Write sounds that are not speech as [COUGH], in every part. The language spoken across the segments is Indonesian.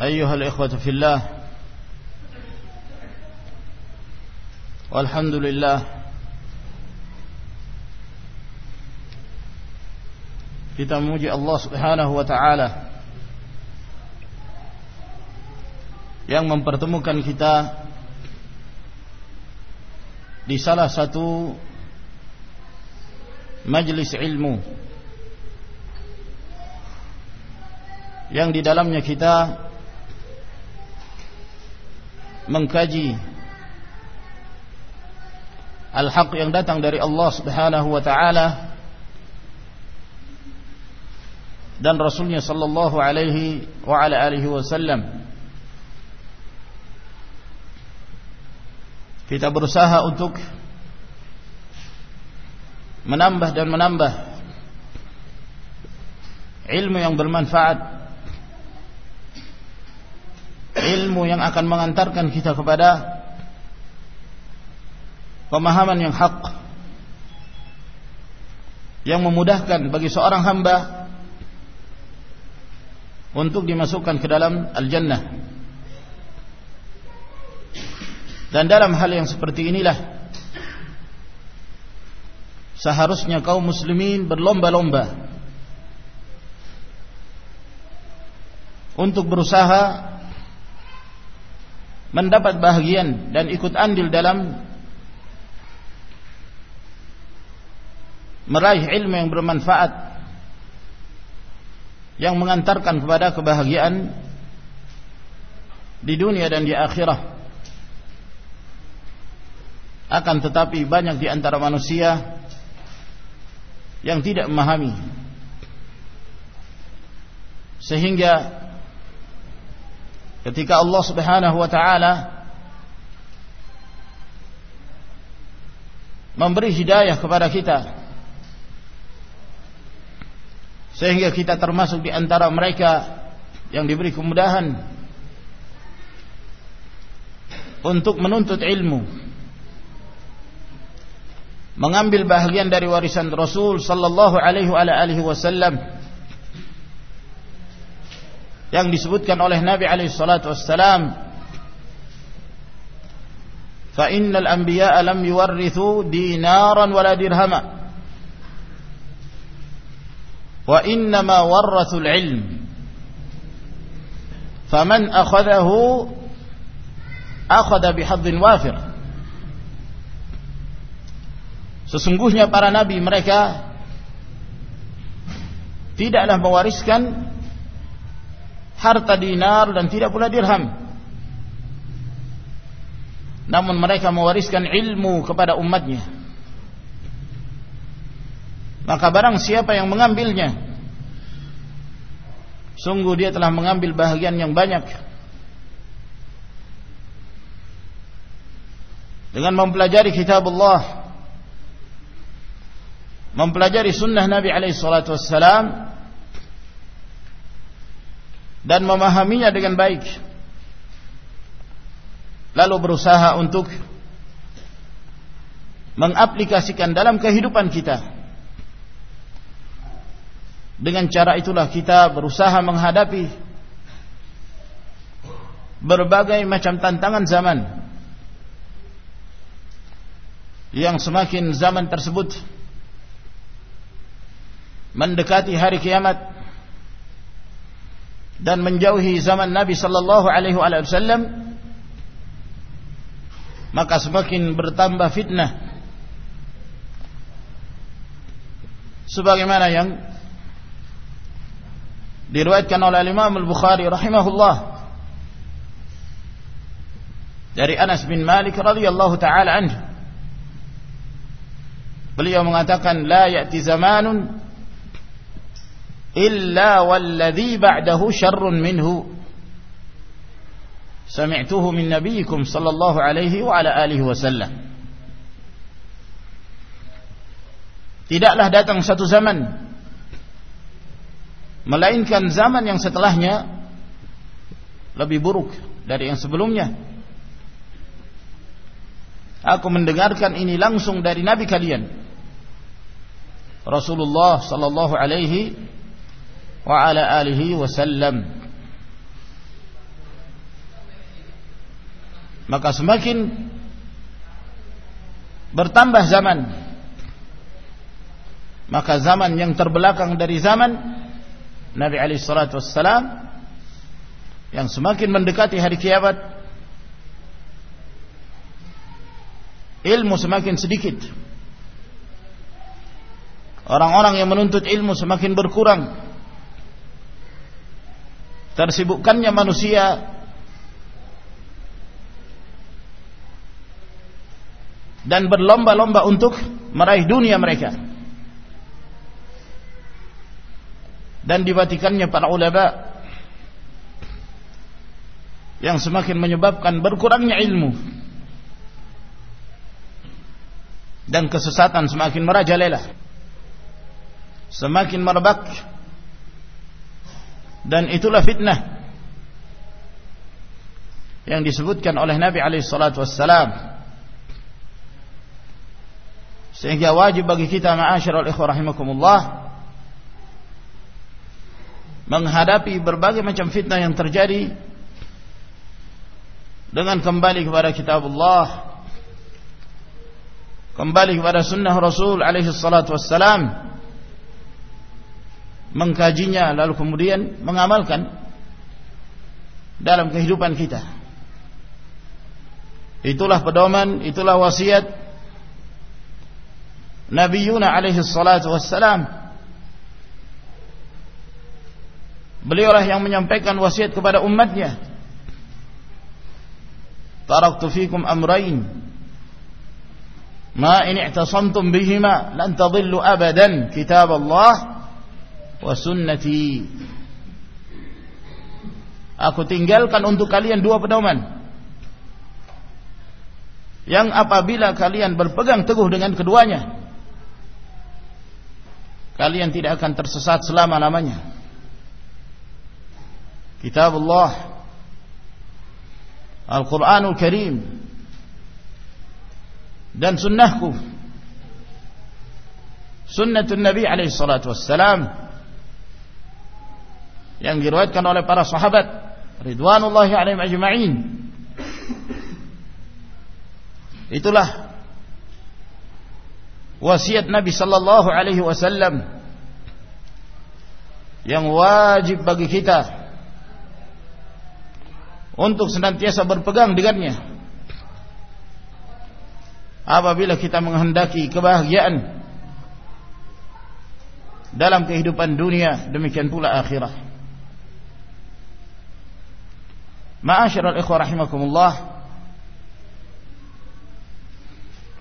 أيها الإخوة في الله والحمد لله kita memuji Allah Subhanahu wa taala yang mempertemukan kita di salah satu majlis ilmu yang di dalamnya kita mengkaji al-haq yang datang dari Allah Subhanahu wa taala dan Rasulnya sallallahu alaihi wa ala alihi wasallam. Kita berusaha untuk menambah dan menambah ilmu yang bermanfaat ilmu yang akan mengantarkan kita kepada pemahaman yang hak yang memudahkan bagi seorang hamba untuk dimasukkan ke dalam al-jannah. Dan dalam hal yang seperti inilah seharusnya kaum muslimin berlomba-lomba untuk berusaha mendapat bahagian dan ikut andil dalam meraih ilmu yang bermanfaat yang mengantarkan kepada kebahagiaan di dunia dan di akhirah. Akan tetapi banyak di antara manusia yang tidak memahami. Sehingga ketika Allah Subhanahu wa taala memberi hidayah kepada kita sehingga kita termasuk di antara mereka yang diberi kemudahan untuk menuntut ilmu mengambil bahagian dari warisan Rasul sallallahu alaihi wa alihi wasallam yang disebutkan oleh Nabi alaihi salatu wassalam fa innal anbiya'a lam yuwarrithu dinaran wala dirhama. Wa innama warrathul ilm. Faman akhadahu akhadha bihadzin wafir. Sesungguhnya para nabi mereka tidaklah mewariskan harta dinar dan tidak pula dirham. Namun mereka mewariskan ilmu kepada umatnya. Maka barang siapa yang mengambilnya, sungguh dia telah mengambil bahagian yang banyak. Dengan mempelajari kitab Allah, mempelajari sunnah Nabi alaihi salatu wassalam, dan memahaminya dengan baik. Lalu berusaha untuk mengaplikasikan dalam kehidupan kita. Dengan cara itulah kita berusaha menghadapi berbagai macam tantangan zaman. Yang semakin zaman tersebut mendekati hari kiamat dan menjauhi zaman Nabi sallallahu alaihi wasallam maka semakin bertambah fitnah. Sebagaimana yang diriwayatkan oleh Imam Al-Bukhari rahimahullah dari Anas bin Malik radhiyallahu taala anhu. Beliau mengatakan la ya'ti zamanun illa walladhi ba'dahu syarrun minhu sami'tuhu min nabiyikum sallallahu alaihi wa ala alihi wasallam tidaklah datang satu zaman melainkan zaman yang setelahnya lebih buruk dari yang sebelumnya. Aku mendengarkan ini langsung dari nabi kalian. Rasulullah sallallahu alaihi ala alihi wasallam maka semakin bertambah zaman maka zaman yang terbelakang dari zaman Nabi alaihi salatu yang semakin mendekati hari kiamat ilmu semakin sedikit. Orang-orang yang menuntut ilmu semakin berkurang tersibukkannya manusia. Dan berlomba-lomba untuk meraih dunia mereka. Dan dibatikannya para ulama yang semakin menyebabkan berkurangnya ilmu. Dan kesesatan semakin merajalela. Semakin merebak dan itulah fitnah yang disebutkan oleh Nabi alaihi salatu wassalam. Sehingga wajib bagi kita ma'asyiral ikhwah rahimakumullah menghadapi berbagai macam fitnah yang terjadi dengan kembali kepada kitab Allah kembali kepada sunnah Rasul alaihi salatu wassalam mengkajinya lalu kemudian mengamalkan dalam kehidupan kita. Itulah pedoman, itulah wasiat Nabi Yuna alaihi salatu wassalam. Beliaulah yang menyampaikan wasiat kepada umatnya. Taraktu fikum amrain ma in i'tasamtum bihima lan tadillu abadan kitab Allah wa sunnati. Aku tinggalkan untuk kalian dua pedoman. Yang apabila kalian berpegang teguh dengan keduanya Kalian tidak akan tersesat selama-lamanya. Kitab Allah Al-Quranul Karim. Dan sunnahku. Sunnatun Nabi alaihi salatu wassalam yang diriwayatkan oleh para sahabat ridwanullahi alaihim ajma'in. Itulah wasiat Nabi sallallahu alaihi wasallam yang wajib bagi kita untuk senantiasa berpegang dengannya. Apabila kita menghendaki kebahagiaan dalam kehidupan dunia demikian pula akhirat Ma'asyiral ikhwah rahimakumullah.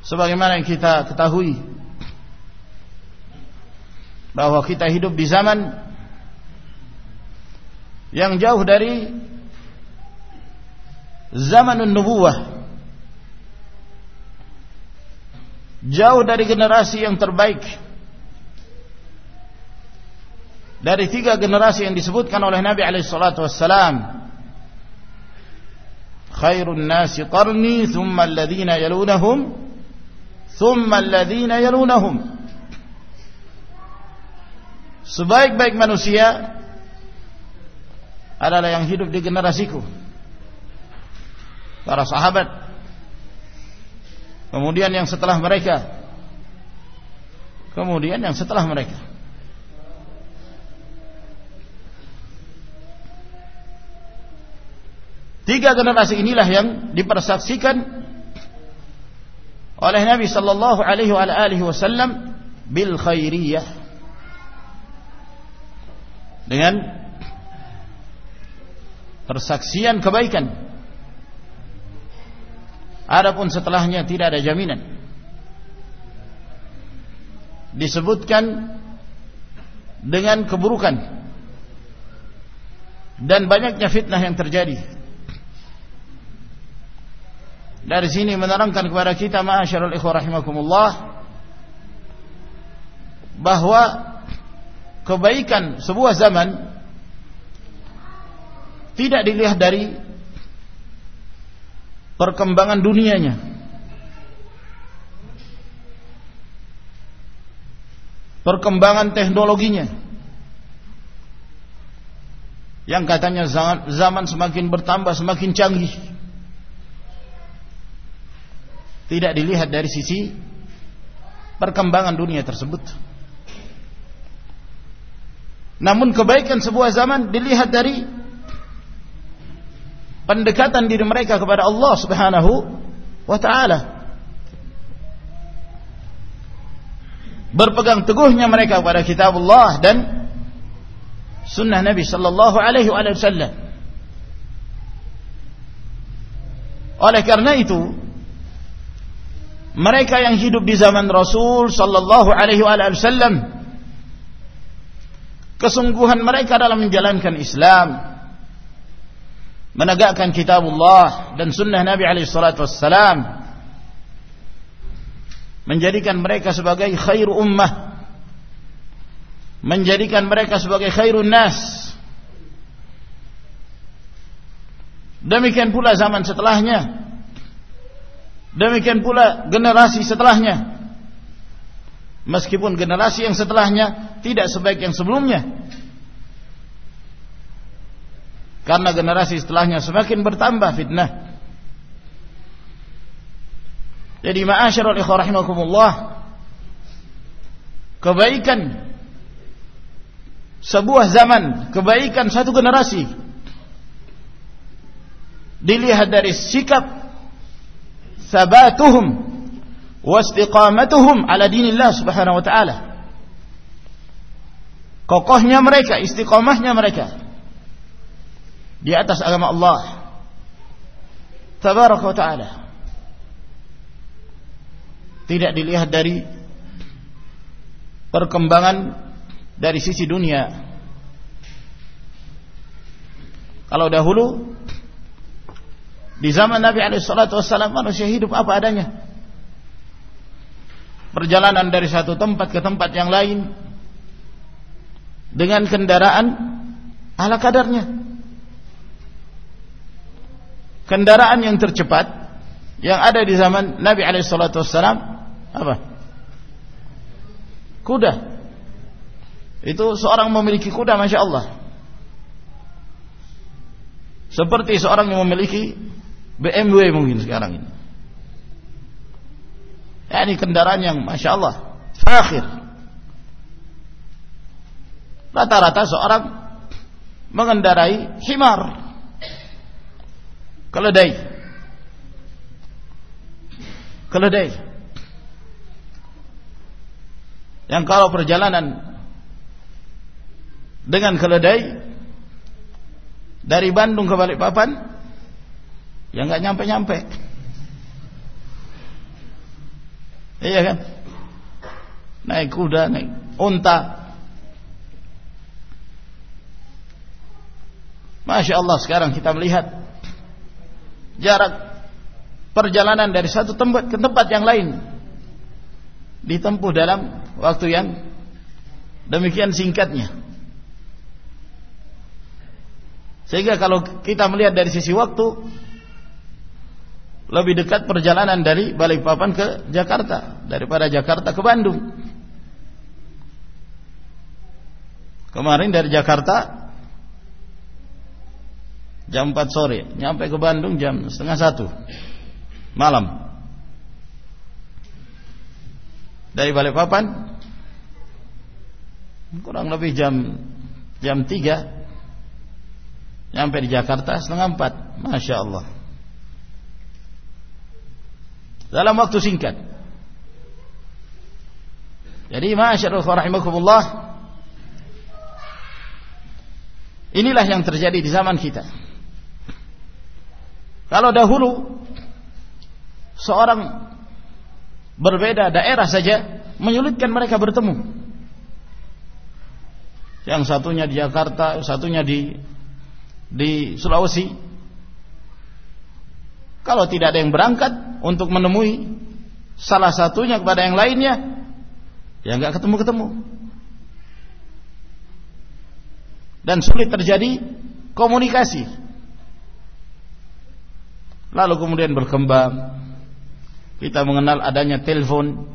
Sebagaimana yang kita ketahui bahwa kita hidup di zaman yang jauh dari zaman nubuwah. Jauh dari generasi yang terbaik. Dari tiga generasi yang disebutkan oleh Nabi alaihi salatu wassalam khairun nasi qarni thumma alladhina yalunahum thumma alladhina yalunahum. Sebaik-baik manusia adalah yang hidup di generasiku. Para sahabat. Kemudian yang setelah mereka. Kemudian yang setelah mereka Tiga generasi inilah yang dipersaksikan oleh Nabi sallallahu alaihi wasallam bil khairiyah dengan persaksian kebaikan. Adapun setelahnya tidak ada jaminan. Disebutkan dengan keburukan dan banyaknya fitnah yang terjadi dari sini menerangkan kepada kita ma'asyarul ikhwah rahimakumullah bahwa kebaikan sebuah zaman tidak dilihat dari perkembangan dunianya. Perkembangan teknologinya. Yang katanya zaman semakin bertambah semakin canggih tidak dilihat dari sisi perkembangan dunia tersebut. Namun kebaikan sebuah zaman dilihat dari pendekatan diri mereka kepada Allah Subhanahu wa taala. Berpegang teguhnya mereka kepada kitab Allah dan sunnah Nabi sallallahu alaihi wasallam. Oleh karena itu, mereka yang hidup di zaman Rasul sallallahu alaihi wasallam kesungguhan mereka dalam menjalankan Islam menegakkan kitabullah dan sunnah Nabi alaihi salatu wassalam menjadikan mereka sebagai khairu ummah menjadikan mereka sebagai khairun nas. Demikian pula zaman setelahnya Demikian pula generasi setelahnya. Meskipun generasi yang setelahnya tidak sebaik yang sebelumnya. Karena generasi setelahnya semakin bertambah fitnah. Jadi ma'asyarul ikhwah rahimakumullah kebaikan sebuah zaman, kebaikan satu generasi dilihat dari sikap ثباتهم واستقامتهم على دين الله سبحانه وتعالى kokohnya mereka istiqamahnya mereka di atas agama Allah tabaraka wa taala tidak dilihat dari perkembangan dari sisi dunia kalau dahulu di zaman Nabi Alaihissalam manusia hidup apa adanya. Perjalanan dari satu tempat ke tempat yang lain dengan kendaraan ala kadarnya. Kendaraan yang tercepat yang ada di zaman Nabi Alaihissalam apa? Kuda. Itu seorang memiliki kuda, masya Allah. seperti seorang yang memiliki BMW mungkin sekarang ini. Ya, ini kendaraan yang masya Allah fakhir. Rata-rata seorang mengendarai himar, keledai, keledai. Yang kalau perjalanan dengan keledai dari Bandung ke Balikpapan ya nggak nyampe-nyampe. Iya kan? Naik kuda, naik unta. Masya Allah sekarang kita melihat jarak perjalanan dari satu tempat ke tempat yang lain ditempuh dalam waktu yang demikian singkatnya. Sehingga kalau kita melihat dari sisi waktu lebih dekat perjalanan dari Balikpapan ke Jakarta daripada Jakarta ke Bandung. Kemarin dari Jakarta jam 4 sore, nyampe ke Bandung jam setengah satu malam. Dari Balikpapan kurang lebih jam jam 3 Nyampe di Jakarta setengah empat Masya Allah Dalam waktu singkat. Jadi Masya Allah Rahimakumullah Inilah yang terjadi di zaman kita. Kalau dahulu Seorang Berbeda daerah saja Menyulitkan mereka bertemu. Yang satunya di Jakarta Satunya di di Sulawesi. Kalau tidak ada yang berangkat untuk menemui salah satunya kepada yang lainnya ya nggak ketemu-ketemu. Dan sulit terjadi komunikasi. Lalu kemudian berkembang. Kita mengenal adanya telepon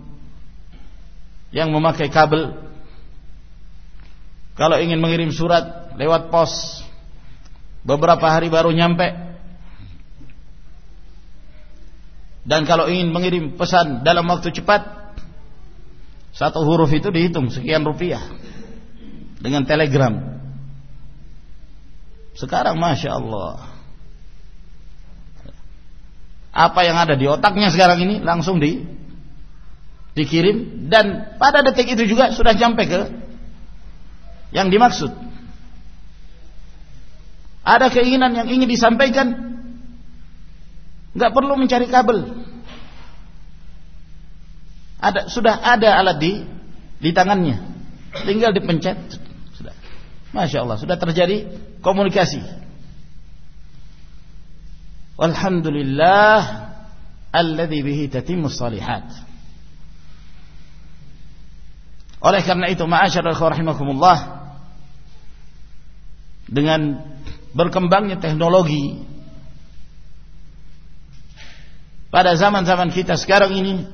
yang memakai kabel. Kalau ingin mengirim surat lewat pos beberapa hari baru nyampe dan kalau ingin mengirim pesan dalam waktu cepat satu huruf itu dihitung sekian rupiah dengan telegram. Sekarang Masya Allah apa yang ada di otaknya sekarang ini langsung di dikirim. Dan pada detik itu juga sudah sampai ke yang dimaksud. Ada keinginan yang ingin disampaikan, nggak perlu mencari kabel. Ada sudah ada alat di di tangannya, tinggal dipencet. Sudah, masya Allah sudah terjadi komunikasi. Alhamdulillah, alladhi bihi tatimmu salihat. Oleh karena itu, ma'asyarul rahimakumullah dengan berkembangnya teknologi pada zaman-zaman kita sekarang ini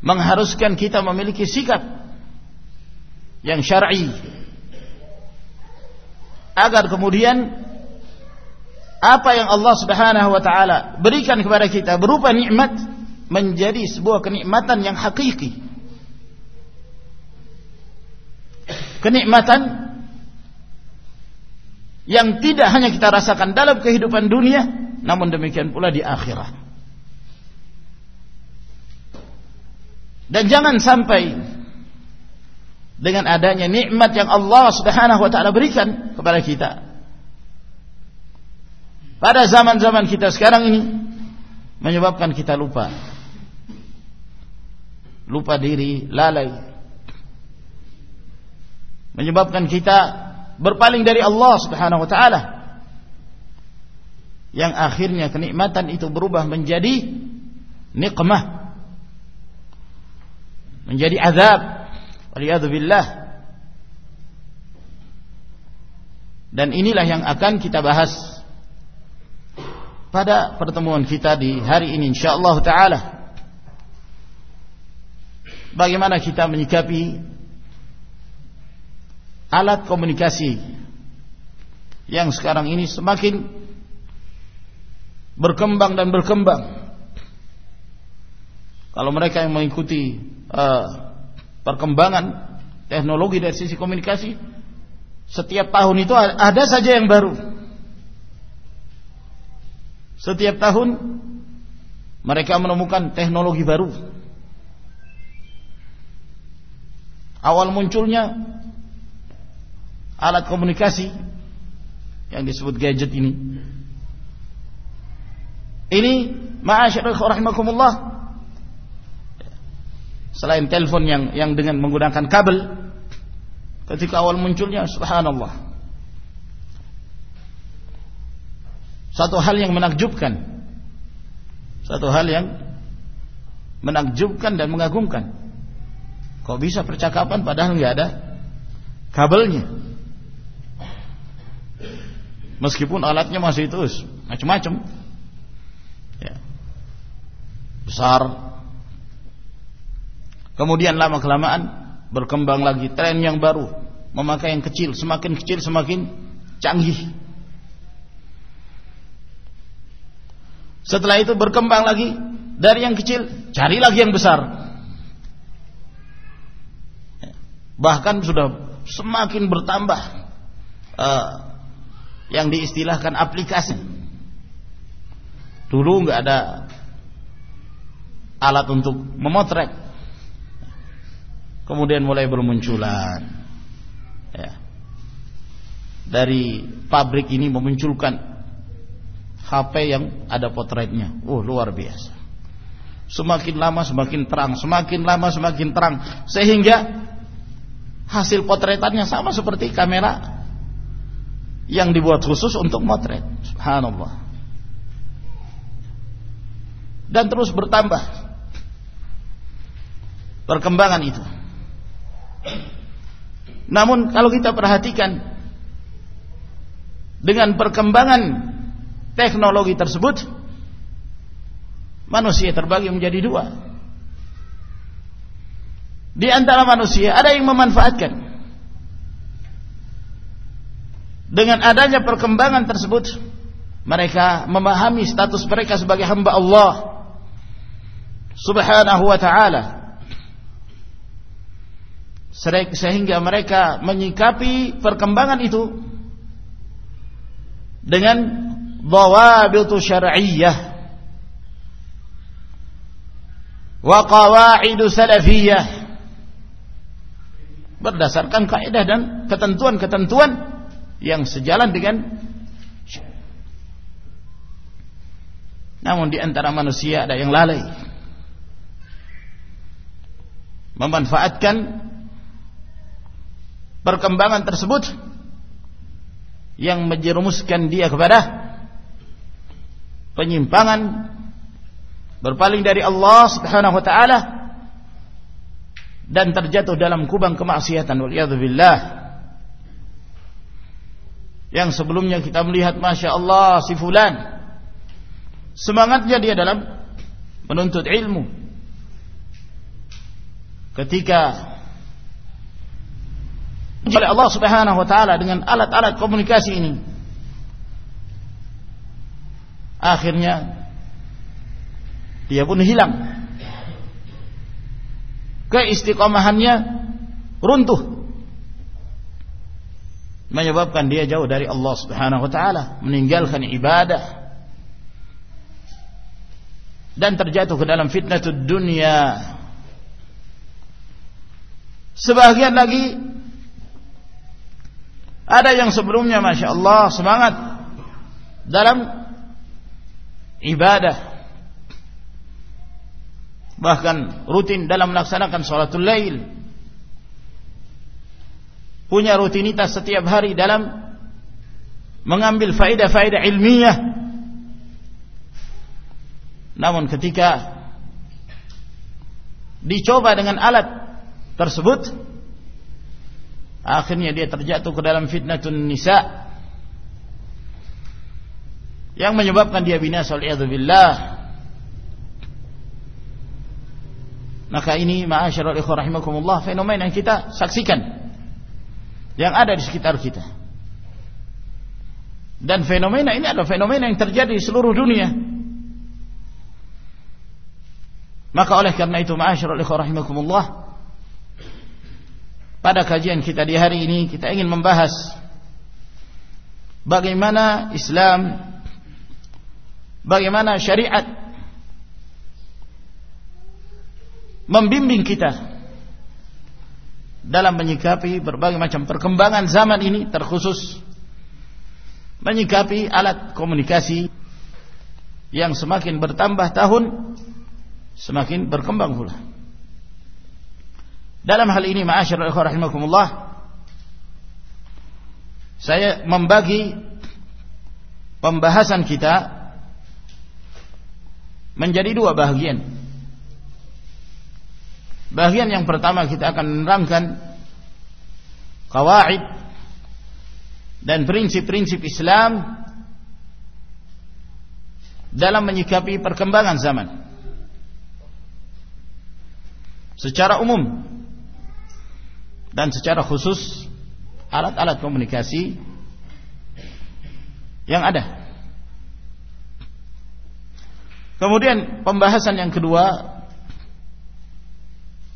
mengharuskan kita memiliki sikap yang syar'i agar kemudian apa yang Allah Subhanahu wa taala berikan kepada kita berupa nikmat menjadi sebuah kenikmatan yang hakiki. Kenikmatan yang tidak hanya kita rasakan dalam kehidupan dunia namun demikian pula di akhirat. Dan jangan sampai dengan adanya nikmat yang Allah Subhanahu wa taala berikan kepada kita. Pada zaman-zaman kita sekarang ini menyebabkan kita lupa. Lupa diri lalai. Menyebabkan kita berpaling dari Allah Subhanahu wa taala yang akhirnya kenikmatan itu berubah menjadi nikmah. Menjadi azab. Waliyadu billah. Dan inilah yang akan kita bahas pada pertemuan kita di hari ini insyaallah taala. Bagaimana kita menyikapi alat komunikasi yang sekarang ini semakin berkembang dan berkembang. Kalau mereka yang mengikuti uh, perkembangan teknologi dari sisi komunikasi, setiap tahun itu ada saja yang baru. Setiap tahun mereka menemukan teknologi baru. Awal munculnya alat komunikasi yang disebut gadget ini. Ini ma'asyiral rahimakumullah. Selain telepon yang yang dengan menggunakan kabel ketika awal munculnya subhanallah. Satu hal yang menakjubkan. Satu hal yang menakjubkan dan mengagumkan. Kok bisa percakapan padahal nggak ada kabelnya? Meskipun alatnya masih terus macam-macam. Ya. Besar. Kemudian lama kelamaan berkembang lagi tren yang baru, memakai yang kecil, semakin kecil semakin canggih. Setelah itu berkembang lagi dari yang kecil, cari lagi yang besar. bahkan sudah semakin bertambah uh, yang diistilahkan aplikasi. Dulu nggak ada alat untuk memotret, kemudian mulai bermunculan. Ya. Dari pabrik ini memunculkan HP yang ada potretnya. Oh luar biasa. Semakin lama semakin terang, semakin lama semakin terang, sehingga hasil potretannya sama seperti kamera yang dibuat khusus untuk motret. Subhanallah. Dan terus bertambah. Perkembangan itu. Namun kalau kita perhatikan dengan perkembangan teknologi tersebut manusia terbagi menjadi dua. Di antara manusia ada yang memanfaatkan. Dengan adanya perkembangan tersebut mereka memahami status mereka sebagai hamba Allah subhanahu wa ta'ala. Sehingga mereka menyikapi perkembangan itu dengan dhawabitu syar'iyyah wa qawaidu salafiyah. Berdasarkan kaidah dan ketentuan-ketentuan yang sejalan dengan namun di antara manusia ada yang lalai memanfaatkan perkembangan tersebut yang menjerumuskan dia kepada penyimpangan berpaling dari Allah Subhanahu wa taala dan terjatuh dalam kubang kemaksiatan. Waliyadzubillah yang sebelumnya kita melihat Masya Allah si fulan. Semangatnya dia dalam menuntut ilmu ketika oleh Allah subhanahu wa ta'ala dengan alat-alat komunikasi ini akhirnya dia pun hilang keistiqomahannya runtuh menyebabkan dia jauh dari Allah Subhanahu wa taala, meninggalkan ibadah dan terjatuh ke dalam fitnah dunia. Sebagian lagi ada yang sebelumnya Masya Allah semangat dalam ibadah. Bahkan rutin dalam melaksanakan sholatul lail. Punya rutinitas setiap hari dalam mengambil faedah-faedah ilmiah. Namun ketika dicoba dengan alat tersebut akhirnya dia terjatuh ke dalam fitnatun nisa yang menyebabkan dia binasa billah Maka ini ma'asyiral ikhwah rahimakumullah fenomena yang kita saksikan yang ada di sekitar kita. Dan fenomena ini adalah fenomena yang terjadi di seluruh dunia. Maka oleh karena itu ma'asyiral ikhwah rahimakumullah pada kajian kita di hari ini kita ingin membahas bagaimana Islam bagaimana syariat membimbing kita dalam menyikapi berbagai macam perkembangan zaman ini terkhusus menyikapi alat komunikasi yang semakin bertambah tahun semakin berkembang pula. Dalam hal ini ma'asyiral rahimakumullah saya membagi pembahasan kita menjadi dua bagian. Bagian yang pertama kita akan menerangkan kawaid dan prinsip-prinsip Islam dalam menyikapi perkembangan zaman secara umum dan secara khusus alat-alat komunikasi yang ada. Kemudian pembahasan yang kedua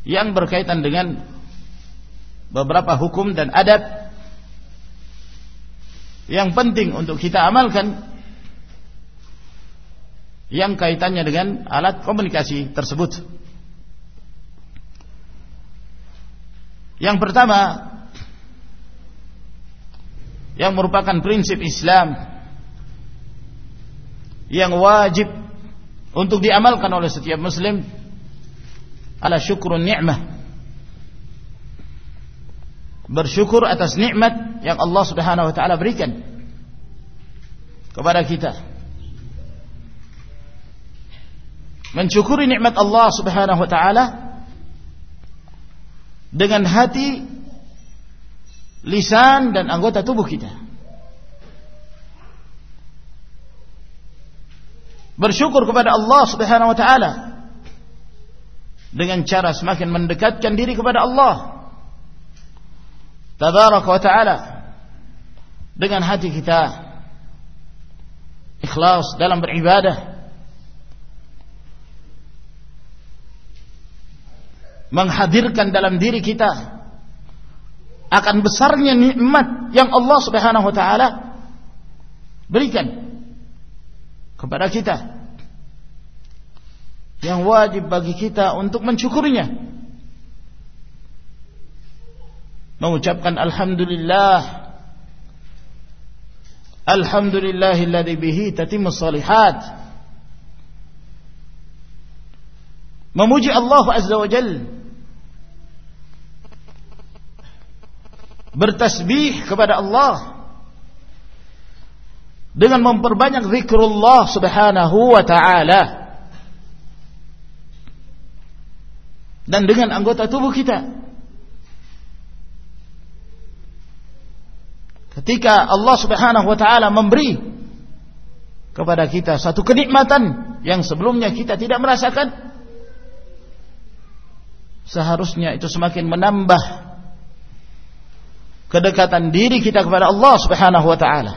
yang berkaitan dengan beberapa hukum dan adat yang penting untuk kita amalkan yang kaitannya dengan alat komunikasi tersebut. Yang pertama yang merupakan prinsip Islam yang wajib untuk diamalkan oleh setiap muslim adalah syukurun ni'mah bersyukur atas nikmat yang Allah Subhanahu wa taala berikan kepada kita. Mensyukuri nikmat Allah Subhanahu wa taala dengan hati, lisan dan anggota tubuh kita. Bersyukur kepada Allah Subhanahu wa taala dengan cara semakin mendekatkan diri kepada Allah tabaraka wa ta'ala dengan hati kita ikhlas dalam beribadah menghadirkan dalam diri kita akan besarnya nikmat yang Allah Subhanahu wa taala berikan kepada kita yang wajib bagi kita untuk mensyukurinya. Mengucapkan alhamdulillah. Alhamdulillahilladzi bihi tatimmu salihat. Memuji Allah azza wa jalla bertasbih kepada Allah dengan memperbanyak zikrullah subhanahu wa ta'ala dan dengan anggota tubuh kita. Ketika Allah Subhanahu wa taala memberi kepada kita satu kenikmatan yang sebelumnya kita tidak merasakan seharusnya itu semakin menambah kedekatan diri kita kepada Allah Subhanahu wa taala.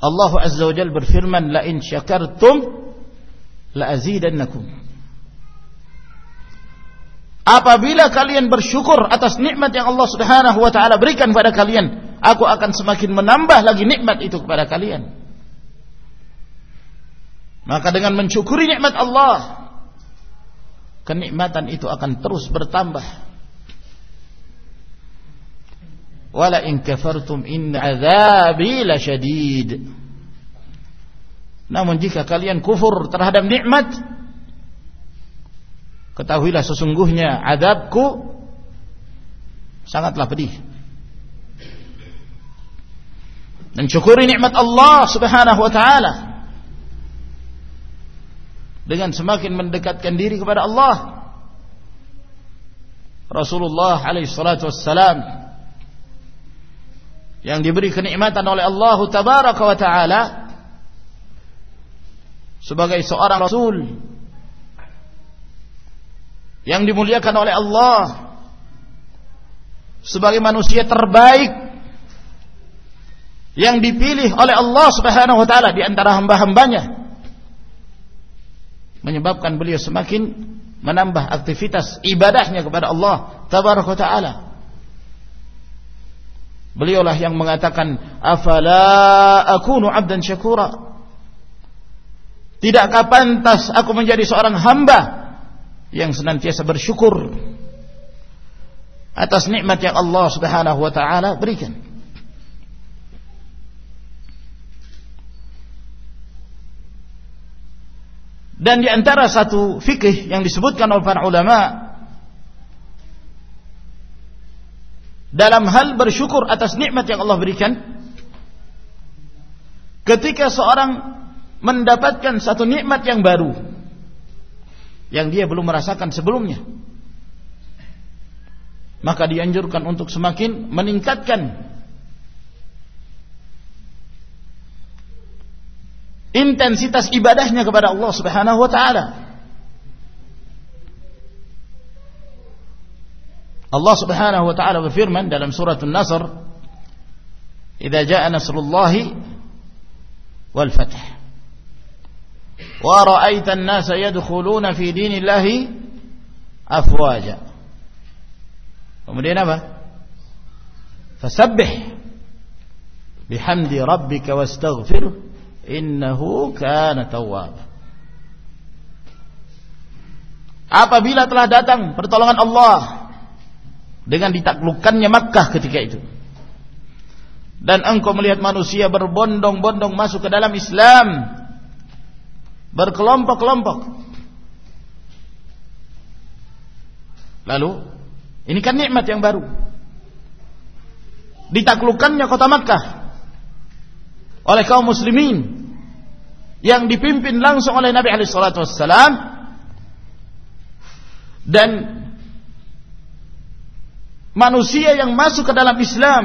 Allah Azza wa Jalla berfirman la in syakartum la azidannakum Apabila kalian bersyukur atas nikmat yang Allah Subhanahu wa taala berikan pada kalian, aku akan semakin menambah lagi nikmat itu kepada kalian. Maka dengan mensyukuri nikmat Allah, kenikmatan itu akan terus bertambah. Wala in kafartum in azabi lasyadid. Namun jika kalian kufur terhadap nikmat, Ketahuilah sesungguhnya adabku sangatlah pedih. Dan syukuri nikmat Allah Subhanahu wa taala dengan semakin mendekatkan diri kepada Allah. Rasulullah alaihi salatu wassalam yang diberi kenikmatan oleh Allah tabaraka wa taala sebagai seorang rasul yang dimuliakan oleh Allah sebagai manusia terbaik yang dipilih oleh Allah Subhanahu wa taala di antara hamba-hambanya menyebabkan beliau semakin menambah aktivitas ibadahnya kepada Allah tabaraka taala beliaulah yang mengatakan afala akunu abdan syakura tidakkah pantas aku menjadi seorang hamba yang senantiasa bersyukur atas nikmat yang Allah Subhanahu wa taala berikan. Dan di antara satu fikih yang disebutkan oleh para ulama dalam hal bersyukur atas nikmat yang Allah berikan ketika seorang mendapatkan satu nikmat yang baru yang dia belum merasakan sebelumnya maka dianjurkan untuk semakin meningkatkan intensitas ibadahnya kepada Allah Subhanahu wa taala. Allah Subhanahu wa taala berfirman dalam surat An-Nasr, "Idza jaa nasrullahi wal fath." Wa ra'aita an-nasa yadkhuluna fi dinillahi afwaja. Kemudian apa? Fasabbih bihamdi rabbika wastaghfir innahu kana tawwab. Apabila telah datang pertolongan Allah dengan ditaklukkannya Makkah ketika itu dan engkau melihat manusia berbondong-bondong masuk ke dalam Islam berkelompok-kelompok lalu ini kan nikmat yang baru. Ditaklukkannya kota Makkah oleh kaum muslimin yang dipimpin langsung oleh Nabi alaihi salatu dan manusia yang masuk ke dalam Islam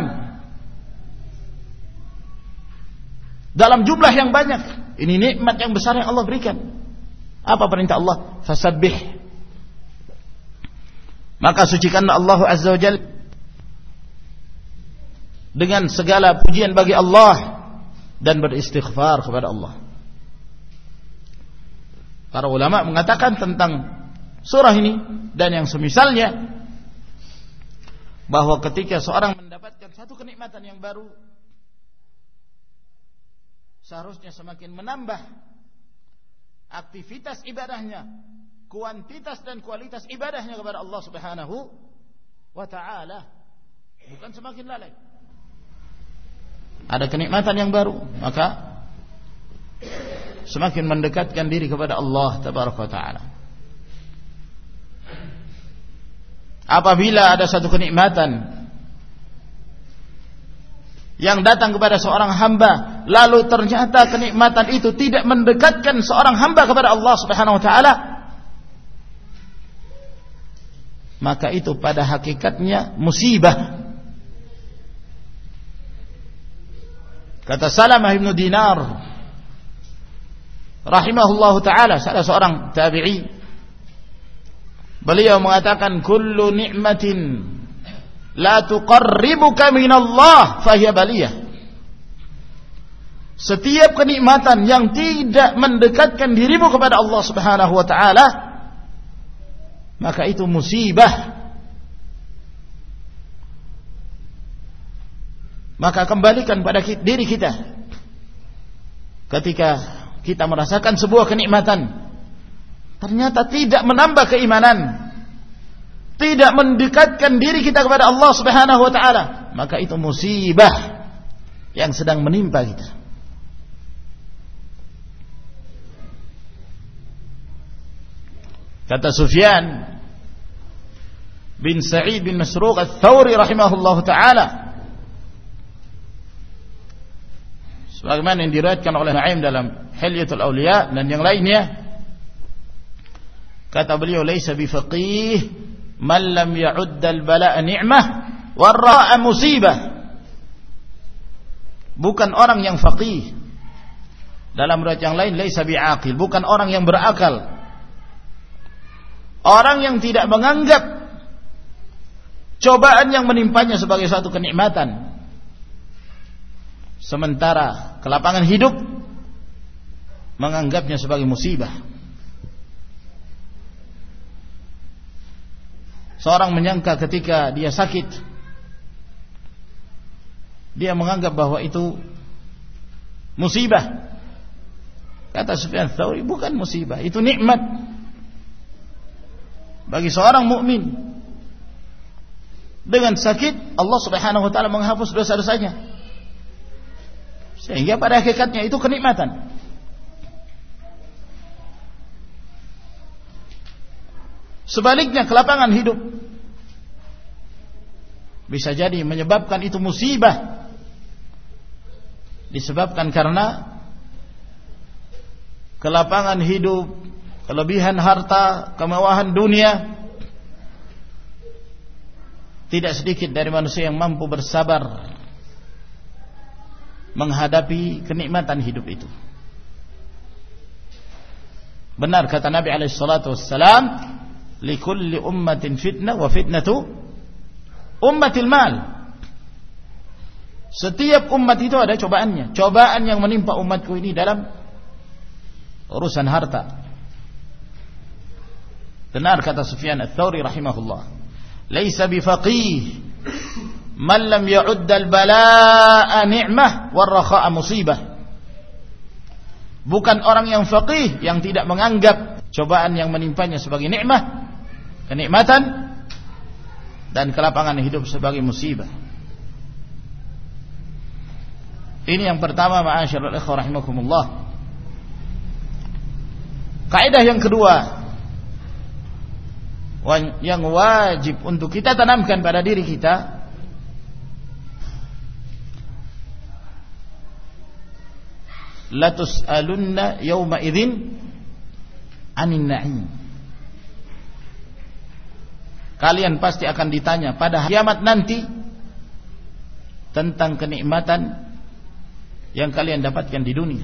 dalam jumlah yang banyak. Ini nikmat yang besar yang Allah berikan. Apa perintah Allah? Fasabbih maka sucikanlah Allah Azza wa Jal dengan segala pujian bagi Allah dan beristighfar kepada Allah. Para ulama mengatakan tentang surah ini dan yang semisalnya bahwa ketika seorang mendapatkan satu kenikmatan yang baru seharusnya semakin menambah aktivitas ibadahnya kuantitas dan kualitas ibadahnya kepada Allah Subhanahu wa taala. Bukan semakin lalai. Ada kenikmatan yang baru maka semakin mendekatkan diri kepada Allah tabaraka taala apabila ada satu kenikmatan yang datang kepada seorang hamba lalu ternyata kenikmatan itu tidak mendekatkan seorang hamba kepada Allah Subhanahu wa taala maka itu pada hakikatnya musibah. Kata Salamah bin Dinar rahimahullahu taala salah seorang tabi'i. Beliau mengatakan kullu ni'matin la tuqarribuka min Allah fahiya baliyah. Setiap kenikmatan yang tidak mendekatkan dirimu kepada Allah Subhanahu wa taala maka itu musibah. Maka kembalikan pada diri kita. Ketika kita merasakan sebuah kenikmatan. Ternyata tidak menambah keimanan. Tidak mendekatkan diri kita kepada Allah Subhanahu wa taala. Maka itu musibah yang sedang menimpa kita. Kata Sufyan bin Sa'id bin Masruq al-Thawri rahimahullahu taala sebagaimana yang diriwayatkan oleh Naim dalam Hilyatul Auliya dan yang lainnya. Kata beliau laisa bifaqih man lam ya'udd al-bala'a ni'mah warra'a musibah. Bukan orang yang faqih. Dalam riwayat yang lain laisa bi'aqil bukan orang yang berakal. Orang yang tidak menganggap cobaan yang menimpanya sebagai satu kenikmatan. Sementara kelapangan hidup menganggapnya sebagai musibah. Seorang menyangka ketika dia sakit dia menganggap bahwa itu musibah. Kata Sufyan Tsauri bukan musibah, itu nikmat. Bagi seorang mukmin dengan sakit Allah Subhanahu wa taala menghapus dosa-dosanya. Sehingga pada hakikatnya itu kenikmatan. Sebaliknya kelapangan hidup bisa jadi menyebabkan itu musibah. Disebabkan karena kelapangan hidup, kelebihan harta, kemewahan dunia. Tidak sedikit dari manusia yang mampu bersabar menghadapi kenikmatan hidup itu. Benar kata Nabi alaihi salatu wassalam, likulli ummatin fitnah wa fitnatu ummatil mal. Setiap umat itu ada cobaannya. Cobaan yang menimpa umatku ini dalam urusan harta. Benar kata Sufyan ats-Tsauri rahimahullah laisa bifaqih man lam ya'udd al-balaa'a ni'mah war-rakha'a musibah bukan orang yang faqih yang tidak menganggap cobaan yang menimpanya sebagai nikmah kenikmatan dan kelapangan hidup sebagai musibah. Ini yang pertama ma'asyiral ikhwah rahimakumullah. Kaidah yang kedua yang wajib untuk kita tanamkan pada diri kita la tus'alunna yawma idzin 'anil na'im kalian pasti akan ditanya pada kiamat nanti tentang kenikmatan yang kalian dapatkan di dunia.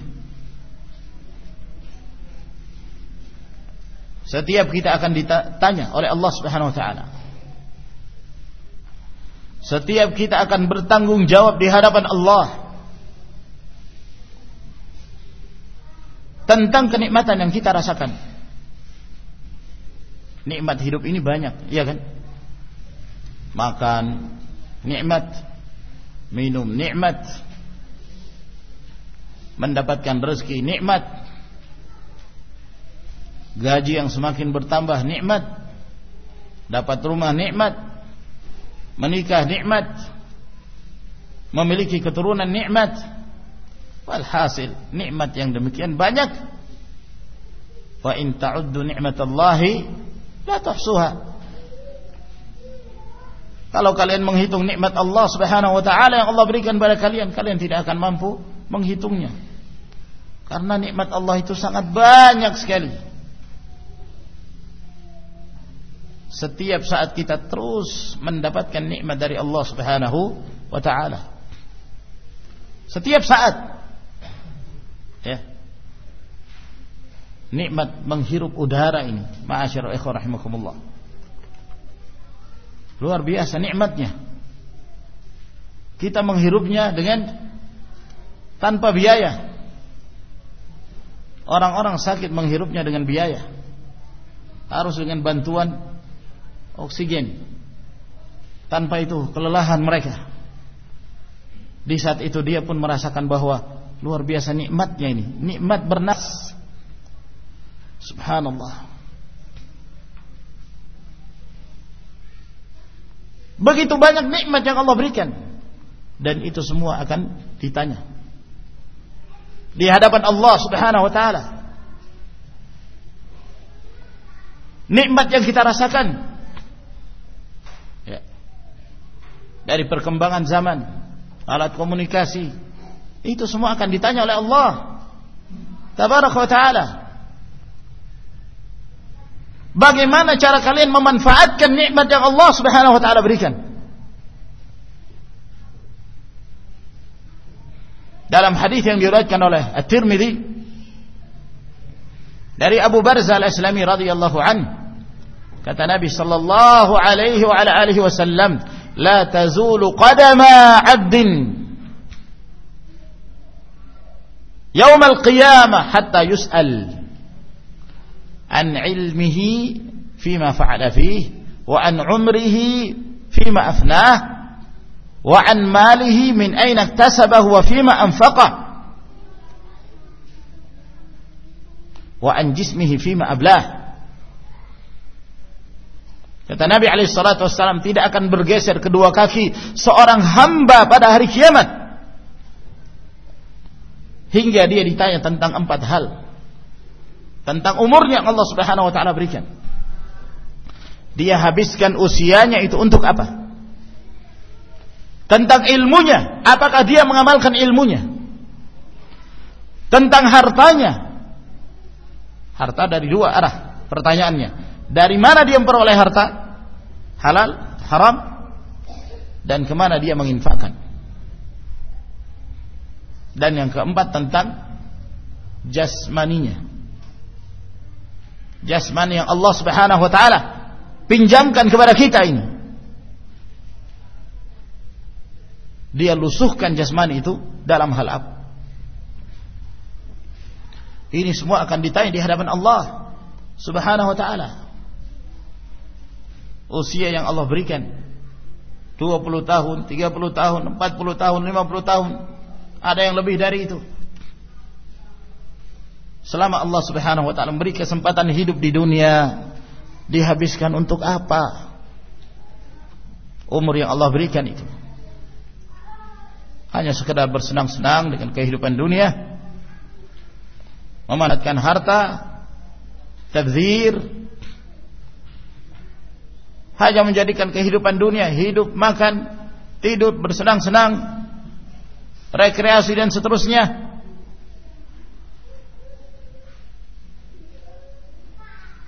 Setiap kita akan ditanya oleh Allah Subhanahu wa taala. Setiap kita akan bertanggung jawab di hadapan Allah tentang kenikmatan yang kita rasakan. Nikmat hidup ini banyak, iya kan? Makan nikmat, minum nikmat, mendapatkan rezeki nikmat, gaji yang semakin bertambah nikmat, dapat rumah nikmat, menikah nikmat, memiliki keturunan nikmat. Walhasil nikmat yang demikian banyak. Wa in ta'uddu ni'matallahi La tahsuha. Kalau kalian menghitung nikmat Allah Subhanahu wa taala yang Allah berikan pada kalian, kalian tidak akan mampu menghitungnya. Karena nikmat Allah itu sangat banyak sekali. Setiap saat kita terus mendapatkan nikmat dari Allah Subhanahu wa taala. Setiap saat. Ya. Nikmat menghirup udara ini. Ma'asyiral ikhwan rahimakumullah. Luar biasa nikmatnya. Kita menghirupnya dengan tanpa biaya. Orang-orang sakit menghirupnya dengan biaya. Harus dengan bantuan oksigen. Tanpa itu kelelahan mereka. Di saat itu dia pun merasakan bahwa luar biasa nikmatnya ini. Nikmat bernas. Subhanallah. Begitu banyak nikmat yang Allah berikan. Dan itu semua akan ditanya. Di hadapan Allah Subhanahu wa taala. Nikmat yang kita rasakan. Ya. dari perkembangan zaman, alat komunikasi, itu semua akan ditanya oleh Allah Tabaraka wa taala. Bagaimana cara kalian memanfaatkan nikmat yang Allah Subhanahu wa taala berikan? Dalam hadis yang diriwayatkan oleh At-Tirmidzi dari Abu Barzah Al-Aslami radhiyallahu an kata Nabi sallallahu alaihi wa ala alihi wasallam la tazulu qadama 'abdin yaumal qiyamah hatta yus'al an ilmihi fima fa'ala fihi wa an umrihi fima afnah wa an malihi min aina iktasabahu wa fima anfaqah wa an Kata Nabi alaihi salatu wasallam tidak akan bergeser kedua kaki seorang hamba pada hari kiamat hingga dia ditanya tentang empat hal tentang umurnya yang Allah Subhanahu Wa Taala berikan. Dia habiskan usianya itu untuk apa? Tentang ilmunya, apakah dia mengamalkan ilmunya? Tentang hartanya. Harta dari dua arah pertanyaannya. Dari mana dia memperoleh harta? Halal, haram, dan ke mana dia menginfakkan. Dan yang keempat tentang jasmaninya. Jasmani yang Allah Subhanahu wa taala pinjamkan kepada kita ini. Dia lusuhkan jasmani itu dalam hal apa? Ini semua akan ditanya di hadapan Allah Subhanahu wa taala usia yang Allah berikan 20 tahun, 30 tahun, 40 tahun, 50 tahun ada yang lebih dari itu. Selama Allah subhanahu wa ta'ala memberi kesempatan hidup di dunia dihabiskan untuk apa? Umur yang Allah berikan itu. Hanya sekedar bersenang-senang dengan kehidupan dunia memanatkan harta tabzir hanya menjadikan kehidupan dunia hidup, makan, tidur, bersenang-senang, rekreasi dan seterusnya.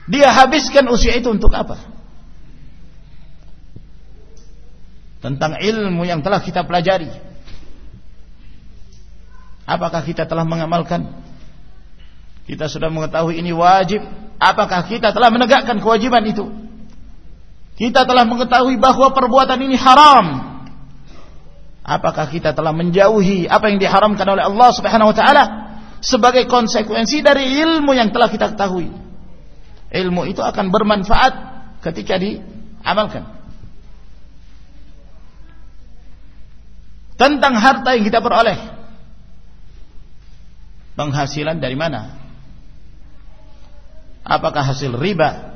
Dia habiskan usia itu untuk apa? Tentang ilmu yang telah kita pelajari. Apakah kita telah mengamalkan? Kita sudah mengetahui ini wajib. Apakah kita telah menegakkan kewajiban itu? Kita telah mengetahui bahwa perbuatan ini haram. Apakah kita telah menjauhi apa yang diharamkan oleh Allah Subhanahu wa taala sebagai konsekuensi dari ilmu yang telah kita ketahui? Ilmu itu akan bermanfaat ketika diamalkan. Tentang harta yang kita peroleh. Penghasilan dari mana? Apakah hasil riba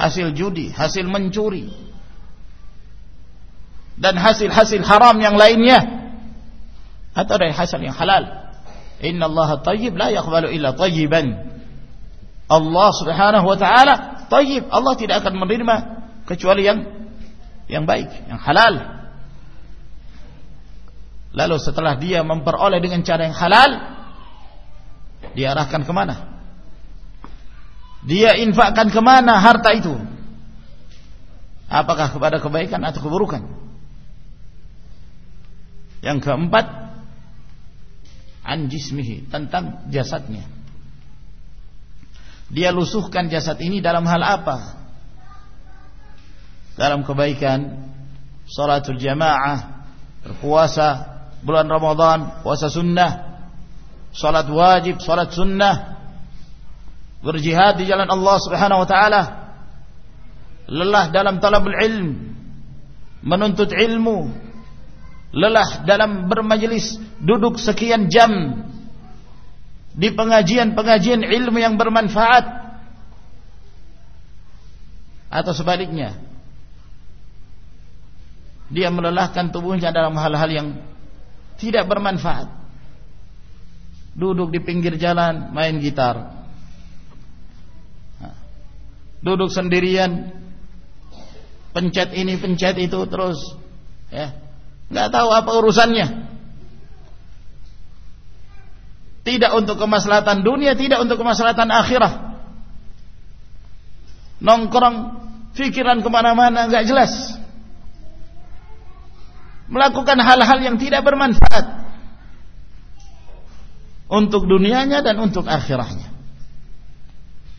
hasil judi, hasil mencuri dan hasil-hasil haram yang lainnya atau dari hasil yang halal. Inna Allah tayyib la yaqbalu illa tayyiban. Allah Subhanahu wa taala tayyib. Allah tidak akan menerima kecuali yang yang baik, yang halal. Lalu setelah dia memperoleh dengan cara yang halal, diarahkan ke mana? Dia infakkan ke mana harta itu? Apakah kepada kebaikan atau keburukan? Yang keempat, anjismihi tentang jasadnya. Dia lusuhkan jasad ini dalam hal apa? Dalam kebaikan, salatul jamaah, berpuasa, bulan Ramadan, puasa sunnah, salat wajib, salat sunnah, berjihad di jalan Allah Subhanahu wa taala lelah dalam talabul ilm menuntut ilmu lelah dalam bermajelis duduk sekian jam di pengajian-pengajian ilmu yang bermanfaat. Atau sebaliknya dia melelahkan tubuhnya dalam hal-hal yang tidak bermanfaat. Duduk di pinggir jalan main gitar. Duduk sendirian pencet ini pencet itu terus ya nggak tahu apa urusannya. Tidak untuk kemaslahatan dunia tidak untuk kemaslahatan akhirah. Nongkrong pikiran ke mana-mana nggak jelas. Melakukan hal-hal yang tidak bermanfaat. Untuk dunianya dan untuk akhirahnya.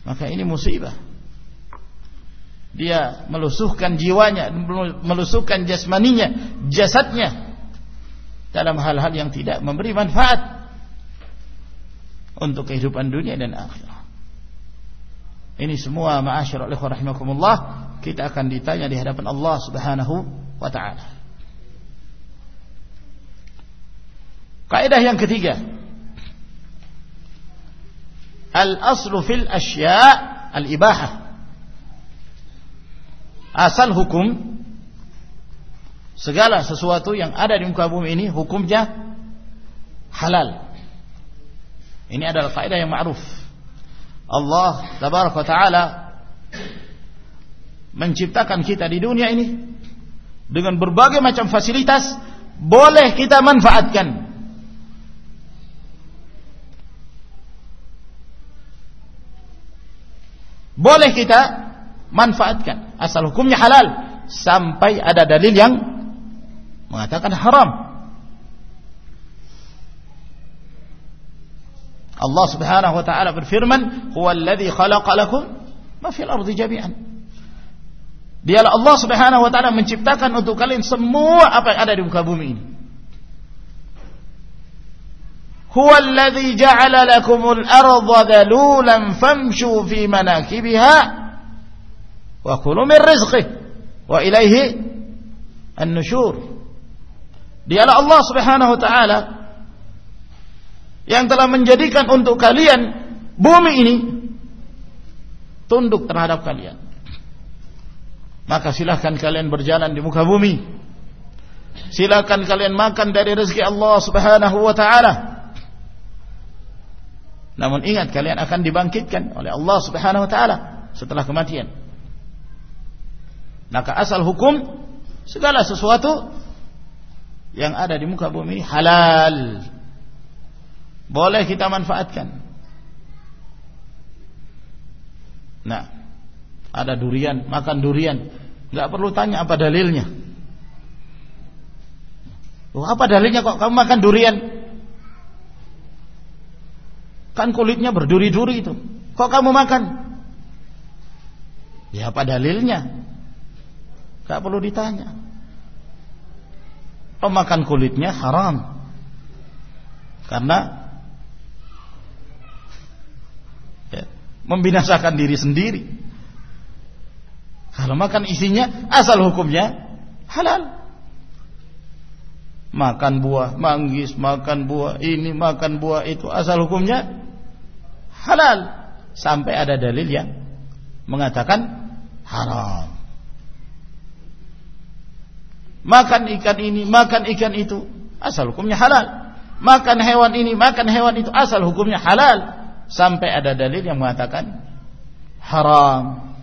Maka ini musibah dia melusuhkan jiwanya, melusuhkan jasmaninya, jasadnya dalam hal-hal yang tidak memberi manfaat untuk kehidupan dunia dan akhirat. Ini semua ma'asyiral ikhwah rahimakumullah kita akan ditanya di hadapan Allah Subhanahu wa taala. Kaidah yang ketiga. Al-aslu fil asya' al-ibahah asal hukum segala sesuatu yang ada di muka bumi ini hukumnya halal. Ini adalah kaidah yang ma'ruf. Allah tabaraka taala menciptakan kita di dunia ini dengan berbagai macam fasilitas boleh kita manfaatkan. Boleh kita manfaatkan asal hukumnya halal sampai ada dalil yang mengatakan haram Allah Subhanahu wa taala berfirman huwallazi khalaqa lakum ma fil ardi jami'an Dialah Allah Subhanahu wa taala menciptakan untuk kalian semua apa yang ada di muka bumi ini Huwallazi ja'ala lakumul arda dhalulan famshu fi manakibiha wa kulu min rizqih wa ilaihi an-nusyur dialah Allah Subhanahu wa taala yang telah menjadikan untuk kalian bumi ini tunduk terhadap kalian. Maka silahkan kalian berjalan di muka bumi. Silahkan kalian makan dari rezeki Allah Subhanahu wa taala. Namun ingat kalian akan dibangkitkan oleh Allah Subhanahu wa taala setelah kematian maka asal hukum segala sesuatu yang ada di muka bumi halal. Boleh kita manfaatkan. Nah, ada durian, makan durian. Enggak perlu tanya apa dalilnya. Oh, apa dalilnya kok kamu makan durian? Kan kulitnya berduri-duri itu. Kok kamu makan? Ya apa dalilnya? Tak perlu ditanya. Pemakan kulitnya haram. Karena ya, membinasakan diri sendiri. Kalau makan isinya asal hukumnya halal. Makan buah manggis, makan buah ini, makan buah itu asal hukumnya halal sampai ada dalil yang mengatakan haram makan ikan ini, makan ikan itu, asal hukumnya halal. Makan hewan ini, makan hewan itu, asal hukumnya halal. Sampai ada dalil yang mengatakan haram.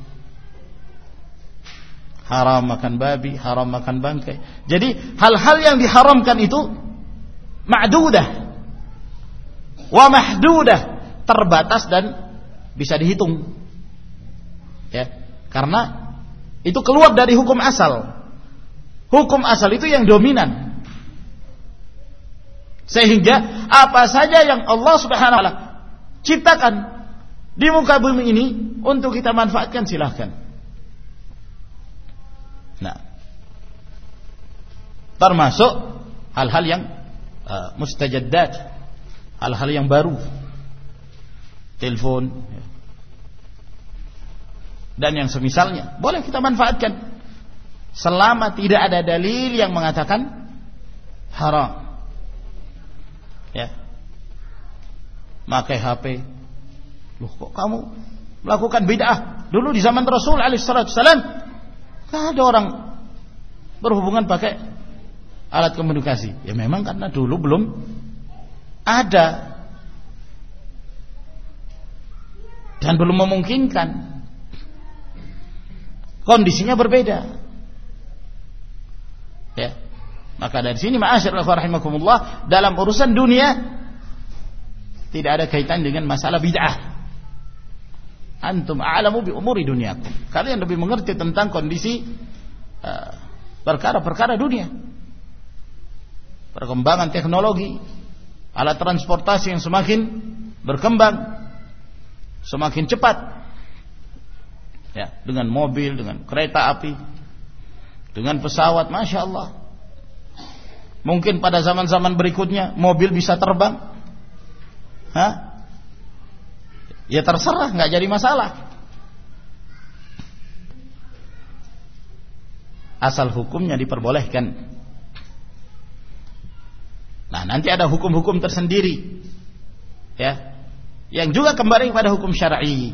Haram makan babi, haram makan bangkai. Jadi hal-hal yang diharamkan itu ma'dudah wa mahdudah, terbatas dan bisa dihitung. Ya, karena itu keluar dari hukum asal. Hukum asal itu yang dominan. Sehingga apa saja yang Allah Subhanahu wa taala ciptakan di muka bumi ini untuk kita manfaatkan silahkan. Nah, termasuk hal-hal yang uh, mustajaddat, hal-hal yang baru, telepon dan yang semisalnya boleh kita manfaatkan selama tidak ada dalil yang mengatakan haram. Ya. Pakai HP. Loh kok kamu melakukan bid'ah? Dulu di zaman Rasul alaihissalam tidak ada orang berhubungan pakai alat komunikasi. Ya memang karena dulu belum ada dan belum memungkinkan. Kondisinya berbeda. Ya. Maka dari sini rahimakumullah dalam urusan dunia tidak ada kaitan dengan masalah bid'ah. Antum a'lamu bi umuri dunyakum. Kalian lebih mengerti tentang kondisi uh, perkara-perkara uh, dunia. Perkembangan teknologi, alat transportasi yang semakin berkembang, semakin cepat. Ya, dengan mobil, dengan kereta api, dengan pesawat, masya Allah. Mungkin pada zaman-zaman berikutnya mobil bisa terbang. Hah? Ya terserah, nggak jadi masalah. Asal hukumnya diperbolehkan. Nah, nanti ada hukum-hukum tersendiri. Ya. Yang juga kembali kepada hukum syar'i.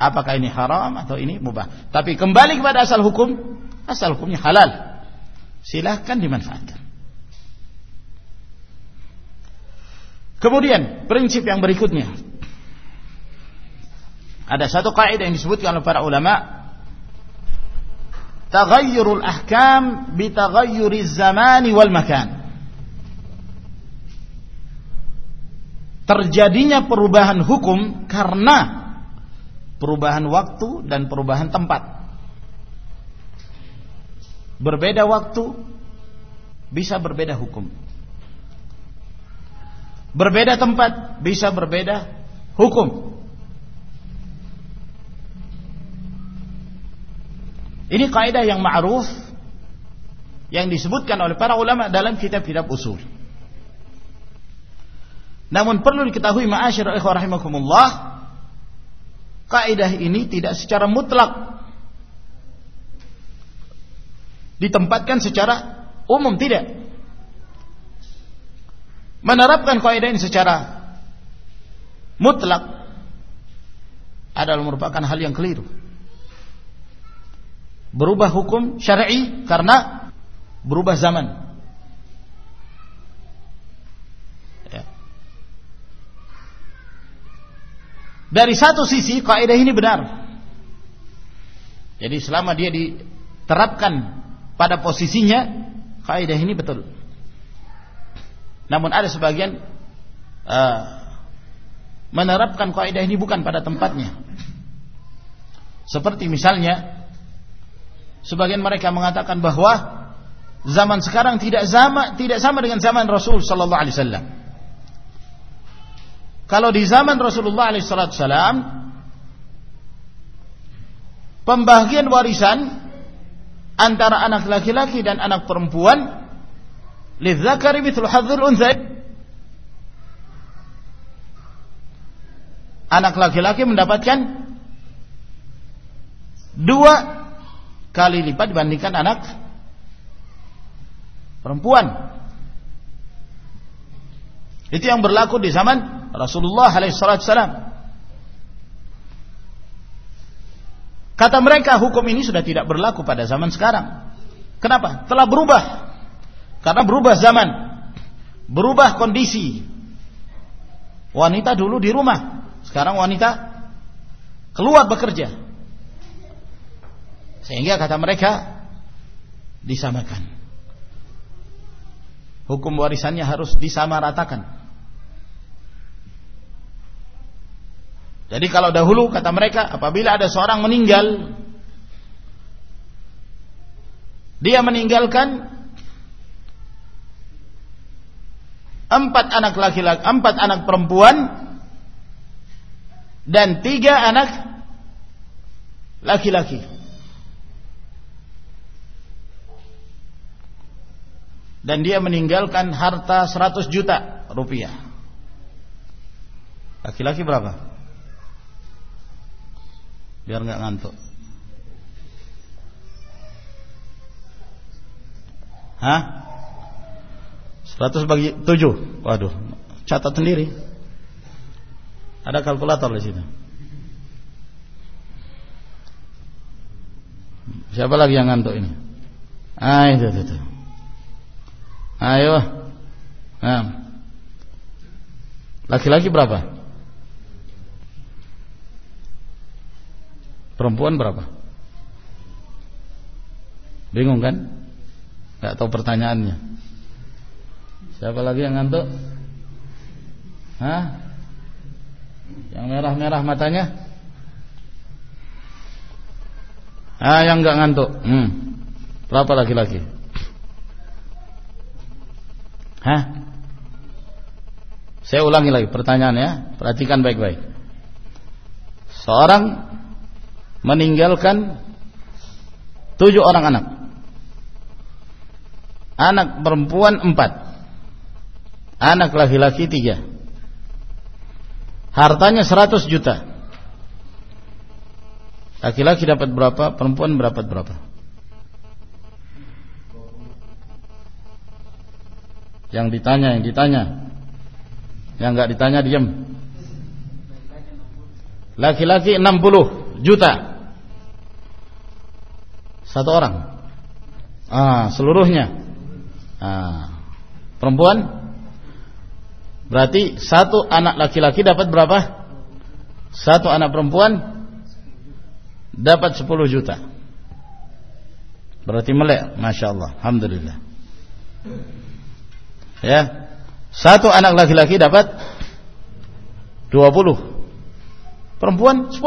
Apakah ini haram atau ini mubah? Tapi kembali kepada asal hukum, asal hukumnya halal. Silahkan dimanfaatkan. Kemudian prinsip yang berikutnya ada satu kaidah yang disebutkan oleh para ulama taghayyurul ahkam bi taghayyuriz zamani wal makan terjadinya perubahan hukum karena perubahan waktu dan perubahan tempat berbeda waktu bisa berbeda hukum Berbeda tempat bisa berbeda hukum. Ini kaidah yang ma'ruf yang disebutkan oleh para ulama dalam kitab-kitab usul. Namun perlu diketahui ma'asyir ikhwah rahimakumullah kaidah ini tidak secara mutlak ditempatkan secara umum tidak menerapkan kaidah ini secara mutlak adalah merupakan hal yang keliru. Berubah hukum syar'i karena berubah zaman. Dari satu sisi kaidah ini benar. Jadi selama dia diterapkan pada posisinya kaidah ini betul. Namun ada sebagian uh, menerapkan kaidah ini bukan pada tempatnya. Seperti misalnya sebagian mereka mengatakan bahwa zaman sekarang tidak sama tidak sama dengan zaman Rasul sallallahu alaihi wasallam. Kalau di zaman Rasulullah wasallam pembagian warisan antara anak laki-laki dan anak perempuan lidzakari mithlu hadzul unthayain anak laki-laki mendapatkan dua kali lipat dibandingkan anak perempuan. Itu yang berlaku di zaman Rasulullah SAW. Kata mereka hukum ini sudah tidak berlaku pada zaman sekarang. Kenapa? Telah berubah. Karena berubah zaman, berubah kondisi. Wanita dulu di rumah, sekarang wanita keluar bekerja. Sehingga kata mereka disamakan. Hukum warisannya harus disamaratakan. Jadi kalau dahulu kata mereka apabila ada seorang meninggal dia meninggalkan empat anak laki-laki, empat anak perempuan dan tiga anak laki-laki. Dan dia meninggalkan harta 100 juta rupiah. Laki-laki berapa? Biar nggak ngantuk. Hah? 100 bagi 7. Waduh, catat sendiri. Ada kalkulator di situ. Siapa lagi yang ngantuk ini? Ah, itu, itu, itu. Ayo. Nah. Laki-laki berapa? Perempuan berapa? Bingung kan? Gak tahu pertanyaannya. Siapa lagi yang ngantuk? Hah? Yang merah-merah matanya? Ah, yang enggak ngantuk. Hmm. Berapa laki-laki? Hah? Saya ulangi lagi pertanyaan ya. Perhatikan baik-baik. Seorang meninggalkan tujuh orang anak. Anak perempuan empat. Anak laki-laki tiga. Hartanya seratus juta. Laki-laki dapat berapa perempuan dapat berapa? Yang ditanya yang ditanya. Yang enggak ditanya diam laki-laki 60 juta satu orang. Ah, seluruhnya. Ah. Perempuan berarti satu anak laki-laki dapat berapa? Satu anak perempuan dapat 10 juta. Berarti melek, masya Allah, alhamdulillah. Ya, satu anak laki-laki dapat 20 Perempuan 10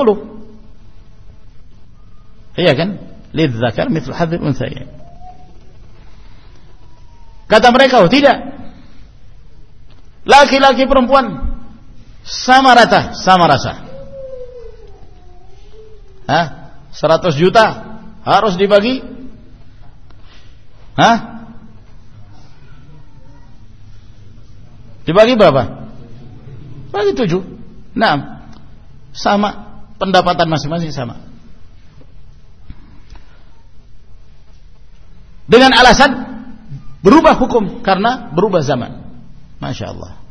Iya kan? Lidzakar mithlu hadzil unthayain. Kata mereka, oh tidak. Laki-laki perempuan sama rata, sama rasa. Hah? 100 juta harus dibagi? Hah? Dibagi berapa? Bagi tujuh. Nah, sama pendapatan masing-masing sama. Dengan alasan berubah hukum karena berubah zaman. Masya Allah.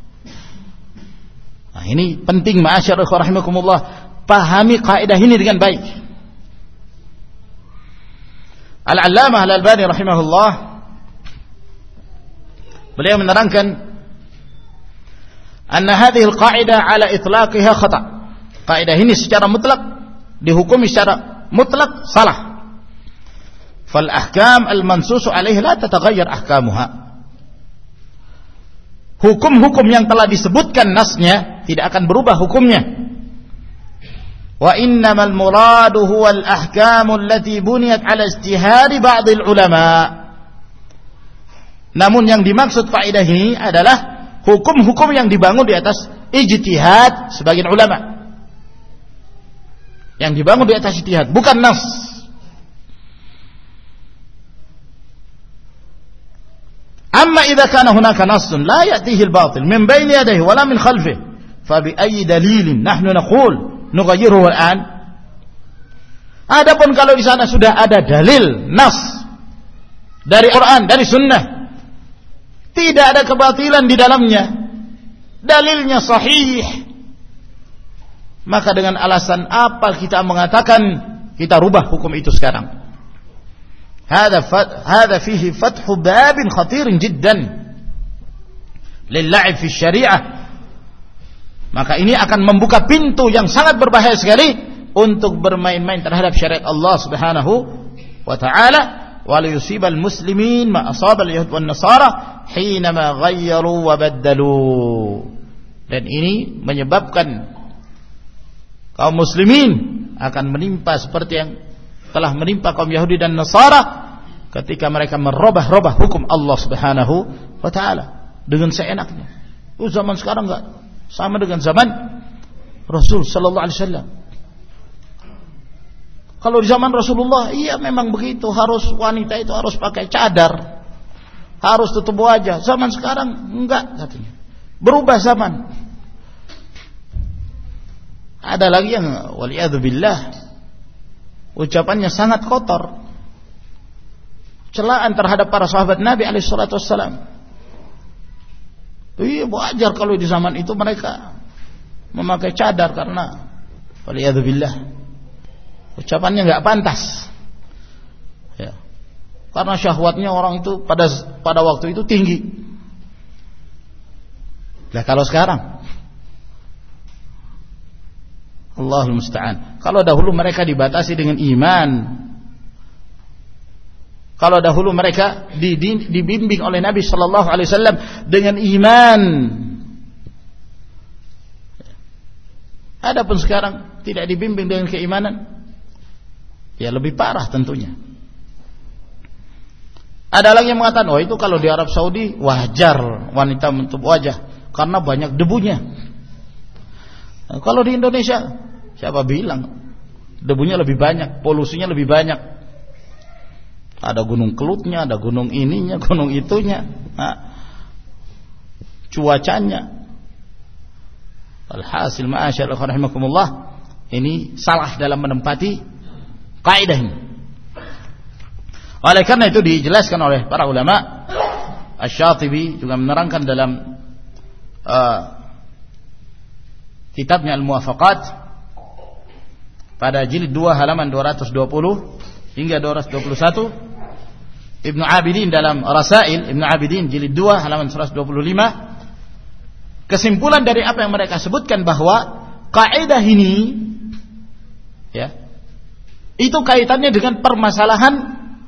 Nah, ini penting ma'asyarul rahimakumullah pahami kaidah ini dengan baik. Al-Allamah Al-Albani rahimahullah beliau menerangkan anna hadhihi al-qa'idah ala itlaqiha khata. Kaidah ini secara mutlak dihukumi secara mutlak salah fal ahkam al mansusu alaihi la tataghayyar ahkamuha. Hukum-hukum yang telah disebutkan nasnya tidak akan berubah hukumnya. Wa innamal muradu huwa al ahkamu allati buniyat ala ijtihadi ba'dil ulama. Namun yang dimaksud faedah ini adalah hukum-hukum yang dibangun di atas ijtihad sebagian ulama. Yang dibangun di atas ijtihad bukan nas. Amma idza kana hunaka nassun la ya'tihi batil min bayni yadayhi wala min khalfihi fa bi ayyi dalilin nahnu naqul Adapun kalau di sana sudah ada dalil nas dari Quran, dari sunnah tidak ada kebatilan di dalamnya. Dalilnya sahih. Maka dengan alasan apa kita mengatakan kita rubah hukum itu sekarang? هذا هذا فيه فتح باب خطير جدا للعب في الشريعة maka ini akan membuka pintu yang sangat berbahaya sekali untuk bermain-main terhadap syariat Allah Subhanahu wa taala wa yusibal muslimin ma asaba al-yahud wan nasara hinama ghayyaru wa baddalu dan ini menyebabkan kaum muslimin akan menimpa seperti yang telah menimpa kaum Yahudi dan Nasara ketika mereka merubah-rubah hukum Allah Subhanahu wa taala dengan seenaknya. Oh, zaman sekarang enggak sama dengan zaman Rasul sallallahu alaihi wasallam. Kalau di zaman Rasulullah, iya memang begitu, harus wanita itu harus pakai cadar. Harus tutup wajah. Zaman sekarang enggak katanya. Berubah zaman. Ada lagi yang waliyadzubillah ucapannya sangat kotor. Celaan terhadap para sahabat Nabi alaihi wassalam. Iya wajar kalau di zaman itu mereka memakai cadar karena waliyadzubillah ucapannya nggak pantas. Ya. Karena syahwatnya orang itu pada pada waktu itu tinggi. Lah kalau sekarang Allahul musta'an. Kalau dahulu mereka dibatasi dengan iman. Kalau dahulu mereka dibimbing oleh Nabi sallallahu alaihi wasallam dengan iman. Adapun sekarang tidak dibimbing dengan keimanan, ya lebih parah tentunya. Ada lagi yang mengatakan, oh itu kalau di Arab Saudi wajar wanita menutup wajah karena banyak debunya. Nah, kalau di Indonesia siapa bilang debunya lebih banyak, polusinya lebih banyak. Ada gunung kelutnya, ada gunung ininya, [LAUGHS] gunung itunya. Nah, cuacanya. Alhasil ma'asyar rahimakumullah ini salah dalam menempati kaidah ini. Oleh karena itu dijelaskan oleh para ulama Asy-Syatibi juga menerangkan dalam uh, kitabnya Al-Muwafaqat pada jilid 2 halaman 220 hingga 221 Ibnu Abidin dalam Rasail Ibnu Abidin jilid 2 halaman 125 kesimpulan dari apa yang mereka sebutkan bahwa kaidah ini ya itu kaitannya dengan permasalahan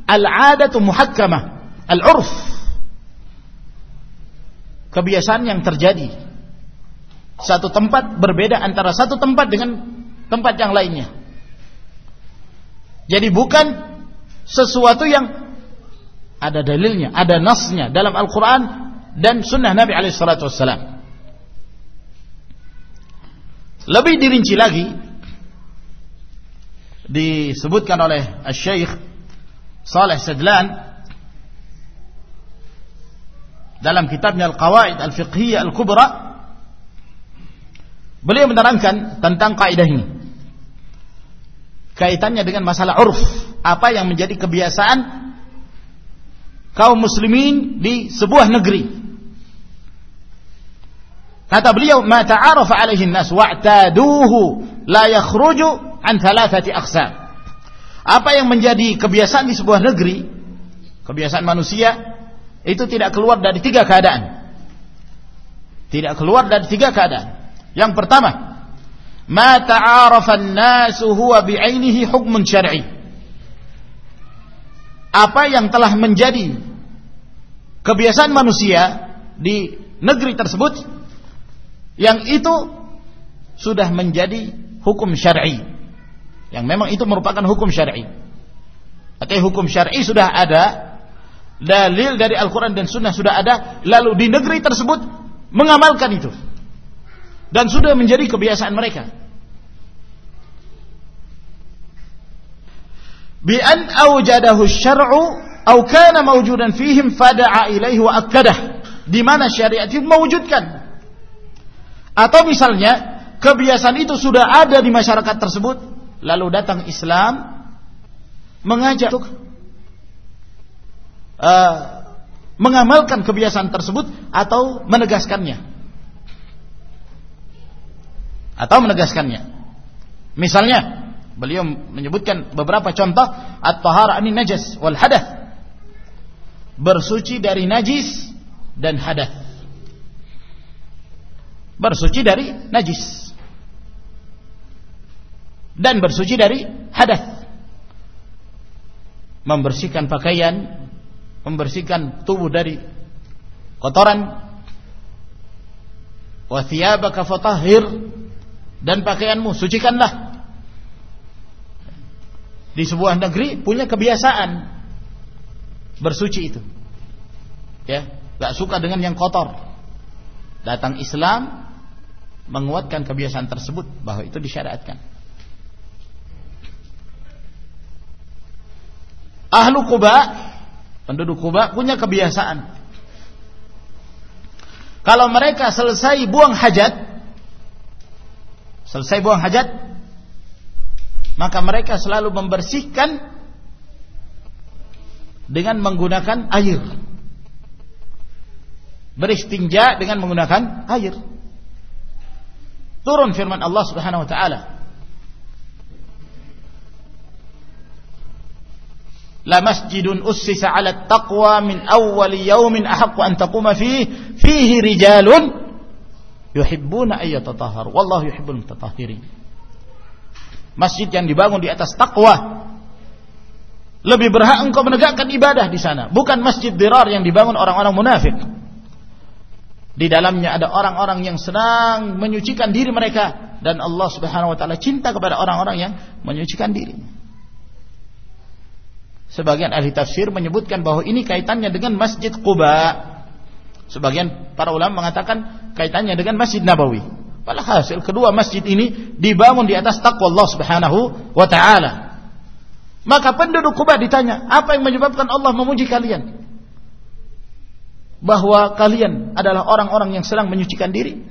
al-adatu muhakkamah al-urf. Kebiasaan yang terjadi satu tempat berbeda antara satu tempat dengan tempat yang lainnya. Jadi bukan sesuatu yang ada dalilnya ada nasnya dalam Al-Quran dan sunnah Nabi Alaihissalam lebih dirinci lagi disebutkan oleh Syekh Saleh Sedlan dalam kitabnya Al-Qawaid Al-Fiqhiyah Al-Kubra beliau menerangkan tentang kaidah ini kaitannya dengan masalah urf apa yang menjadi kebiasaan kaum muslimin di sebuah negeri kata beliau ma ta'arafa alaihi nas wa'taduhu la yakhruju an thalathati aqsam apa yang menjadi kebiasaan di sebuah negeri kebiasaan manusia itu tidak keluar dari tiga keadaan. Tidak keluar dari tiga keadaan. Yang pertama, ma ta'arafa an-nasu huwa bi'ainihi hukmun syar'i. Apa yang telah menjadi kebiasaan manusia di negeri tersebut yang itu sudah menjadi hukum syar'i. Yang memang itu merupakan hukum syar'i. Oke, hukum syar'i sudah ada dalil dari Al-Quran dan Sunnah sudah ada, lalu di negeri tersebut mengamalkan itu. Dan sudah menjadi kebiasaan mereka. Bi an awjadahu syar'u atau kana mawjudan fihim fada'a ilaihi wa akkadah. Di mana syariat itu mewujudkan. Atau misalnya kebiasaan itu sudah ada di masyarakat tersebut, lalu datang Islam mengajak uh, mengamalkan kebiasaan tersebut atau menegaskannya atau menegaskannya. Misalnya beliau menyebutkan beberapa contoh at-tahara ani najas wal hadath. Bersuci dari najis dan hadath. Bersuci dari najis. Dan bersuci dari hadath. Membersihkan pakaian membersihkan tubuh dari kotoran. Wa thiyabaka fatahhir dan pakaianmu sucikanlah. Di sebuah negeri punya kebiasaan bersuci itu. Ya gak suka dengan yang kotor. Datang Islam menguatkan kebiasaan tersebut bahwa itu disyariatkan. Ahlu Quba Penduduk Kuba punya kebiasaan. Kalau mereka selesai buang hajat, selesai buang hajat, maka mereka selalu membersihkan dengan menggunakan air. Beristinja dengan menggunakan air. Turun firman Allah Subhanahu wa taala, la masjidun ussisa ala taqwa min awwal yawmin ahaqqu an taquma fihi fihi rijalun yuhibbuna ay yatatahharu. Wallahu yuhibbul mutatahhirin. Masjid yang dibangun di atas takwa lebih berhak engkau menegakkan ibadah di sana. Bukan masjid dirar yang dibangun orang-orang munafik. Di dalamnya ada orang-orang yang senang menyucikan diri mereka. Dan Allah Subhanahu wa taala cinta kepada orang-orang yang menyucikan diri Sebagian ahli tafsir menyebutkan bahwa ini kaitannya dengan Masjid Quba. Sebagian para ulama mengatakan kaitannya dengan Masjid Nabawi. Hasil kedua masjid ini dibangun di atas takwa Allah Subhanahu wa taala. Maka penduduk Kuba ditanya, apa yang menyebabkan Allah memuji kalian? Bahwa kalian adalah orang-orang yang sedang menyucikan diri.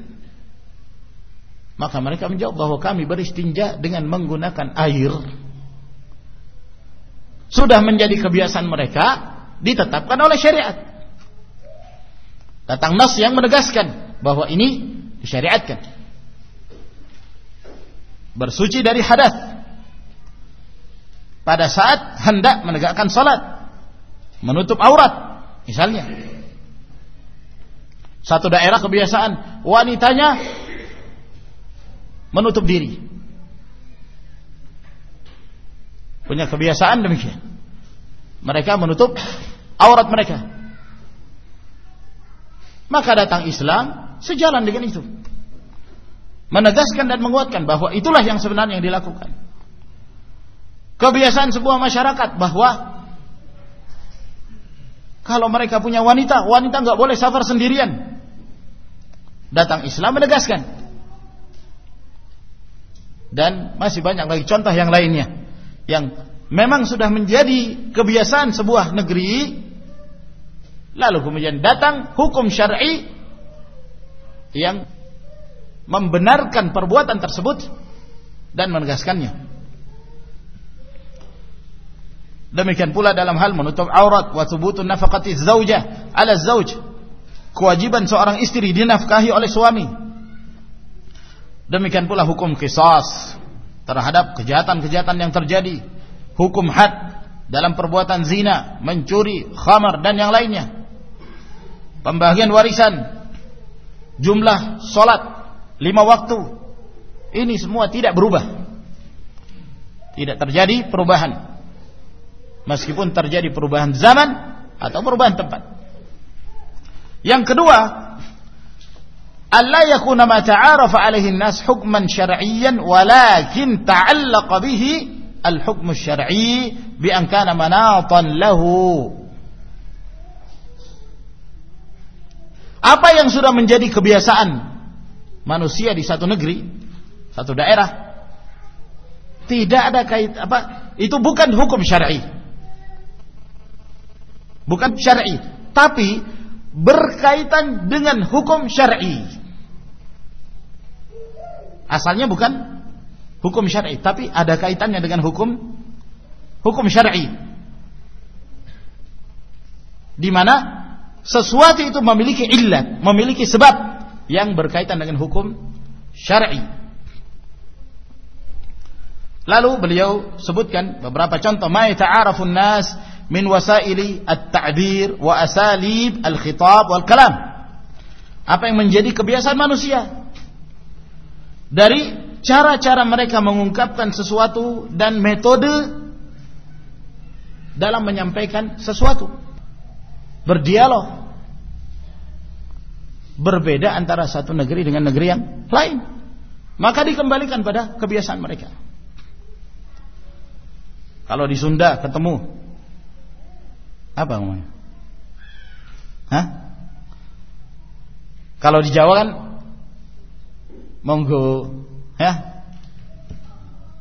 Maka mereka menjawab bahwa kami beristinja dengan menggunakan air. Sudah menjadi kebiasaan mereka, ditetapkan oleh syariat. Datang nas yang menegaskan bahwa ini disyariatkan. Bersuci dari hadas. Pada saat hendak menegakkan salat menutup aurat misalnya. Satu daerah kebiasaan wanitanya menutup diri. Punya kebiasaan demikian. Mereka menutup aurat mereka maka datang Islam sejalan dengan itu menegaskan dan menguatkan bahwa itulah yang sebenarnya yang dilakukan kebiasaan sebuah masyarakat bahwa kalau mereka punya wanita, wanita nggak boleh safar sendirian. Datang Islam menegaskan. Dan masih banyak lagi contoh yang lainnya yang memang sudah menjadi kebiasaan sebuah negeri lalu kemudian datang hukum syar'i yang membenarkan perbuatan tersebut dan menegaskannya. Demikian pula dalam hal menutup aurat wa thubutun nafaqati zaujah ala zauj. Kewajiban seorang istri dinafkahi oleh suami. Demikian pula hukum kisas terhadap kejahatan-kejahatan yang terjadi. Hukum had dalam perbuatan zina, mencuri, khamar dan yang lainnya. Pembagian warisan, jumlah solat, lima waktu. Ini semua tidak berubah. Tidak terjadi perubahan meskipun terjadi perubahan zaman atau perubahan tempat. Yang kedua, alla yakuna ma ta'arafa alaihi an-nas hukman syar'iyyan walakin ta'allaqa bihi al-hukm asy-syar'i bi an kana manatan lahu. Apa yang sudah menjadi kebiasaan manusia di satu negeri, satu daerah, tidak ada kait apa itu bukan hukum syar'i bukan syar'i, tapi berkaitan dengan hukum syar'i. Asalnya bukan hukum syar'i, tapi ada kaitannya dengan hukum hukum syar'i. Di mana sesuatu itu memiliki illat, memiliki sebab yang berkaitan dengan hukum syar'i. Lalu beliau sebutkan beberapa contoh ma ta'arafun nas min wasaili at-ta'bir wa asalib al-khitab wal kalam. Apa yang menjadi kebiasaan manusia dari cara-cara mereka mengungkapkan sesuatu dan metode dalam menyampaikan sesuatu. Berdialog. Berbeda antara satu negeri dengan negeri yang lain. Maka dikembalikan pada kebiasaan mereka. Kalau di Sunda ketemu apa namanya? Hah? Kalau di Jawa kan monggo, ya?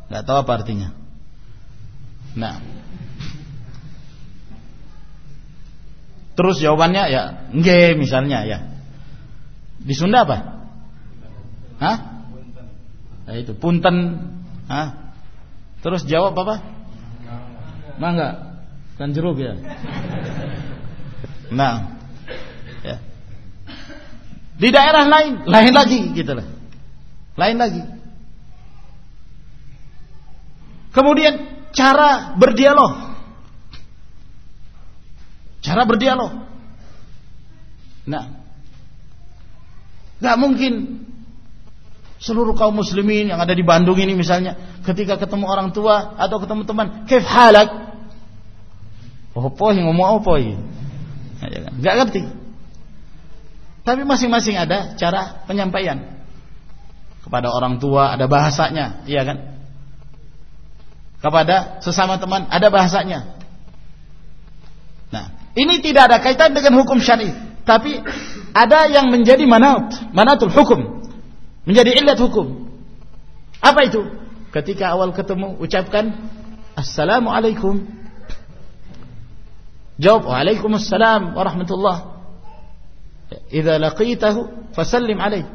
Enggak tahu apa artinya. Nah. Terus jawabannya ya nggih misalnya ya. Di Sunda apa? Hah? Nah, itu punten. Hah? Terus jawab apa? Mangga kan jeruk ya. Nah, ya. Di daerah lain, lain lagi gitu lah. Lain lagi. Kemudian cara berdialog. Cara berdialog. Nah, nggak mungkin seluruh kaum muslimin yang ada di Bandung ini misalnya ketika ketemu orang tua atau ketemu teman, "Kaif halak?" Apa yang ngomong apa ini? Gak ngerti. Tapi masing-masing ada cara penyampaian. Kepada orang tua ada bahasanya, iya kan? Kepada sesama teman ada bahasanya. Nah, ini tidak ada kaitan dengan hukum syar'i, tapi ada yang menjadi manat, manatul hukum. Menjadi illat hukum. Apa itu? Ketika awal ketemu ucapkan Assalamualaikum. Jawab Waalaikumsalam warahmatullah. Idza laqitahu fasallim alaih.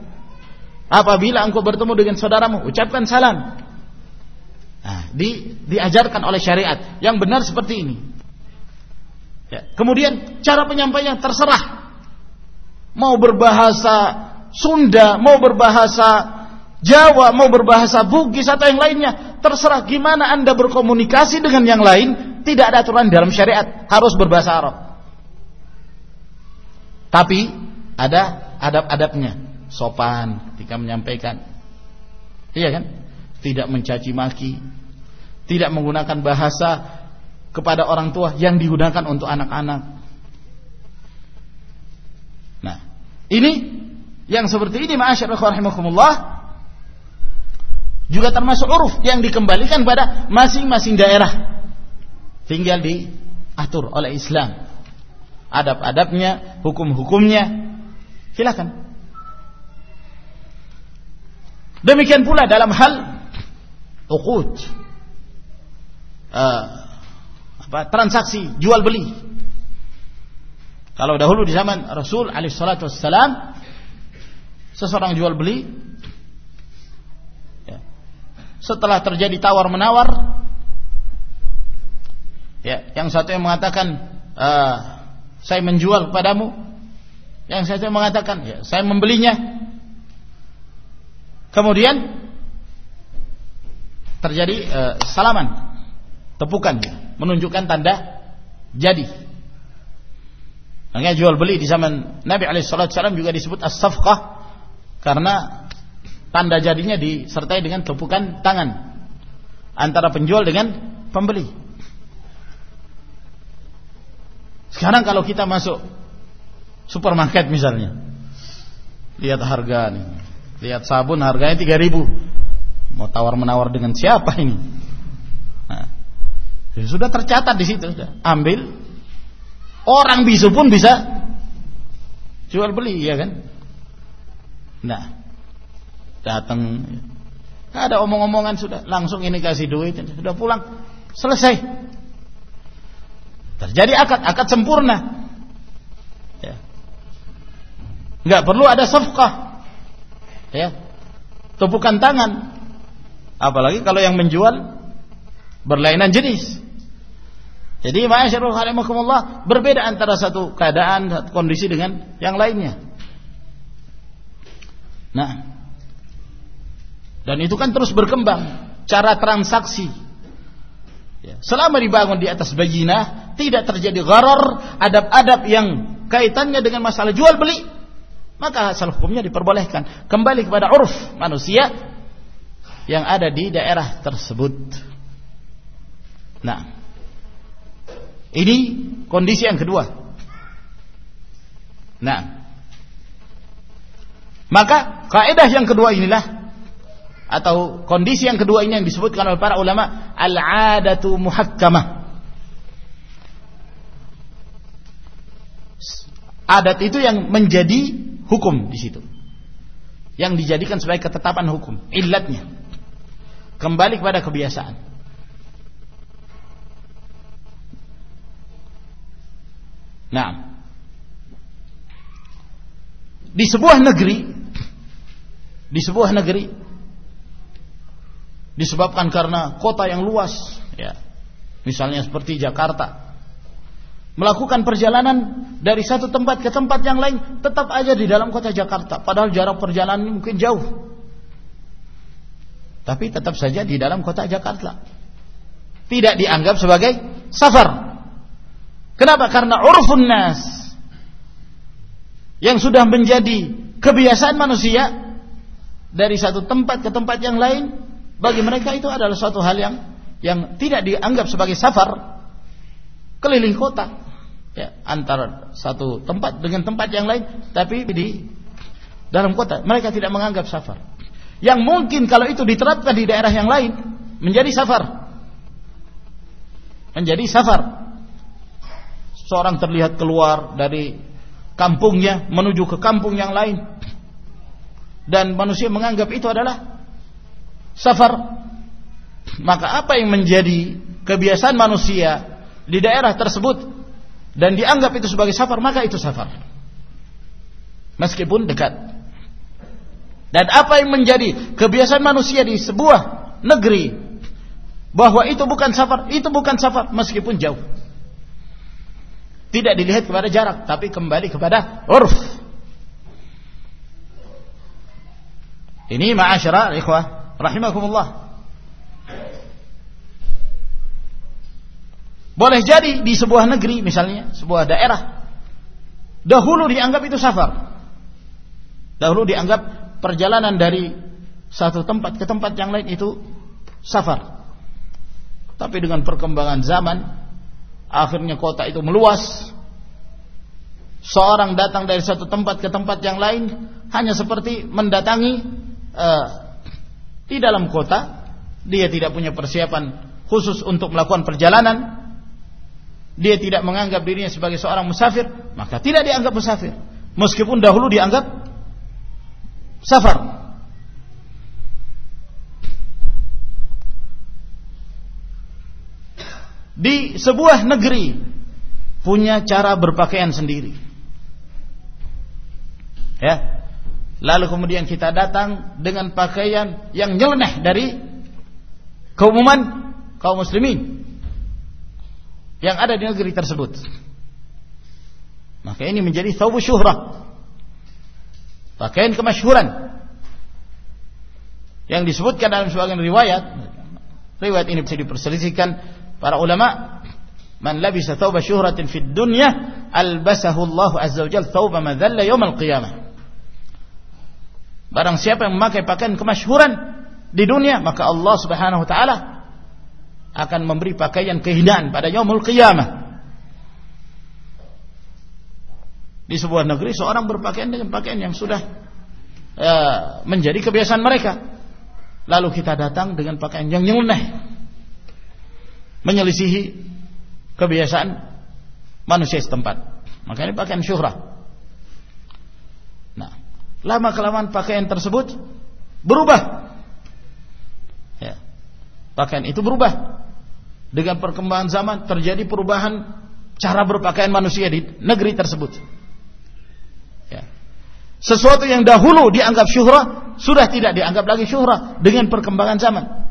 Apabila engkau bertemu dengan saudaramu, ucapkan salam. Nah, di, diajarkan oleh syariat yang benar seperti ini. Ya. Kemudian cara penyampaian terserah. Mau berbahasa Sunda, mau berbahasa Jawa, mau berbahasa Bugis atau yang lainnya, terserah gimana Anda berkomunikasi dengan yang lain, tidak ada aturan dalam syariat, harus berbahasa Arab. Tapi ada adab-adabnya, sopan ketika menyampaikan. Iya kan? Tidak mencaci maki, tidak menggunakan bahasa kepada orang tua yang digunakan untuk anak-anak. Nah, ini yang seperti ini rahimakumullah juga termasuk uruf yang dikembalikan pada masing-masing daerah. Tinggal diatur oleh Islam. Adab-adabnya, hukum-hukumnya. Silakan. Demikian pula dalam hal uqud uh, apa, transaksi jual beli. Kalau dahulu di zaman Rasul alaihissalatu wassalam seseorang jual beli ya, setelah terjadi tawar menawar ya, yang satu yang mengatakan uh, saya menjual kepadamu yang satu yang mengatakan ya, saya membelinya. Kemudian terjadi uh, salaman tepukan menunjukkan tanda jadi. Makanya jual beli di zaman Nabi Alaihissalam juga disebut as-safqah karena tanda jadinya disertai dengan tepukan tangan antara penjual dengan pembeli. Sekarang kalau kita masuk supermarket misalnya lihat harga nih lihat sabun harganya 3000 mau tawar menawar dengan siapa ini Ya, sudah tercatat di situ, sudah. Ambil. Orang bisu pun bisa jual beli, ya kan? Nah, datang. Ada omong-omongan sudah. Langsung ini kasih duit sudah pulang. Selesai. Terjadi akad akad sempurna. Ya. nggak perlu ada safkah. Ya. Tupukan tangan. Apalagi kalau yang menjual berlainan jenis jadi ma'asyarul rahimakumullah berbeda antara satu keadaan, satu kondisi dengan yang lainnya. Nah, dan itu kan terus berkembang cara transaksi. Ya, selama dibangun di atas bayinah, tidak terjadi gharar, adab-adab yang kaitannya dengan masalah jual beli, maka asal hukumnya diperbolehkan. Kembali kepada uruf manusia yang ada di daerah tersebut. Nah, ini kondisi yang kedua. Nah, maka kaidah yang kedua inilah atau kondisi yang kedua ini yang disebutkan oleh para ulama al-adatu muhakkamah. Adat itu yang menjadi hukum di situ. Yang dijadikan sebagai ketetapan hukum, illatnya. Kembali kepada kebiasaan. Nah, di sebuah negeri, di sebuah negeri, disebabkan karena kota yang luas, ya, misalnya seperti Jakarta, melakukan perjalanan dari satu tempat ke tempat yang lain, tetap aja di dalam kota Jakarta, padahal jarak perjalanan mungkin jauh, tapi tetap saja di dalam kota Jakarta, tidak dianggap sebagai safar. Kenapa? Karena urfun nas. Yang sudah menjadi kebiasaan manusia dari satu tempat ke tempat yang lain bagi mereka itu adalah suatu hal yang yang tidak dianggap sebagai safar. Keliling kota. Ya, antara satu tempat dengan tempat yang lain tapi di dalam kota. Mereka tidak menganggap safar. Yang mungkin kalau itu diterapkan di daerah yang lain menjadi safar. Menjadi safar seorang terlihat keluar dari kampungnya menuju ke kampung yang lain. Dan manusia menganggap itu adalah safar. Maka apa yang menjadi kebiasaan manusia di daerah tersebut dan dianggap itu sebagai safar maka itu safar. Meskipun dekat. Dan apa yang menjadi kebiasaan manusia di sebuah negeri bahwa itu bukan safar itu bukan safar meskipun jauh tidak dilihat kepada jarak tapi kembali kepada urf ini ma'asyara ikhwah rahimakumullah Boleh jadi di sebuah negeri misalnya, sebuah daerah dahulu dianggap itu safar. Dahulu dianggap perjalanan dari satu tempat ke tempat yang lain itu safar. Tapi dengan perkembangan zaman akhirnya kota itu meluas. Seorang datang dari satu tempat ke tempat yang lain hanya seperti mendatangi uh, di dalam kota, dia tidak punya persiapan khusus untuk melakukan perjalanan, dia tidak menganggap dirinya sebagai seorang musafir, maka tidak dianggap musafir. Meskipun dahulu dianggap safar. Di sebuah negeri punya cara berpakaian sendiri. Ya. Lalu kemudian kita datang dengan pakaian yang nyeleneh dari keumuman kaum muslimin yang ada di negeri tersebut. Maka ini menjadi thawbu syuhrah. Pakaian kemasyhuran. Yang disebutkan dalam sebagian riwayat, riwayat ini bisa diperselisihkan para ulama, man labisa thawba syuhratin fid dunya albasahu Allah azza wa jalla thawba madhalla yawm al-qiyamah. Barang siapa yang memakai pakaian kemasyhuran di dunia, maka Allah Subhanahu wa taala akan memberi pakaian kehinaan pada yaumul qiyamah. Di sebuah negeri seorang berpakaian dengan pakaian yang sudah ya, menjadi kebiasaan mereka. Lalu kita datang dengan pakaian yang nyeleneh. Menyelisihi kebiasaan manusia setempat. Maka ini pakaian syuhrah. Nah, lama kelamaan pakaian tersebut berubah. Ya. Pakaian itu berubah dengan perkembangan zaman terjadi perubahan cara berpakaian manusia di negeri tersebut. Ya. Sesuatu yang dahulu dianggap syuhrah sudah tidak dianggap lagi syuhrah dengan perkembangan zaman.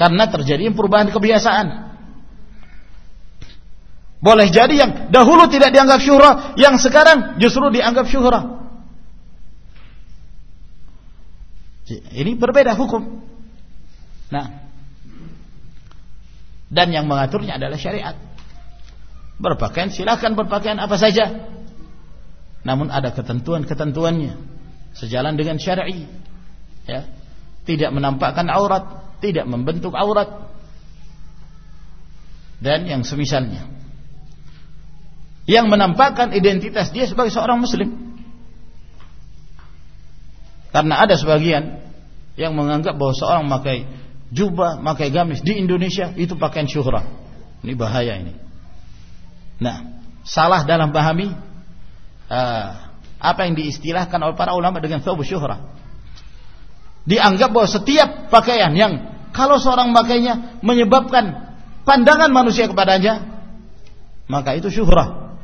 Karena terjadi perubahan kebiasaan. Boleh jadi yang dahulu tidak dianggap syuhrah, yang sekarang justru dianggap syuhrah. Ini berbeda hukum. Nah, dan yang mengaturnya adalah syariat. Berpakaian silakan berpakaian apa saja. Namun ada ketentuan-ketentuannya sejalan dengan syar'i. Ya. Tidak menampakkan aurat, tidak membentuk aurat dan yang semisalnya. Yang menampakkan identitas dia sebagai seorang muslim. Karena ada sebagian yang menganggap bahwa seorang memakai jubah, pakai gamis di Indonesia itu pakaian syuhrah. Ini bahaya ini. Nah, salah dalam pahami uh, apa yang diistilahkan oleh para ulama dengan thawb syuhrah. Dianggap bahwa setiap pakaian yang kalau seorang makainya menyebabkan pandangan manusia kepadanya, maka itu syuhrah.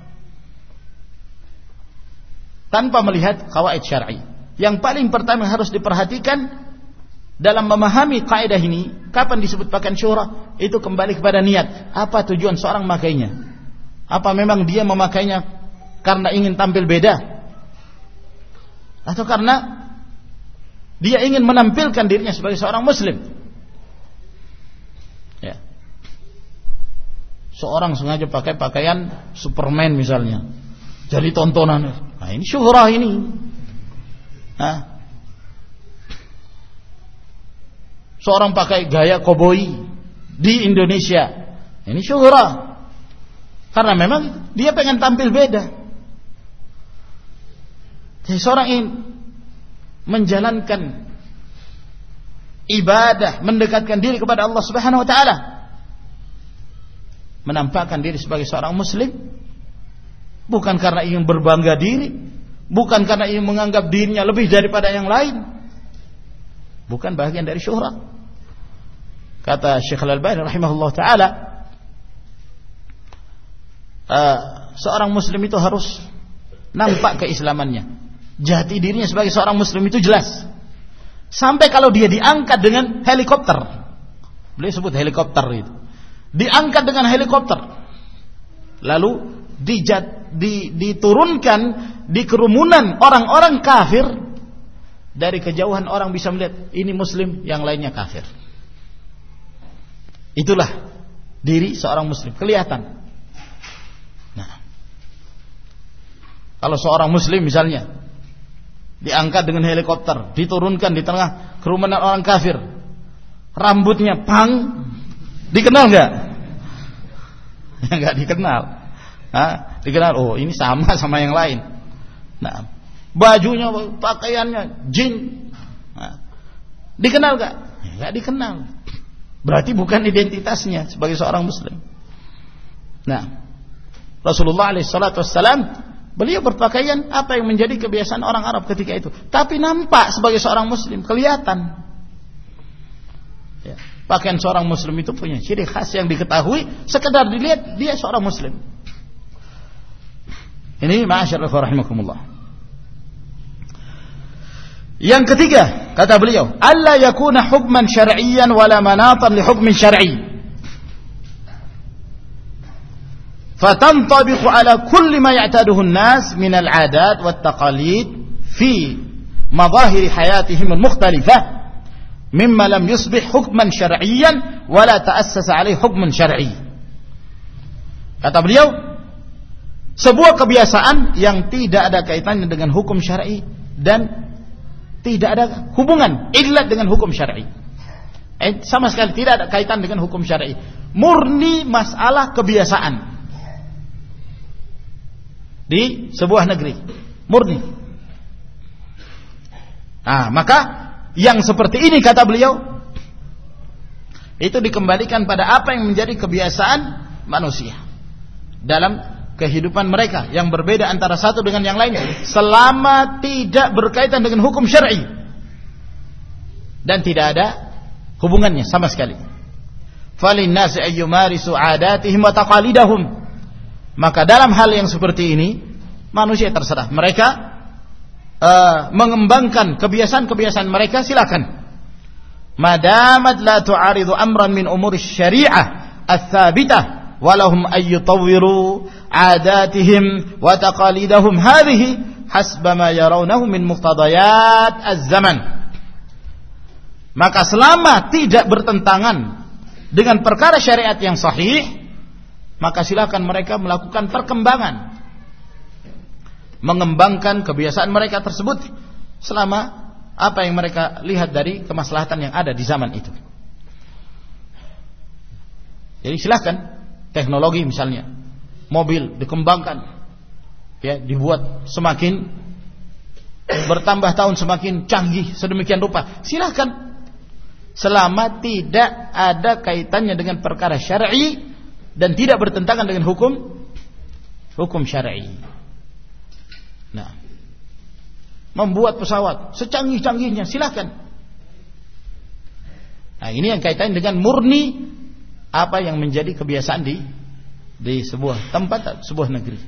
Tanpa melihat kawaid syar'i. Yang paling pertama harus diperhatikan dalam memahami kaidah ini, kapan disebut pakaian syuhrah? Itu kembali kepada niat. Apa tujuan seorang memakainya? Apa memang dia memakainya karena ingin tampil beda? Atau karena dia ingin menampilkan dirinya sebagai seorang muslim? Ya. Seorang sengaja pakai pakaian Superman misalnya. Jadi tontonan. Nah, ini syuhrah ini. Nah, seorang pakai gaya koboi di Indonesia. Ini syuhra. Karena memang dia pengen tampil beda. Jadi seorang ingin menjalankan ibadah, mendekatkan diri kepada Allah Subhanahu wa taala. Menampakkan diri sebagai seorang muslim bukan karena ingin berbangga diri, bukan karena ingin menganggap dirinya lebih daripada yang lain, bukan bagian dari syuhrat. Kata Syekh Al-Albani rahimahullah taala uh, seorang muslim itu harus nampak keislamannya. Jati dirinya sebagai seorang muslim itu jelas. Sampai kalau dia diangkat dengan helikopter. Beliau sebut helikopter itu. Diangkat dengan helikopter. Lalu dijat, di, diturunkan di kerumunan orang-orang kafir. Dari kejauhan orang bisa melihat ini muslim yang lainnya kafir. Itulah diri seorang muslim kelihatan. Nah. Kalau seorang muslim misalnya diangkat dengan helikopter diturunkan di tengah kerumunan orang kafir rambutnya pang. Dikenal nggak [LAUGHS] nggak dikenal. Hah? dikenal oh ini sama [LAUGHS] sama yang lain. Nah bajunya pakaiannya jin. Nah, dikenal gak nggak dikenal. Berarti bukan identitasnya sebagai seorang muslim. Nah Rasulullah SAW beliau berpakaian apa yang menjadi kebiasaan orang Arab ketika itu? Tapi nampak sebagai seorang muslim kelihatan. Ya. Pakaian seorang muslim itu punya ciri khas yang diketahui sekedar dilihat dia seorang muslim. Ini ma'asyarakat rahimakumullah. Yang ketiga, kata beliau, "Alla yakuna hukman syar'iyyan wala manatan li hukmin syar'i." Fatantabiqu ala kulli ma ya'taduhu an-nas min al-'adat wat-taqalid fi madahir hayatihim al-mukhtalifah mimma lam yusbih hukman syar'iyyan wala ta'assasa alaihi hukmun syar'i. Kata beliau, sebuah kebiasaan yang tidak ada kaitannya dengan hukum syar'i dan tidak ada hubungan illat dengan hukum syar'i. Eh, sama sekali tidak ada kaitan dengan hukum syar'i. Murni masalah kebiasaan di sebuah negeri. Murni. Nah, maka yang seperti ini kata beliau itu dikembalikan pada apa yang menjadi kebiasaan manusia dalam kehidupan mereka yang berbeda antara satu dengan yang lain selama tidak berkaitan dengan hukum syar'i dan tidak ada hubungannya sama sekali. Adatihim wa taqalidahum. Maka dalam hal yang seperti ini manusia terserah. Mereka uh, mengembangkan kebiasaan-kebiasaan mereka silakan. Madamat la tu'aridu amran min umur syariah ats-tsabitah walahum ayyutawwiru adatihim wa taqalidahum hadhihi hasba ma yarawnahu min muqtadayat az-zaman. Maka selama tidak bertentangan dengan perkara syariat yang sahih, maka silakan mereka melakukan perkembangan mengembangkan kebiasaan mereka tersebut selama apa yang mereka lihat dari kemaslahatan yang ada di zaman itu. Jadi silakan teknologi misalnya mobil dikembangkan ya dibuat semakin bertambah tahun semakin canggih sedemikian rupa. Silahkan. Selama tidak ada kaitannya dengan perkara syar'i dan tidak bertentangan dengan hukum hukum syar'i membuat pesawat secanggih-canggihnya silahkan nah ini yang kaitannya dengan murni apa yang menjadi kebiasaan di di sebuah tempat sebuah negeri.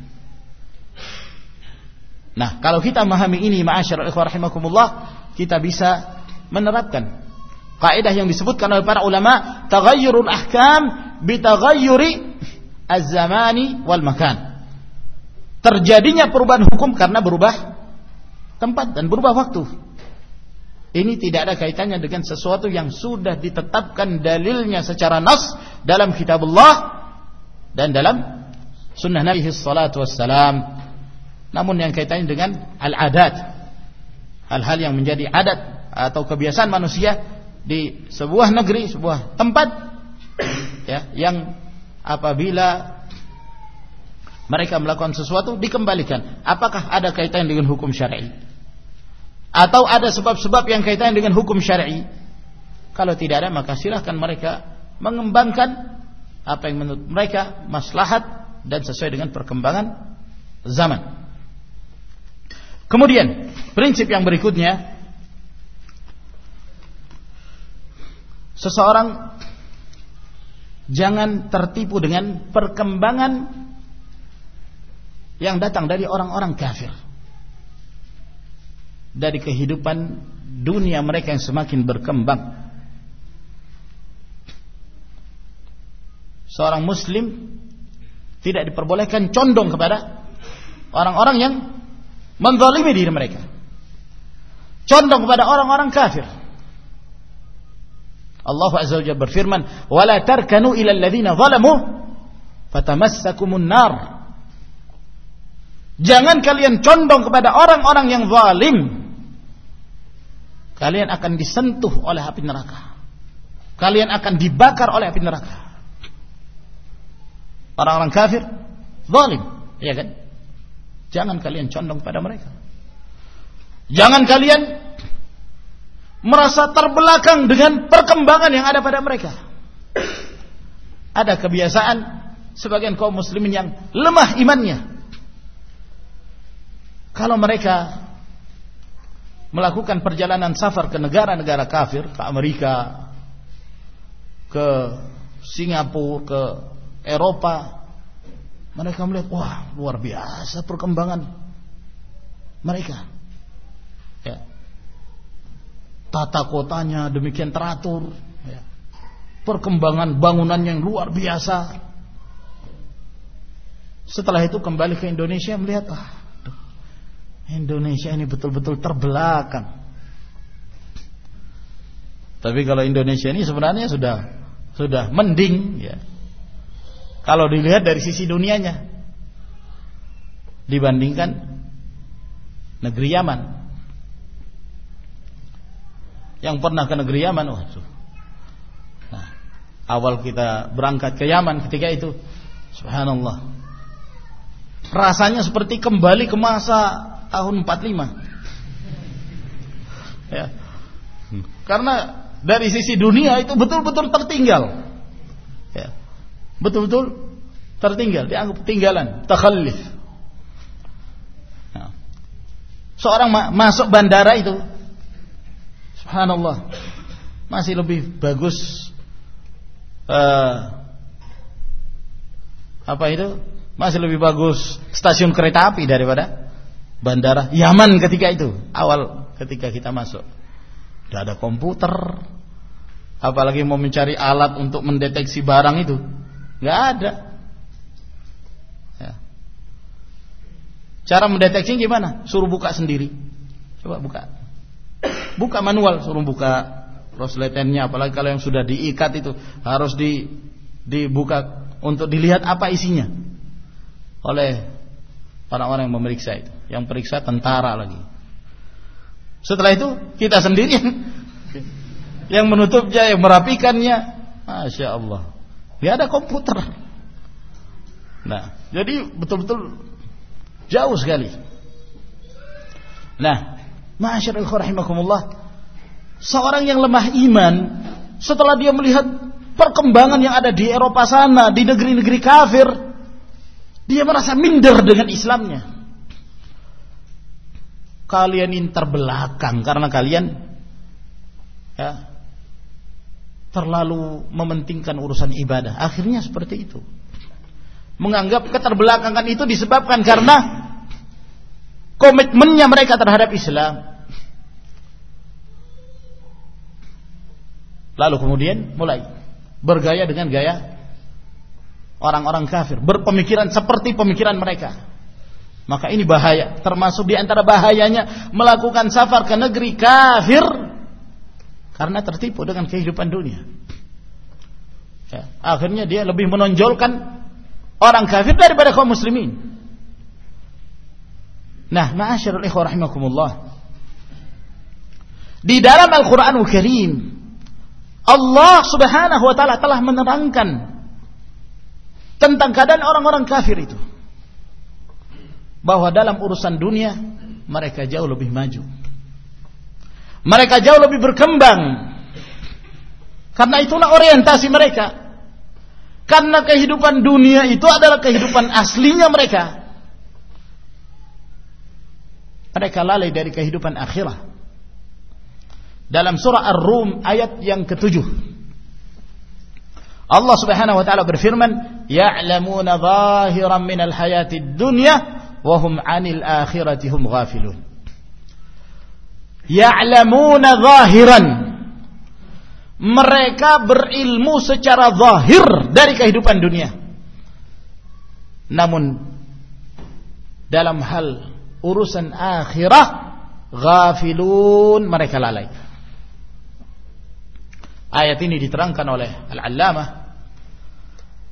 Nah, kalau kita memahami ini ma'asyiral rahimakumullah, kita bisa menerapkan kaidah yang disebutkan oleh para ulama, taghayyurul ahkam bi taghayyuri az-zamani wal makan. Terjadinya perubahan hukum karena berubah tempat dan berubah waktu. Ini tidak ada kaitannya dengan sesuatu yang sudah ditetapkan dalilnya secara nas dalam kitabullah dan dalam sunnah Nabi salatu wassalam namun yang kaitannya dengan al-adat hal-hal yang menjadi adat atau kebiasaan manusia di sebuah negeri, sebuah tempat ya yang apabila mereka melakukan sesuatu dikembalikan. Apakah ada kaitan dengan hukum syar'i atau ada sebab-sebab yang kaitan dengan hukum syar'i kalau tidak ada maka silahkan mereka mengembangkan apa yang menurut mereka maslahat dan sesuai dengan perkembangan zaman. Kemudian prinsip yang berikutnya seseorang jangan tertipu dengan perkembangan yang datang dari orang-orang kafir. Dari kehidupan dunia mereka yang semakin berkembang. Seorang muslim tidak diperbolehkan condong kepada orang-orang yang menzalimi diri mereka. Condong kepada orang-orang kafir. Allah Azza wa Jalla berfirman, "Wala tarkanu ila alladziina zalamu fatamassakumun nar." Jangan kalian condong kepada orang-orang yang zalim. Kalian akan disentuh oleh api neraka. Kalian akan dibakar oleh api neraka. Orang-orang kafir zalim, ya kan? Jangan kalian condong pada mereka. Jangan kalian merasa terbelakang dengan perkembangan yang ada pada mereka. Ada kebiasaan sebagian kaum muslimin yang lemah imannya. Kalau mereka melakukan perjalanan safar ke negara-negara kafir, ke Amerika, ke Singapura, ke Eropa, mereka melihat, wah luar biasa perkembangan mereka. Ya, tata kotanya demikian teratur, ya. perkembangan bangunan yang luar biasa. Setelah itu kembali ke Indonesia melihat, ah, Indonesia ini betul-betul terbelakang. Tapi kalau Indonesia ini sebenarnya sudah sudah mending, ya. Kalau dilihat dari sisi dunianya, dibandingkan negeri Yaman yang pernah ke negeri Yaman waduh. Nah, awal kita berangkat ke Yaman ketika itu subhanallah. Rasanya seperti kembali ke masa tahun 45. Ya. Karena dari sisi dunia itu betul-betul tertinggal. Ya. Betul-betul tertinggal, dianggap ketinggalan, takhallif. Nah. Seorang ma masuk bandara itu Subhanallah. Masih lebih bagus uh, apa itu? Masih lebih bagus stasiun kereta api daripada bandara Yaman ketika itu. Awal ketika kita masuk. Tidak ada komputer. Apalagi mau mencari alat untuk mendeteksi barang itu. nggak ada. Ya. Cara mendeteksi gimana? Suruh buka sendiri. Coba buka. Buka manual, suruh buka rosletennya apalagi kalau yang sudah diikat itu harus di dibuka untuk dilihat apa isinya oleh orang-orang yang memeriksa itu. Yang periksa tentara lagi. Setelah itu kita sendiri yang, yang menutupnya, yang merapikannya. Masya Allah. Tidak ada komputer. Nah, jadi betul-betul jauh sekali. Nah, Masyarakat rahimakumullah. Seorang yang lemah iman setelah dia melihat perkembangan yang ada di Eropa sana, di negeri-negeri kafir, dia merasa minder dengan Islamnya. Kalian ini terbelakang karena kalian ya, terlalu mementingkan urusan ibadah. Akhirnya seperti itu. Menganggap keterbelakangan itu disebabkan karena komitmennya mereka terhadap Islam. Lalu kemudian mulai bergaya dengan gaya orang-orang kafir, berpemikiran seperti pemikiran mereka. Maka ini bahaya, termasuk di antara bahayanya melakukan safar ke negeri kafir karena tertipu dengan kehidupan dunia. Ya, akhirnya dia lebih menonjolkan orang kafir daripada kaum muslimin. Nah, ma'asyarul ikhwah rahimakumullah. Di dalam Al-Qur'anul Karim Allah Subhanahu wa taala telah menerangkan tentang keadaan orang-orang kafir itu. Bahwa dalam urusan dunia mereka jauh lebih maju. Mereka jauh lebih berkembang. Karena itulah orientasi mereka. Karena kehidupan dunia itu adalah kehidupan aslinya mereka mereka lalai dari kehidupan akhirat. Dalam surah Ar-Rum ayat yang ketujuh. Allah Subhanahu wa taala berfirman, "Ya'lamuna zahiran minal hayatid dunya hum 'anil akhirati hum ghafilun." Ya'lamuna zahiran. Mereka berilmu secara zahir dari kehidupan dunia. Namun dalam hal urusan akhirah ghafilun mereka lalai. Ayat ini diterangkan oleh Al-Allamah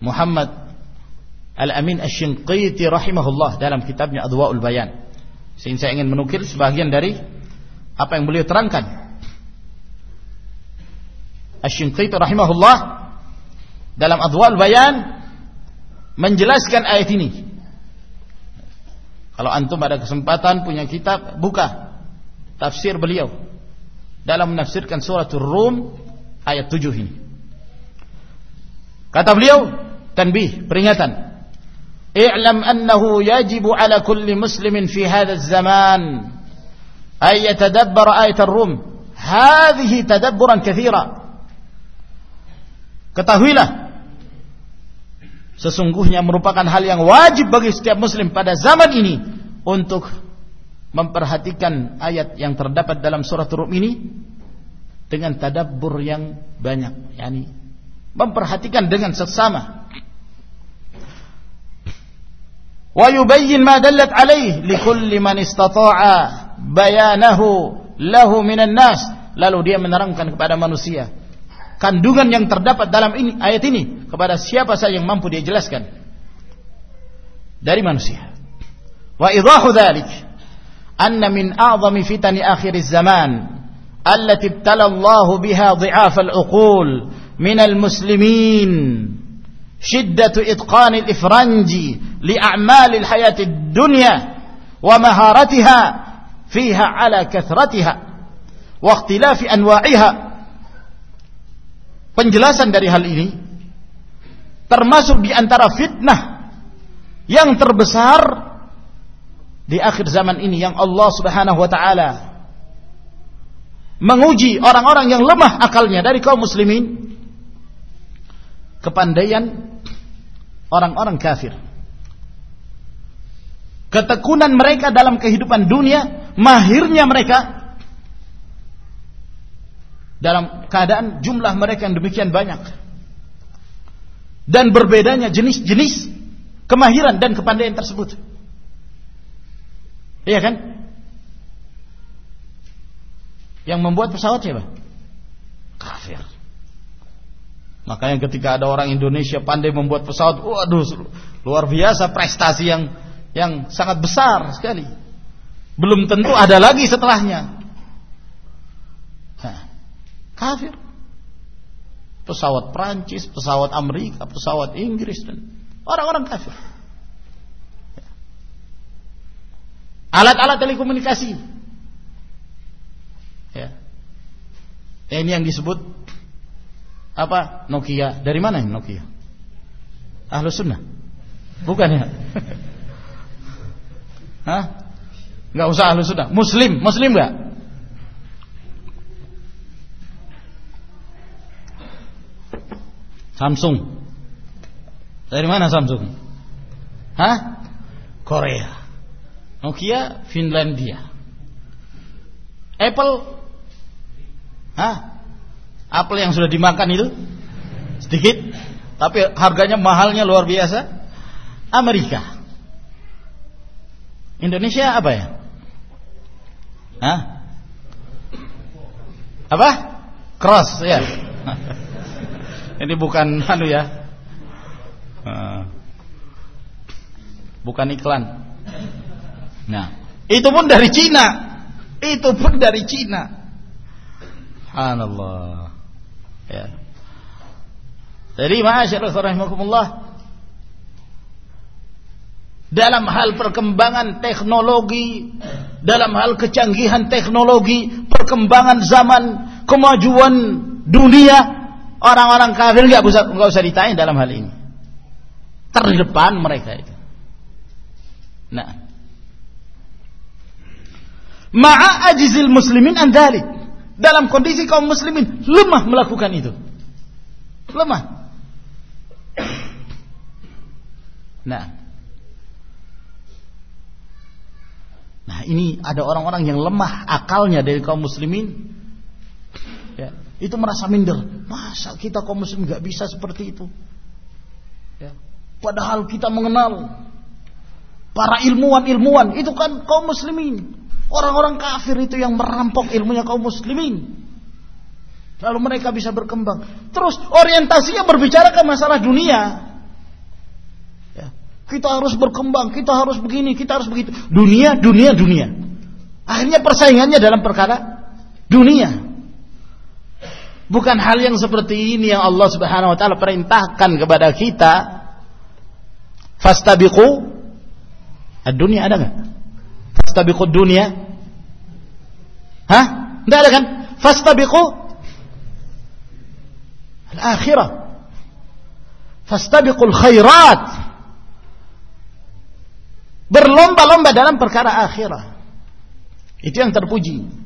Muhammad Al-Amin Asy-Shinqiti rahimahullah dalam kitabnya Adwaul Bayan. Sehingga saya ingin menukil sebagian dari apa yang beliau terangkan. Asy-Shinqiti rahimahullah dalam Adwaul Bayan menjelaskan ayat ini. Kalau antum ada kesempatan punya kitab, buka tafsir beliau dalam menafsirkan suratul Rum ayat 7 ini. Kata beliau, tanbih, peringatan. I'lam annahu yajibu ala kulli muslimin fi hadha zaman ay yatadabbara ayat ar-rum. Hadhihi tadabburan kathira. Ketahuilah sesungguhnya merupakan hal yang wajib bagi setiap muslim pada zaman ini untuk memperhatikan ayat yang terdapat dalam surat Rum ini dengan tadabbur yang banyak yakni memperhatikan dengan seksama wa yubayyin ma dallat alaih likulli man istata'a bayanahu lahu minan nas lalu dia menerangkan kepada manusia kandungan yang terdapat dalam ini ayat ini kepada siapa saja yang mampu dia jelaskan dari manusia wa idahu dhalik anna min a'zami fitani akhir zaman التي ابتلى الله بها ضعاف syiddatu itqanil ifranji li a'malil hayatid dunya wa maharatiha fiha ala kathratiha wa anwa'iha penjelasan dari hal ini termasuk di antara fitnah yang terbesar di akhir zaman ini yang Allah Subhanahu wa taala menguji orang-orang yang lemah akalnya dari kaum muslimin kepandaian orang-orang kafir ketekunan mereka dalam kehidupan dunia mahirnya mereka dalam keadaan jumlah mereka yang demikian banyak dan berbedanya jenis-jenis kemahiran dan kepandaian tersebut iya kan yang membuat pesawat siapa? Kafir. Makanya ketika ada orang Indonesia pandai membuat pesawat, waduh luar biasa prestasi yang yang sangat besar sekali. Belum tentu ada lagi setelahnya. Nah, kafir. Pesawat Prancis, pesawat Amerika, pesawat Inggris dan orang-orang kafir. Alat-alat telekomunikasi Ya. Ini yang disebut apa? Nokia. Dari mana yang Nokia? Ahlus sunnah. Bukan ya? [LAUGHS] Hah? Enggak usah ahlus sunnah. Muslim, muslim enggak? Samsung. Dari mana Samsung? Hah? Korea. Nokia Finlandia. Apple Hah? Apel yang sudah dimakan itu sedikit, tapi harganya mahalnya luar biasa. Amerika. Indonesia apa ya? Hah? Apa? Cross ya. [LAUGHS] Ini bukan anu ya. Bukan iklan. Nah, itu pun dari Cina. Itu pun dari Cina. Subhanallah. Ya. Jadi rahimakumullah dalam hal perkembangan teknologi, dalam hal kecanggihan teknologi, perkembangan zaman, kemajuan dunia, orang-orang kafir nggak usah nggak usah ditanya dalam hal ini. Terdepan mereka itu. Nah, ma'a ajizil muslimin an dalam kondisi kaum muslimin lemah melakukan itu. Lemah. Nah. Nah, ini ada orang-orang yang lemah akalnya dari kaum muslimin. Ya, itu merasa minder. Masa kita kaum muslim nggak bisa seperti itu? Ya. Padahal kita mengenal para ilmuwan-ilmuwan itu kan kaum muslimin Orang-orang kafir itu yang merampok ilmunya kaum muslimin. Lalu mereka bisa berkembang. Terus orientasinya berbicara ke masalah dunia. Ya. Kita harus berkembang, kita harus begini, kita harus begitu. Dunia, dunia, dunia. Akhirnya persaingannya dalam perkara dunia. Bukan hal yang seperti ini yang Allah Subhanahu wa taala perintahkan kepada kita. Fastabiqu ad-dunya ada enggak? fastabiqu dunia? Hah? Enggak ada kan? Fastabiqu al-akhirah. Fastabiqul khairat. Berlomba-lomba dalam perkara akhirah. Itu yang terpuji.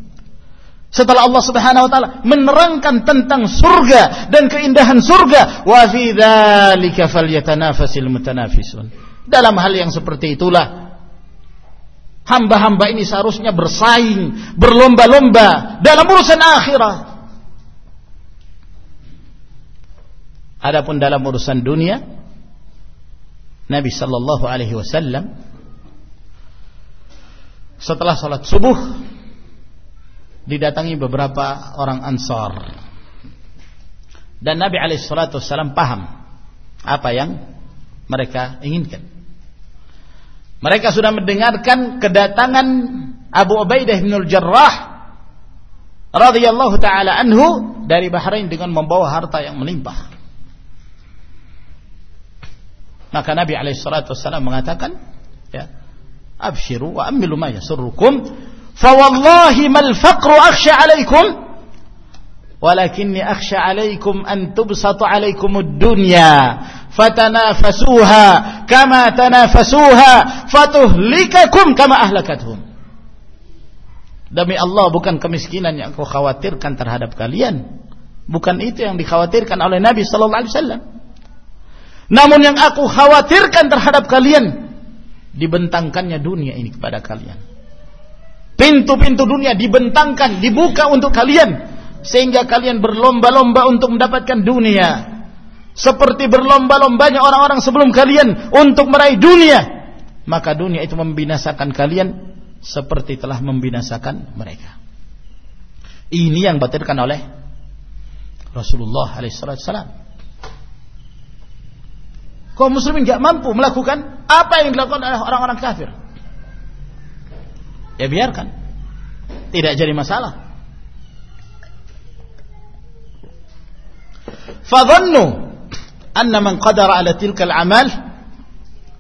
Setelah Allah Subhanahu wa taala menerangkan tentang surga dan keindahan surga, wa fi dzalika falyatanafasil mutanafisun. Dalam hal yang seperti itulah hamba-hamba ini seharusnya bersaing berlomba-lomba dalam urusan akhirat Adapun dalam urusan dunia Nabi sallallahu alaihi wasallam setelah salat subuh didatangi beberapa orang Ansar. Dan Nabi alaihi wasallam paham apa yang mereka inginkan. Mereka sudah mendengarkan kedatangan Abu Ubaidah bin Al-Jarrah radhiyallahu taala anhu dari Bahrain dengan membawa harta yang melimpah. Maka Nabi alaihissalatu wassalam mengatakan, ya, abshiru wa amilu ma yasurrukum, fa wallahi mal faqru akhsha alaikum, walakinni akhsha alaikum an tubsatu alaikum ad-dunya fatanafasuha kama tanafasuha fatuhlikakum kama ahlakathum. Demi Allah bukan kemiskinan yang aku khawatirkan terhadap kalian. Bukan itu yang dikhawatirkan oleh Nabi sallallahu alaihi wasallam. Namun yang aku khawatirkan terhadap kalian dibentangkannya dunia ini kepada kalian. Pintu-pintu dunia dibentangkan, dibuka untuk kalian sehingga kalian berlomba-lomba untuk mendapatkan dunia. Seperti berlomba-lombanya orang-orang sebelum kalian untuk meraih dunia. Maka dunia itu membinasakan kalian seperti telah membinasakan mereka. Ini yang batirkan oleh Rasulullah alaihissalam kaum muslimin tidak mampu melakukan apa yang dilakukan oleh orang-orang kafir. Ya biarkan. Tidak jadi masalah. Fadhannu anna man qadara ala tilka al-amal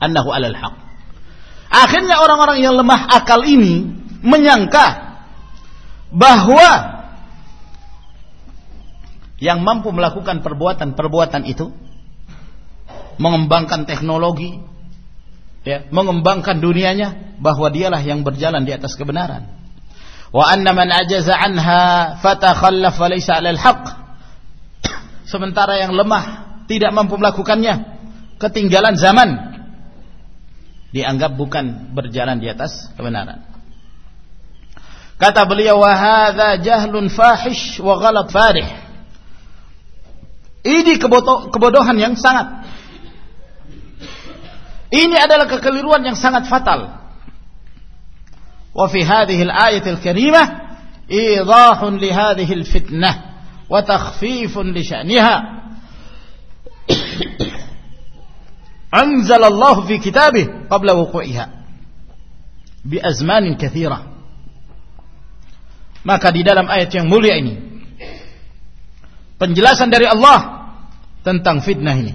annahu ala al-haq. Akhirnya orang-orang yang lemah akal ini menyangka bahwa yang mampu melakukan perbuatan-perbuatan itu mengembangkan teknologi, ya, mengembangkan dunianya, bahwa dialah yang berjalan di atas kebenaran. Wa anna man ajaza anha fatakhallaf wa laysa 'alal haqq. Sementara yang lemah tidak mampu melakukannya, ketinggalan zaman dianggap bukan berjalan di atas kebenaran. Kata beliau wa hadza jahlun fahish wa ghalat farih. Ini kebodohan yang sangat ini adalah kekeliruan yang sangat fatal. Wa fi hadhihi al-ayat al-karimah idahun li hadhihi al-fitnah wa takhfifun li sya'niha. Anzalallahu fi kitabih qabla wuqu'iha. Bi azmanin kathira. Maka di dalam ayat yang mulia ini penjelasan dari Allah tentang fitnah ini.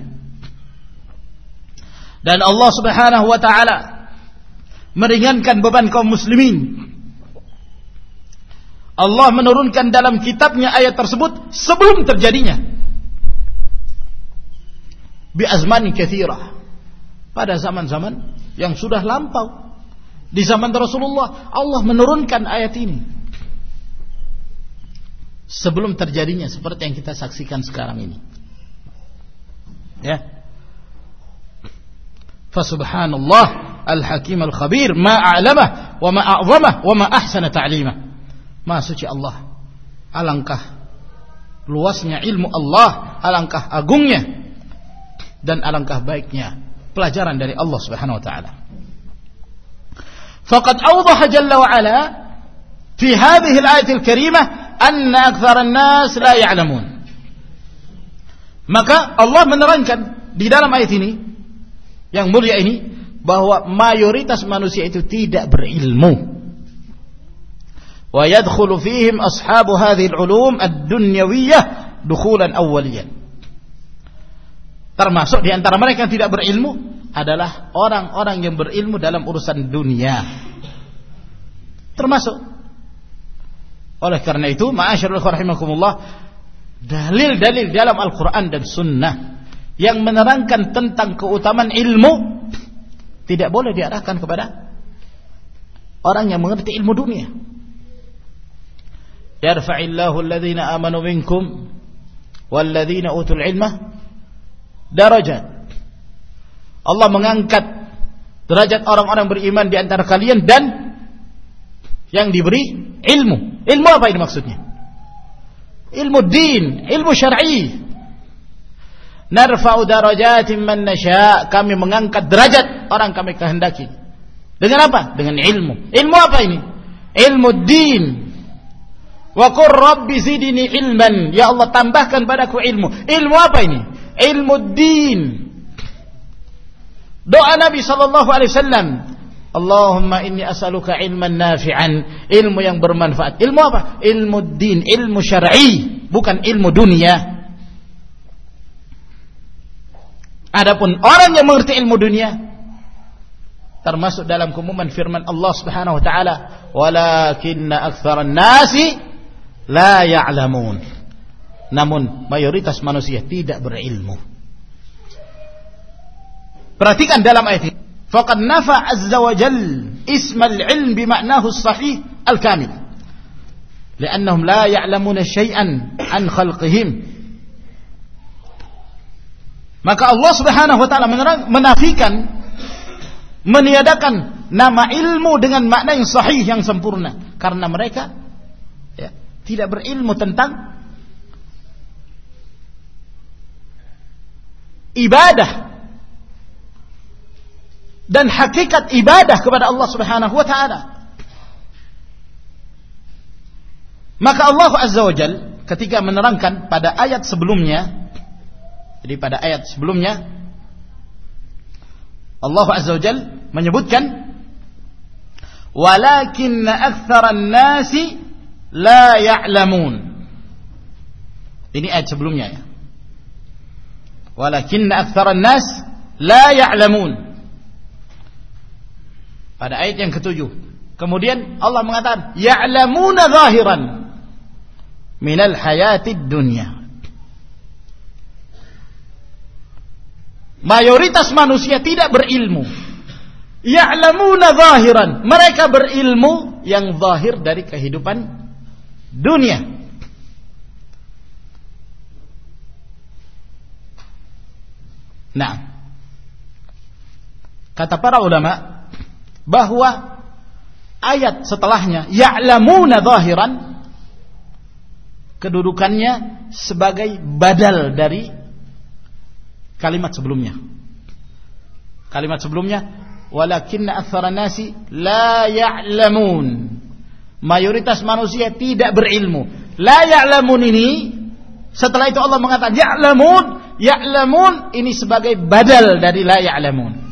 Dan Allah Subhanahu wa taala meringankan beban kaum muslimin Allah menurunkan dalam kitabnya ayat tersebut sebelum terjadinya. Bi azmani kathirah. Pada zaman-zaman yang sudah lampau. Di zaman Rasulullah Allah menurunkan ayat ini. Sebelum terjadinya seperti yang kita saksikan sekarang ini. Ya. Fasubhanallah al-hakim al-khabir ma a'lamah wa ma a'zamah wa ma ahsana ta'limah. Maha suci Allah. Alangkah luasnya ilmu Allah, alangkah agungnya dan alangkah baiknya pelajaran dari Allah Subhanahu wa taala. Faqad awdaha jalla wa ala fi hadhihi al-ayat al-karimah anna akthar an-nas la ya'lamun. Maka Allah menerangkan di dalam ayat ini yang mulia ini bahwa mayoritas manusia itu tidak berilmu. Wa yadkhulu fihim ashabu hadhihi al-ulum ad-dunyawiyyah dukhulan awwaliyan. Termasuk di antara mereka yang tidak berilmu adalah orang-orang yang berilmu dalam urusan dunia. Termasuk oleh karena itu, ma'asyarul rahimakumullah, dalil-dalil dalam Al-Quran dan Sunnah yang menerangkan tentang keutamaan ilmu tidak boleh diarahkan kepada orang yang mengerti ilmu dunia. Yarfa'illahu alladhina amanu minkum walladhina utul ilma darajat. Allah mengangkat derajat orang-orang beriman di antara kalian dan yang diberi ilmu. Ilmu apa ini maksudnya? ilmu din, ilmu syar'i. Narfa'u darajatin man nasha, kami mengangkat derajat orang kami kehendaki. Dengan apa? Dengan ilmu. Ilmu apa ini? Ilmu din. Wa qur rabbi zidni ilman. Ya Allah tambahkan padaku ilmu. Ilmu apa ini? Ilmu din. Doa Nabi sallallahu alaihi wasallam Allahumma inni as'aluka ilman nafi'an, ilmu yang bermanfaat. Ilmu apa? Ilmu din, ilmu syar'i, bukan ilmu dunia. Adapun orang yang mengerti ilmu dunia termasuk dalam kumuman firman Allah Subhanahu wa taala, "Walakinna aktsaran nasi la ya'lamun." Namun mayoritas manusia tidak berilmu. Perhatikan dalam ayat ini. فقد نفى عز وجل اسم العلم بمعناه الصحيح الكامل لأنهم لا يعلمون شيئا عن خلقهم maka Allah Subhanahu wa taala menafikan meniadakan nama ilmu dengan makna yang sahih yang sempurna karena mereka ya, tidak berilmu tentang ibadah dan hakikat ibadah kepada Allah Subhanahu wa taala. Maka Allah Azza wa Jal ketika menerangkan pada ayat sebelumnya jadi pada ayat sebelumnya Allah Azza wa Jal menyebutkan walakinna aktsaran nasi la ya'lamun. Ini ayat sebelumnya ya. Walakinna aktsaran nas la ya'lamun pada ayat yang ketujuh. Kemudian Allah mengatakan, "Ya'lamuna zahiran minal hayatid dunya." Mayoritas manusia tidak berilmu. Ya'lamuna zahiran. Mereka berilmu yang zahir dari kehidupan dunia. Nah, kata para ulama, bahwa ayat setelahnya ya'lamuna zahiran kedudukannya sebagai badal dari kalimat sebelumnya. Kalimat sebelumnya walakinna nasi la ya'lamun. Mayoritas manusia tidak berilmu. La ya'lamun ini setelah itu Allah mengatakan ya'lamun, ya'lamun ini sebagai badal dari la ya'lamun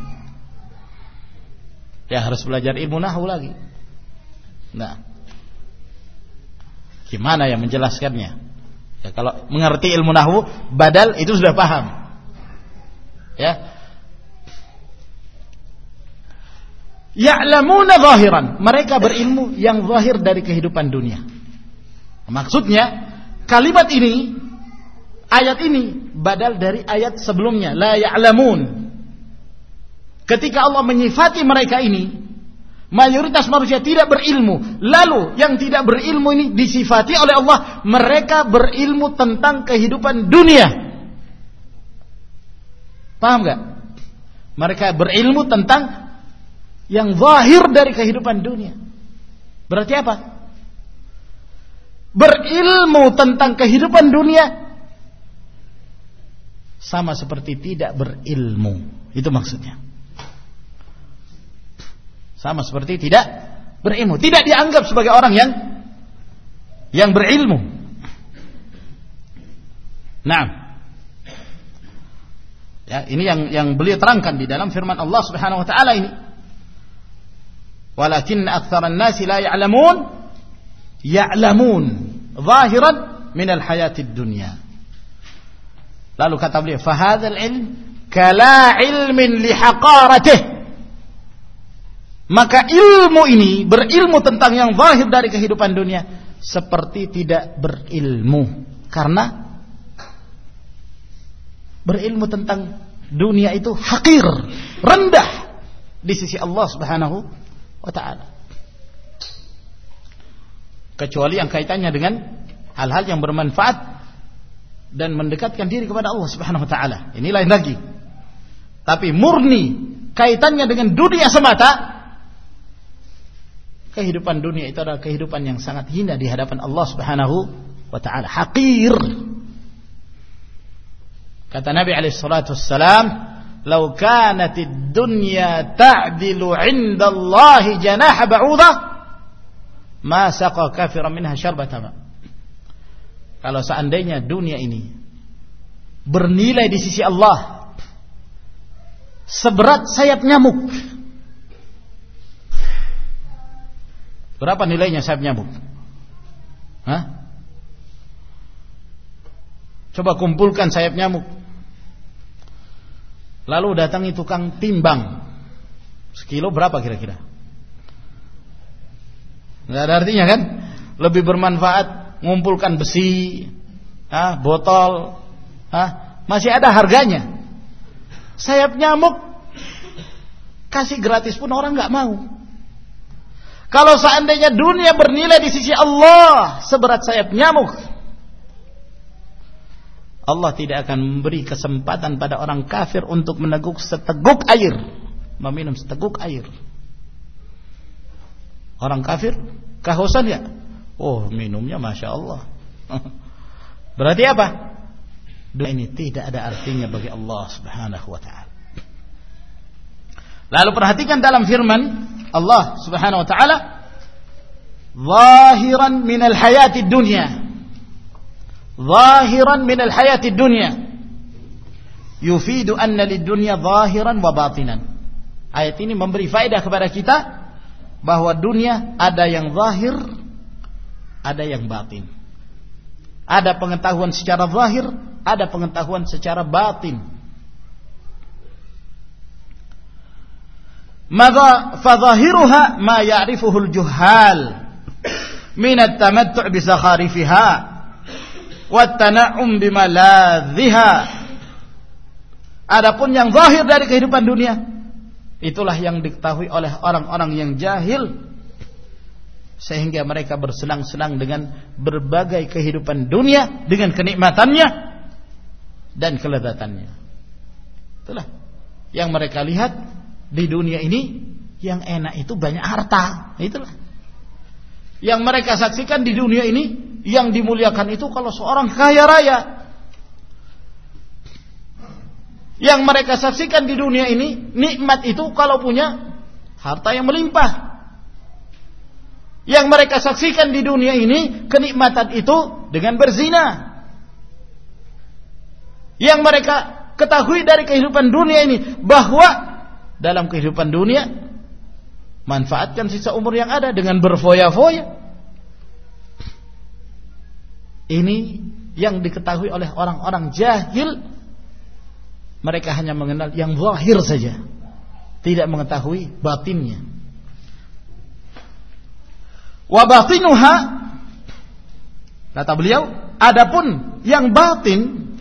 ya harus belajar ilmu nahu lagi. Nah, gimana yang menjelaskannya? Ya, kalau mengerti ilmu nahu, badal itu sudah paham. Ya. Ya'lamuna zahiran, mereka berilmu yang zahir dari kehidupan dunia. Maksudnya, kalimat ini ayat ini badal dari ayat sebelumnya, la ya'lamun. Ketika Allah menyifati mereka ini, mayoritas manusia tidak berilmu. Lalu yang tidak berilmu ini disifati oleh Allah, mereka berilmu tentang kehidupan dunia. Paham gak? Mereka berilmu tentang yang zahir dari kehidupan dunia. Berarti apa? Berilmu tentang kehidupan dunia sama seperti tidak berilmu. Itu maksudnya. Sama seperti tidak berilmu, tidak dianggap sebagai orang yang yang berilmu. Nah, Ya, ini yang yang beliau terangkan di dalam firman Allah Subhanahu wa taala ini. Walakin aktsaran nasi la ya'lamun ya'lamun zahiran min al-hayatid dunya. Lalu kata beliau, "Fa hadzal ilm kala ilmin li haqaratih." Maka ilmu ini berilmu tentang yang zahir dari kehidupan dunia seperti tidak berilmu karena berilmu tentang dunia itu hakir, rendah di sisi Allah Subhanahu wa taala. Kecuali yang kaitannya dengan hal-hal yang bermanfaat dan mendekatkan diri kepada Allah Subhanahu wa taala. Ini lain lagi. Tapi murni kaitannya dengan dunia semata kehidupan dunia itu adalah kehidupan yang sangat hina di hadapan Allah Subhanahu wa taala. Hakir Kata Nabi alaihi salatu wassalam, "Lau kanatid dunya ta'dilu Allah janaha ba'udah, ma saqa kafiran minha syarbata ma." Kalau seandainya dunia ini bernilai di sisi Allah seberat sayap nyamuk. Berapa nilainya sayap nyamuk? Hah? Coba kumpulkan sayap nyamuk. Lalu datangi tukang timbang. Sekilo berapa kira-kira? Nggak ada artinya kan? Lebih bermanfaat ngumpulkan besi, ah, botol, ah, masih ada harganya. Sayap nyamuk kasih gratis pun orang nggak mau. Kalau seandainya dunia bernilai di sisi Allah seberat sayap nyamuk, Allah tidak akan memberi kesempatan pada orang kafir untuk meneguk seteguk air, meminum seteguk air. Orang kafir kehausan ya? Oh, minumnya masya Allah. [LAUGHS] Berarti apa? Doa ini tidak ada artinya bagi Allah Subhanahu wa taala. Lalu perhatikan dalam firman Allah Subhanahu wa taala, "Zahiran min al-hayati dunya." Zahiran min al-hayati dunya. Yufidu anna lid-dunya zahiran wa batinan. Ayat ini memberi faedah kepada kita bahwa dunia ada yang zahir ada yang batin. Ada pengetahuan secara zahir ada pengetahuan secara batin. Maka fadhahiruha ma ya'rifuhu al-juhal min at-tamattu' bi zakharifiha wattana'um bimaladhiha. Adapun yang zahir dari kehidupan dunia itulah yang diketahui oleh orang-orang yang jahil sehingga mereka bersenang-senang dengan berbagai kehidupan dunia dengan kenikmatannya dan kelezatannya. Itulah yang mereka lihat di dunia ini yang enak itu banyak harta. Itulah. Yang mereka saksikan di dunia ini yang dimuliakan itu kalau seorang kaya raya. Yang mereka saksikan di dunia ini, nikmat itu kalau punya harta yang melimpah. Yang mereka saksikan di dunia ini, kenikmatan itu dengan berzina. Yang mereka ketahui dari kehidupan dunia ini, bahwa dalam kehidupan dunia, manfaatkan sisa umur yang ada dengan berfoya-foya ini yang diketahui oleh orang-orang jahil. Mereka hanya mengenal yang zahir saja. Tidak mengetahui batinnya. Wa batinuha kata beliau adapun yang batin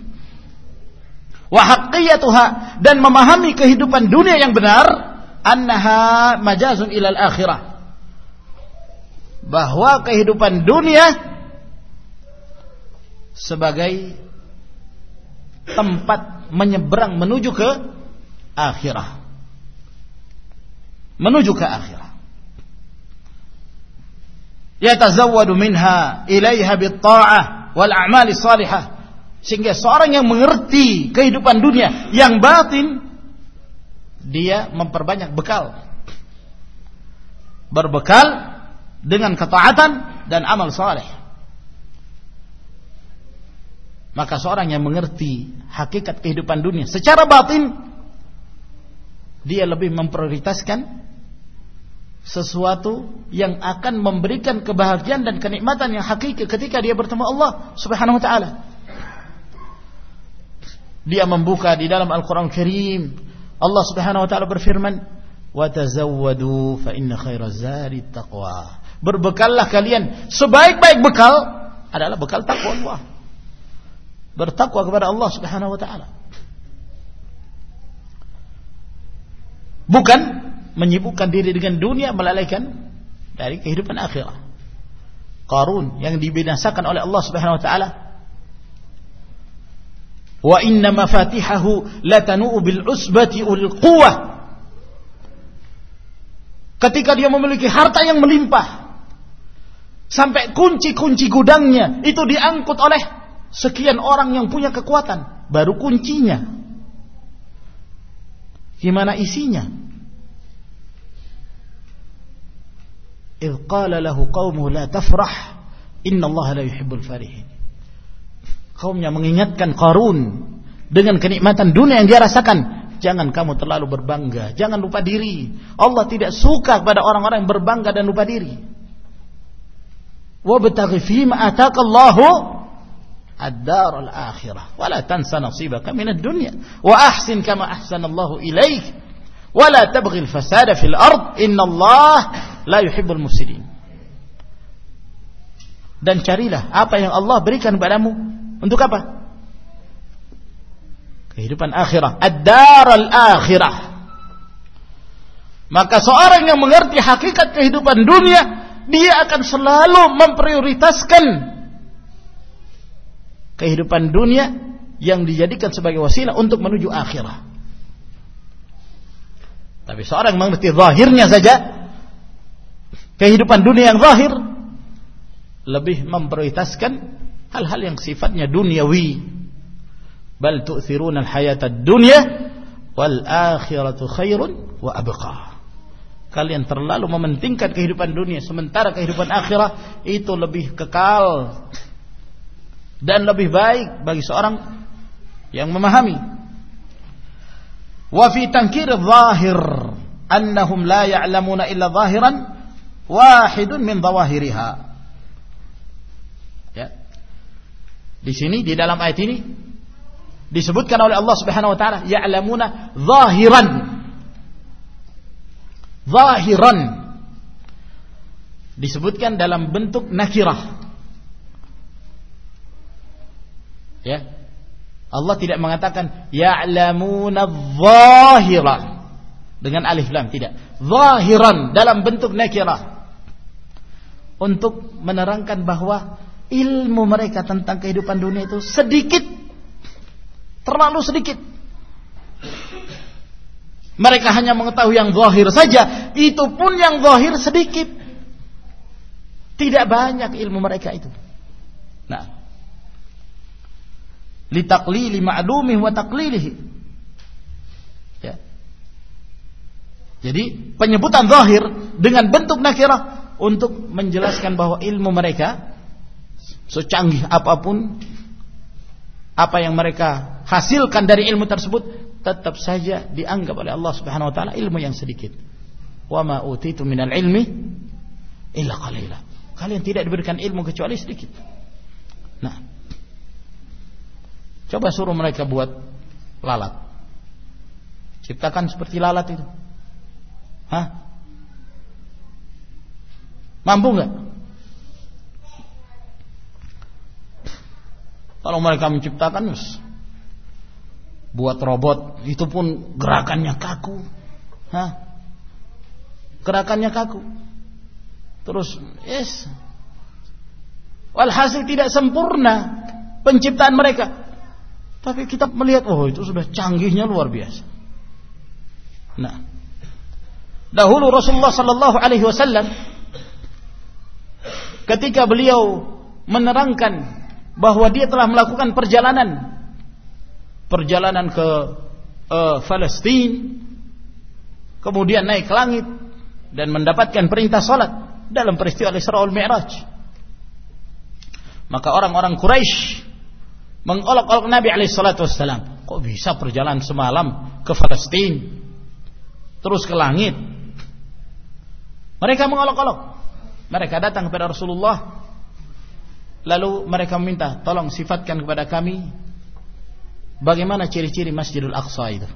wa dan memahami kehidupan dunia yang benar annaha majazun ilal akhirah. Bahwa kehidupan dunia sebagai tempat menyeberang menuju ke akhirah. menuju ke akhirat. Yatazawwadu minha ilaiha bit-ta'ah wal a'mali salihah. Sehingga seorang yang mengerti kehidupan dunia yang batin dia memperbanyak bekal. Berbekal dengan ketaatan dan amal saleh. Maka seorang yang mengerti hakikat kehidupan dunia secara batin dia lebih memprioritaskan sesuatu yang akan memberikan kebahagiaan dan kenikmatan yang hakiki ketika dia bertemu Allah Subhanahu wa taala. Dia membuka di dalam Al-Qur'an Karim Allah Subhanahu wa taala berfirman, "Wa tazawwadu fa inna khairaz taqwa." Berbekallah kalian sebaik-baik bekal adalah bekal takwa Allah. Bertakwa kepada Allah Subhanahu wa taala. Bukan menyibukkan diri dengan dunia melalaikan dari kehidupan akhirat. Qarun yang dibinasakan oleh Allah Subhanahu wa taala wa inna mafatihahu latanu bil usbati ul quwwah ketika dia memiliki harta yang melimpah sampai kunci-kunci gudangnya itu diangkut oleh sekian orang yang punya kekuatan, baru kuncinya. Gimana isinya? Qala lahu qawmuh la tafrah, inna allah la yuhibbul farihin. Kaumnya mengingatkan Qarun dengan kenikmatan dunia yang dia rasakan. Jangan kamu terlalu berbangga, jangan lupa diri. Allah tidak suka kepada orang-orang yang berbangga dan lupa diri. Wa bataghi fima ataqallahu La tansa nasibaka min ad-dunya wa ahsin kama ahsana Allahu ilaik wa la tabghi al-fasada fil ard inna Allah la yuhibbul mufsidin dan carilah apa yang Allah berikan padamu untuk apa? Kehidupan akhirat. Ad-dar al-akhirah. Maka seorang yang mengerti hakikat kehidupan dunia, dia akan selalu memprioritaskan kehidupan dunia yang dijadikan sebagai wasilah untuk menuju akhirat. Tapi seorang mengerti zahirnya saja kehidupan dunia yang zahir lebih memprioritaskan hal-hal yang sifatnya duniawi. Bal tu'thiruna al-hayata ad-dunya wal akhiratu khairun wa abqa. Kalian terlalu mementingkan kehidupan dunia sementara kehidupan akhirat itu lebih kekal dan lebih baik bagi seorang yang memahami wa fi tankir zahir annahum la ya'lamuna illa zahiran wahidun min zawahiriha Di sini di dalam ayat ini disebutkan oleh Allah Subhanahu wa taala ya'lamuna zahiran. Zahiran disebutkan dalam bentuk nakirah. Ya. Allah tidak mengatakan ya'lamuna zahira. Dengan alif lam tidak. Zahiran dalam bentuk nakirah. Untuk menerangkan bahwa ilmu mereka tentang kehidupan dunia itu sedikit. Terlalu sedikit. Mereka hanya mengetahui yang zahir saja. Itu pun yang zahir sedikit. Tidak banyak ilmu mereka itu. Nah litaqlili ma'lumih wa taqlilihi ya jadi penyebutan zahir dengan bentuk nakirah untuk menjelaskan bahwa ilmu mereka secanggih apa pun apa yang mereka hasilkan dari ilmu tersebut tetap saja dianggap oleh Allah Subhanahu wa taala ilmu yang sedikit. Wa ma utitu minal ilmi illa qalila. Kalian tidak diberikan ilmu kecuali sedikit. Nah. Coba suruh mereka buat lalat. Ciptakan seperti lalat itu. Hah? Mampu nggak? Kalau mereka menciptakan buat robot itu pun gerakannya kaku. Hah? Gerakannya kaku. Terus yes. Walhasil tidak sempurna penciptaan mereka. Tapi kita melihat oh itu sudah canggihnya luar biasa. Nah, Dahulu Rasulullah sallallahu alaihi wasallam ketika beliau menerangkan bahwa dia telah melakukan perjalanan perjalanan ke uh, Palestina kemudian naik ke langit dan mendapatkan perintah salat dalam peristiwa Isra Mi'raj maka orang-orang Quraisy mengolok-olok Nabi alaihi salatu wassalam kok bisa perjalanan semalam ke Palestina terus ke langit mereka mengolok-olok. Mereka datang kepada Rasulullah. Lalu mereka meminta, tolong sifatkan kepada kami bagaimana ciri-ciri Masjidil Aqsa itu.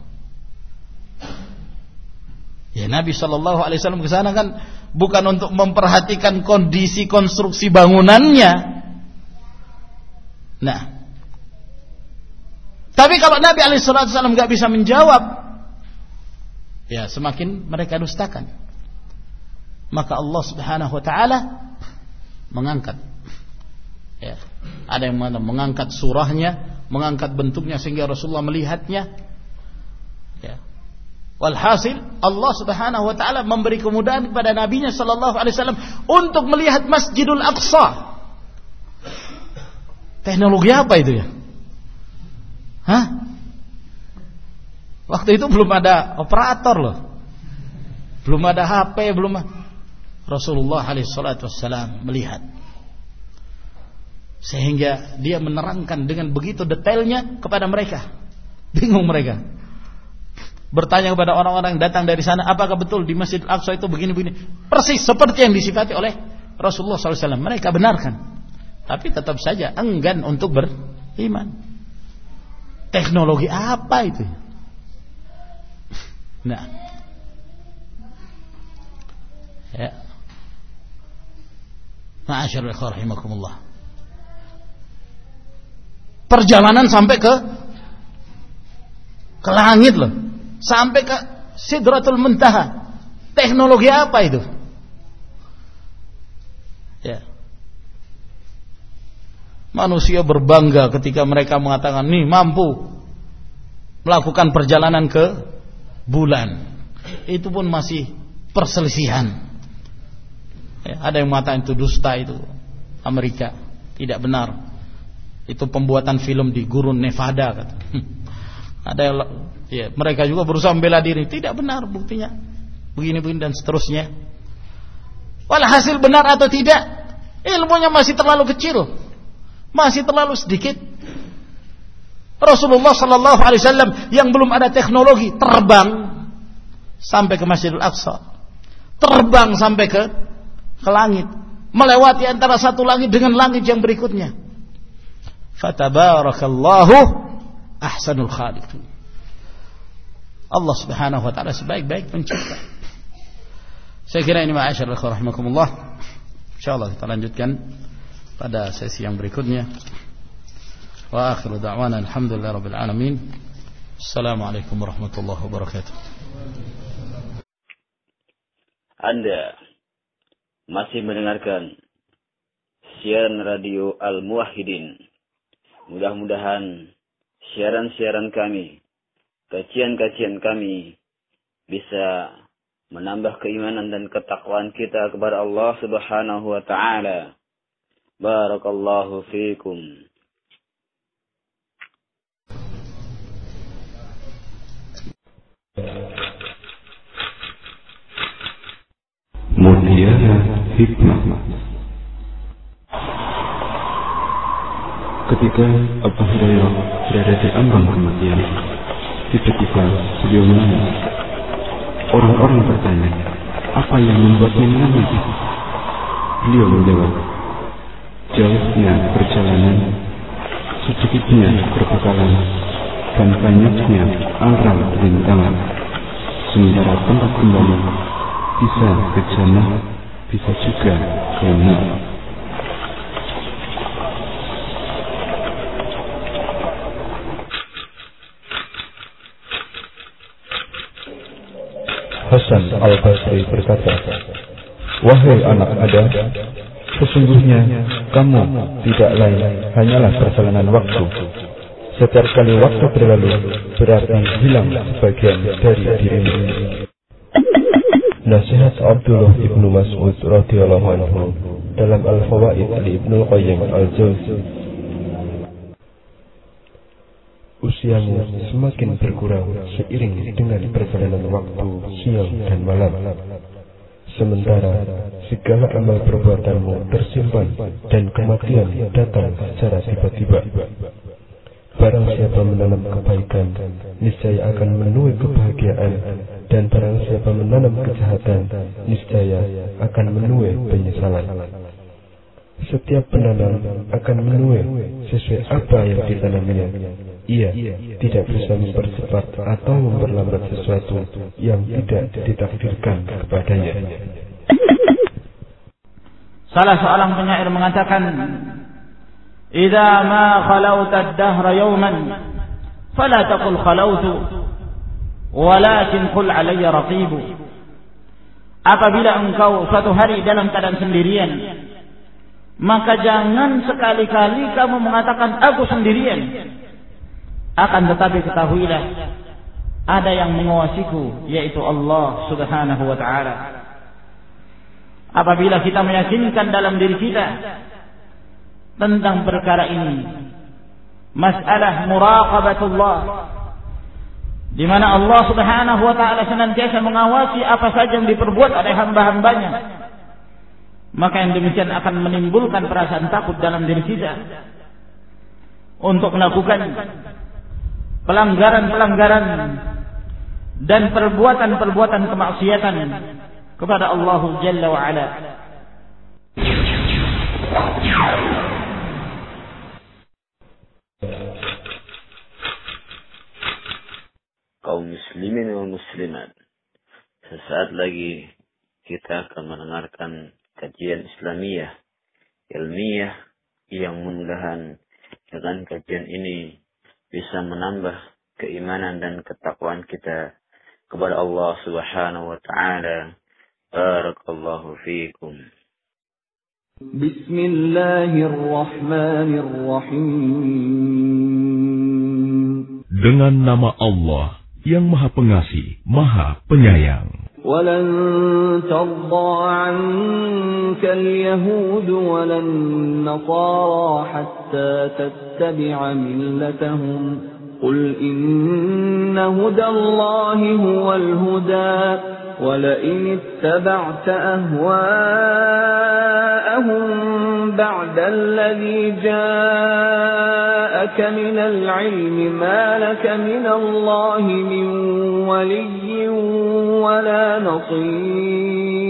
Ya Nabi Shallallahu Alaihi Wasallam ke sana kan bukan untuk memperhatikan kondisi konstruksi bangunannya. Nah, tapi kalau Nabi Alaihi Wasallam nggak bisa menjawab, ya semakin mereka dustakan. Maka Allah Subhanahu wa taala mengangkat. Ya. Ada yang mana mengangkat surahnya mengangkat bentuknya sehingga Rasulullah melihatnya. Ya. Walhasil Allah Subhanahu wa taala memberi kemudahan kepada nabinya sallallahu alaihi wasallam untuk melihat Masjidul Aqsa. Teknologi apa itu ya Hah? Waktu itu belum ada operator loh. Belum ada HP, belum Rasulullah SAW melihat. Sehingga dia menerangkan dengan begitu detailnya kepada mereka. Bingung mereka. Bertanya kepada orang-orang yang datang dari sana apakah betul di Masjid Al-Aqsa itu begini-begini? Persis seperti yang disifati oleh Rasulullah SAW mereka benarkan. Tapi tetap saja enggan untuk beriman teknologi apa itu nah ya Ma'asyarul rahimakumullah. Perjalanan sampai ke ke langit loh. Sampai ke Sidratul Muntaha. Teknologi apa itu? Ya. Manusia berbangga ketika mereka mengatakan, "Nih mampu melakukan perjalanan ke bulan." Itu pun masih perselisihan. Ya, ada yang mengatakan itu dusta itu Amerika. Tidak benar. Itu pembuatan film di gurun Nevada kata. [LAUGHS] ada yang ya, mereka juga berusaha membela diri. Tidak benar buktinya. Begini-begini dan seterusnya. Walhasil benar atau tidak, ilmunya masih terlalu kecil. Masih terlalu sedikit. Rasulullah sallallahu alaihi wasallam yang belum ada teknologi terbang sampai ke Masjidil Aqsa. Terbang sampai ke ke langit, melewati antara satu langit dengan langit yang berikutnya. Fatabarakallahu ahsanul khaliqin. Allah Subhanahu wa taala sebaik-baik pencipta. Saya kira ini ma'asyar rahimakumullah. Insyaallah kita lanjutkan pada sesi yang berikutnya. Wa akhiru da'wana alhamdulillah rabbil alamin. Assalamualaikum warahmatullahi wabarakatuh. Anda masih mendengarkan siaran radio Al-Muwahhidin. Mudah-mudahan siaran-siaran kami, kajian-kajian kami bisa menambah keimanan dan ketakwaan kita kepada Allah Subhanahu wa taala. Barakallahu fiikum. Mutiara hikmah. Ketika Abu Hurairah berada di ambang kematian, tiba-tiba beliau menangis. Orang-orang bertanya, apa yang membuatnya menangis? Beliau menjawab, jauhnya perjalanan, sedikitnya perbekalan, dan banyaknya aral rintangan. Sementara tempat kembali bisa ke jannah bisa juga karena Hasan al-Basri berkata, Wahai anak Adam, sesungguhnya kamu tidak lain hanyalah perjalanan waktu. Setiap kali waktu berlalu, berarti hilang sebagian dari dirimu. Nasihat Abdullah ibnu Mas'ud radhiyallahu anhu dalam Al-Fawaid di Ibnu Qayyim Al-Jauzi. Usiamu semakin berkurang seiring dengan perjalanan waktu siang dan malam. Sementara segala amal perbuatanmu tersimpan dan kematian datang secara tiba-tiba. Barang siapa menanam kebaikan, niscaya akan menuai kebahagiaan dan barang siapa menanam kejahatan, niscaya akan menuai penyesalan. Setiap penanam akan menuai sesuai apa yang ditanamnya. Ia tidak bisa mempercepat atau memperlambat sesuatu yang tidak ditakdirkan kepadanya. Salah seorang penyair mengatakan, "Idza ma khalauta ad-dahra yawman, fala taqul khalautu walakin qul alayya raqibu apabila engkau suatu hari dalam keadaan sendirian maka jangan sekali-kali kamu mengatakan aku sendirian akan tetapi ketahuilah ada yang mengawasiku yaitu Allah Subhanahu wa taala apabila kita meyakinkan dalam diri kita tentang perkara ini masalah muraqabatullah di mana Allah Subhanahu wa taala senantiasa mengawasi apa saja yang diperbuat oleh hamba-hambanya. Maka yang demikian akan menimbulkan perasaan takut dalam diri kita untuk melakukan pelanggaran-pelanggaran dan perbuatan-perbuatan kemaksiatan kepada Allah Jalla wa ala. kaum muslimin dan muslimat. Sesaat lagi kita akan mendengarkan kajian Islamiyah, ilmiah yang mudah-mudahan dengan kajian ini bisa menambah keimanan dan ketakwaan kita kepada Allah Subhanahu wa taala. Barakallahu fiikum. Bismillahirrahmanirrahim. Dengan nama Allah yang Maha Pengasih, Maha Penyayang. ولن ترضى عنك اليهود ولا النصارى حتى تتبع ملتهم. قل إن هدى الله هو الهدى ولئن اتبعت أهواءهم بعد الذي جاءك من العلم ما لك من الله من ولي ولا نصير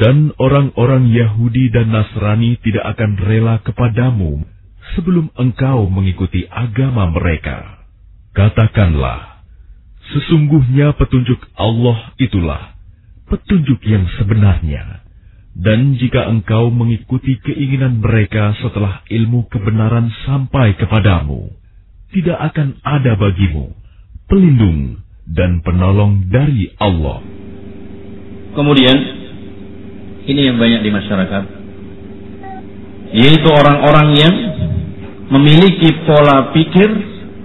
Dan orang-orang Yahudi dan Nasrani tidak akan rela kepadamu. Sebelum engkau mengikuti agama mereka. Katakanlah, Sesungguhnya petunjuk Allah itulah petunjuk yang sebenarnya. Dan jika engkau mengikuti keinginan mereka setelah ilmu kebenaran sampai kepadamu, tidak akan ada bagimu pelindung dan penolong dari Allah. Kemudian, ini yang banyak di masyarakat, yaitu orang-orang yang memiliki pola pikir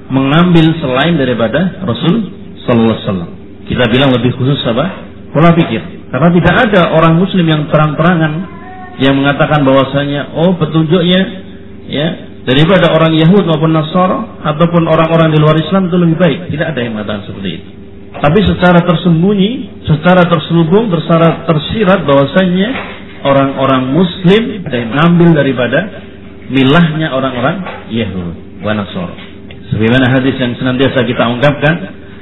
mengambil selain daripada Rasul Sallallahu Alaihi Wasallam. Kita bilang lebih khusus apa? Pola pikir. Karena tidak ada orang Muslim yang terang-terangan yang mengatakan bahwasanya oh petunjuknya ya daripada orang Yahud maupun Nasara ataupun orang-orang di luar Islam itu lebih baik. Tidak ada yang mengatakan seperti itu. Tapi secara tersembunyi, secara terselubung, secara tersirat bahwasanya orang-orang Muslim yang mengambil daripada milahnya orang-orang Yahud wa Nasara. Sebagaimana hadis yang senantiasa kita ungkapkan,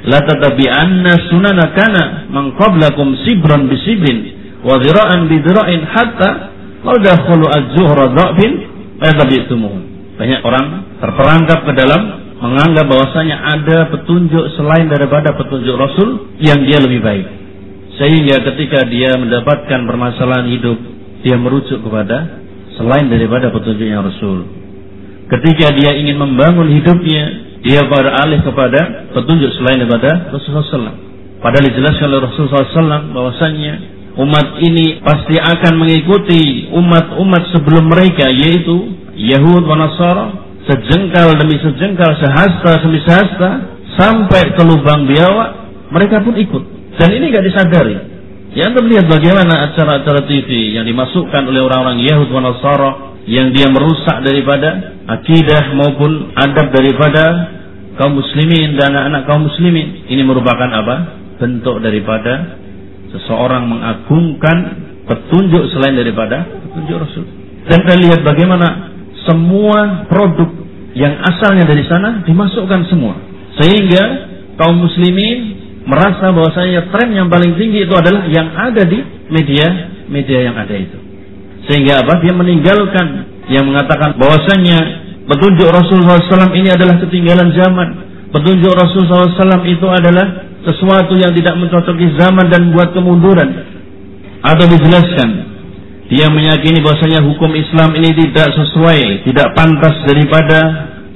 la tatabi'anna sunana kana man qablakum sibran bi sibrin wa dhira'an bi dhira'in hatta law dakhulu az-zuhra tabi'tumuhum. Banyak orang terperangkap ke dalam menganggap bahwasanya ada petunjuk selain daripada petunjuk Rasul yang dia lebih baik. Sehingga ketika dia mendapatkan permasalahan hidup, dia merujuk kepada selain daripada petunjuknya Rasul. Ketika dia ingin membangun hidupnya, dia beralih kepada petunjuk selain daripada Rasulullah SAW. Padahal dijelaskan oleh Rasulullah SAW bahwasanya umat ini pasti akan mengikuti umat-umat sebelum mereka yaitu Yahud dan Nasara sejengkal demi sejengkal sehasta demi sehasta sampai ke lubang biawak mereka pun ikut dan ini gak disadari Ya Anda melihat bagaimana acara-acara TV yang dimasukkan oleh orang-orang Yahud dan Nasara yang dia merusak daripada akidah maupun adab daripada kaum muslimin dan anak-anak kaum muslimin. Ini merupakan apa? Bentuk daripada seseorang mengagungkan petunjuk selain daripada petunjuk Rasul. Dan kita lihat bagaimana semua produk yang asalnya dari sana dimasukkan semua. Sehingga kaum muslimin merasa bahwasanya tren yang paling tinggi itu adalah yang ada di media media yang ada itu. Sehingga apa? Dia meninggalkan yang mengatakan bahwasanya petunjuk Rasulullah SAW ini adalah ketinggalan zaman. Petunjuk Rasulullah SAW itu adalah sesuatu yang tidak mencocoki zaman dan buat kemunduran. Atau dijelaskan, dia meyakini bahwasanya hukum Islam ini tidak sesuai, tidak pantas daripada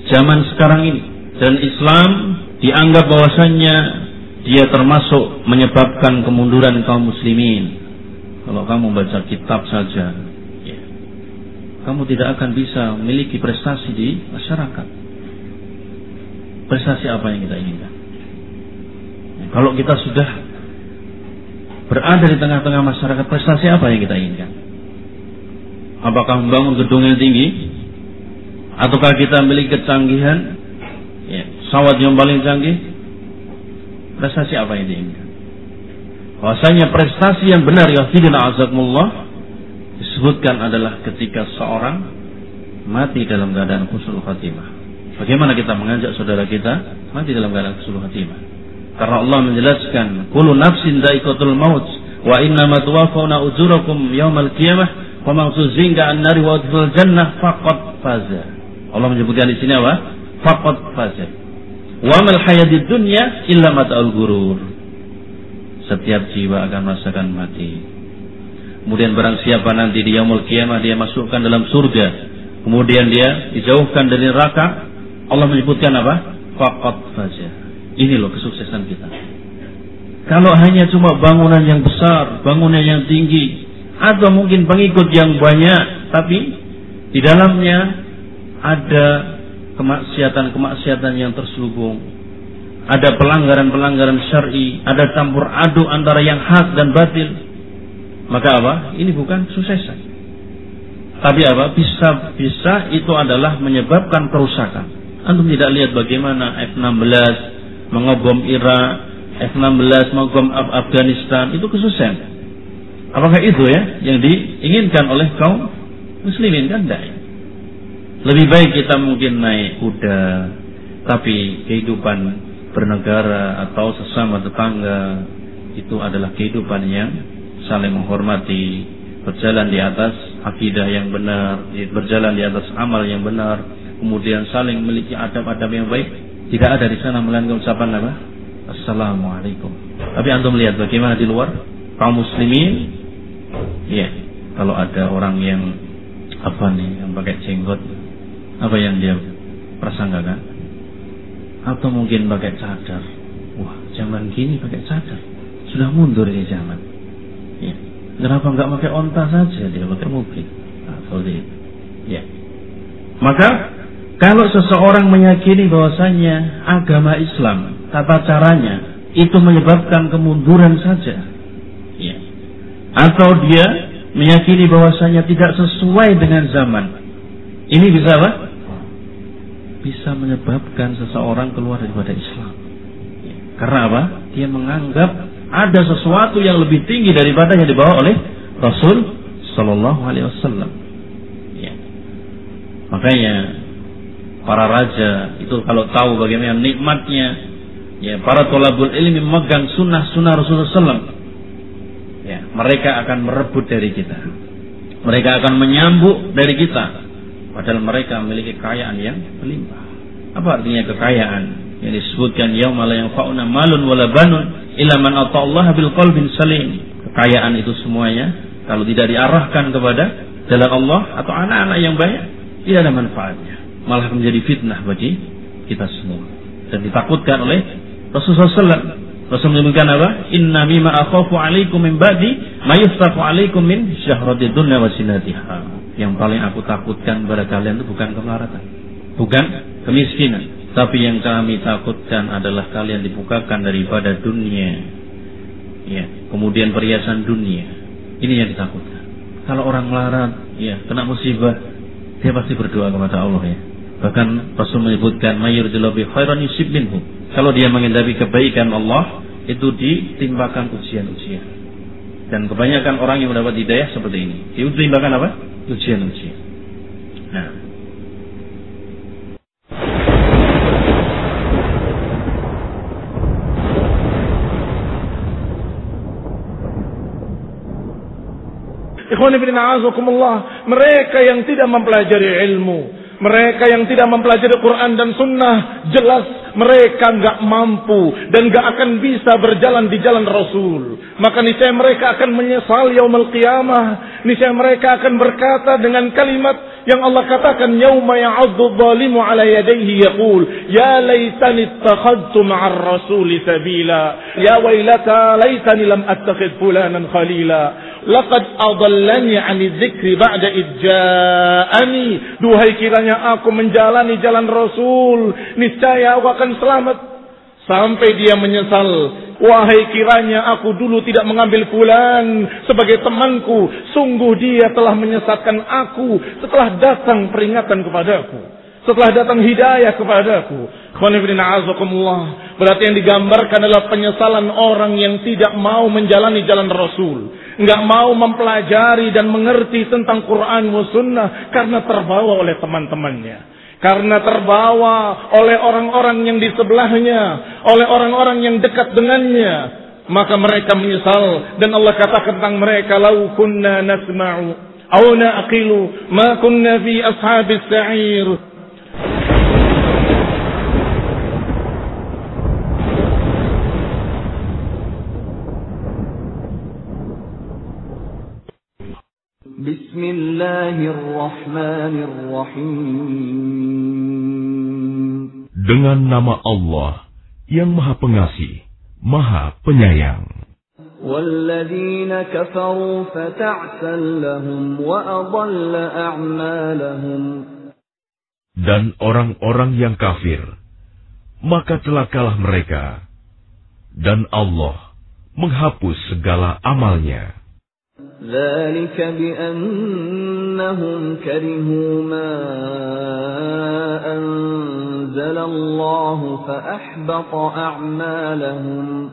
zaman sekarang ini. Dan Islam dianggap bahwasanya dia termasuk menyebabkan kemunduran kaum muslimin. Kalau kamu baca kitab saja, ya, kamu tidak akan bisa memiliki prestasi di masyarakat. Prestasi apa yang kita inginkan? Ya, kalau kita sudah berada di tengah-tengah masyarakat, prestasi apa yang kita inginkan? Apakah membangun gedung yang tinggi? Ataukah kita memiliki kecanggihan? Ya, yang paling canggih? Prestasi apa yang diinginkan. Bahwasanya prestasi yang benar ya fidina azakumullah disebutkan adalah ketika seorang mati dalam keadaan khusul khatimah. Bagaimana kita mengajak saudara kita mati dalam keadaan khusul khatimah? Karena Allah menjelaskan, "Kullu nafsin dha'iqatul maut wa inna ma tuwaffawna ujurakum yaumal qiyamah wa man zuzinga an-nari wa jannah faqad faza." Allah menyebutkan di sini apa? Faqad faza. Wa mal hayatid dunya illa mata'ul gurur. Setiap jiwa akan merasakan mati. Kemudian barang siapa nanti di yaumul kiamah dia masukkan dalam surga. Kemudian dia dijauhkan dari neraka. Allah menyebutkan apa? Faqat faja. Ini loh kesuksesan kita. Kalau hanya cuma bangunan yang besar, bangunan yang tinggi, atau mungkin pengikut yang banyak, tapi di dalamnya ada kemaksiatan-kemaksiatan yang terselubung. Ada pelanggaran-pelanggaran syar'i, ada campur aduk antara yang hak dan batil. Maka apa? Ini bukan suksesan. Tapi apa? Bisa bisa itu adalah menyebabkan kerusakan. Antum tidak lihat bagaimana F-16 mengobom Irak, F-16 mengobom Afghanistan, itu kesuksesan. Apakah itu ya yang diinginkan oleh kaum muslimin kan tidak? Lebih baik kita mungkin naik kuda, tapi kehidupan bernegara atau sesama tetangga itu adalah kehidupan yang saling menghormati, berjalan di atas akidah yang benar, berjalan di atas amal yang benar, kemudian saling memiliki adab-adab yang baik. Tidak ada di sana melainkan ucapan apa? Assalamualaikum. Tapi antum melihat bagaimana di luar kaum muslimin, ya, kalau ada orang yang apa nih yang pakai jenggot apa yang dia prasangkakan atau mungkin pakai cadar? Wah zaman gini pakai cadar. Sudah mundur ini zaman. Ya. kenapa nggak pakai onta saja dia pakai mobil? Nah, ya. Maka kalau seseorang meyakini bahwasanya agama Islam tata caranya itu menyebabkan kemunduran saja. Ya. atau dia meyakini bahwasanya tidak sesuai dengan zaman ini bisa apa? bisa menyebabkan seseorang keluar daripada Islam. Karena apa? Dia menganggap ada sesuatu yang lebih tinggi daripada yang dibawa oleh Rasul Sallallahu Alaihi Wasallam. Ya. Makanya para raja itu kalau tahu bagaimana nikmatnya ya para tolabul ilmi memegang sunnah sunnah Rasulullah SAW ya mereka akan merebut dari kita mereka akan menyambut dari kita Padahal mereka memiliki kekayaan yang melimpah. Apa artinya kekayaan? Yang disebutkan yauma la yanfa'una malun wala banun illa man Allah bil qalbin salim. Kekayaan itu semuanya kalau tidak diarahkan kepada jalan Allah atau anak-anak yang banyak tidak ada manfaatnya. Malah menjadi fitnah bagi kita semua. Dan ditakutkan oleh Rasulullah SAW. Rasul menyebutkan apa? Inna mimma akhafu alaikum min ba'di ma yustafu alaikum min dunya wa sinatiha. Yang paling aku takutkan pada kalian itu bukan kemaratan, bukan kemiskinan, tapi yang kami takutkan adalah kalian dibukakan daripada dunia ya, kemudian perhiasan dunia. Ini yang ditakutkan. Kalau orang melarat, ya, kena musibah, dia pasti berdoa kepada Allah ya. Bahkan Rasul menyebutkan mayyurdilu bi khairan yusib minhu. Kalau dia menghindari kebaikan Allah, itu ditimpakan ujian-ujian. Dan kebanyakan orang yang mendapat hidayah seperti ini. Ditimpakan apa? Ujian-ujian. Nah, mereka yang tidak mempelajari ilmu, mereka yang tidak mempelajari Quran dan Sunnah, jelas mereka nggak mampu dan nggak akan bisa berjalan di jalan Rasul. Maka niscaya mereka akan menyesal yaumul qiyamah. Niscaya mereka akan berkata dengan kalimat yang Allah katakan yauma ya'addu dhalimu ala yadayhi yaqul ya laitani ittakhadtu ma'ar rasuli sabila ya wailata laitani lam attakhid fulanan khalila Laqad adallani 'ani dzikri ba'da idja'ani. Duhai kiranya aku menjalani jalan Rasul, niscaya aku akan selamat sampai dia menyesal. Wahai kiranya aku dulu tidak mengambil fulan sebagai temanku, sungguh dia telah menyesatkan aku setelah datang peringatan kepadaku. Setelah datang hidayah kepadaku. Berarti yang digambarkan adalah penyesalan orang yang tidak mau menjalani jalan Rasul nggak mau mempelajari dan mengerti tentang Quran wa sunnah karena terbawa oleh teman-temannya. Karena terbawa oleh orang-orang yang di sebelahnya, oleh orang-orang yang dekat dengannya, maka mereka menyesal dan Allah katakan tentang mereka lau kunna nasma'u aw na'qilu ma kunna fi ashabis sa'ir Bismillahirrahmanirrahim. Dengan nama Allah yang Maha Pengasih, Maha Penyayang. والذين كفروا فتعسا لهم وأضل أعمالهم Dan orang-orang yang kafir, maka celakalah mereka, dan Allah menghapus segala amalnya. ذلك بأنهم كرهوا ما أنزل الله فأحبط أعمالهم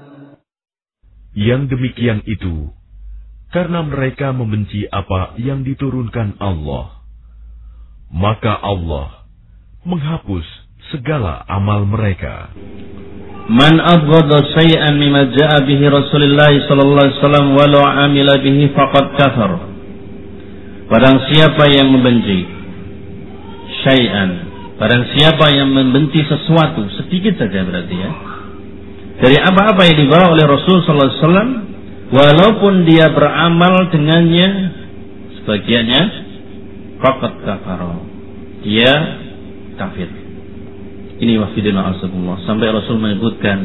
Yang demikian itu karena mereka membenci apa yang diturunkan Allah maka Allah menghapus segala amal mereka Man abghadha syai'an mimma ja'a bihi Rasulullah sallallahu alaihi wasallam walau amila bihi faqad kafar. Barang siapa yang membenci syai'an, barang siapa yang membenci sesuatu sedikit saja berarti ya. Dari apa-apa yang dibawa oleh Rasul sallallahu alaihi wasallam walaupun dia beramal dengannya sebagiannya faqad kafar. Dia kafir. Ini wafidina asabullah. Sampai Rasul menyebutkan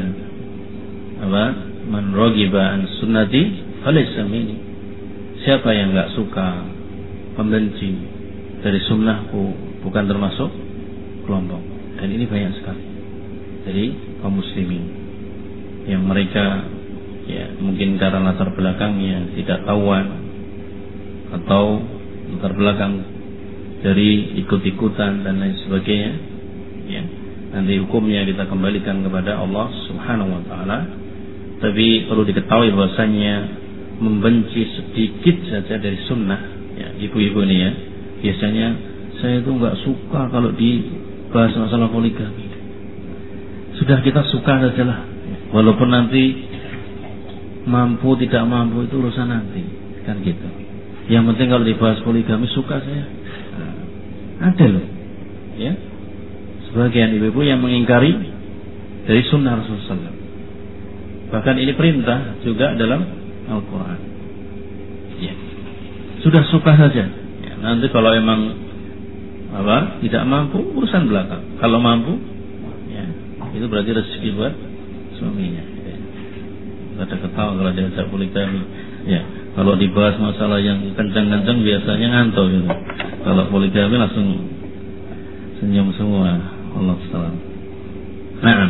apa? Man rogiba an sunnati falaysa minni. Siapa yang enggak suka membenci dari sunnahku bukan termasuk kelompok. Dan ini banyak sekali. Jadi kaum muslimin yang mereka ya mungkin karena latar belakangnya tidak tahuan atau latar belakang dari ikut-ikutan dan lain sebagainya ya nanti hukumnya kita kembalikan kepada Allah Subhanahu wa taala. Tapi perlu diketahui bahwasanya membenci sedikit saja dari sunnah, ya, ibu-ibu ini ya, biasanya saya itu nggak suka kalau dibahas masalah poligami. Sudah kita suka saja lah, walaupun nanti mampu tidak mampu itu urusan nanti, kan gitu. Yang penting kalau dibahas poligami suka saya. Nah, ada loh, ya sebagian ibu-ibu yang mengingkari dari sunnah Rasulullah SAW. Bahkan ini perintah juga dalam Al-Quran. Ya. Sudah suka saja. Ya, nanti kalau emang apa tidak mampu urusan belakang. Kalau mampu, ya, itu berarti rezeki buat suaminya. Ya. Ada ketawa kalau dia tidak poligami. Ya, kalau dibahas masalah yang kencang-kencang biasanya ngantuk gitu. Kalau poligami langsung senyum semua. Allah salam. Nah,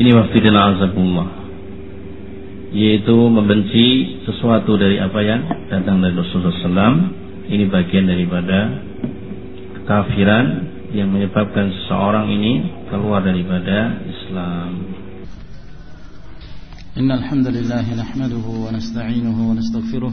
ini waktu azakumullah. yaitu membenci sesuatu dari apa yang datang dari Rasulullah SAW ini bagian daripada kekafiran yang menyebabkan seseorang ini keluar daripada Islam. إن الحمد لله نحمده ونستعينه ونستغفره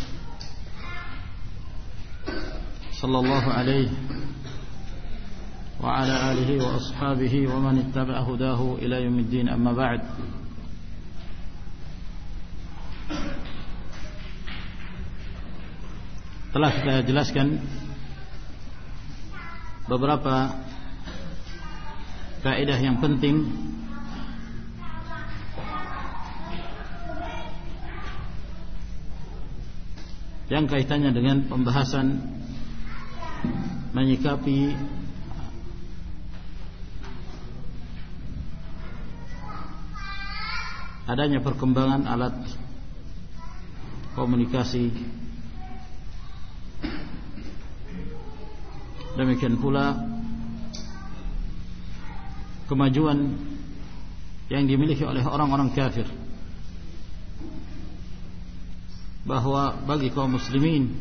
صلى الله عليه وعلى آله وأصحابه ومن اتبع هداه إلى يوم الدين أما بعد telah kita jelaskan beberapa kaidah yang penting yang kaitannya dengan pembahasan menyikapi adanya perkembangan alat komunikasi. Demikian pula kemajuan yang dimiliki oleh orang-orang kafir. Bahwa bagi kaum muslimin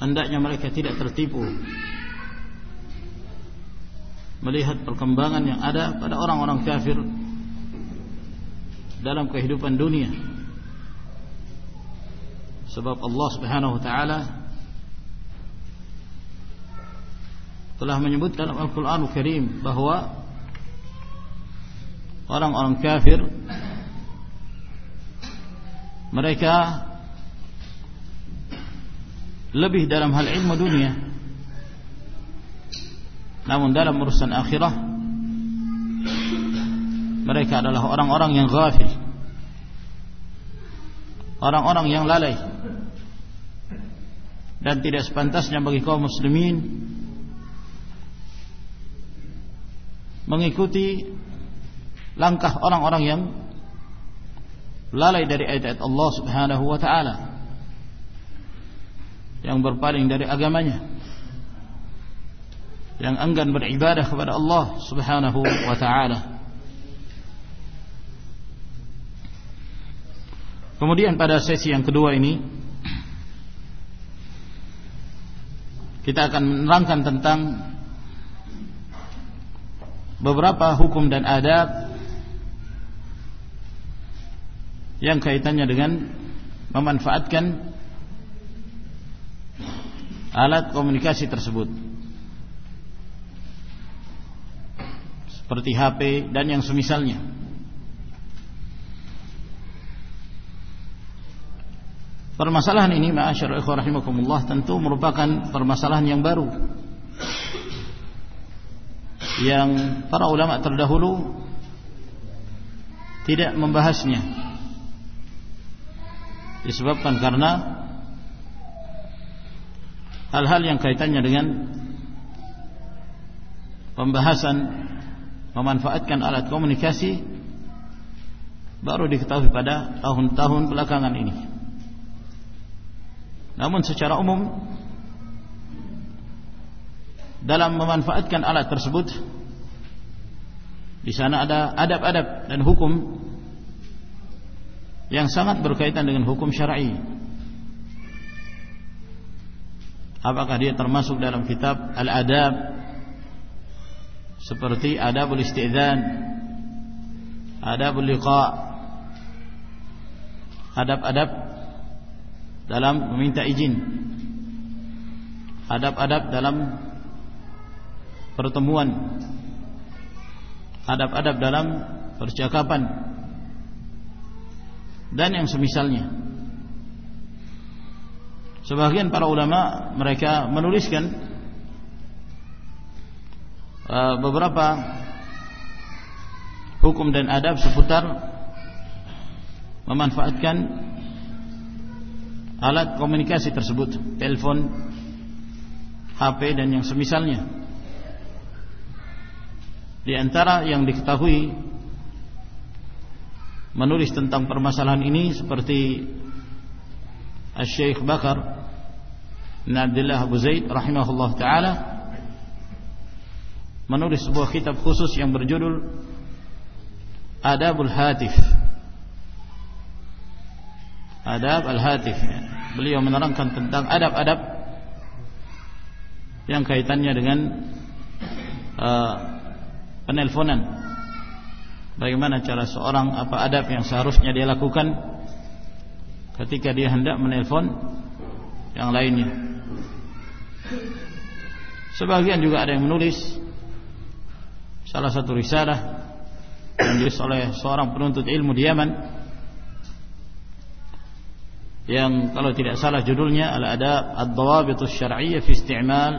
hendaknya mereka tidak tertipu. Melihat perkembangan yang ada pada orang-orang kafir dalam kehidupan dunia. Sebab Allah Subhanahu wa taala telah menyebut dalam Al-Quran Karim bahwa orang-orang kafir mereka lebih dalam hal ilmu dunia. Namun dalam urusan akhirah mereka adalah orang-orang yang ghafil. Orang-orang yang lalai. Dan tidak sepantasnya bagi kaum muslimin mengikuti langkah orang-orang yang lalai dari ayat-ayat Allah Subhanahu wa taala yang berpaling dari agamanya. Yang enggan beribadah kepada Allah Subhanahu wa taala. Kemudian pada sesi yang kedua ini kita akan menerangkan tentang beberapa hukum dan adab yang kaitannya dengan memanfaatkan alat komunikasi tersebut. Seperti HP dan yang semisalnya. Permasalahan ini rahimakumullah tentu merupakan permasalahan yang baru. Yang para ulama terdahulu tidak membahasnya. Disebabkan karena hal-hal yang kaitannya dengan pembahasan memanfaatkan alat komunikasi baru diketahui pada tahun-tahun belakangan ini namun secara umum dalam memanfaatkan alat tersebut di sana ada adab-adab dan hukum yang sangat berkaitan dengan hukum syar'i. Apakah dia termasuk dalam kitab Al-Adab? Seperti adabul isti'dzan, adabul liqa, adab-adab dalam meminta izin, adab-adab dalam pertemuan adab-adab dalam percakapan dan yang semisalnya sebagian para ulama mereka menuliskan uh, beberapa hukum dan adab seputar memanfaatkan alat komunikasi tersebut, telepon, HP dan yang semisalnya. Di antara yang diketahui menulis tentang permasalahan ini seperti Syekh Bakar bin Abdullah Abu Zaid rahimahullah taala menulis sebuah kitab khusus yang berjudul Adabul Hatif. Adab Al-Hatif. Beliau menerangkan tentang adab-adab Yang kaitannya dengan uh, Penelponan. Bagaimana cara seorang Apa adab yang seharusnya dia lakukan Ketika dia hendak menelpon Yang lainnya. Sebagian juga ada yang menulis Salah satu risalah yang ditulis oleh seorang penuntut ilmu di Yaman yang kalau tidak salah judulnya al-adab ad-dawabit asy-syar'iyyah fi isti'mal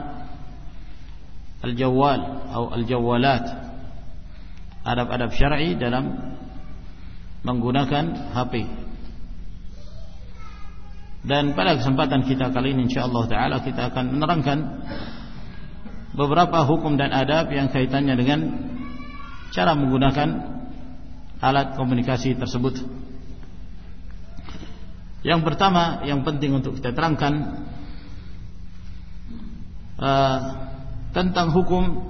al-jawwal atau al-jawwalat. Adab-adab syar'i dalam menggunakan HP dan pada kesempatan kita kali ini insyaallah taala kita akan menerangkan beberapa hukum dan adab yang kaitannya dengan cara menggunakan alat komunikasi tersebut. Yang pertama yang penting untuk kita terangkan uh, tentang hukum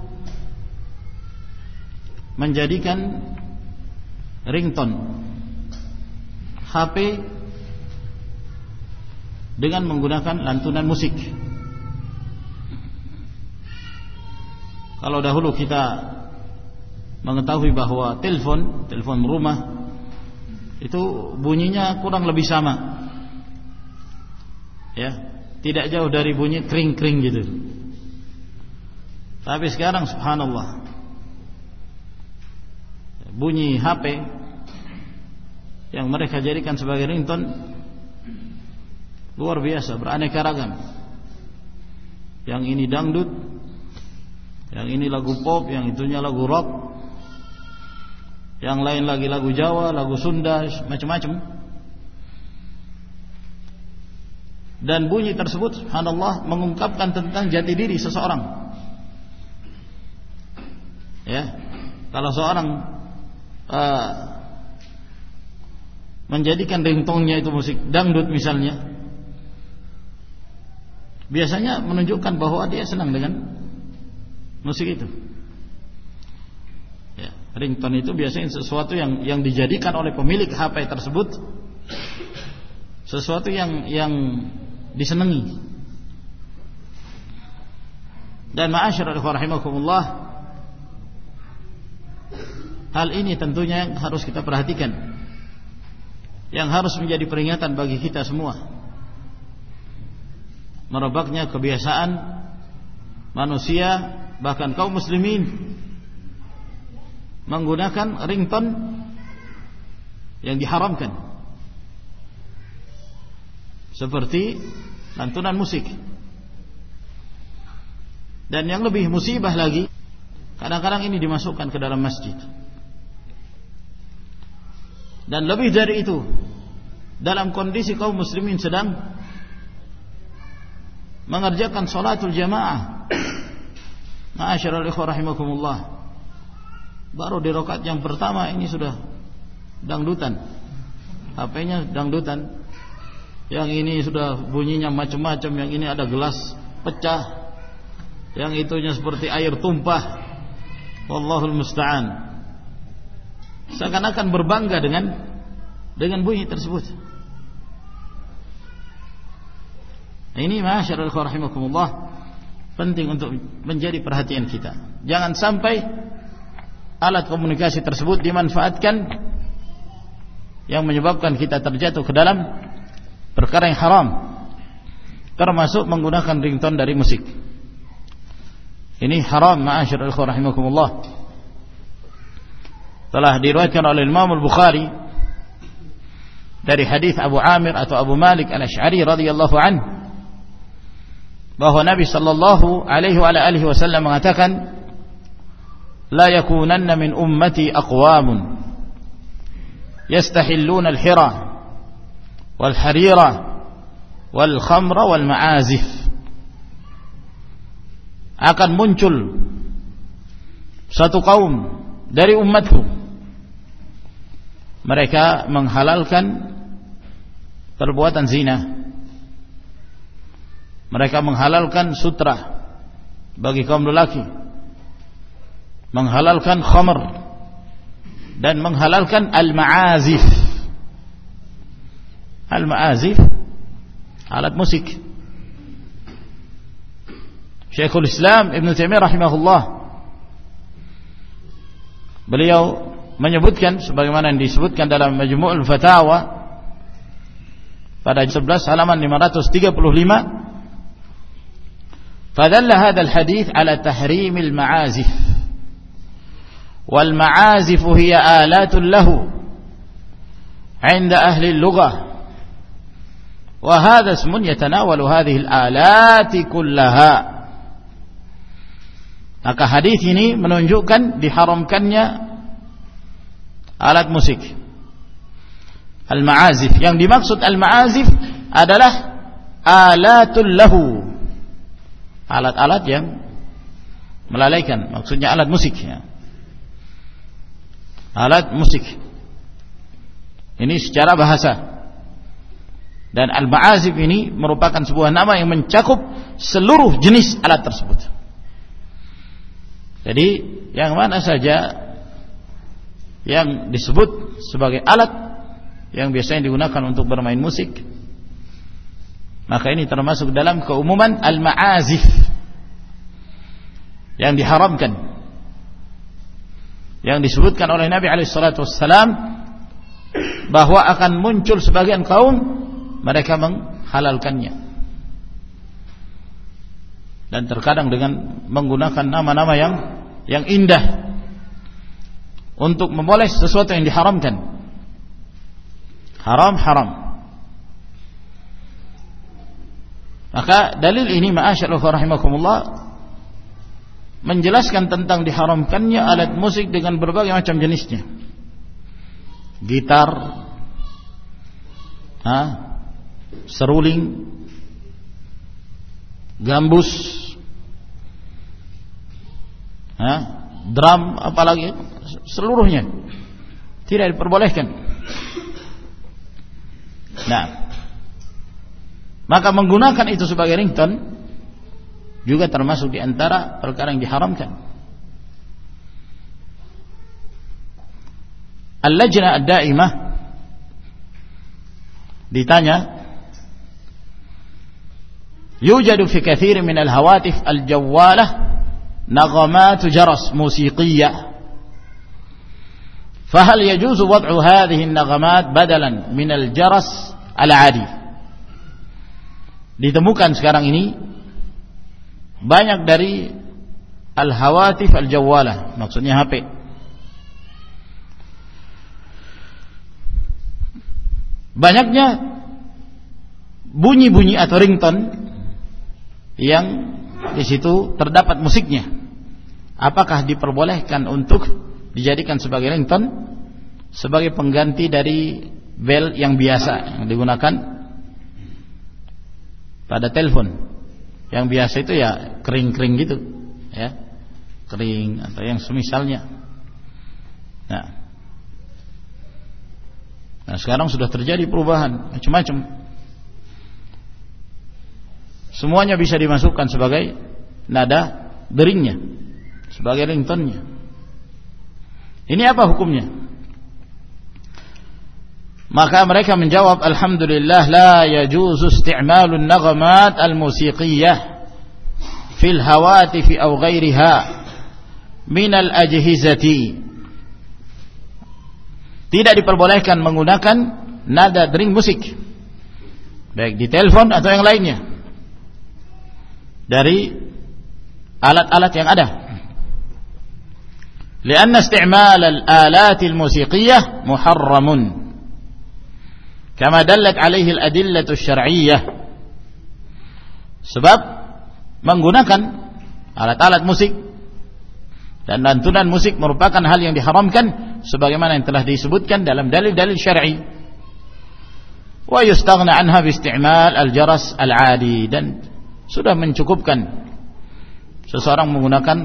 menjadikan ringtone HP dengan menggunakan lantunan musik. Kalau dahulu kita mengetahui bahwa telepon, telepon rumah itu bunyinya kurang lebih sama. Ya, tidak jauh dari bunyi kring-kring gitu. Tapi sekarang subhanallah bunyi HP yang mereka jadikan sebagai ringtone luar biasa beraneka ragam. Yang ini dangdut, yang ini lagu pop, yang itunya lagu rock, yang lain lagi lagu Jawa, lagu Sunda, macam-macam. Dan bunyi tersebut, subhanallah, mengungkapkan tentang jati diri seseorang. Ya, kalau seorang uh, menjadikan ringtone-nya itu musik dangdut misalnya, biasanya menunjukkan bahwa dia senang dengan musik itu ringtone itu biasanya sesuatu yang yang dijadikan oleh pemilik HP tersebut sesuatu yang yang disenangi. Dan ma'asyiral rahimakumullah hal ini tentunya harus kita perhatikan. Yang harus menjadi peringatan bagi kita semua. Merebaknya kebiasaan manusia bahkan kaum muslimin menggunakan ringtone yang diharamkan. Seperti lantunan musik. Dan yang lebih musibah lagi kadang-kadang ini dimasukkan ke dalam masjid. Dan lebih dari itu dalam kondisi kaum muslimin sedang mengerjakan salatul jamaah [COUGHS] ma'asyiral ikhwah rahimakumullah Baru di rokat yang pertama ini sudah dangdutan. HP-nya dangdutan. Yang ini sudah bunyinya macam-macam, yang ini ada gelas pecah. Yang itunya seperti air tumpah. Wallahul musta'an. Seakan-akan berbangga dengan dengan bunyi tersebut. Ini masyarakat rahimakumullah penting untuk menjadi perhatian kita. Jangan sampai alat komunikasi tersebut dimanfaatkan yang menyebabkan kita terjatuh ke dalam perkara yang haram termasuk menggunakan ringtone dari musik. Ini haram ma'asyiral ikhwan rahimakumullah. Telah diriwayatkan oleh Imam Al-Bukhari dari hadis Abu Amir atau Abu Malik Al-Asy'ari radhiyallahu an bahwa Nabi sallallahu alaihi wasallam mengatakan la yakunanna min ummati aqwamun yastahilluna al-hira wal harira akan muncul satu kaum dari umatku. Mereka menghalalkan perbuatan zina mereka menghalalkan sutra bagi kaum lelaki. Menghalalkan khamr dan menghalalkan al-ma'azif. Al-ma'azif alat musik. Syekhul Islam Ibn Taimiyah rahimahullah beliau menyebutkan sebagaimana yang disebutkan dalam Majmu'ul Fatawa pada 11 halaman 535 فدل هذا الحديث على تحريم المعازف والمعازف هي آلات له عند أهل اللغة وهذا اسم يتناول هذه الآلات كلها maka hadis ini menunjukkan diharamkannya alat musik al-ma'azif yang dimaksud al-ma'azif adalah alatul lahu alat-alat yang melalaikan. Maksudnya alat musik ya. alat musik. Ini secara bahasa. Dan al-ma'azif ini merupakan sebuah nama yang mencakup seluruh jenis alat tersebut. Jadi yang mana saja yang disebut sebagai alat yang biasanya digunakan untuk bermain musik maka ini termasuk dalam keumuman al-ma'azif yang diharamkan yang disebutkan oleh Nabi alaihissalatu wassalam bahwa akan muncul sebagian kaum mereka menghalalkannya. Dan terkadang dengan menggunakan nama-nama yang yang indah untuk memboleh sesuatu yang diharamkan. Haram haram. Maka dalil ini ma'asyarullah rahimakumullah menjelaskan tentang diharamkannya alat musik dengan berbagai macam jenisnya. Gitar, ha, seruling, gambus, ha, drum apalagi seluruhnya tidak diperbolehkan. Nah, maka menggunakan itu sebagai ringtone juga termasuk di antara perkara yang diharamkan. Al-Lajnah Ad-Daimah ditanya يوجد في كثير من الهواتف الجوالة نغمات جرس موسيقية فهل يجوز وضع هذه النغمات بدلا من الجرس العادي ditemukan sekarang ini banyak dari al-hawatif al-jawalah maksudnya HP banyaknya bunyi-bunyi atau ringtone yang di situ terdapat musiknya. Apakah diperbolehkan untuk dijadikan sebagai ringtone? Sebagai pengganti dari bel yang biasa yang digunakan pada telepon yang biasa itu ya kering-kering gitu ya. Kering atau yang semisalnya. Nah. Nah sekarang sudah terjadi perubahan macam-macam. Semuanya bisa dimasukkan sebagai nada deringnya sebagai ringtone-nya. Ini apa hukumnya maka mereka menjawab Alhamdulillah la yajuzu isti'malun nagamat al-musiqiyah fil hawatifi au ghairiha minal ajhizati. Tidak diperbolehkan menggunakan nada dering musik baik di telepon atau yang lainnya dari alat-alat yang ada. لأن استعمال الآلات الموسيقية al-musiqiyah kama dallat alaihi al-adillatu syar'iyyah sebab menggunakan alat-alat musik dan lantunan musik merupakan hal yang diharamkan sebagaimana yang telah disebutkan dalam dalil-dalil syar'i. Wa yustaghna anha bi isti'mal al-jaras al-'adi dan sudah mencukupkan seseorang menggunakan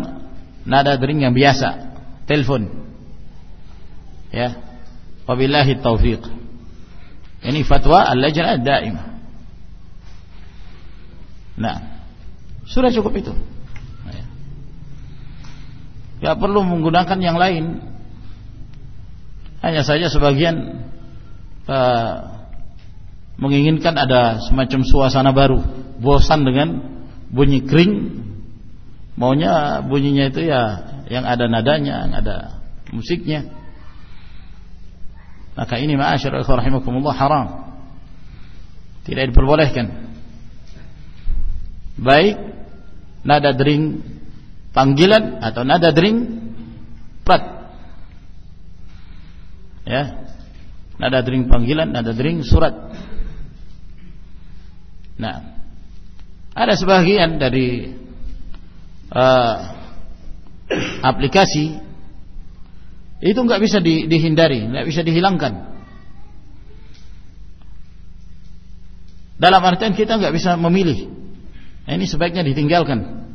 nada dering yang biasa telepon ya wabillahi taufiq ini fatwa al-lajnah daimah nah sudah cukup itu. Ya. Perlu menggunakan yang lain. Hanya saja sebagian uh, menginginkan ada semacam suasana baru. Bosan dengan bunyi kering. Maunya bunyinya itu ya yang ada nadanya yang ada musiknya maka ini ma'asyar rahimakumullah haram. Tidak diperbolehkan. Baik nada dering panggilan atau nada dering prat ya. Nada dering panggilan nada dering surat. Nah. Ada sebagian dari uh, aplikasi itu nggak bisa di, dihindari, nggak bisa dihilangkan. Dalam artian kita nggak bisa memilih. Nah, ini sebaiknya ditinggalkan.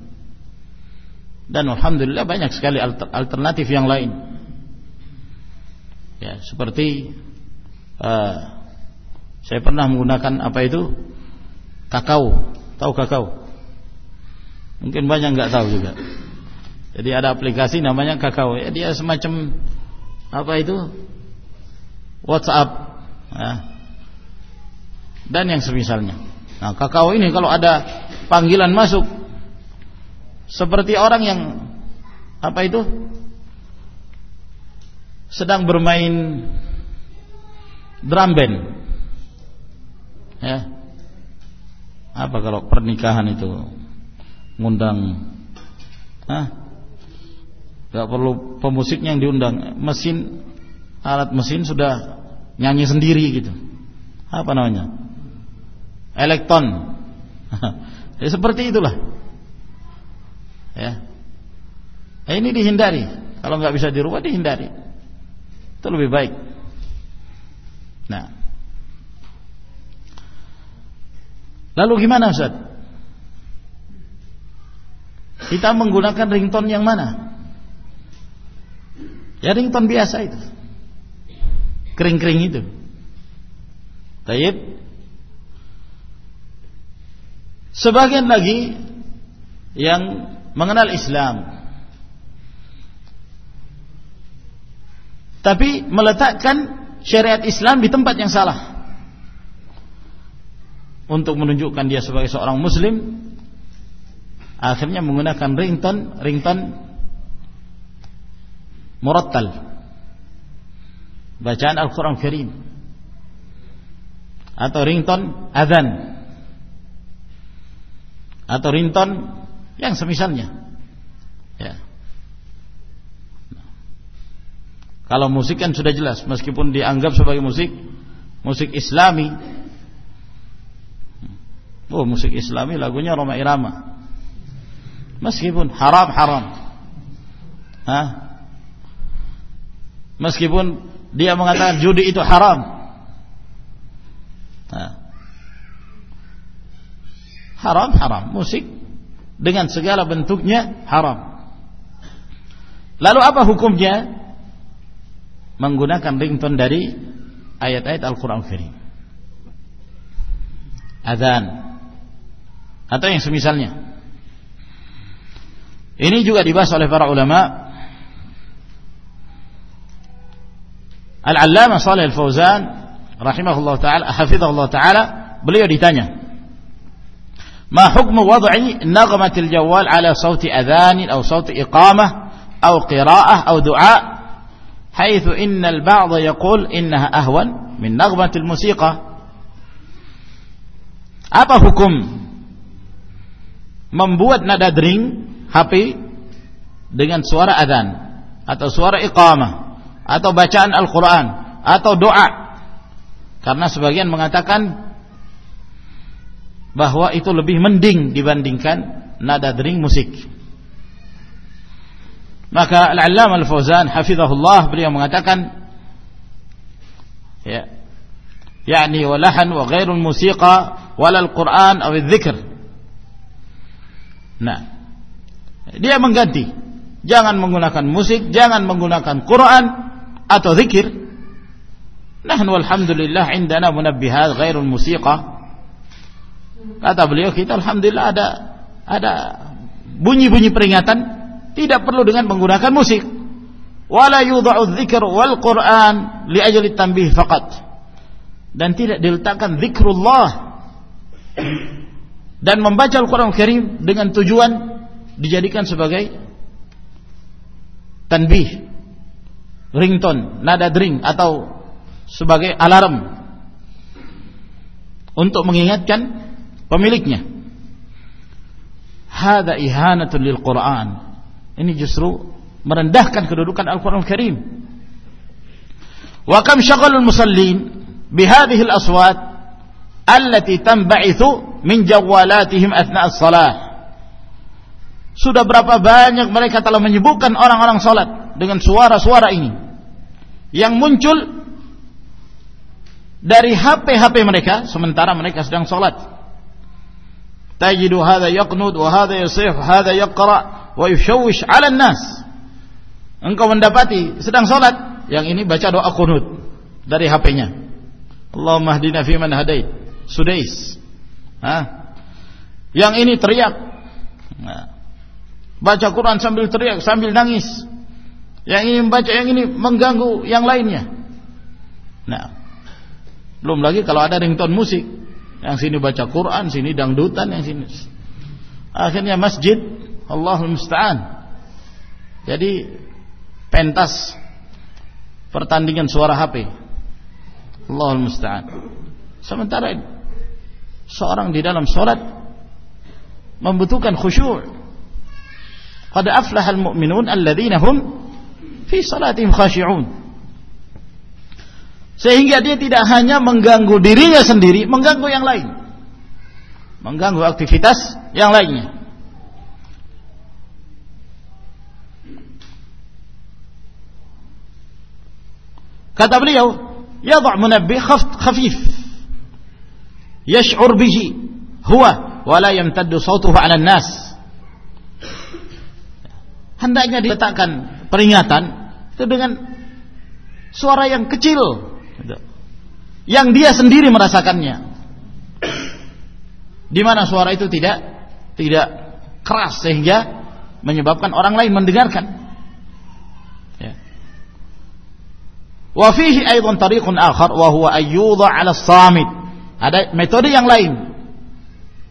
Dan alhamdulillah banyak sekali alternatif yang lain. Ya, seperti uh, saya pernah menggunakan apa itu kakao, tahu kakao? Mungkin banyak nggak tahu juga. Jadi ada aplikasi namanya Kakao. Ya, dia semacam apa itu? WhatsApp. Ya. Dan yang semisalnya. Nah, Kakao ini kalau ada panggilan masuk seperti orang yang apa itu? sedang bermain drum band. Ya. Apa kalau pernikahan itu? ngundang ah nggak perlu pemusiknya yang diundang. Mesin alat mesin sudah nyanyi sendiri gitu. Apa namanya? Elektron [LAUGHS] ya, seperti itulah. Ya. Nah, ini dihindari. Kalau nggak bisa dirubah dihindari. Itu lebih baik. Nah. Lalu gimana Ustaz? Kita menggunakan ringtone yang mana? Ya ringtone biasa itu. Kering-kering itu. Taib. Sebagian lagi yang mengenal Islam tapi meletakkan syariat Islam di tempat yang salah untuk menunjukkan dia sebagai seorang muslim akhirnya menggunakan ringtone ringtone murattal. Bacaan Al-Quran Karim. Atau ringtone azan. Atau ringtone yang semisalnya. Ya. Kalau musik kan sudah jelas meskipun dianggap sebagai musik musik islami. Oh musik islami lagunya Roma Irama. Meskipun haram haram. Hah? Meskipun dia mengatakan judi itu haram. Hah? haram haram. Musik dengan segala bentuknya haram. Lalu apa hukumnya? Menggunakan ringtone dari ayat-ayat Al-Quran Karim Adhan atau yang semisalnya. Ini juga dibahas oleh para ulama. Al-Allamah Shalih Al-Fauzan rahimahullah taala hafizahullah taala beliau ditanya ما حكم وضع نغمة الجوال على صوت أذان أو صوت إقامة أو قراءة أو دعاء حيث إن البعض يقول إنها أهون من نغمة الموسيقى apa hukum membuat nada dering HP dengan suara adzan atau suara iqamah atau bacaan Al-Quran. Atau doa. Karena sebagian mengatakan bahwa itu lebih mending dibandingkan nada dering musik. Maka Al-Allamah Al-Fauzan hafizahullah beliau mengatakan ya yakni walahan wa ghairul musiqa wala al-Qur'an aw dzikr nah dia mengganti. Jangan menggunakan musik jangan menggunakan Quran atau zikir. Nahnu alhamdulillah indana munabbihat ghairul musiqa. Kata beliau kita alhamdulillah ada ada bunyi-bunyi peringatan. Tidak perlu dengan menggunakan musik. Wala yudha'u dzikr wal Quran li ajli tanbih faqat. Dan tidak diletakkan zikrullah dan membaca Al-Quran Karim dengan tujuan dijadikan sebagai tanbih ringtone, nada dering atau sebagai alarm untuk mengingatkan pemiliknya. Hada ihanatun lil Quran. Ini justru merendahkan kedudukan Al-Qur'an Al Karim. Wa kam syaghalul musallin bihadhihi al-aswat allati tanba'ithu min jawalatihim athna' as-salah. Sudah berapa banyak mereka telah menyebutkan orang-orang salat dengan suara-suara ini yang muncul dari HP-HP mereka sementara mereka sedang salat. Tajidu hadha yaqnud wa hadha yasih, hadha yaqra wa yushawwish 'ala an-nas. Engkau mendapati sedang salat, yang ini baca doa kunut dari HP-nya. Allahumma hdina fi man hadait. Sudais. Hah? Yang ini teriak. Nah. Baca Quran sambil teriak, sambil nangis. Yang ini membaca, yang ini mengganggu yang lainnya. Nah. Belum lagi kalau ada ringtone musik. Yang sini baca Quran, sini dangdutan, yang sini. Akhirnya masjid Allahul musta'an. Jadi pentas pertandingan suara HP Allahul musta'an. Sementara seorang di dalam salat membutuhkan khusyuk. Qad aflaha al-mu'minun alladzina hum fi salatim khashi'un. Sehingga dia tidak hanya mengganggu dirinya sendiri, mengganggu yang lain. Mengganggu aktivitas yang lainnya. Kata beliau, "Yadh' munabbih khafif yash'ur bihi huwa wa la yamtaddu sautuhu 'ala an-nas." Hendaknya diletakkan peringatan itu dengan suara yang kecil yang dia sendiri merasakannya. Di mana suara itu tidak tidak keras sehingga menyebabkan orang lain mendengarkan. Wafihi aydan tariqun akhar wa huwa ayyudha 'ala samit. Ada metode yang lain.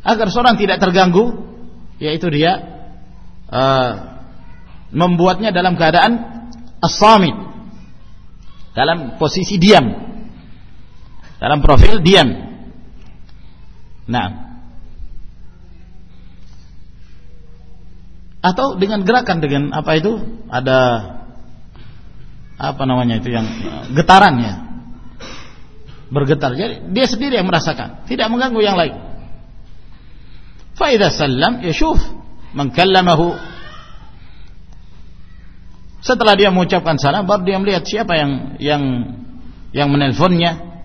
Agar seorang tidak terganggu yaitu dia uh, membuatnya dalam keadaan as-samit. Dalam posisi diam. Dalam profil diam. Nah. Atau dengan gerakan dengan apa itu? Ada apa namanya itu yang getarannya bergetar jadi dia sendiri yang merasakan tidak mengganggu yang lain fa idza sallam yashuf man kallamahu setelah dia mengucapkan salam baru dia melihat siapa yang yang yang menelponnya.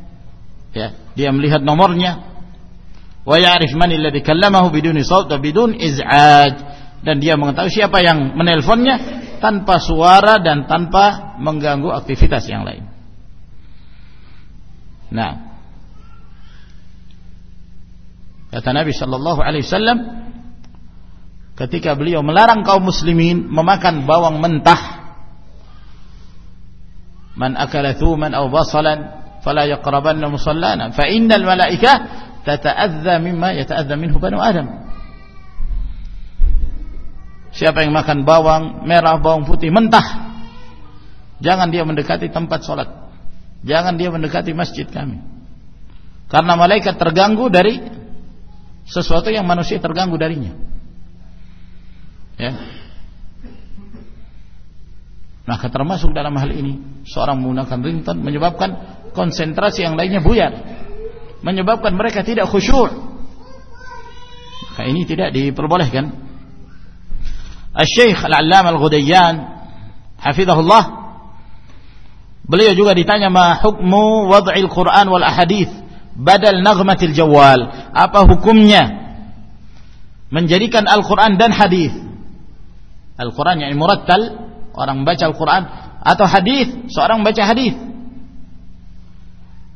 Ya dia melihat nomornya. Wa ya'rif man alladhi kallamahu biduni saut wa bidun iz'aj dan dia mengetahui siapa yang menelponnya tanpa suara dan tanpa mengganggu aktivitas yang lain. Nah, kata Nabi Shallallahu Alaihi Wasallam ketika beliau melarang kaum muslimin memakan bawang mentah, akala thuman aw basalan fala yaqrabanna musallana fa innal malaikah tata'adza mimma yata'adza minhu banu adam Siapa yang makan bawang merah, bawang putih mentah, jangan dia mendekati tempat sholat. Jangan dia mendekati masjid kami. Karena malaikat terganggu dari sesuatu yang manusia terganggu darinya. Ya. Maka termasuk dalam hal ini seorang menggunakan ringtone menyebabkan konsentrasi yang lainnya buyar, menyebabkan mereka tidak khusyuk. Maka ini tidak diperbolehkan. Al-Syeikh Al-Allam Al-Ghudayyan Hafizahullah Beliau juga ditanya ma hukmu wad'il Quran wal ahadith badal naghmatil jawal. Apa hukumnya menjadikan Al-Quran dan hadis. Al-Quran yang murattal, orang baca Al-Quran atau hadis, seorang baca hadis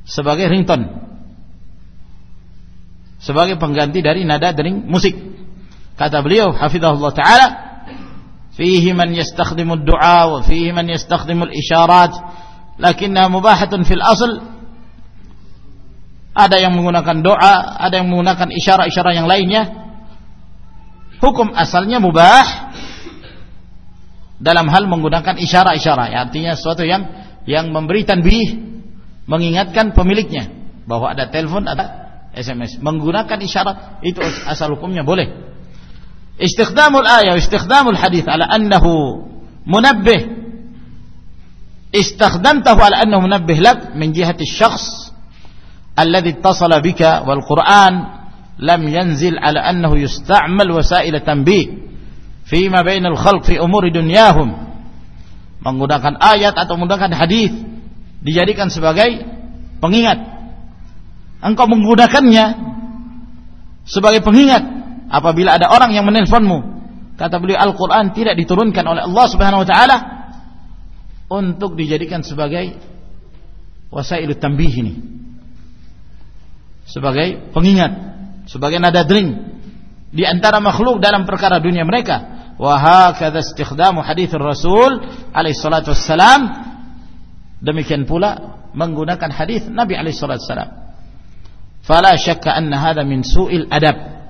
sebagai ringtone. Sebagai pengganti dari nada dering musik. Kata beliau, hafizahullah taala, fihi man yastakhdimu ad-du'a wa fihi man yastakhdimu al-isyarat, lakinnaha mubahatun fil asl. Ada yang menggunakan doa, ada yang menggunakan isyarat-isyarat yang lainnya hukum asalnya mubah dalam hal menggunakan isyarat-isyarat ya, artinya sesuatu yang yang memberi tanbih mengingatkan pemiliknya bahwa ada telepon ada SMS menggunakan isyarat itu asal hukumnya boleh. Istikhdamul ayat istikhdamul hadis ala annahu munabbih. Istakhdamtahu ala annahu munabbih lak min jihati syakhs alladhi ittasala bika wal Qur'an lam yanzil ala annahu yusta'mal wasail tanbih fima bainal khalq fi umuri dunyahum. Menggunakan ayat atau menggunakan hadis dijadikan sebagai pengingat. Engkau menggunakannya sebagai pengingat apabila ada orang yang menelponmu. Kata beliau Al-Qur'an tidak diturunkan oleh Allah Subhanahu wa taala untuk dijadikan sebagai wasailut tanbih ini. Sebagai pengingat sebagai nada dering di antara makhluk dalam perkara dunia mereka hakadha istikhdamu hadits Rasul alaihi salatu wassalam demikian pula menggunakan hadis Nabi alaihi salatu wassalam fala syakka anna hadha min su'il adab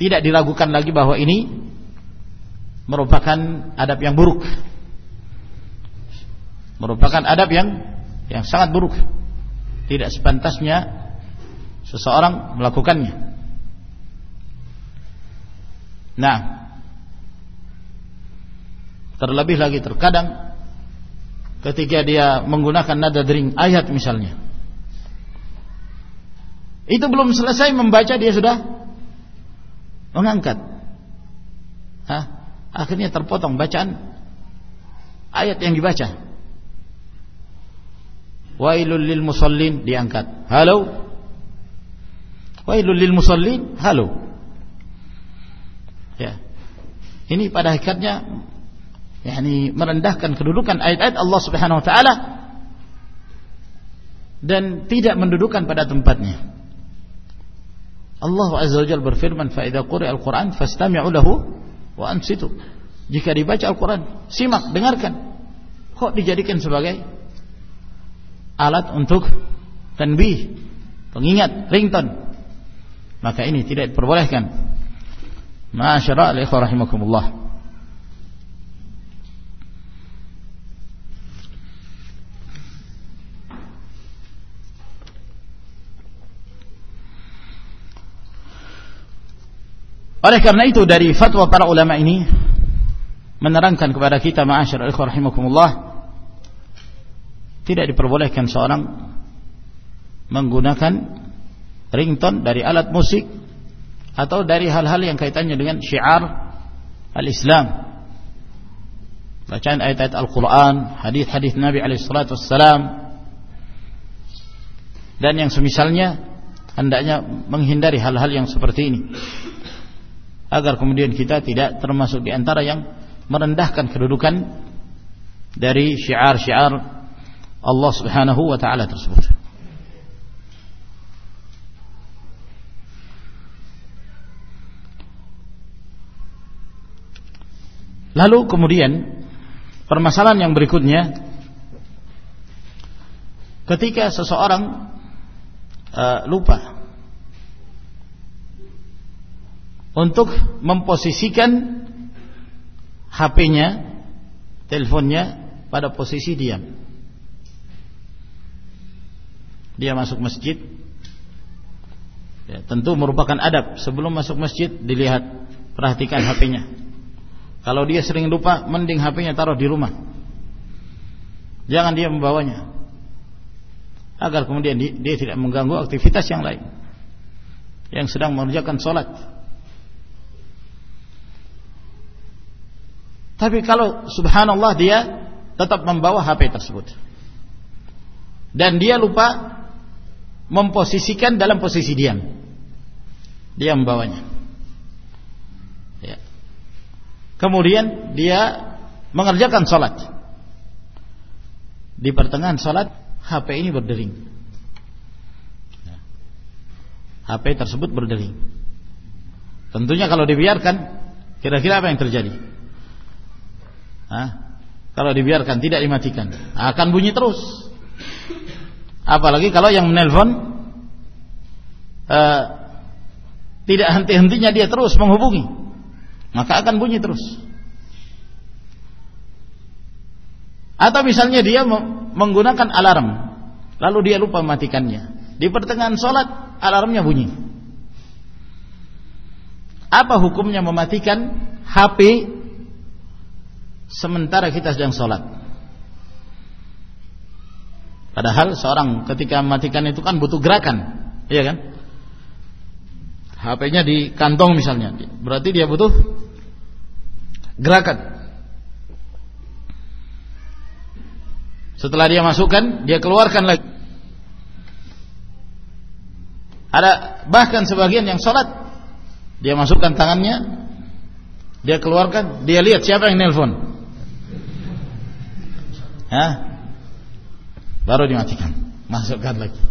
tidak diragukan lagi bahwa ini merupakan adab yang buruk. merupakan adab yang yang sangat buruk. tidak sepantasnya seseorang melakukannya. Nah, terlebih lagi terkadang ketika dia menggunakan nada dering ayat misalnya. Itu belum selesai membaca dia sudah mengangkat. Hah? Akhirnya terpotong bacaan ayat yang dibaca. Wailul lil musallin diangkat. Halo, Wailul lil musallin, halo. Ya. Ini pada hakikatnya yakni merendahkan kedudukan ayat-ayat Allah Subhanahu wa taala dan tidak mendudukan pada tempatnya. Allah Azza wa Jalla berfirman, "Fa idza quri'a al-Qur'an fastami'u lahu wa ansitu." Jika dibaca Al-Qur'an, simak, dengarkan. Kok dijadikan sebagai alat untuk tanbih, pengingat, ringtone? maka ini tidak diperbolehkan masyara al-ikhwah rahimakumullah Oleh karena itu dari fatwa para ulama ini menerangkan kepada kita ma'asyar al-ikhwah rahimakumullah tidak diperbolehkan seorang menggunakan ringtone dari alat musik atau dari hal-hal yang kaitannya dengan syiar al-Islam. Bacaan ayat-ayat Al-Quran hadis-hadis Nabi alaihissalatu wassalam. Dan yang semisalnya hendaknya menghindari hal-hal yang seperti ini agar kemudian kita tidak termasuk di antara yang merendahkan kedudukan dari syiar-syiar Allah Subhanahu wa taala tersebut. Lalu kemudian permasalahan yang berikutnya ketika seseorang uh, lupa untuk memposisikan HP-nya, teleponnya pada posisi diam. Dia masuk masjid. Ya, tentu merupakan adab sebelum masuk masjid dilihat perhatikan HP-nya. Kalau dia sering lupa, mending HP-nya taruh di rumah. Jangan dia membawanya. Agar kemudian dia tidak mengganggu aktivitas yang lain. Yang sedang mengerjakan sholat. Tapi kalau subhanallah dia tetap membawa HP tersebut. dan dia lupa memposisikan dalam posisi diam. Dia membawanya. Ya. Kemudian dia mengerjakan sholat. Di pertengahan sholat, HP ini berdering. Ya. HP tersebut berdering. Tentunya kalau dibiarkan, kira-kira apa yang terjadi? Hah? Kalau dibiarkan tidak dimatikan, akan bunyi terus. Apalagi kalau yang menelpon uh, tidak henti-hentinya dia terus menghubungi, maka akan bunyi terus. Atau misalnya dia menggunakan alarm, lalu dia lupa mematikannya. Di pertengahan sholat alarmnya bunyi. Apa hukumnya mematikan HP sementara kita sedang sholat? Padahal seorang ketika mematikan itu kan butuh gerakan, iya kan? HP-nya di kantong misalnya, berarti dia butuh gerakan. Setelah dia masukkan, dia keluarkan lagi. Ada bahkan sebagian yang sholat, dia masukkan tangannya, dia keluarkan, dia lihat siapa yang nelpon. Hah? baru dimatikan masukkan lagi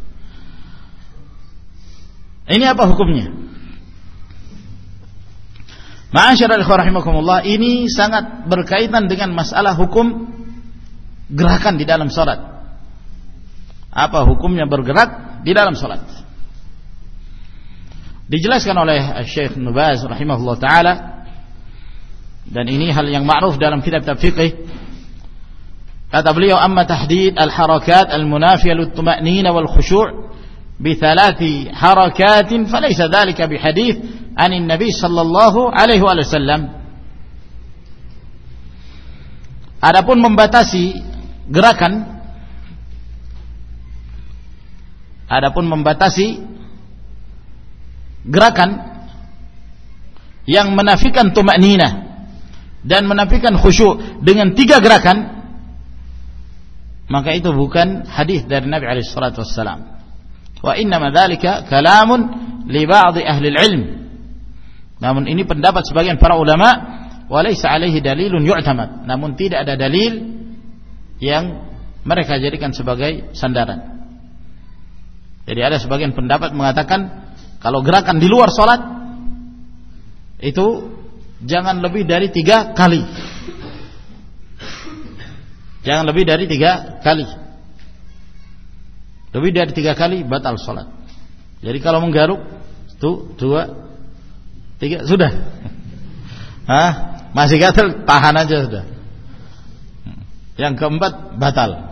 ini apa hukumnya Ma'asyiral rahimakumullah ini sangat berkaitan dengan masalah hukum gerakan di dalam salat. Apa hukumnya bergerak di dalam salat? Dijelaskan oleh Syekh Nubaz rahimahullah taala dan ini hal yang ma'ruf dalam kitab-kitab fiqih Kata beliau amma tahdid al-harakat al-munafiyah lut-tumanina wal-khushu' bi thalathi harakatin falaysa dhalika bi hadith an nabi sallallahu alaihi wa sallam. Adapun membatasi gerakan adapun membatasi gerakan yang menafikan tumaknina dan menafikan khusyuk dengan tiga gerakan maka itu bukan hadis dari Nabi alaihi salatu wassalam. Wa inna dzalika kalamun li ba'dhi ahli ilm. Namun ini pendapat sebagian para ulama wa laysa alaihi dalilun yu'tamad. Namun tidak ada dalil yang mereka jadikan sebagai sandaran. Jadi ada sebagian pendapat mengatakan kalau gerakan di luar salat itu jangan lebih dari tiga kali Jangan lebih dari tiga kali. Lebih dari tiga kali batal sholat. Jadi kalau menggaruk, itu dua, tiga, sudah. Hah? Masih gatal, tahan aja sudah. Yang keempat batal.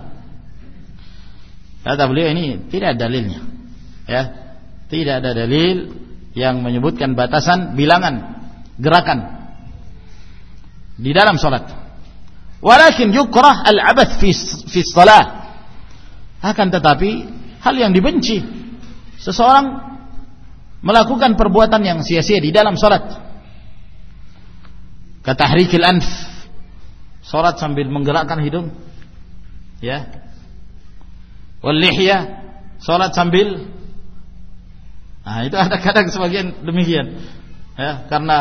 Kata beliau ini tidak ada dalilnya. Ya, tidak ada dalil yang menyebutkan batasan bilangan gerakan di dalam sholat. Walakin yukrah al-abath fi fi salah. Akan tetapi hal yang dibenci seseorang melakukan perbuatan yang sia-sia di dalam salat. Katahrikil anf. Salat sambil menggerakkan hidung. Ya. Wal lihya, salat sambil Nah, itu ada kadang sebagian demikian. Ya, karena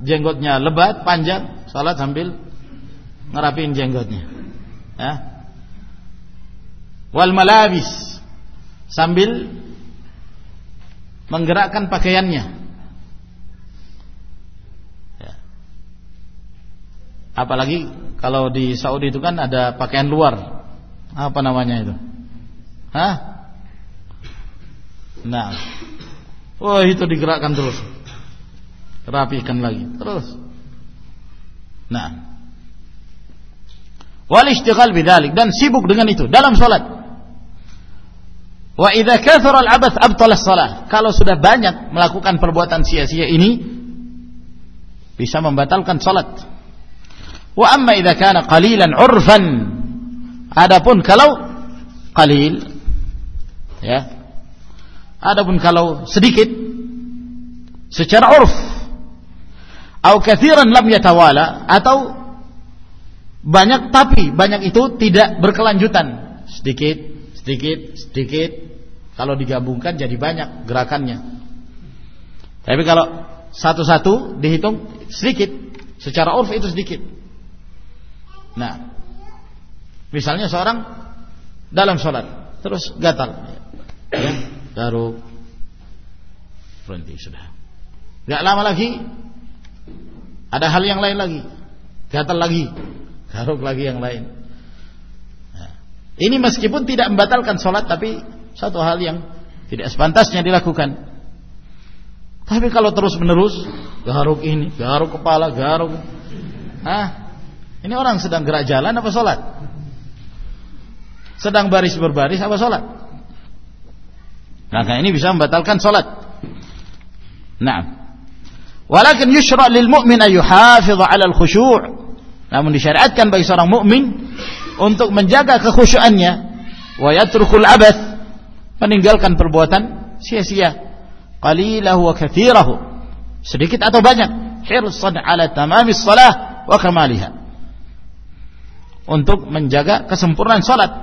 jenggotnya lebat, panjang, salat sambil ngerapin jenggotnya. Ya. Wal malabis sambil menggerakkan pakaiannya. Ya. Apalagi kalau di Saudi itu kan ada pakaian luar. Apa namanya itu? Hah? Nah. Oh, itu digerakkan terus. Rapikan lagi. Terus. Nah wal ishtighal bidzalik dan sibuk dengan itu dalam salat. Wa idza kathara al-abath abtala salah. Kalau sudah banyak melakukan perbuatan sia-sia ini bisa membatalkan salat. Wa amma idza kana qalilan urfan. Adapun kalau qalil ya. Adapun kalau sedikit secara urf atau kathiran lam yatawala atau banyak tapi banyak itu tidak berkelanjutan. Sedikit sedikit sedikit. Kalau digabungkan jadi banyak gerakannya. Tapi kalau satu-satu dihitung sedikit. Secara urf itu sedikit. Nah misalnya seorang dalam sholat terus gatal. Ya garuk. Berhenti sudah. Gak lama lagi ada hal yang lain lagi. Gatal lagi garuk lagi yang lain. Nah, ini meskipun tidak membatalkan sholat tapi satu hal yang tidak sepantasnya dilakukan. Tapi kalau terus menerus garuk ini garuk kepala garuk. Ah ini orang sedang gerak jalan apa sholat? Sedang baris berbaris apa sholat? Maka ini bisa membatalkan sholat. Nah. Walakin yushra lil mu'min an yuhafidha 'ala al khusyu' Namun disyariatkan bagi seorang mukmin untuk menjaga kekhusyuannya. Wa yatrukul abath meninggalkan perbuatan sia-sia. Qalilahu wa katsirahu sedikit atau banyak. Hirsan ala tamamis salah wa kamaliha. Untuk menjaga kesempurnaan salat.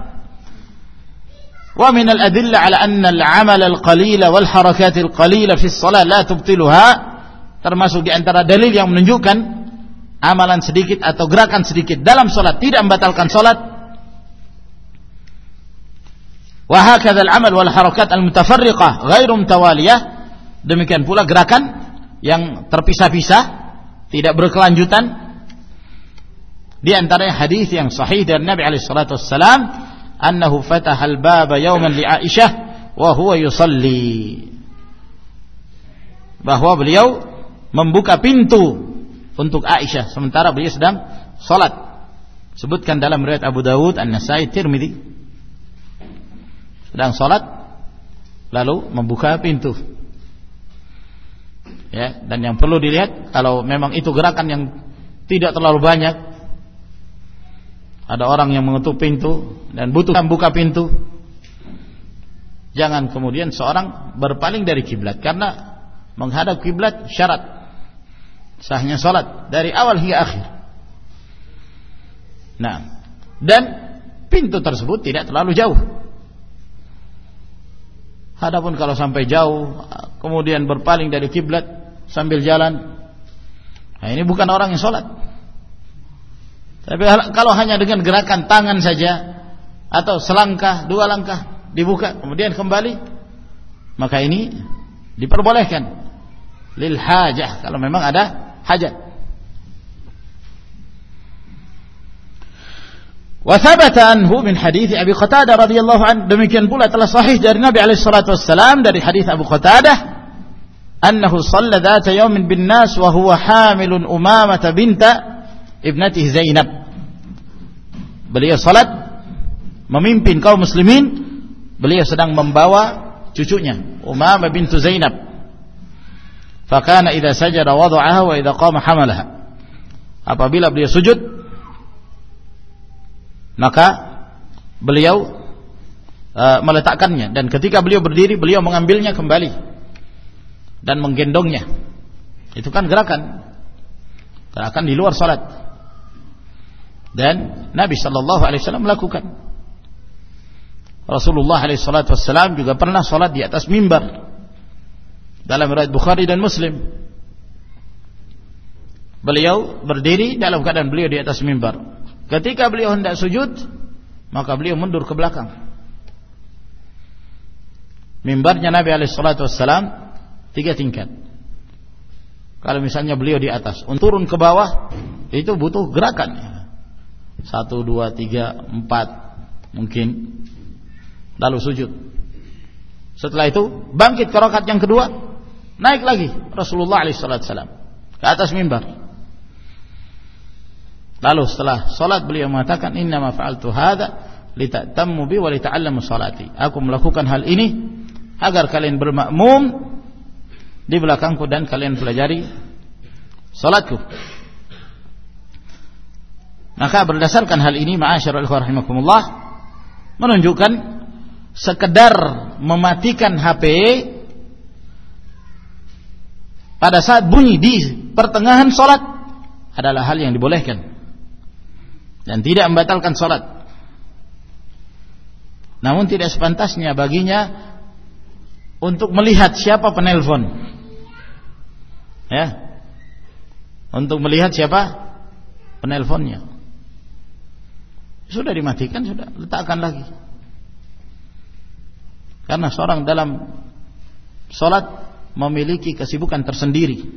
Wa min al-adilla ala anna al-amal al-qalila wal harakat al-qalila fi as-salah la tubtiluha. Termasuk di antara dalil yang menunjukkan amalan sedikit atau gerakan sedikit dalam solat tidak membatalkan solat. Wahakadzal amal wal harakat al mutafarriqah ghairu mutawaliyah. Demikian pula gerakan yang terpisah-pisah tidak berkelanjutan. Di antaranya hadis yang sahih dari Nabi alaihi salatu wassalam annahu fataha al-baba yawman li Aisyah wa huwa yusalli. Bahwa beliau membuka pintu untuk Aisyah sementara beliau sedang salat. Sebutkan dalam riwayat Abu Dawud, An-Nasai, Tirmidzi. Sedang salat lalu membuka pintu. Ya, dan yang perlu dilihat kalau memang itu gerakan yang tidak terlalu banyak ada orang yang mengetuk pintu dan butuh membuka pintu jangan kemudian seorang berpaling dari kiblat karena menghadap kiblat syarat sahnya salat dari awal hingga akhir. Nah, dan pintu tersebut tidak terlalu jauh. Adapun kalau sampai jauh kemudian berpaling dari kiblat sambil jalan, nah ini bukan orang yang salat. Tapi kalau hanya dengan gerakan tangan saja atau selangkah, dua langkah dibuka kemudian kembali, maka ini diperbolehkan lil hajah kalau memang ada hajat. Thabata anhu min hadis Qatadah radhiyallahu anhu demikian pula telah sahih dari Nabi alaihi wassalam dari hadis Abu Qatadah annahu. Beliau salat memimpin kaum muslimin beliau sedang membawa cucunya Umamah bintu Zainab Fakana idza sajada wada'aha wa idza qama hamalaha. Apabila beliau sujud maka beliau uh, meletakkannya dan ketika beliau berdiri beliau mengambilnya kembali dan menggendongnya. Itu kan gerakan gerakan di luar salat. Dan Nabi sallallahu alaihi wasallam melakukan. Rasulullah alaihi salatu wasallam juga pernah salat di atas mimbar dalam riwayat Bukhari dan Muslim. Beliau berdiri dalam keadaan beliau di atas mimbar. Ketika beliau hendak sujud maka beliau mundur ke belakang. Mimbarnya Nabi alaihi salatu wassalam tiga tingkat. Kalau misalnya beliau di atas turun ke bawah itu butuh gerakan. Satu dua tiga empat mungkin. Lalu sujud. Setelah itu bangkit ke rakaat yang kedua Naik lagi Rasulullah SAW ke atas mimbar. Lalu setelah solat beliau mengatakan Inna ma fa'altu hadha lita'tammu bi wa salati. Aku melakukan hal ini agar kalian bermakmum di belakangku dan kalian pelajari salatku. Maka berdasarkan hal ini ma'asyiral rahimakumullah menunjukkan sekedar mematikan HP pada saat bunyi di pertengahan solat adalah hal yang dibolehkan dan tidak membatalkan solat. Namun tidak sepantasnya baginya untuk melihat siapa penelpon. Ya. Untuk melihat siapa penelponnya. Sudah dimatikan, sudah letakkan lagi. Karena seorang dalam sholat memiliki kesibukan tersendiri.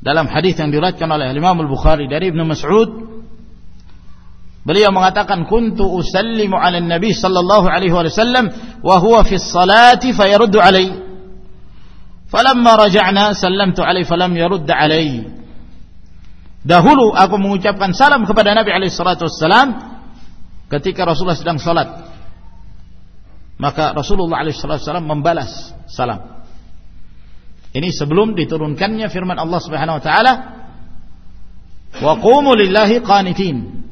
Dalam hadis yang diriwayatkan oleh Imam Al-Bukhari dari Ibnu Mas'ud Beliau mengatakan kuntu usallimu 'ala Nabi sallallahu alaihi wasallam wa huwa fi sholati fayaruddu alai. Falamma raja'na sallamtu alaihi falam yarudd alai. Dahulu aku mengucapkan salam kepada Nabi alaihi salatu wasallam ketika Rasulullah sedang salat. Maka Rasulullah wasallam membalas salam. Ini sebelum diturunkannya firman Allah Subhanahu wa taala wa qumu lillahi qanitin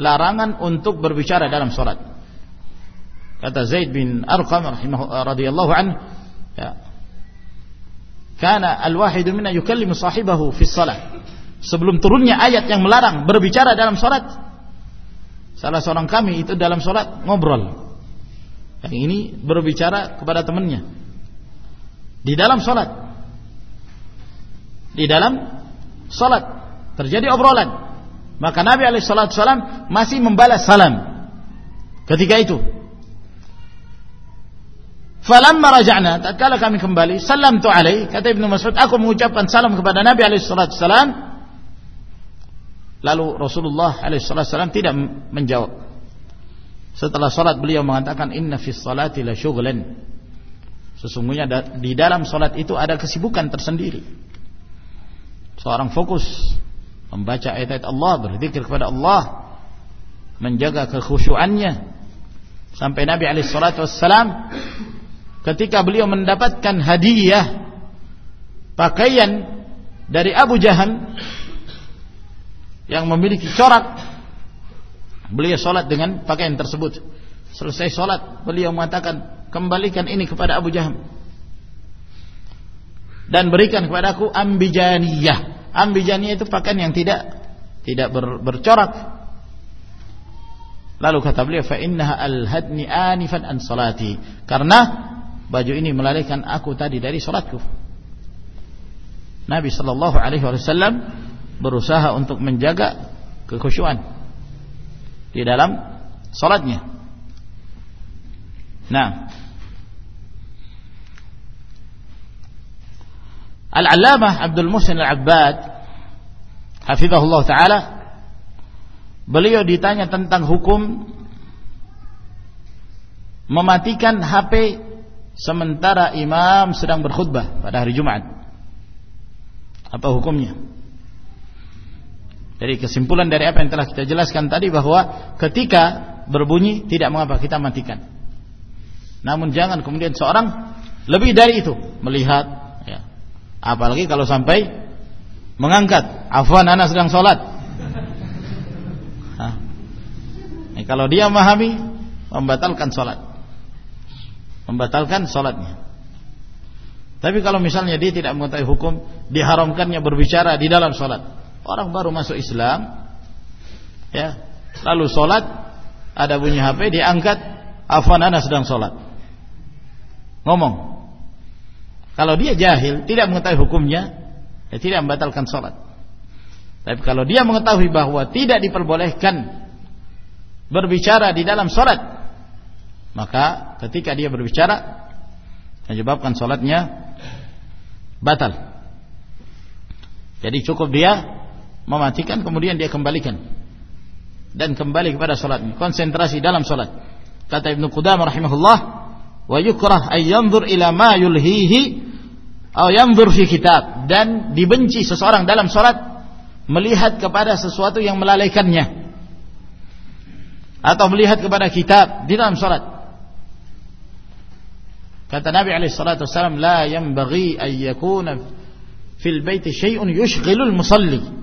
larangan untuk berbicara dalam salat. Kata Zaid bin Arqam radhiyallahu anhu, ya. Kana al-wahid minna yukallimu sahibahu fi shalah. Sebelum turunnya ayat yang melarang berbicara dalam salat, salah seorang kami itu dalam salat ngobrol. Yang ini berbicara kepada temannya di dalam salat. Di dalam salat terjadi obrolan maka Nabi Alaihissalam masih membalas salam ketika itu. Falamma raja'na, tatkala kami kembali, salam tu alaih, kata Ibnu Mas'ud, aku mengucapkan salam kepada Nabi Alaihissalam. Lalu Rasulullah Alaihissalam tidak menjawab. Setelah salat beliau mengatakan, Inna fi salati la. Sesungguhnya di dalam salat itu ada kesibukan tersendiri. Seorang fokus membaca ayat-ayat Allah, berzikir kepada Allah, menjaga kekhusyuannya. Sampai Nabi alaihi salatu ketika beliau mendapatkan hadiah pakaian dari Abu Jahal yang memiliki corak beliau sholat dengan pakaian tersebut selesai sholat beliau mengatakan kembalikan ini kepada Abu Jahal dan berikan kepadaku ambijaniyah Ambijaniyah itu pakaian yang tidak tidak ber, bercorak. Lalu kata beliau fa alhadni anifan an salati. Karena baju ini melalaikan aku tadi dari salatku. Nabi sallallahu alaihi wasallam berusaha untuk menjaga kekhusyuan di dalam salatnya. Nah, Al-Allamah Abdul Muhsin Al-Abbad hafizahullah taala beliau ditanya tentang hukum mematikan HP sementara imam sedang berkhutbah pada hari Jumat. Apa hukumnya? Jadi kesimpulan dari apa yang telah kita jelaskan tadi bahwa ketika berbunyi tidak mengapa kita matikan. Namun jangan kemudian seorang lebih dari itu melihat Apalagi kalau sampai mengangkat, afwan anak sedang sholat. Nah, kalau dia memahami, membatalkan sholat, membatalkan sholatnya. Tapi kalau misalnya dia tidak mengetahui hukum, diharamkannya berbicara di dalam sholat. Orang baru masuk Islam, ya, lalu sholat, ada bunyi HP, diangkat, afwan anak sedang sholat. Ngomong, kalau dia jahil, tidak mengetahui hukumnya, ya tidak membatalkan sholat. Tapi kalau dia mengetahui bahwa tidak diperbolehkan berbicara di dalam sholat, maka ketika dia berbicara, menyebabkan sholatnya batal. Jadi cukup dia mematikan, kemudian dia kembalikan. Dan kembali kepada sholatnya. Konsentrasi dalam sholat. Kata Ibnu Qudamah rahimahullah, wa yukrah ay yanzur ila ma yulhihi aw yanzur fi kitab. Dan dibenci seseorang dalam salat melihat kepada sesuatu yang melalaikannya. Atau melihat kepada kitab di dalam salat kata Nabi alaihi salatu la yanbaghi an yakuna fil bait syai'un yushghilul musalli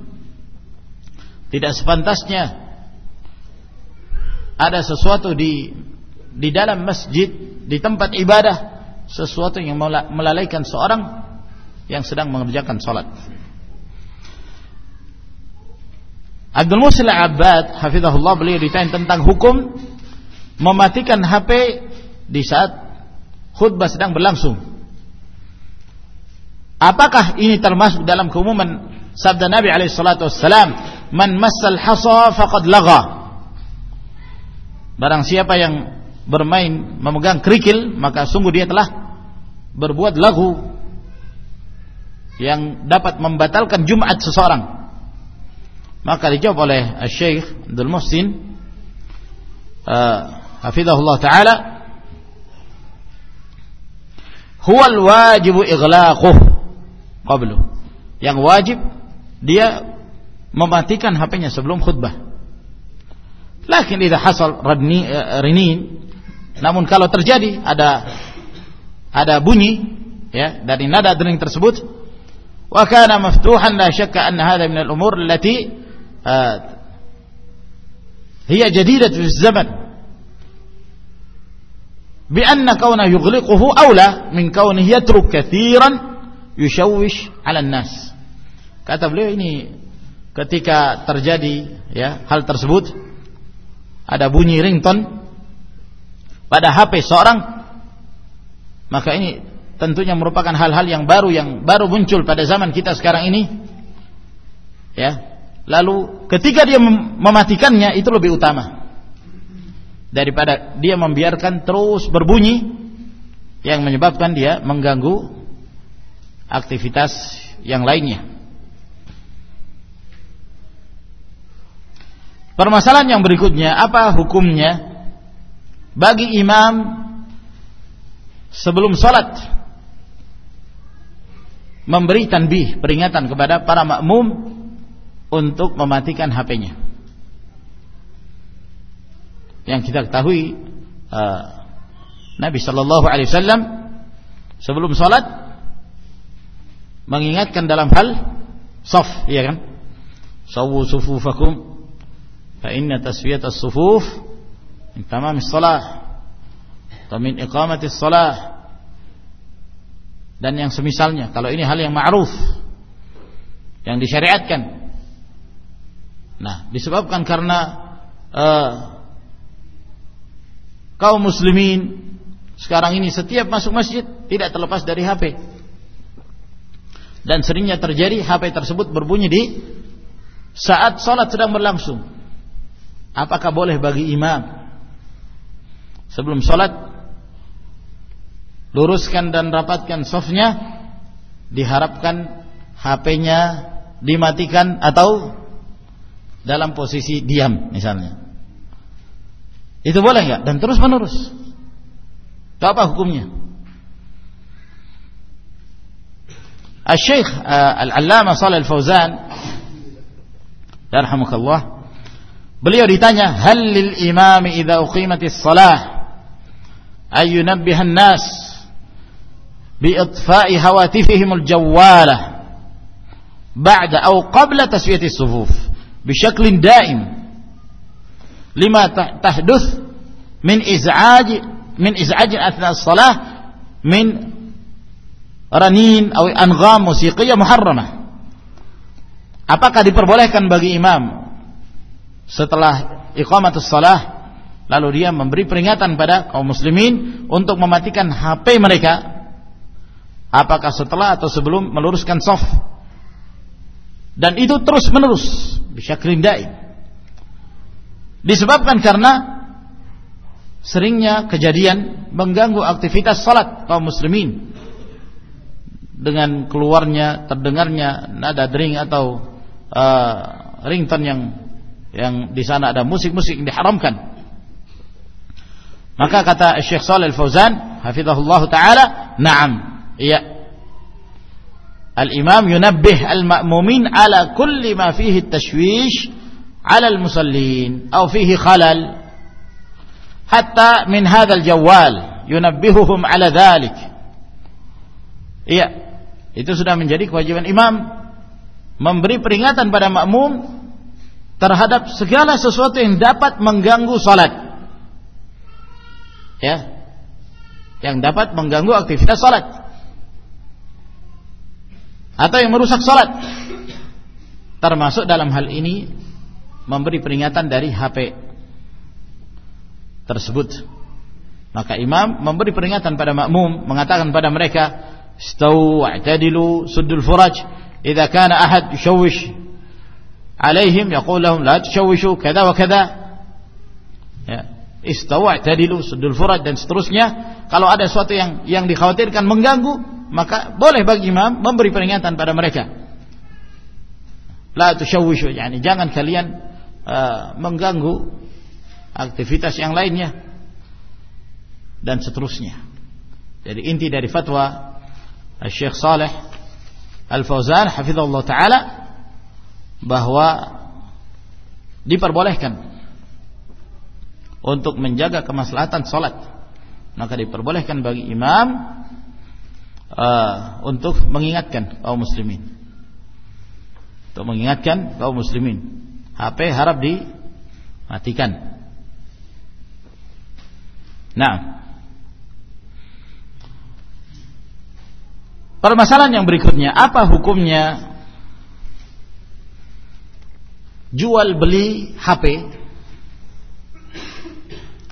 tidak sepantasnya ada sesuatu di di dalam masjid di tempat ibadah sesuatu yang melalaikan seorang yang sedang mengerjakan sholat. Abdul Musil Abbad hafizahullah beliau ditanya tentang hukum mematikan HP di saat khutbah sedang berlangsung. Apakah ini termasuk dalam keumuman sabda Nabi alaihi salatu wassalam, "Man massal hasa faqad lagha." Barang siapa yang bermain memegang kerikil, maka sungguh dia telah berbuat lagu yang dapat membatalkan Jumat seseorang. Maka dijawab oleh Syekh Abdul Muhsin uh, hafizahullah taala huwa al-wajib ighlaquh qablu. Yang wajib dia mematikan HP-nya sebelum khutbah. Lakin hasal radni, uh, rinin namun kalau terjadi ada ada bunyi ya dari nada dering tersebut wa kana maftuhan la syakka anna hadha min al-umur allati hiya jadidah fi zaman anna kauna yughliquhu aula min kaunihi yatruk kathiran yushawwish 'ala an-nas kata beliau ini ketika terjadi ya hal tersebut ada bunyi ringtone pada HP seorang maka ini tentunya merupakan hal-hal yang baru yang baru muncul pada zaman kita sekarang ini ya. Lalu ketika dia mematikannya itu lebih utama. Daripada dia membiarkan terus berbunyi yang menyebabkan dia mengganggu aktivitas yang lainnya permasalahan yang berikutnya apa hukumnya bagi imam sebelum salat memberi tanbih peringatan kepada para makmum untuk mematikan HP-nya. Yang kita ketahui uh, Nabi Shallallahu Alaihi Wasallam sebelum salat mengingatkan dalam hal saf, ya kan? Sawu sufufakum fa inna tasfiyat as-sufuf min tamamis salah atau min iqamatis salah dan yang semisalnya kalau ini hal yang ma'ruf yang disyariatkan. Nah disebabkan karena uh, kaum muslimin sekarang ini setiap masuk masjid tidak terlepas dari HP dan seringnya terjadi HP tersebut berbunyi di saat sholat sedang berlangsung apakah boleh bagi imam sebelum sholat luruskan dan rapatkan softnya diharapkan HP-nya dimatikan atau dalam posisi diam misalnya? Itu boleh nggak? Dan terus menerus. Itu apa hukumnya? Al-Syeikh uh, Al-Allama Salih Al-Fauzan Yarhamukallah Beliau ditanya, "Hal imam ida idza uqimatis shalah ay nas bi itfa'i hawatifihim al ba'da aw qabla taswiyatis sufuf bi shaklin da'im lima tahduth min iz'aj min iz'aj athna shalah min ranin atau angham musiqiyah muharramah?" Apakah diperbolehkan bagi imam setelah iqamatus salah lalu dia memberi peringatan pada kaum muslimin untuk mematikan HP mereka. Apakah setelah atau sebelum meluruskan soft? Dan itu terus menerus bisa kerindai. Disebabkan karena seringnya kejadian mengganggu aktivitas salat kaum muslimin. Dengan keluarnya terdengarnya nada dering atau uh, ringtone yang yang di sana ada musik-musik yang diharamkan maka kata Syekh Shalih Al-Fauzan, hafizahullah taala, "Na'am." Iya. Al-imam yunabbih al-ma'mumin ala kulli ma fihi at-tashwish ala al-musallin atau fihi khalal hatta min hadha al-jawwal yunabbihuhum ala dhalik. Iya. Itu sudah menjadi kewajiban imam memberi peringatan pada makmum terhadap segala sesuatu yang dapat mengganggu salat ya yang dapat mengganggu aktivitas salat atau yang merusak salat termasuk dalam hal ini memberi peringatan dari HP tersebut. Maka imam memberi peringatan pada makmum, mengatakan pada mereka, "Stau wa'tadilu suddul furaj." Idza kana ahad yushawish yaqul lahum la tushawishu kada wa kada. Ya. Istau wa'tadilu suddul furaj dan seterusnya. Kalau ada sesuatu yang yang dikhawatirkan mengganggu, maka boleh bagi imam memberi peringatan pada mereka. La tushawishu, yani jangan kalian uh, mengganggu aktivitas yang lainnya dan seterusnya. Jadi inti dari fatwa Syekh Saleh Al-Fauzan hafizallahu taala bahwa diperbolehkan untuk menjaga kemaslahatan salat. Maka diperbolehkan bagi imam uh, untuk mengingatkan kaum muslimin. Untuk mengingatkan kaum muslimin. HP harap dimatikan. Nah, Permasalahan yang berikutnya, apa hukumnya jual beli HP?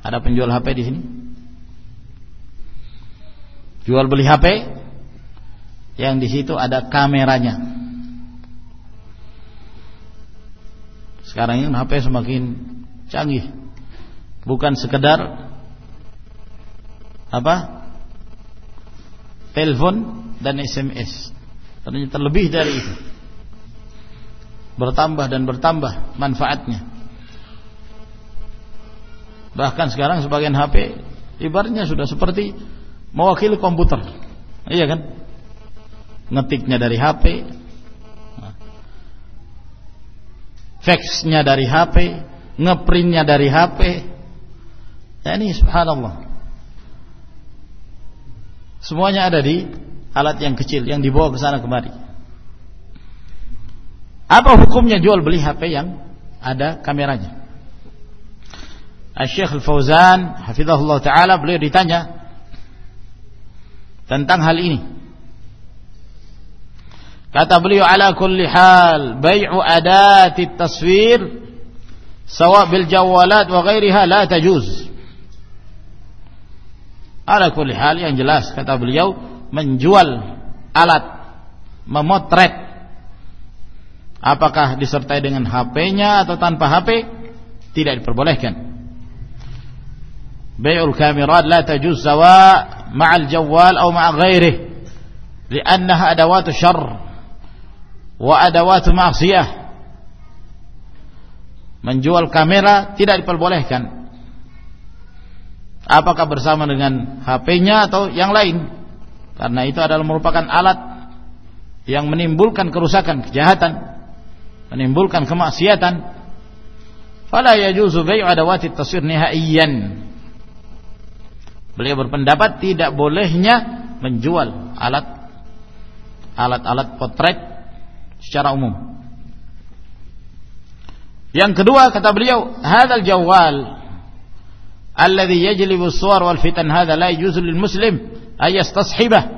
Ada penjual HP di sini? Jual beli HP yang di situ ada kameranya. Sekarang ini HP semakin canggih. Bukan sekedar apa? Telepon dan SMS. Ternyata lebih dari itu. Bertambah dan bertambah manfaatnya. Bahkan sekarang sebagian HP ibaratnya sudah seperti mewakili komputer. Iya kan? Ngetiknya dari HP. Faxnya dari HP, ngeprintnya dari HP. Ya ini subhanallah. Semuanya ada di alat yang kecil yang dibawa ke sana kemari. Apa hukumnya jual beli HP yang ada kameranya? Syekh Al-Fauzan hafizahullah taala beliau ditanya tentang hal ini. Kata beliau ala kulli hal bai'u adati taswir sawa bil jawalat wa ghairiha la tajuz. Ala kulli hal yang jelas kata beliau menjual alat memotret apakah disertai dengan HP-nya atau tanpa HP tidak diperbolehkan. Bai'ul kamerat la tajuz sawa ma'al jawal atau ma' ghairih li'annaha adawatu syarr wa adawatu ma'siyah. Menjual kamera tidak diperbolehkan. Apakah bersama dengan HP-nya atau yang lain? Karena itu adalah merupakan alat yang menimbulkan kerusakan, kejahatan, menimbulkan kemaksiatan. Fala yajuzu bai'u adawati taswir nihaiyan. Beliau berpendapat tidak bolehnya menjual alat alat-alat potret secara umum. Yang kedua kata beliau, hadzal jawal alladhi yajlibu as-suwar wal fitan hadha la yajuzu lil muslim ayastashibah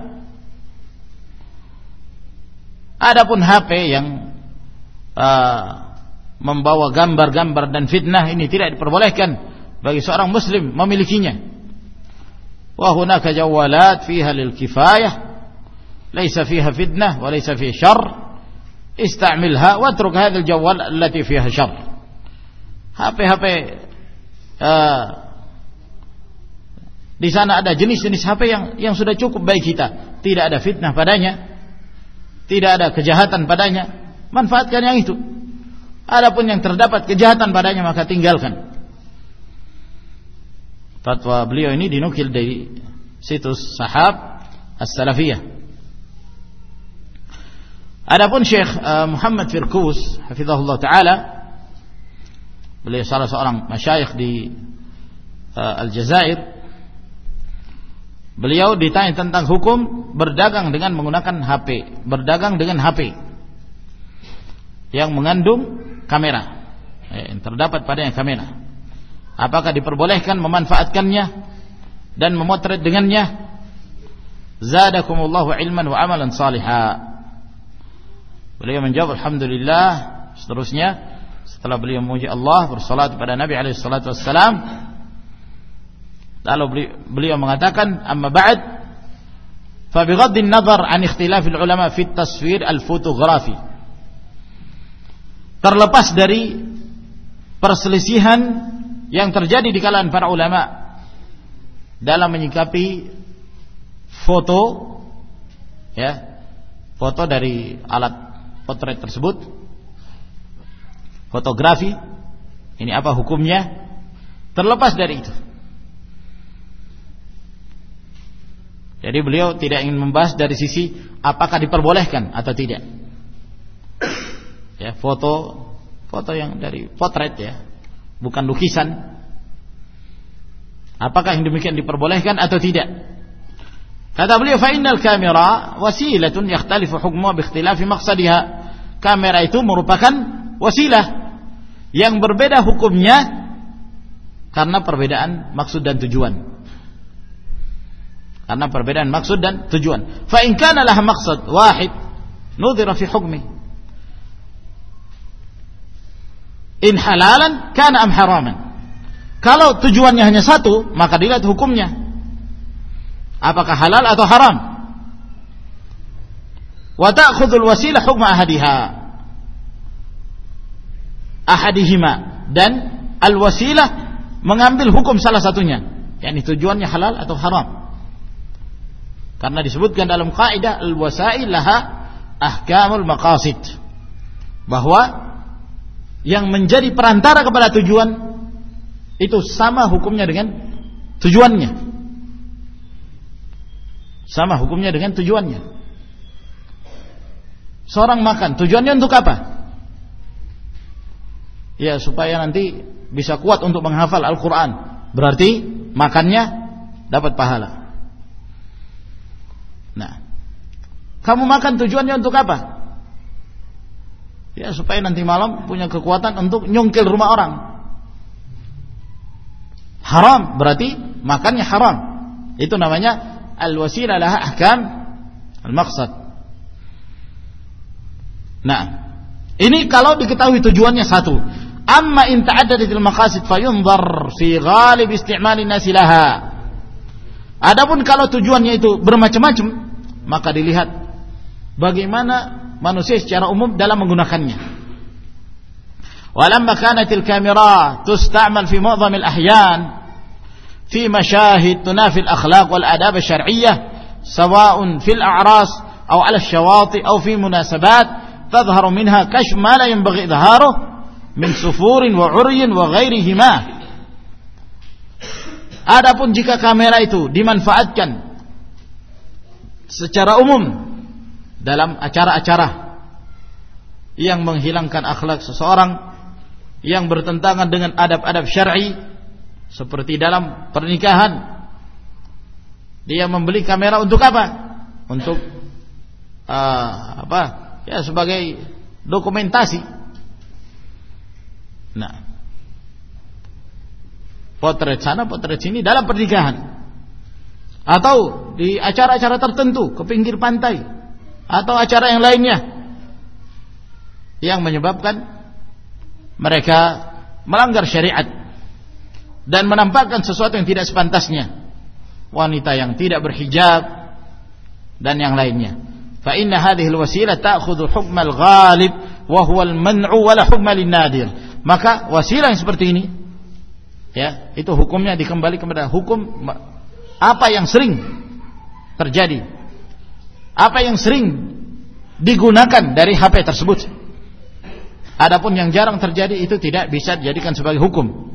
Adapun HP yang uh, membawa gambar-gambar dan fitnah ini tidak diperbolehkan bagi seorang muslim memilikinya. Wa hunaka jawalat fiha lil kifayah, laysa fiha fitnah wa laysa fiha syarr. Istamilha wa truk hadzal jawal allati fiha syarr. HP-HP uh, di sana ada jenis-jenis HP yang yang sudah cukup baik kita, tidak ada fitnah padanya, tidak ada kejahatan padanya. Manfaatkan yang itu. Adapun yang terdapat kejahatan padanya maka tinggalkan. Fatwa beliau ini dinukil dari situs Sahab As-Salafiyah. Adapun Syekh uh, Muhammad Firkus hafizahullah taala beliau salah seorang masyayikh di uh, Aljazair Beliau ditanya tentang hukum berdagang dengan menggunakan HP, berdagang dengan HP yang mengandung kamera, eh, yang terdapat padanya kamera. Apakah diperbolehkan memanfaatkannya dan memotret dengannya? Zadakumullahu ilman wa amalan salihah. Beliau menjawab alhamdulillah. Seterusnya setelah beliau memuji Allah bersalat kepada Nabi alaihi salatu wassalam Lalu beliau mengatakan amma ba'd fa bighadd an-nazar an ikhtilaf al-ulama fi at-taswir al-fotografi terlepas dari perselisihan yang terjadi di kalangan para ulama dalam menyikapi foto ya foto dari alat potret tersebut fotografi ini apa hukumnya terlepas dari itu Jadi beliau tidak ingin membahas dari sisi apakah diperbolehkan atau tidak. Ya, foto foto yang dari potret ya, bukan lukisan. Apakah yang demikian diperbolehkan atau tidak? Kata beliau, "Fa innal kamera wasilatun yakhtalifu hukmuha bi ikhtilafi maqsadiha." Kamera itu merupakan wasilah yang berbeda hukumnya karena perbedaan maksud dan tujuan karena perbedaan maksud dan tujuan. Fa in kana laha maqsad wahid nudhira fi hukmi. In halalan kana am haraman. Kalau tujuannya hanya satu, maka dilihat hukumnya. Apakah halal atau haram? Wa ta'khudhul wasilah hukma ahadiha. Ahadihima dan al-wasilah mengambil hukum salah satunya, yakni tujuannya halal atau haram. Karena disebutkan dalam kaidah al-wasail laha ahkamul maqasid. Bahwa yang menjadi perantara kepada tujuan itu sama hukumnya dengan tujuannya. Sama hukumnya dengan tujuannya. Seorang makan, tujuannya untuk apa? Ya, supaya nanti bisa kuat untuk menghafal Al-Qur'an. Berarti makannya dapat pahala. Nah, kamu makan tujuannya untuk apa? Ya supaya nanti malam punya kekuatan untuk nyungkil rumah orang. Haram berarti makannya haram. Itu namanya al-wasilah laha ahkam al-maqsad. Nah, ini kalau diketahui tujuannya satu. Amma in ta'addadatil maqasid fayunzar fi ghalib isti'mali nasi laha. Adapun kalau tujuannya itu bermacam-macam, maka dilihat bagaimana manusia secara umum dalam menggunakannya. ولما كانت الكاميرا تستعمل في معظم الأحيان في مشاهد تنافي الأخلاق والآداب الشرعية سواء في الأعراس أو على الشواطئ أو في مناسبات تظهر منها كشف ما لا ينبغي إظهاره من سفور وعري وغيرهما Adapun jika kamera itu dimanfaatkan secara umum dalam acara-acara yang menghilangkan akhlak seseorang yang bertentangan dengan adab-adab syar'i seperti dalam pernikahan dia membeli kamera untuk apa? Untuk uh, apa? Ya sebagai dokumentasi. Nah, potret sana, potret sini dalam pernikahan atau di acara-acara tertentu ke pinggir pantai atau acara yang lainnya. Yang menyebabkan mereka melanggar syariat. Dan menampakkan sesuatu yang tidak sepantasnya. Wanita yang tidak berhijab dan yang lainnya. Fa inna hadhihi alwasilah ta'khudhu hukm al-ghalib wa huwa al-man'u wa la hukma lin-nadir. Maka wasilah yang seperti ini ya itu hukumnya dikembali kepada hukum apa yang sering terjadi apa yang sering digunakan dari HP tersebut? Adapun yang jarang terjadi itu tidak bisa dijadikan sebagai hukum.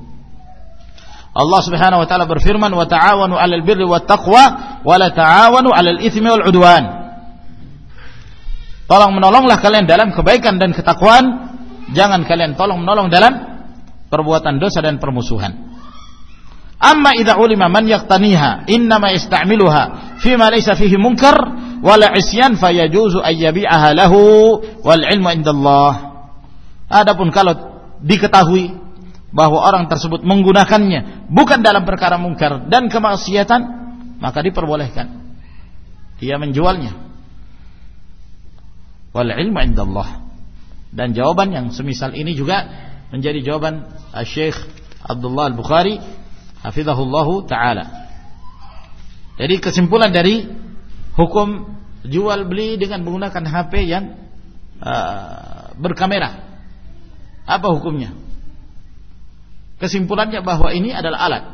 Allah Subhanahu wa taala berfirman wa ta'awanu 'alal birri wat taqwa wa la ta'awanu 'alal itsmi wal 'udwan. Tolong menolonglah kalian dalam kebaikan dan ketakwaan. Jangan kalian tolong menolong dalam perbuatan dosa dan permusuhan. Amma idza ulima man yaqtaniha innama yasta'miluha fima laysa fihi munkar wala isyan fayajuzu ay yabi'aha lahu wal ilmu indallah. Adapun kalau diketahui bahwa orang tersebut menggunakannya bukan dalam perkara mungkar dan kemaksiatan maka diperbolehkan. Dia menjualnya. Wal ilmu indallah. Dan jawaban yang semisal ini juga menjadi jawaban Syekh Abdullah Al-Bukhari hafizahullahu taala. Jadi kesimpulan dari hukum jual beli dengan menggunakan HP yang uh, berkamera. Apa hukumnya? Kesimpulannya bahwa ini adalah alat.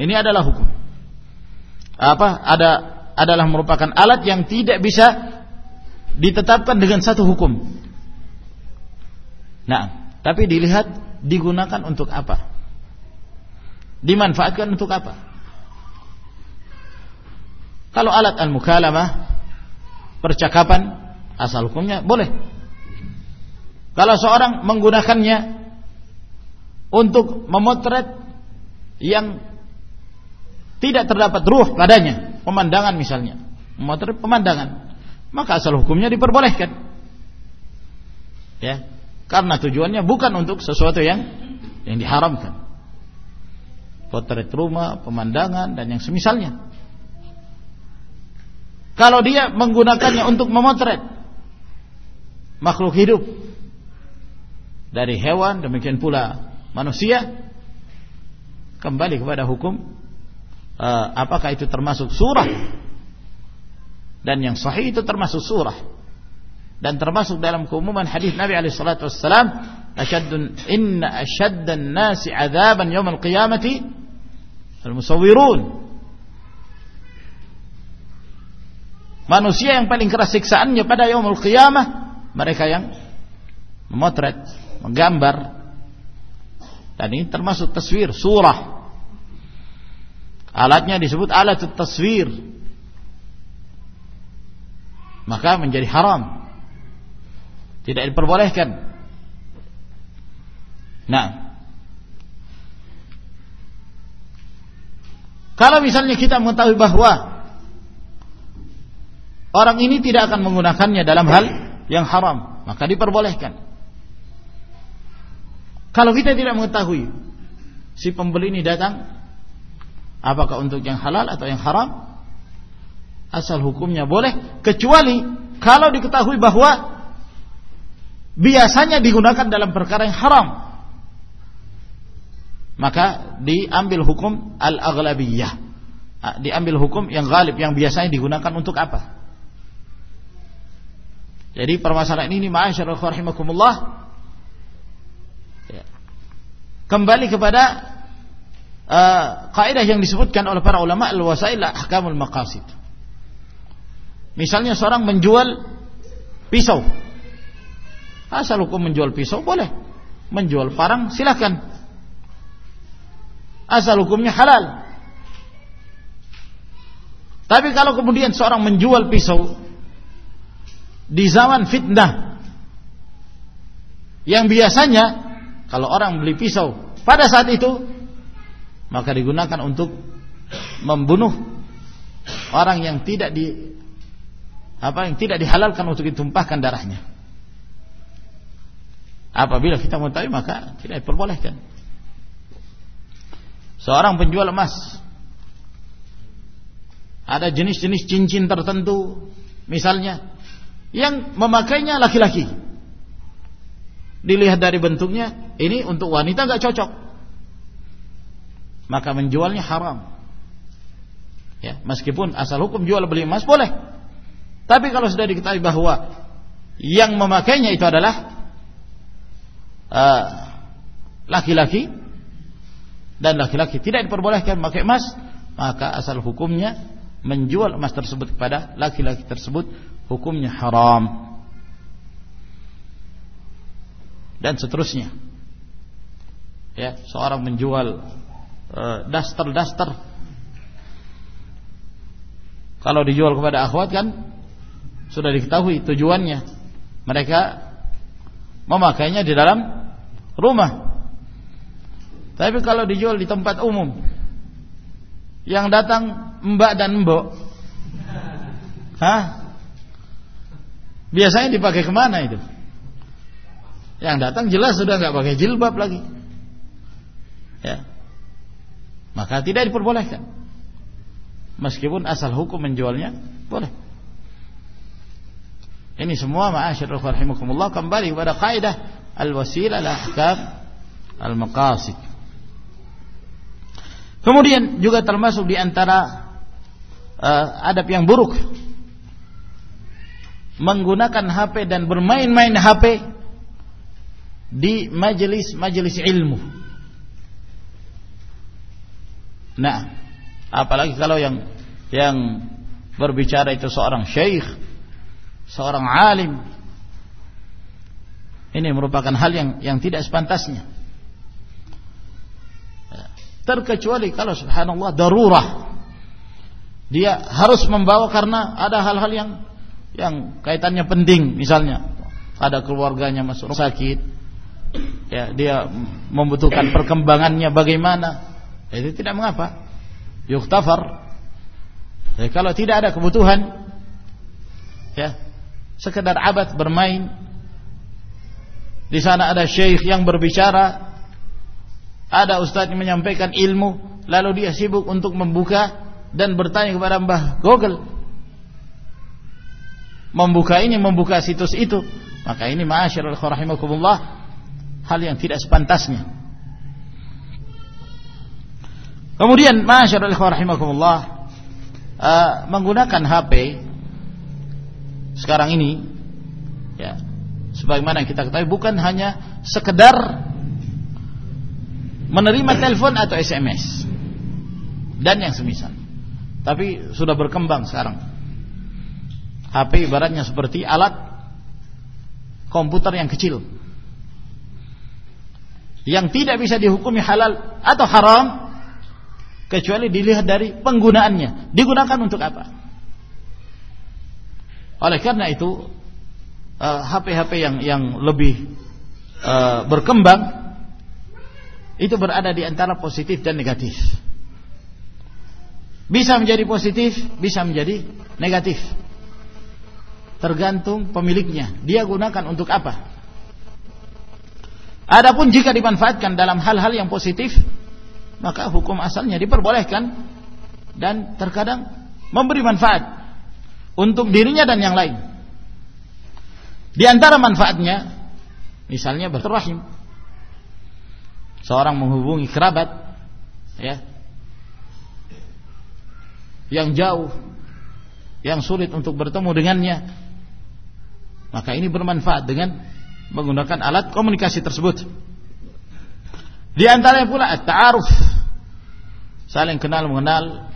Ini adalah hukum. Apa? Ada adalah merupakan alat yang tidak bisa ditetapkan dengan satu hukum. Nah tapi dilihat digunakan untuk apa? Dimanfaatkan untuk apa kalau alat al-mukalamah percakapan asal hukumnya boleh kalau seorang menggunakannya untuk memotret yang tidak terdapat ruh padanya, pemandangan misalnya, memotret pemandangan, maka asal hukumnya diperbolehkan. Ya, karena tujuannya bukan untuk sesuatu yang yang diharamkan. Potret rumah, pemandangan dan yang semisalnya. Kalau dia menggunakannya untuk memotret. Makhluk hidup. Dari hewan demikian pula manusia. Kembali kepada hukum uh, apakah itu termasuk surah? Dan yang sahih itu termasuk surah. Dan termasuk dalam keumuman hadis Nabi alaihi salatu wassalam asyaddun inna asyaddan nasi adzaban yaumil qiyamati al-musawwirun manusia yang paling keras siksaannya pada yaumul qiyamah mereka yang memotret menggambar dan ini termasuk taswir surah Alatnya disebut alat taswir. Maka menjadi haram. Tidak diperbolehkan. Nah. Kalau misalnya kita mengetahui bahwa orang ini tidak akan menggunakannya dalam hal yang haram, maka diperbolehkan. Kalau kita tidak mengetahui si pembeli ini datang Apakah untuk yang halal atau yang haram? Asal hukumnya boleh kecuali kalau diketahui bahwa biasanya digunakan dalam perkara yang haram. Maka diambil hukum al-aghlabiyah. Ah, diambil hukum yang galib yang biasanya digunakan untuk apa? Jadi permasalahan ini rahimakumullah ya. kembali kepada uh, kaidah yang disebutkan oleh para ulama al-wasail ahkamul maqasid. Misalnya seorang menjual pisau. Asal hukum menjual pisau boleh. Menjual parang silakan. Asal hukumnya halal. Tapi kalau kemudian seorang menjual pisau di zaman fitnah yang biasanya kalau orang beli pisau pada saat itu maka digunakan untuk membunuh orang yang tidak di apa yang tidak dihalalkan untuk ditumpahkan darahnya. Apabila kita mengetahui maka tidak diperbolehkan. Seorang penjual emas ada jenis-jenis cincin tertentu misalnya yang memakainya laki-laki. Dilihat dari bentuknya ini untuk wanita nggak cocok maka menjualnya haram. Ya, meskipun asal hukum jual beli emas boleh. Tapi kalau sudah diketahui bahwa yang memakainya itu adalah uh, laki-laki uh, dan laki-laki tidak diperbolehkan memakai emas, maka asal hukumnya menjual emas tersebut kepada laki-laki tersebut hukumnya haram. Dan seterusnya. Ya, seorang menjual Eh, daster-daster kalau dijual kepada akhwat kan sudah diketahui tujuannya mereka memakainya di dalam rumah tapi kalau dijual di tempat umum yang datang mbak dan mbok Hah? Biasanya dipakai ke mana itu? Yang datang jelas sudah nggak pakai jilbab lagi. Ya. Maka tidak diperbolehkan. Meskipun asal hukum menjualnya boleh. Ini semua ma'asyarul rahimakumullah kembali kepada kaidah al-wasilah al-ahkam al-maqasid. Kemudian juga termasuk di antara uh, adab yang buruk menggunakan HP dan bermain-main HP di majelis-majelis ilmu. Nah, apalagi kalau yang yang berbicara itu seorang syekh, seorang alim. Ini merupakan hal yang yang tidak sepantasnya. Terkecuali kalau subhanallah darurah. Dia harus membawa karena ada hal-hal yang yang kaitannya penting misalnya. Ada keluarganya masuk sakit ya dia membutuhkan perkembangannya bagaimana. Itu tidak mengapa. Yuktafar ya, kalau tidak ada kebutuhan ya sekedar abad bermain. Di sana ada syekh yang berbicara. Ada ustadz menyampaikan ilmu. Lalu dia sibuk untuk membuka dan bertanya kepada Mbah Google membuka ini membuka situs itu. Maka ini ma'asyiral rahimakumullah hal yang tidak sepantasnya. Kemudian ma'asyiral rahimakumullah uh, menggunakan HP sekarang ini ya sebagaimana kita ketahui bukan hanya sekedar menerima telepon atau SMS dan yang semisal tapi sudah berkembang sekarang HP ibaratnya seperti alat komputer yang kecil. Yang tidak bisa dihukumi halal atau haram kecuali dilihat dari penggunaannya. Digunakan untuk apa? Oleh karena itu HP-HP uh, yang yang lebih uh, berkembang itu berada di antara positif dan negatif. Bisa menjadi positif bisa menjadi negatif tergantung pemiliknya. Dia gunakan untuk apa? Adapun jika dimanfaatkan dalam hal-hal yang positif, maka hukum asalnya diperbolehkan dan terkadang memberi manfaat untuk dirinya dan yang lain. Di antara manfaatnya, misalnya berterahim. Seorang menghubungi kerabat, ya, yang jauh, yang sulit untuk bertemu dengannya, maka ini bermanfaat dengan menggunakan alat komunikasi tersebut. Di antaranya pula at-ta'aruf. Saling kenal mengenal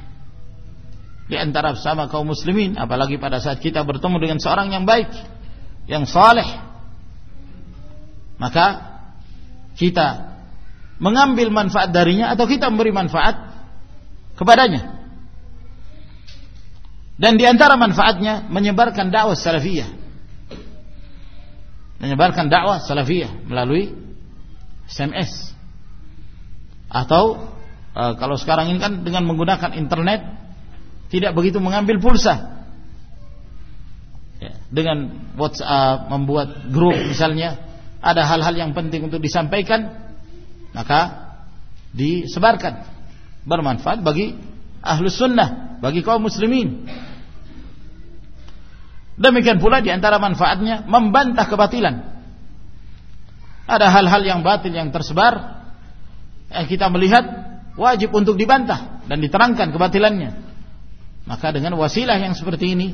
di antara sama kaum muslimin apalagi pada saat kita bertemu dengan seorang yang baik, yang saleh. Maka kita mengambil manfaat darinya atau kita memberi manfaat kepadanya. Dan di antara manfaatnya menyebarkan dakwah salafiyah menyebarkan dakwah salafiyah melalui SMS atau e, kalau sekarang ini kan dengan menggunakan internet tidak begitu mengambil pulsa. Ya, dengan WhatsApp membuat grup misalnya ada hal-hal yang penting untuk disampaikan maka disebarkan. Bermanfaat bagi ahlus sunnah bagi kaum muslimin Demikian pula di antara manfaatnya membantah kebatilan. Ada hal-hal yang batil yang tersebar yang kita melihat wajib untuk dibantah dan diterangkan kebatilannya. Maka dengan wasilah yang seperti ini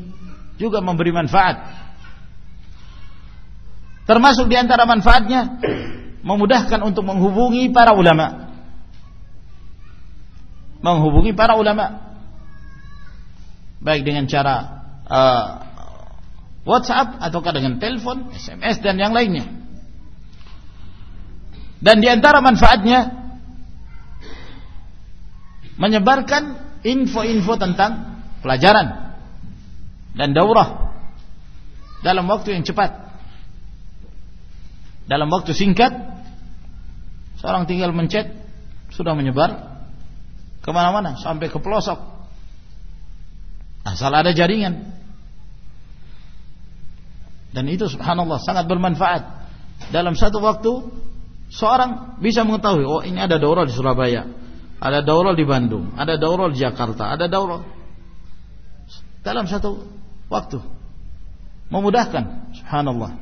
juga memberi manfaat. Termasuk di antara manfaatnya memudahkan untuk menghubungi para ulama. Menghubungi para ulama baik dengan cara uh, WhatsApp ataukah dengan telepon, SMS dan yang lainnya. Dan di antara manfaatnya menyebarkan info-info tentang pelajaran dan daurah dalam waktu yang cepat. Dalam waktu singkat, seorang tinggal mencet sudah menyebar ke mana-mana sampai ke pelosok. Asal ada jaringan. Dan itu subhanallah sangat bermanfaat. Dalam satu waktu seorang bisa mengetahui oh ini ada daurah di Surabaya, ada daurah di Bandung, ada daurah di Jakarta, ada daurah dalam satu waktu. Memudahkan subhanallah.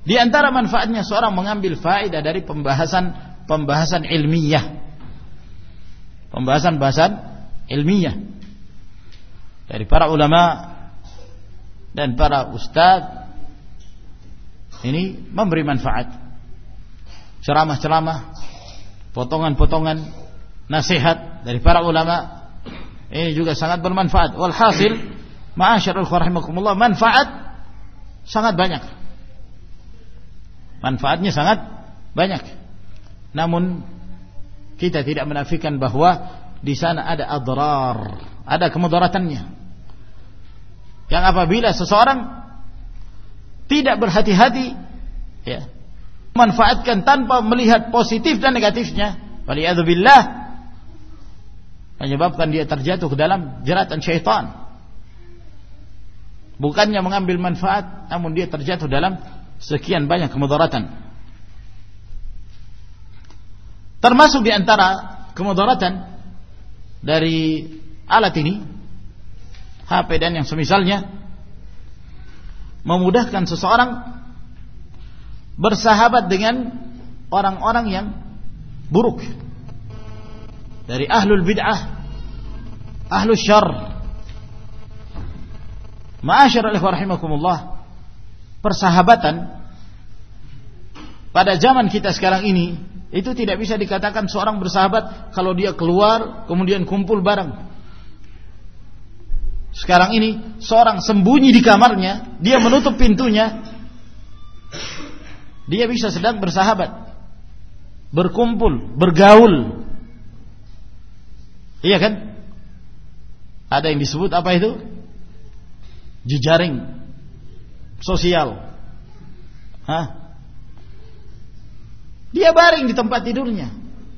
Di antara manfaatnya seorang mengambil faedah dari pembahasan pembahasan ilmiah. pembahasan-pembahasan ilmiah dari para ulama dan para ustadz ini memberi manfaat. Ceramah-ceramah potongan-potongan nasihat dari para ulama ini juga sangat bermanfaat. Walhasil ma'asyarul rahimakumullah manfaat sangat banyak. Manfaatnya sangat banyak. Namun kita tidak menafikan bahwa di sana ada adrar, ada kemudaratannya. Yang apabila seseorang tidak berhati-hati ya, manfaatkan tanpa melihat positif dan negatifnya, waliyadzubillah menyebabkan dia terjatuh ke dalam jeratan syaitan. Bukannya mengambil manfaat, namun dia terjatuh dalam sekian banyak kemudaratan. Termasuk di antara kemudaratan dari alat ini HP dan yang semisalnya. Memudahkan seseorang bersahabat dengan orang-orang yang buruk. Dari ahlul bid'ah ahlul syarr. Ma'asyar rahimakumullah persahabatan pada zaman kita sekarang ini itu tidak bisa dikatakan seorang bersahabat kalau dia keluar kemudian kumpul bareng. Sekarang ini seorang sembunyi di kamarnya, dia menutup pintunya. Dia bisa sedang bersahabat. Berkumpul, bergaul. Iya kan? Ada yang disebut apa itu? Jejaring sosial. Hah? Dia baring di tempat tidurnya.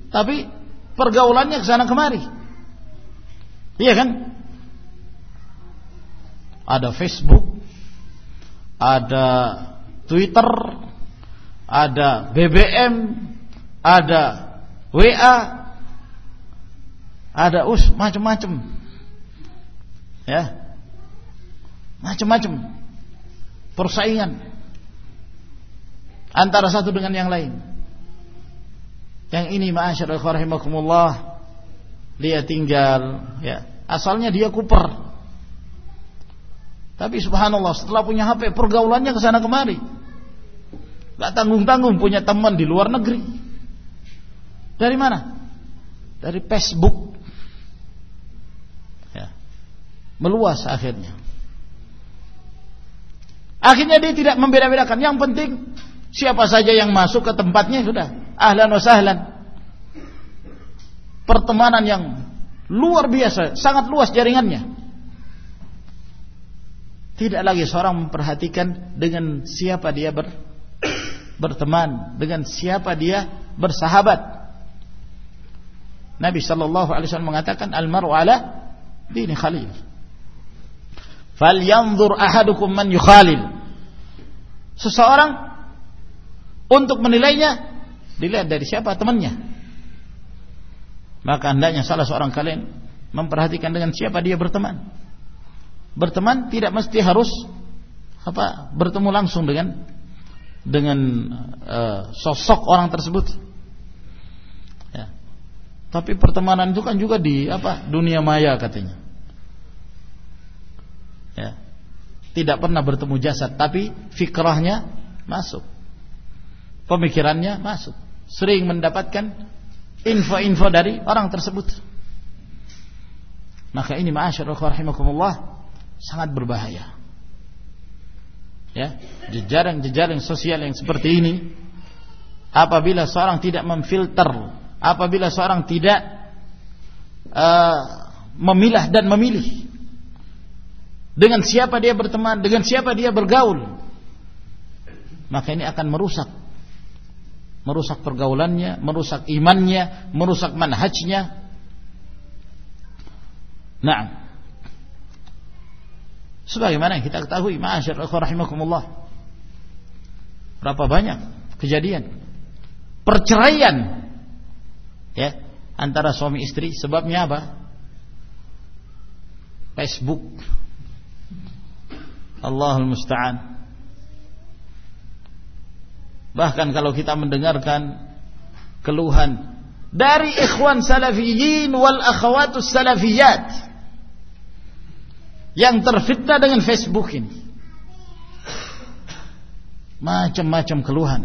Tapi pergaulannya ke sana kemari. Iya kan? Ada Facebook, ada Twitter, ada BBM, ada WA, ada us macam-macam. Ya. Macam-macam persaingan antara satu dengan yang lain. Yang ini ma'asyarul rahimakumullah dia tinggal ya, asalnya dia kuper. Tapi subhanallah setelah punya HP pergaulannya ke sana kemari. Gak tanggung-tanggung punya teman di luar negeri. Dari mana? Dari Facebook. Ya. Meluas akhirnya. Akhirnya dia tidak membeda-bedakan. Yang penting siapa saja yang masuk ke tempatnya sudah ahlan wa sahlan. Pertemanan yang luar biasa, sangat luas jaringannya. Tidak lagi seorang memperhatikan dengan siapa dia ber, berteman, dengan siapa dia bersahabat. Nabi sallallahu alaihi wasallam mengatakan al-mar'u ala dini khalil. Falyanzur ahadukum man yukhalil. Seseorang untuk menilainya Dilihat dari siapa temannya. Maka hendaknya salah seorang kalian memperhatikan dengan siapa dia berteman. Berteman tidak mesti harus apa bertemu langsung dengan dengan uh, sosok orang tersebut. Ya. Tapi pertemanan itu kan juga di apa dunia maya katanya. Ya. Tidak pernah bertemu jasad, tapi fikrahnya masuk, pemikirannya masuk sering mendapatkan info-info dari orang tersebut. Maka ini ma'asyarul rahimakumullah sangat berbahaya. Ya, jejaring-jejaring sosial yang seperti ini apabila seorang tidak memfilter, apabila seorang tidak uh, memilah dan memilih dengan siapa dia berteman, dengan siapa dia bergaul, maka ini akan merusak merusak pergaulannya, merusak imannya, merusak manhajnya. Nah, sebagaimana kita ketahui, masyaallah rahimakumullah. Berapa banyak kejadian perceraian ya antara suami istri sebabnya apa? Facebook. Allahul musta'an. Bahkan kalau kita mendengarkan keluhan dari ikhwan salafiyin wal akhawatus salafiyat yang terfitnah dengan Facebook ini. Macam-macam keluhan.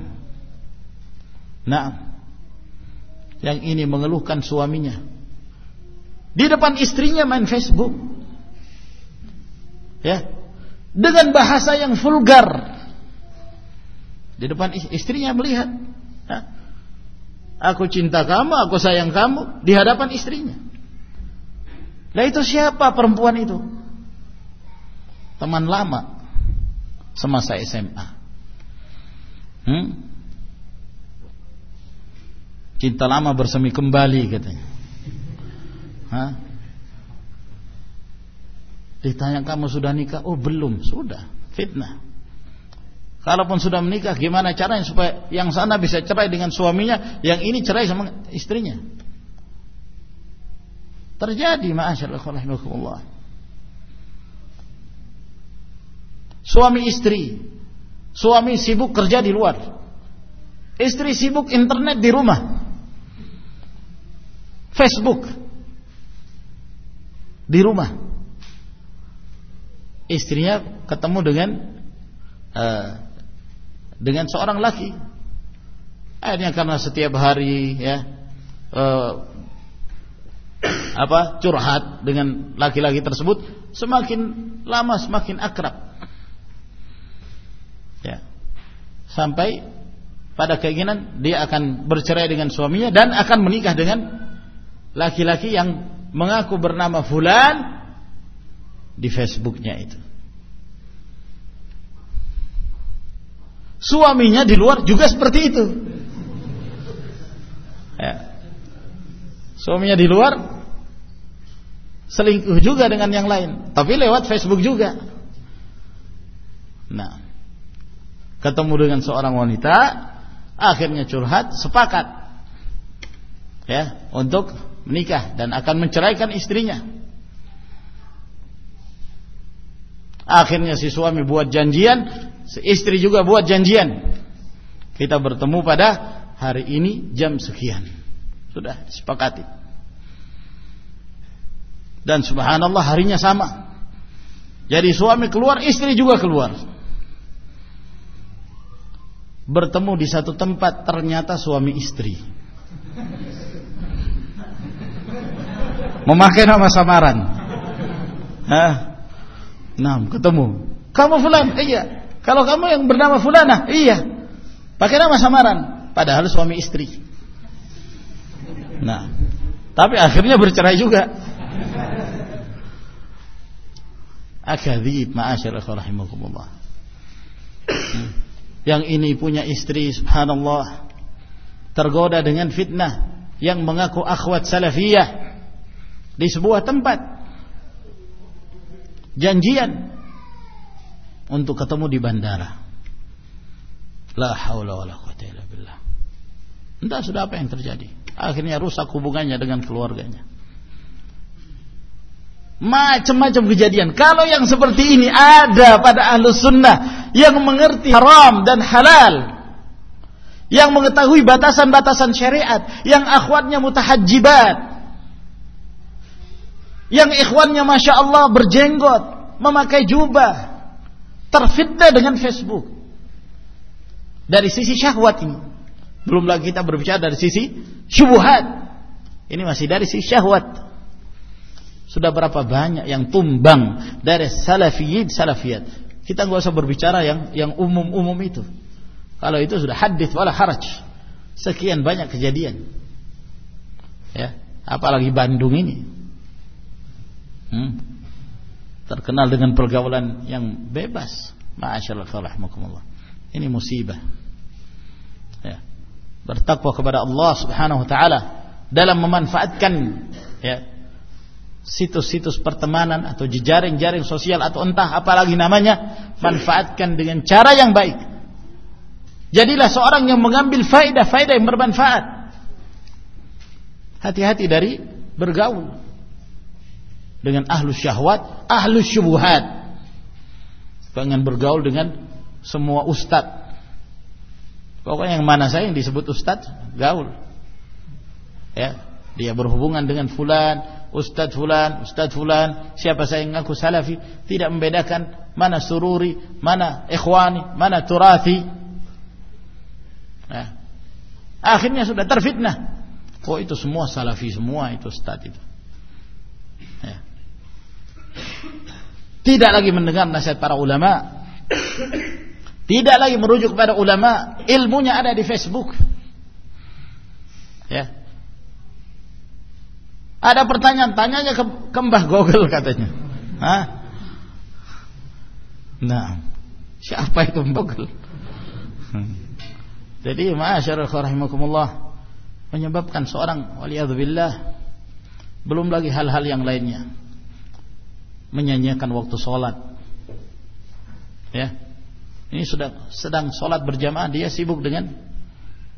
Nah, yang ini mengeluhkan suaminya. Di depan istrinya main Facebook. Ya. Dengan bahasa yang vulgar. Di depan istrinya melihat. Ya. Aku cinta kamu, aku sayang kamu di hadapan istrinya. Nah itu siapa perempuan itu? Teman lama semasa SMA. Hmm? Cinta lama bersemi kembali katanya. Hah? Ditanya kamu sudah nikah? Oh belum, sudah. Fitnah. Kalaupun sudah menikah, gimana caranya supaya yang sana bisa cerai dengan suaminya, yang ini cerai sama istrinya? Terjadi, ma'asyarullah. Suami istri, suami sibuk kerja di luar, istri sibuk internet di rumah, Facebook. Di rumah, istrinya ketemu dengan uh, dengan seorang laki. Akhirnya karena setiap hari ya eh, apa curhat dengan laki-laki tersebut semakin lama semakin akrab. Ya. Sampai pada keinginan dia akan bercerai dengan suaminya dan akan menikah dengan laki-laki yang mengaku bernama fulan di Facebooknya itu. Suaminya di luar juga seperti itu. Ya. Suaminya di luar selingkuh juga dengan yang lain, tapi lewat Facebook juga. Nah, ketemu dengan seorang wanita, akhirnya curhat, sepakat ya untuk menikah dan akan menceraikan istrinya. Akhirnya si suami buat janjian istri juga buat janjian. Kita bertemu pada hari ini jam sekian. Sudah sepakati. Dan subhanallah harinya sama. Jadi suami keluar, istri juga keluar. Bertemu di satu tempat ternyata suami istri. Memakai nama samaran. Nah, nah ketemu. Kamu fulan? Iya. Kalau kamu yang bernama fulana, iya. Pakai nama samaran, padahal suami istri. Nah, tapi akhirnya bercerai juga. Akadzib ma'asyarah rahimakumullah. Yang ini punya istri subhanallah tergoda dengan fitnah yang mengaku akhwat salafiyah di sebuah tempat janjian untuk ketemu di bandara. La haula wala quwata illa billah. Entah sudah apa yang terjadi. Akhirnya rusak hubungannya dengan keluarganya. Macam-macam kejadian. Kalau yang seperti ini ada pada ahlu sunnah yang mengerti haram dan halal, yang mengetahui batasan-batasan syariat, yang akhwatnya mutahajjibat, yang ikhwannya masya Allah berjenggot, memakai jubah, terfitnah dengan Facebook. Dari sisi syahwat ini. Belum lagi kita berbicara dari sisi syubhat. Ini masih dari sisi syahwat. Sudah berapa banyak yang tumbang dari salafiyin salafiyat. Kita nggak usah berbicara yang yang umum-umum itu. Kalau itu sudah hadis wala haraj. Sekian banyak kejadian. Ya, apalagi Bandung ini. Hmm terkenal dengan pergaulan yang bebas. Ma'asyarallah rahmakumullah. Ini musibah. Ya. Bertakwa kepada Allah Subhanahu wa taala dalam memanfaatkan ya situs-situs pertemanan atau jejaring-jaring sosial atau entah apalagi namanya manfaatkan dengan cara yang baik. Jadilah seorang yang mengambil faedah-faedah yang bermanfaat. Hati-hati dari bergaul dengan ahlu syahwat, ahlu syubuhat. Pengen bergaul dengan semua ustad. Pokoknya yang mana saya yang disebut ustad, gaul. ya dia berhubungan dengan fulan ustadz fulan ustadz fulan siapa saya yang ngaku salafi tidak membedakan mana sururi mana ikhwani mana turathi nah, akhirnya sudah terfitnah. Oh itu semua salafi semua itu ustadz itu. Ya. tidak lagi mendengar nasihat para ulama. Tidak lagi merujuk kepada ulama. Ilmunya ada di Facebook. Ya ada pertanyaan, tanyanya ke, ke Mbah Google katanya. Hah? Nah, siapa itu Mbah Google? Hmm. Jadi, ma'asyarul rahimakumullah menyebabkan seorang waliyadzubillah belum lagi hal-hal yang lainnya menyanyiakan waktu sholat ya ini sudah sedang sholat berjamaah dia sibuk dengan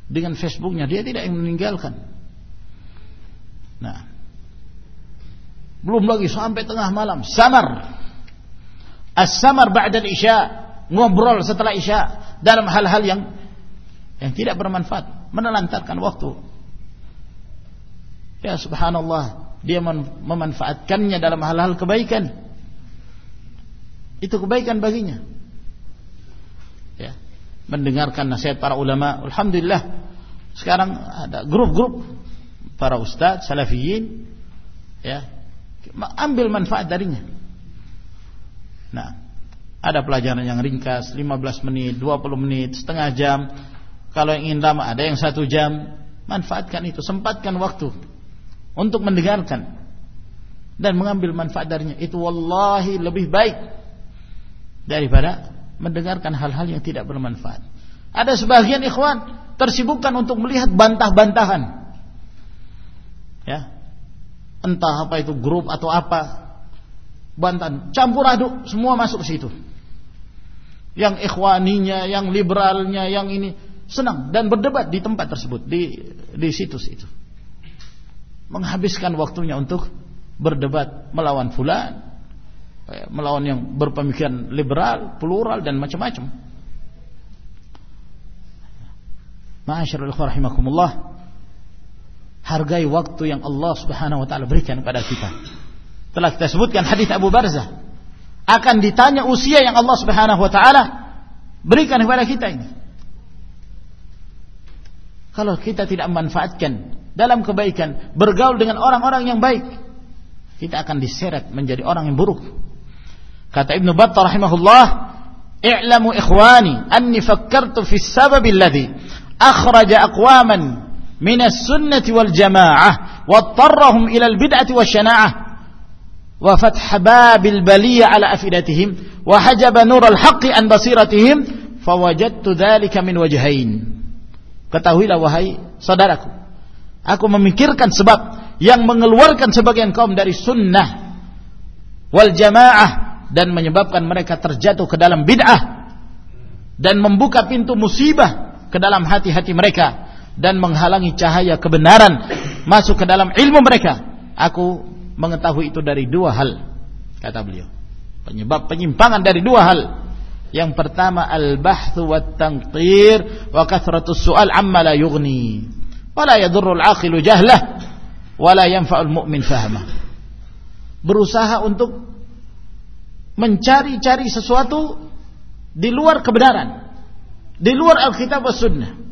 dengan Facebooknya dia tidak ingin meninggalkan nah belum lagi sampai tengah malam. Samar. As-samar ba'da isya. Ngobrol setelah isya. Dalam hal-hal yang yang tidak bermanfaat. Menelantarkan waktu. Ya subhanallah. Dia memanfaatkannya dalam hal-hal kebaikan. Itu kebaikan baginya. Ya. Mendengarkan nasihat para ulama. Alhamdulillah. Sekarang ada grup-grup para ustaz, salafiyin. Ya, ambil manfaat darinya. Nah, ada pelajaran yang ringkas 15 menit, 20 menit, setengah jam. Kalau yang ingin lama ada yang satu jam. Manfaatkan itu, sempatkan waktu untuk mendengarkan dan mengambil manfaat darinya. Itu wallahi lebih baik daripada mendengarkan hal-hal yang tidak bermanfaat. Ada sebagian ikhwan tersibukkan untuk melihat bantah-bantahan. Ya, entah apa itu grup atau apa bantan campur aduk semua masuk ke situ. Yang ikhwaninya yang liberalnya yang ini senang dan berdebat di tempat tersebut di di situs itu. Menghabiskan waktunya untuk berdebat melawan fulan eh, melawan yang berpemikiran liberal plural dan macam-macam. Ma'asyiral rahimakumullah hargai waktu yang Allah Subhanahu wa taala berikan kepada kita. Telah kita sebutkan hadis Abu Barzah akan ditanya usia yang Allah Subhanahu wa taala berikan kepada kita ini. Kalau kita tidak memanfaatkan dalam kebaikan, bergaul dengan orang-orang yang baik, kita akan diseret menjadi orang yang buruk. Kata Ibnu Battah rahimahullah, "I'lamu ikhwani anni fakkartu fi sabab alladhi akhraja aqwaman من السنة wal jamaah إلى البدعة والشناعة. وفتح wa fath على baliya ala afidatihim wa hajaba بصيرتهم فوجدت an basiratihim fawajadtu dhalika min wajhain ketahuilah aku memikirkan sebab yang mengeluarkan sebagian kaum dari sunnah wal jamaah dan menyebabkan mereka terjatuh ke dalam bid'ah dan membuka pintu musibah ke dalam hati-hati mereka dan menghalangi cahaya kebenaran masuk ke dalam ilmu mereka. Aku mengetahui itu dari dua hal, kata beliau. Penyebab penyimpangan dari dua hal. Yang pertama al-bahthu wa tanqir wa kathratus su'al amma la yughni. Wa la jahlah wa la yanfa'ul mu'min fahmah. Berusaha untuk mencari-cari sesuatu di luar kebenaran, di luar Alkitab dan Sunnah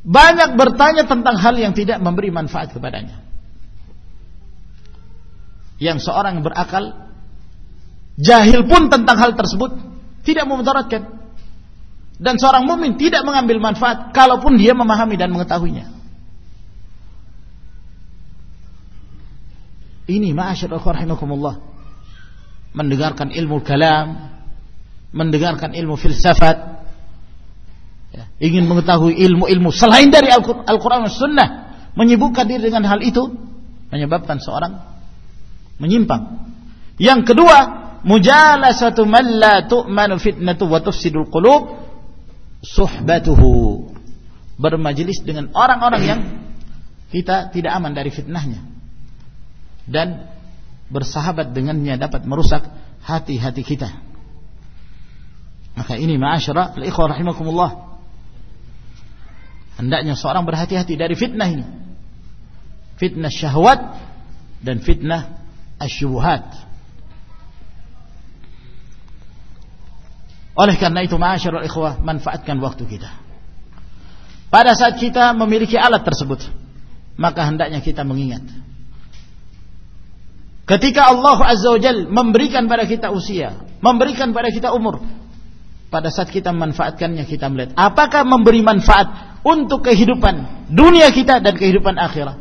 banyak bertanya tentang hal yang tidak memberi manfaat kepadanya. Yang seorang yang berakal jahil pun tentang hal tersebut tidak memudaratkan. Dan seorang mukmin tidak mengambil manfaat kalaupun dia memahami dan mengetahuinya. Ini ma'asyarul rahimakumullah. Mendengarkan ilmu kalam, mendengarkan ilmu filsafat, ya, ingin mengetahui ilmu-ilmu selain dari Al-Quran dan Sunnah, menyibukkan diri dengan hal itu, menyebabkan seorang menyimpang. Yang kedua, mujalasatu man la tu'manu fitnatu wa tufsidul qulub suhbatuhu. Bermajelis dengan orang-orang yang kita tidak aman dari fitnahnya. Dan bersahabat dengannya dapat merusak hati-hati kita. Maka ini ma'asyara al-ikhwah rahimakumullah Hendaknya seorang berhati-hati dari fitnah ini. fitnah syahwat dan fitnah asyubuhat. Oleh karena itu ma'asyiral ikhwah manfaatkan waktu kita. Pada saat kita memiliki alat tersebut, maka hendaknya kita mengingat. Ketika Allah Azza wa Jal memberikan pada kita usia, memberikan pada kita umur, pada saat kita memanfaatkannya kita melihat apakah memberi manfaat untuk kehidupan dunia kita dan kehidupan akhirat.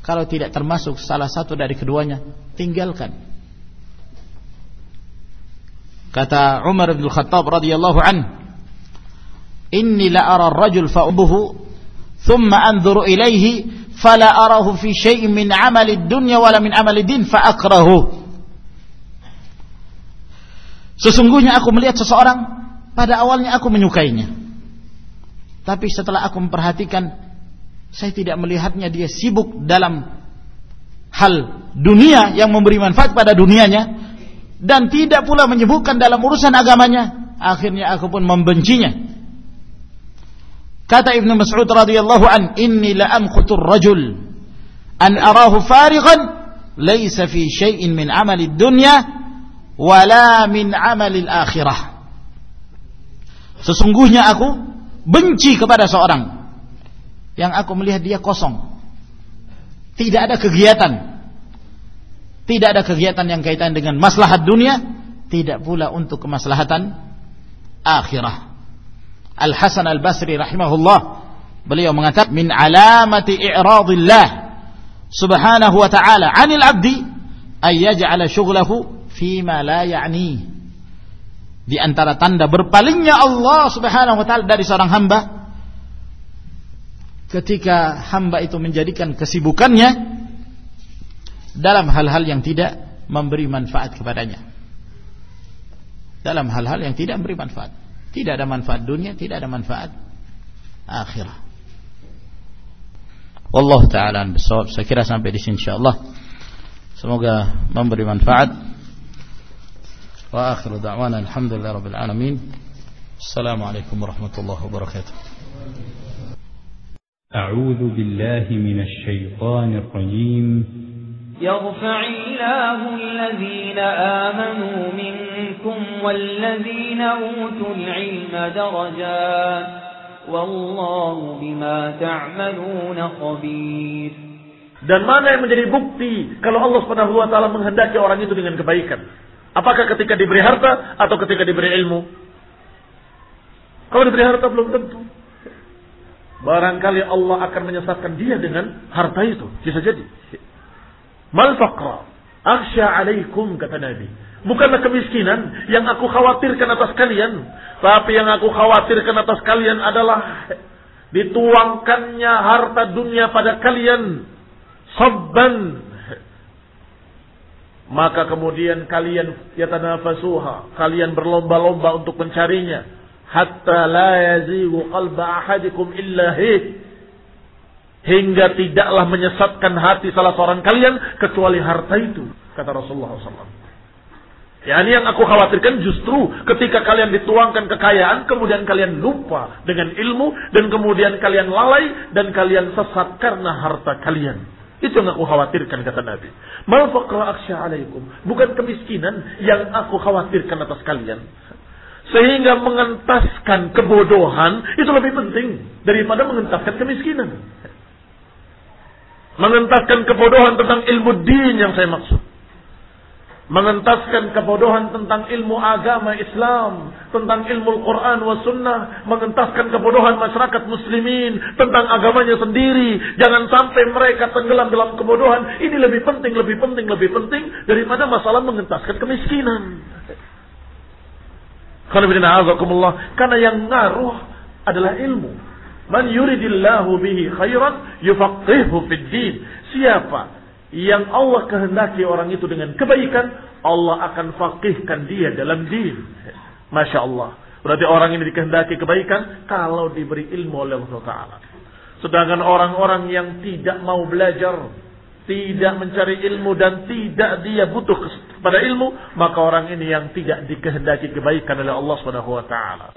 Kalau tidak termasuk salah satu dari keduanya, tinggalkan. Kata Umar bin Khattab radhiyallahu an, "Inni la ara ar-rajul fa'ubuhu, thumma anzuru ilayhi fala arahu fi syai'in min 'amali ad-dunya wala min 'amali din fa akrahu." Sesungguhnya aku melihat seseorang pada awalnya aku menyukainya. Tapi setelah aku memperhatikan saya tidak melihatnya dia sibuk dalam hal dunia yang memberi manfaat pada dunianya dan tidak pula menyebutkan dalam urusan agamanya akhirnya aku pun membencinya kata Ibnu Mas'ud radhiyallahu an inni la amqutur rajul an arahu farighan laysa fi syai'in min amali dunya wala min amali akhirah sesungguhnya aku benci kepada seorang yang aku melihat dia kosong. Tidak ada kegiatan. Tidak ada kegiatan yang kaitan dengan maslahat dunia, tidak pula untuk kemaslahatan akhirah. Al Hasan Al Basri rahimahullah beliau mengatakan min alamati i'radillah subhanahu wa ta'ala 'anil 'abdi ay yaj'ala syughlahu fima la ya'ni. Di antara tanda berpalingnya Allah Subhanahu wa taala dari seorang hamba ketika hamba itu menjadikan kesibukannya dalam hal-hal yang tidak memberi manfaat kepadanya. Dalam hal-hal yang tidak memberi manfaat. Tidak ada manfaat dunia, tidak ada manfaat akhirah. Wallahu taala. Saya kira sampai di sini insyaallah. Semoga memberi manfaat. وآخر دعوانا الحمد لله رب العالمين. السلام عليكم ورحمة الله وبركاته. أعوذ بالله من الشيطان الرجيم. يرفع الله الذين آمنوا منكم والذين أوتوا العلم درجات. والله بما تعملون خبير. Dan mana yang menjadi bukti kalau Allah Subhanahu wa taala menghendaki orang itu dengan kebaikan? Apakah ketika diberi harta atau ketika diberi ilmu? Kalau diberi harta belum tentu. Barangkali Allah akan menyesatkan dia dengan harta itu. Bisa jadi. Mal faqra. Akhsha alaikum kata Nabi. Bukanlah kemiskinan yang aku khawatirkan atas kalian. Tapi yang aku khawatirkan atas kalian adalah dituangkannya harta dunia pada kalian. Sabban. Maka kemudian kalian yatanafasuha. Kalian berlomba-lomba untuk mencarinya hatta la yazigu qalba ahadikum illa hingga tidaklah menyesatkan hati salah seorang kalian kecuali harta itu kata Rasulullah SAW. Ya ini yang aku khawatirkan justru ketika kalian dituangkan kekayaan kemudian kalian lupa dengan ilmu dan kemudian kalian lalai dan kalian sesat karena harta kalian. Itu yang aku khawatirkan kata Nabi. Mal faqra alaikum. Bukan kemiskinan yang aku khawatirkan atas kalian. Sehingga mengentaskan kebodohan itu lebih penting daripada mengentaskan kemiskinan. Mengentaskan kebodohan tentang ilmu din yang saya maksud. Mengentaskan kebodohan tentang ilmu agama Islam. Tentang ilmu Al-Quran wa sunnah. Mengentaskan kebodohan masyarakat muslimin. Tentang agamanya sendiri. Jangan sampai mereka tenggelam dalam kebodohan. Ini lebih penting, lebih penting, lebih penting. Daripada masalah mengentaskan kemiskinan. Karena yang ngaruh adalah ilmu. Man yuridillahu bihi khairan yufaqihu fid din. Siapa yang Allah kehendaki orang itu dengan kebaikan, Allah akan faqihkan dia dalam din. Masya Allah. Berarti orang ini dikehendaki kebaikan kalau diberi ilmu oleh Allah Taala. Sedangkan orang-orang yang tidak mau belajar, tidak mencari ilmu dan tidak dia butuh pada ilmu, maka orang ini yang tidak dikehendaki kebaikan oleh Allah Subhanahu wa taala.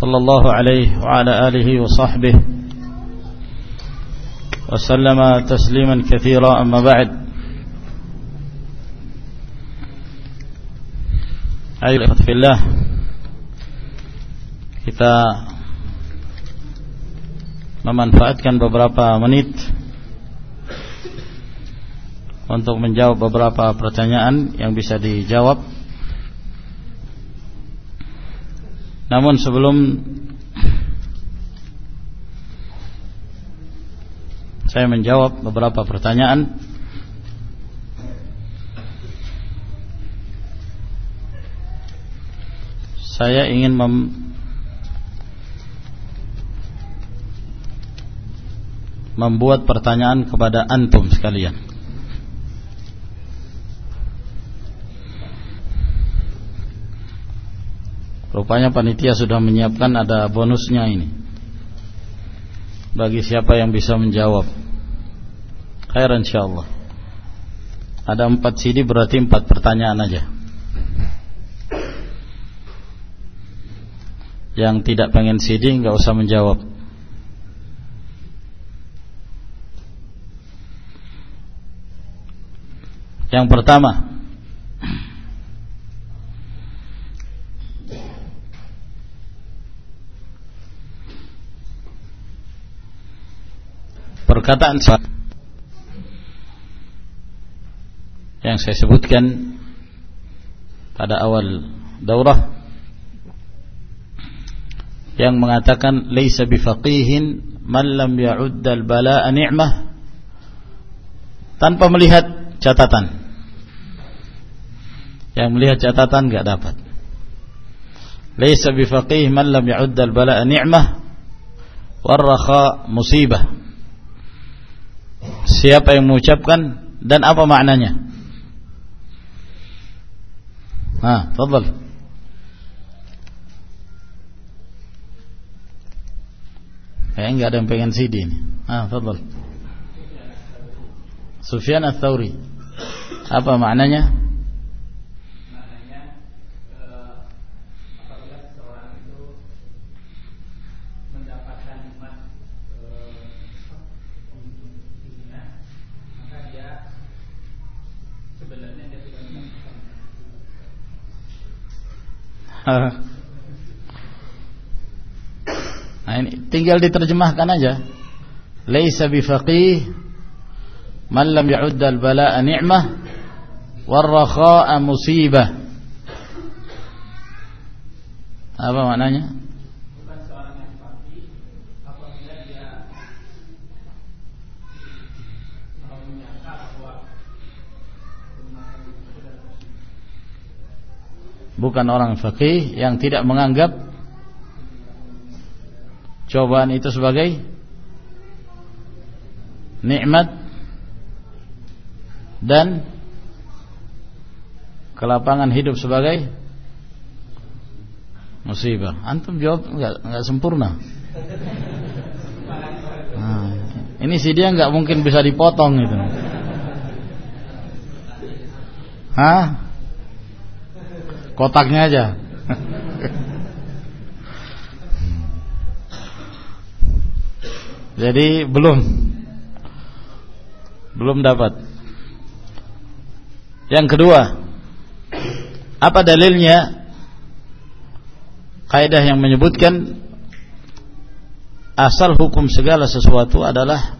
صلى الله عليه وعلى آله وصحبه وسلم تسليما كثيرا أما بعد أيها في الله kita memanfaatkan beberapa menit untuk menjawab beberapa pertanyaan yang bisa dijawab Namun sebelum saya menjawab beberapa pertanyaan saya ingin mem membuat pertanyaan kepada antum sekalian Rupanya panitia sudah menyiapkan ada bonusnya ini. Bagi siapa yang bisa menjawab. Khair insyaAllah. Ada empat CD berarti empat pertanyaan aja. Yang tidak pengen CD nggak usah menjawab. Yang pertama perkataan yang saya sebutkan pada awal daurah yang mengatakan laisa bifaqihin man lam ya'udd al-bala'a ni'mah. Tanpa melihat catatan. Yang melihat catatan enggak dapat. Laisa bifaqih man lam ya'udd al-bala'a ni'mah. Warraha musibah Siapa yang mengucapkan dan apa maknanya? Ha, tafadhal. Eh, enggak ada yang pengen CD ini. Ah, tafadhal. Sufyan ats-Tsauri. Apa maknanya? Nah ini tinggal diterjemahkan aja. Laisa bifaqih man lam ya'udda al-bala'a ni'mah war-rakha'a musibah. Apa maknanya? Bukan orang fakih yang tidak menganggap cobaan itu sebagai nikmat dan kelapangan hidup sebagai musibah. Antum jawab enggak enggak sempurna. Nah, ini si dia enggak mungkin bisa dipotong itu. Hah? Kotaknya aja. Jadi belum. Belum dapat. Yang kedua apa dalilnya? Kaidah yang menyebutkan asal hukum segala sesuatu adalah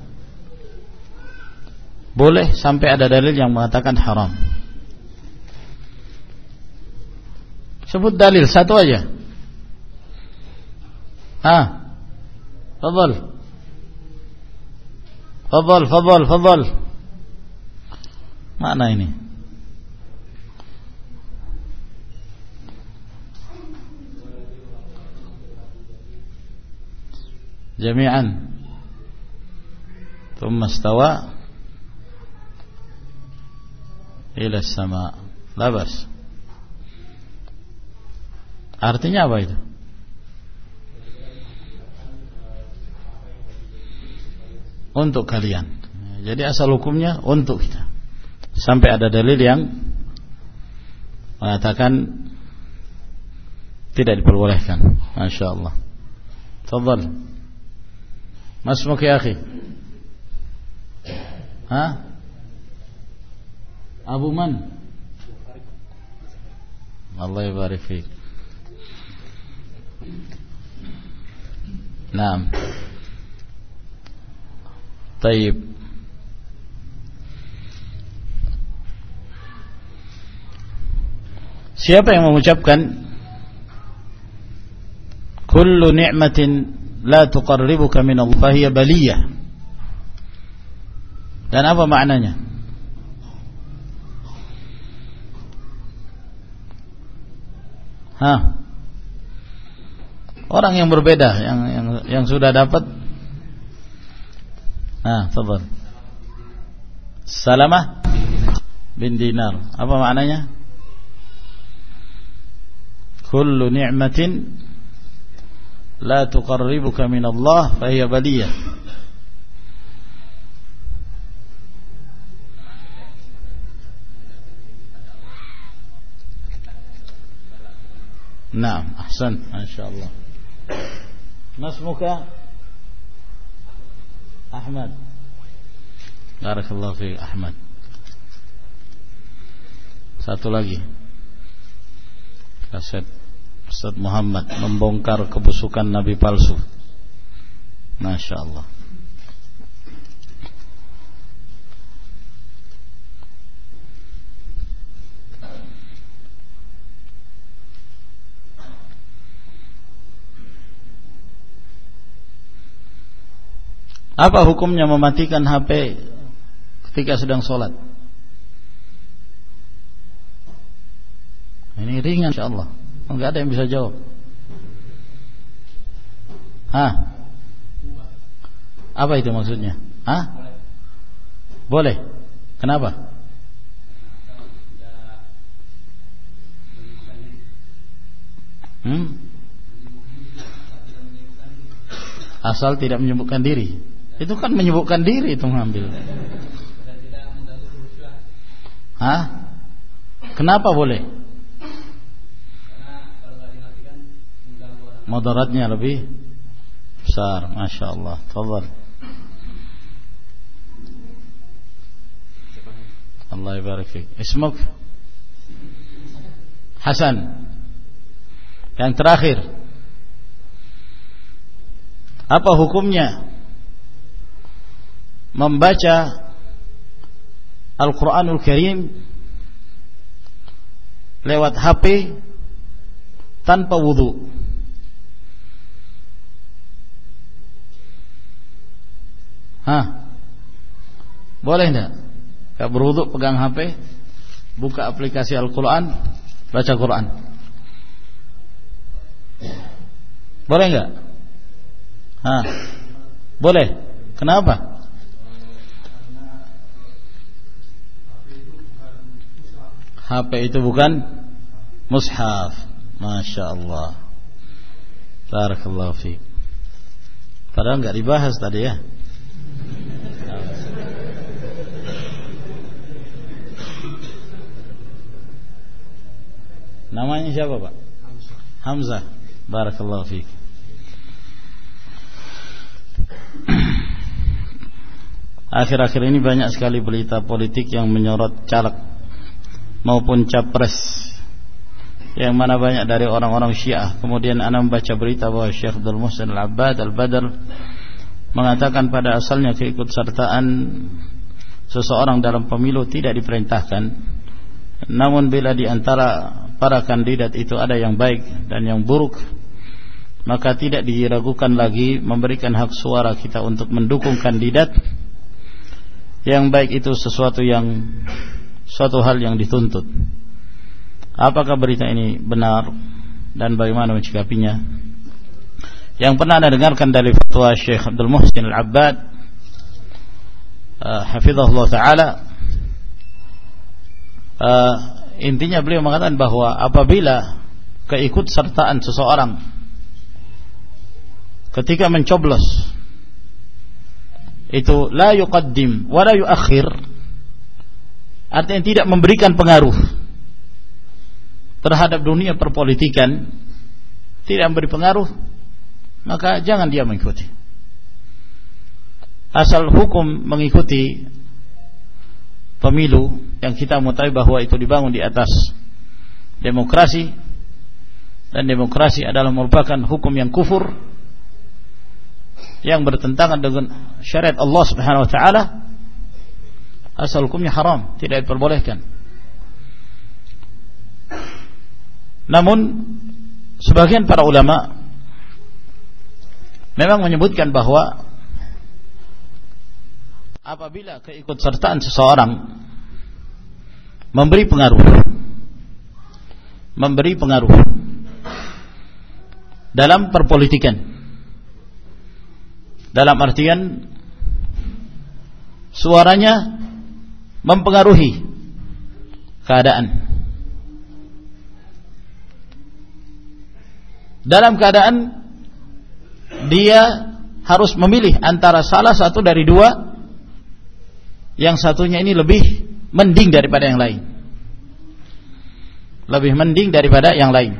boleh sampai ada dalil yang mengatakan haram Sebut dalil satu aja. Ah. Fadhal. Fadhal, fadhal, fadhal. Mana ini? Jami'an. Thumma istawa ila as-sama'. La artinya apa itu? Untuk kalian. Jadi asal hukumnya untuk kita. Sampai ada dalil yang mengatakan tidak diperbolehkan. Masya Allah. Tadal Mas Muki akhi. Ha? Abu Man. Allah yabarik fiik Naam Taib Siapa yang mengucapkan Kullu ni'matin la tuqarribuka min Allah baliyah Dan apa maknanya? Hah? Orang yang berbeda yang yang yang sudah dapat Ah, tafadhal. Salamah bin Dinar. Apa maknanya? Kullu ni'matin la tuqarribuka min Allah fa hiya baliyah. Naam, ahsan, masyaallah. Masmuka Ahmad. Barakallahu fi Ahmad. Satu lagi. Kaset Ustaz Muhammad membongkar kebusukan nabi palsu. Masya Allah. Apa hukumnya mematikan HP ketika sedang sholat? Ini ringan insyaAllah Enggak ada yang bisa jawab. Hah? Apa itu maksudnya? Hah? Boleh. Kenapa? Hmm? Asal tidak menyebutkan diri. Itu kan menyebutkan diri itu mengambil. Hah? Kenapa boleh? Mudaratnya lebih besar. Masya Allah. Tafadhal. Allah fik. Ismuk Hasan. Yang terakhir. Apa hukumnya Membaca Al-Quranul Karim Lewat HP Tanpa wudhu Hah? Boleh enggak? Kak berwuduk pegang HP, buka aplikasi Al-Qur'an, baca Quran. Boleh enggak? Hah? Boleh. Kenapa? HP itu bukan mushaf. Masya Allah. Barakallahu fiik. Padahal enggak dibahas tadi ya. Namanya siapa Pak? Hamzah. Hamzah. Barakallahu fiik. Akhir-akhir ini banyak sekali berita politik yang menyorot caleg maupun capres yang mana banyak dari orang-orang Syiah. Kemudian anda membaca berita bahwa Syekh Abdul Muhsin Al-Abbad Al-Badr mengatakan pada asalnya keikutsertaan seseorang dalam pemilu tidak diperintahkan. Namun bila di antara para kandidat itu ada yang baik dan yang buruk, maka tidak diragukan lagi memberikan hak suara kita untuk mendukung kandidat yang baik itu sesuatu yang suatu hal yang dituntut. Apakah berita ini benar dan bagaimana mencikapinya? yang pernah Anda dengarkan dari fatwa Syekh Abdul Muhsin Al-Abbad uh, hafizahullah taala uh, intinya beliau mengatakan bahwa apabila keikut sertaan seseorang ketika mencoblos itu la yuqaddim wa la yuakhir artinya tidak memberikan pengaruh terhadap dunia perpolitikan tidak memberi pengaruh maka jangan dia mengikuti. Asal hukum mengikuti pemilu yang kita mengetahui bahwa itu dibangun di atas demokrasi dan demokrasi adalah merupakan hukum yang kufur yang bertentangan dengan syariat Allah Subhanahu wa taala asal hukumnya haram tidak diperbolehkan. Namun sebagian para ulama memang menyebutkan bahwa apabila keikutsertaan seseorang memberi pengaruh memberi pengaruh dalam perpolitikan dalam artian suaranya mempengaruhi keadaan. Dalam keadaan dia harus memilih antara salah satu dari dua. Yang satunya ini lebih mending daripada yang lain. Lebih mending daripada yang lain.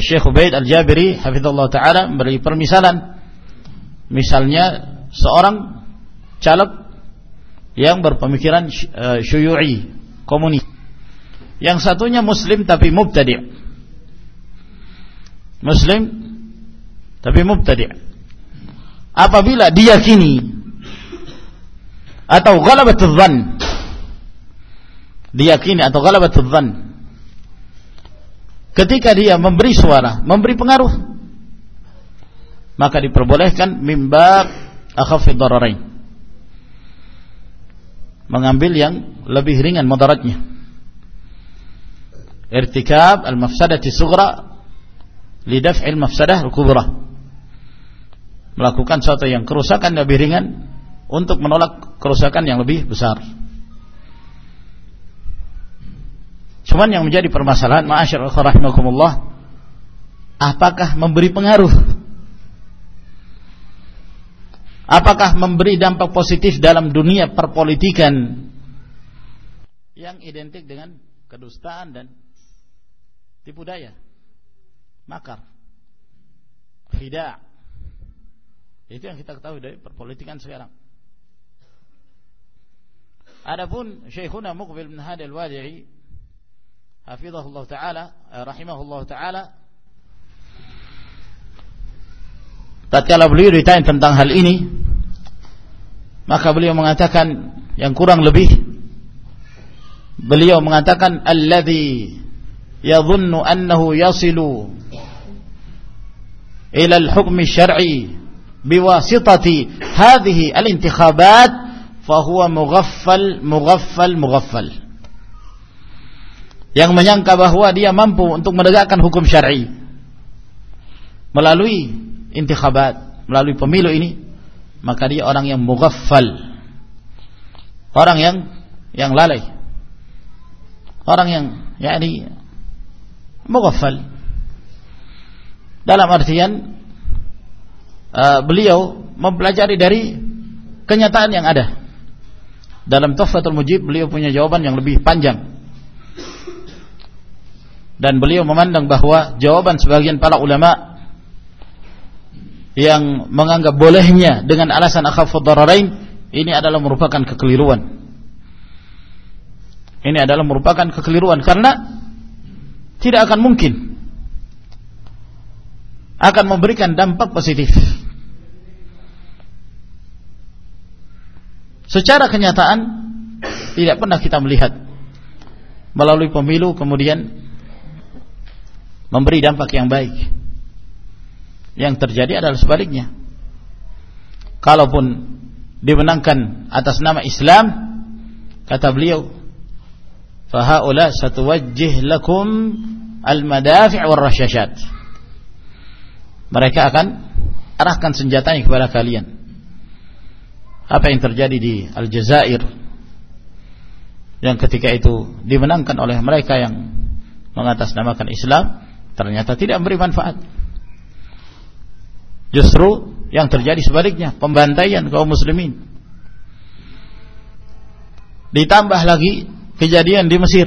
Syekh Ubaid Al-Jabiri hafizallahu taala memberi permisalan. Misalnya seorang caleg yang berpemikiran uh, syuyu'i komunis. Yang satunya muslim tapi mubtadi' muslim tapi mubtadi' apabila diyakini atau ghalabatul dhann diyakini atau ghalabatul dhann ketika dia memberi suara memberi pengaruh maka diperbolehkan mimba akhafid dararain mengambil yang lebih ringan mudaratnya. Irtikab al-mafsadati sughra lidaf'il mafsadah al-kubra. Melakukan sesuatu yang kerusakan lebih ringan untuk menolak kerusakan yang lebih besar. Cuman yang menjadi permasalahan ma'asyar rahimakumullah apakah memberi pengaruh apakah memberi dampak positif dalam dunia perpolitikan yang identik dengan kedustaan dan tipu daya? Makar. Khida itu yang kita ketahui dari perpolitikan sekarang. Adapun Syekhuna Muqbil bin Hadi Al-Wadi'i hafizahullah taala rahimahullah taala tatkala beliau ditanya tentang hal ini maka beliau mengatakan yang kurang lebih beliau mengatakan alladhi yadhunnu annahu yasilu ila al-hukm syar'i biwasitati hadhihi al-intikhabat fahuwa mughaffal mughaffal mughaffal. Yang menyangka bahwa dia mampu untuk menegakkan hukum syar'i melalui intikhabat, melalui pemilu ini, maka dia orang yang mughaffal. Orang yang yang lalai. Orang yang yakni mughaffal dalam artian uh, beliau mempelajari dari kenyataan yang ada dalam Tuhfatul Mujib beliau punya jawaban yang lebih panjang dan beliau memandang bahwa jawaban sebagian para ulama yang menganggap bolehnya dengan alasan akhafud dararain ini adalah merupakan kekeliruan ini adalah merupakan kekeliruan karena tidak akan mungkin akan memberikan dampak positif. Secara kenyataan tidak pernah kita melihat melalui pemilu kemudian memberi dampak yang baik. Yang terjadi adalah sebaliknya. Kalaupun dimenangkan atas nama Islam, kata beliau, "Fahaula satuwajjih lakum al-madafi' rasyashat." mereka akan arahkan senjatanya kepada kalian. Apa yang terjadi di Aljazair yang ketika itu dimenangkan oleh mereka yang mengatasnamakan Islam ternyata tidak memberi manfaat. Justru yang terjadi sebaliknya, pembantaian kaum muslimin. Ditambah lagi kejadian di Mesir.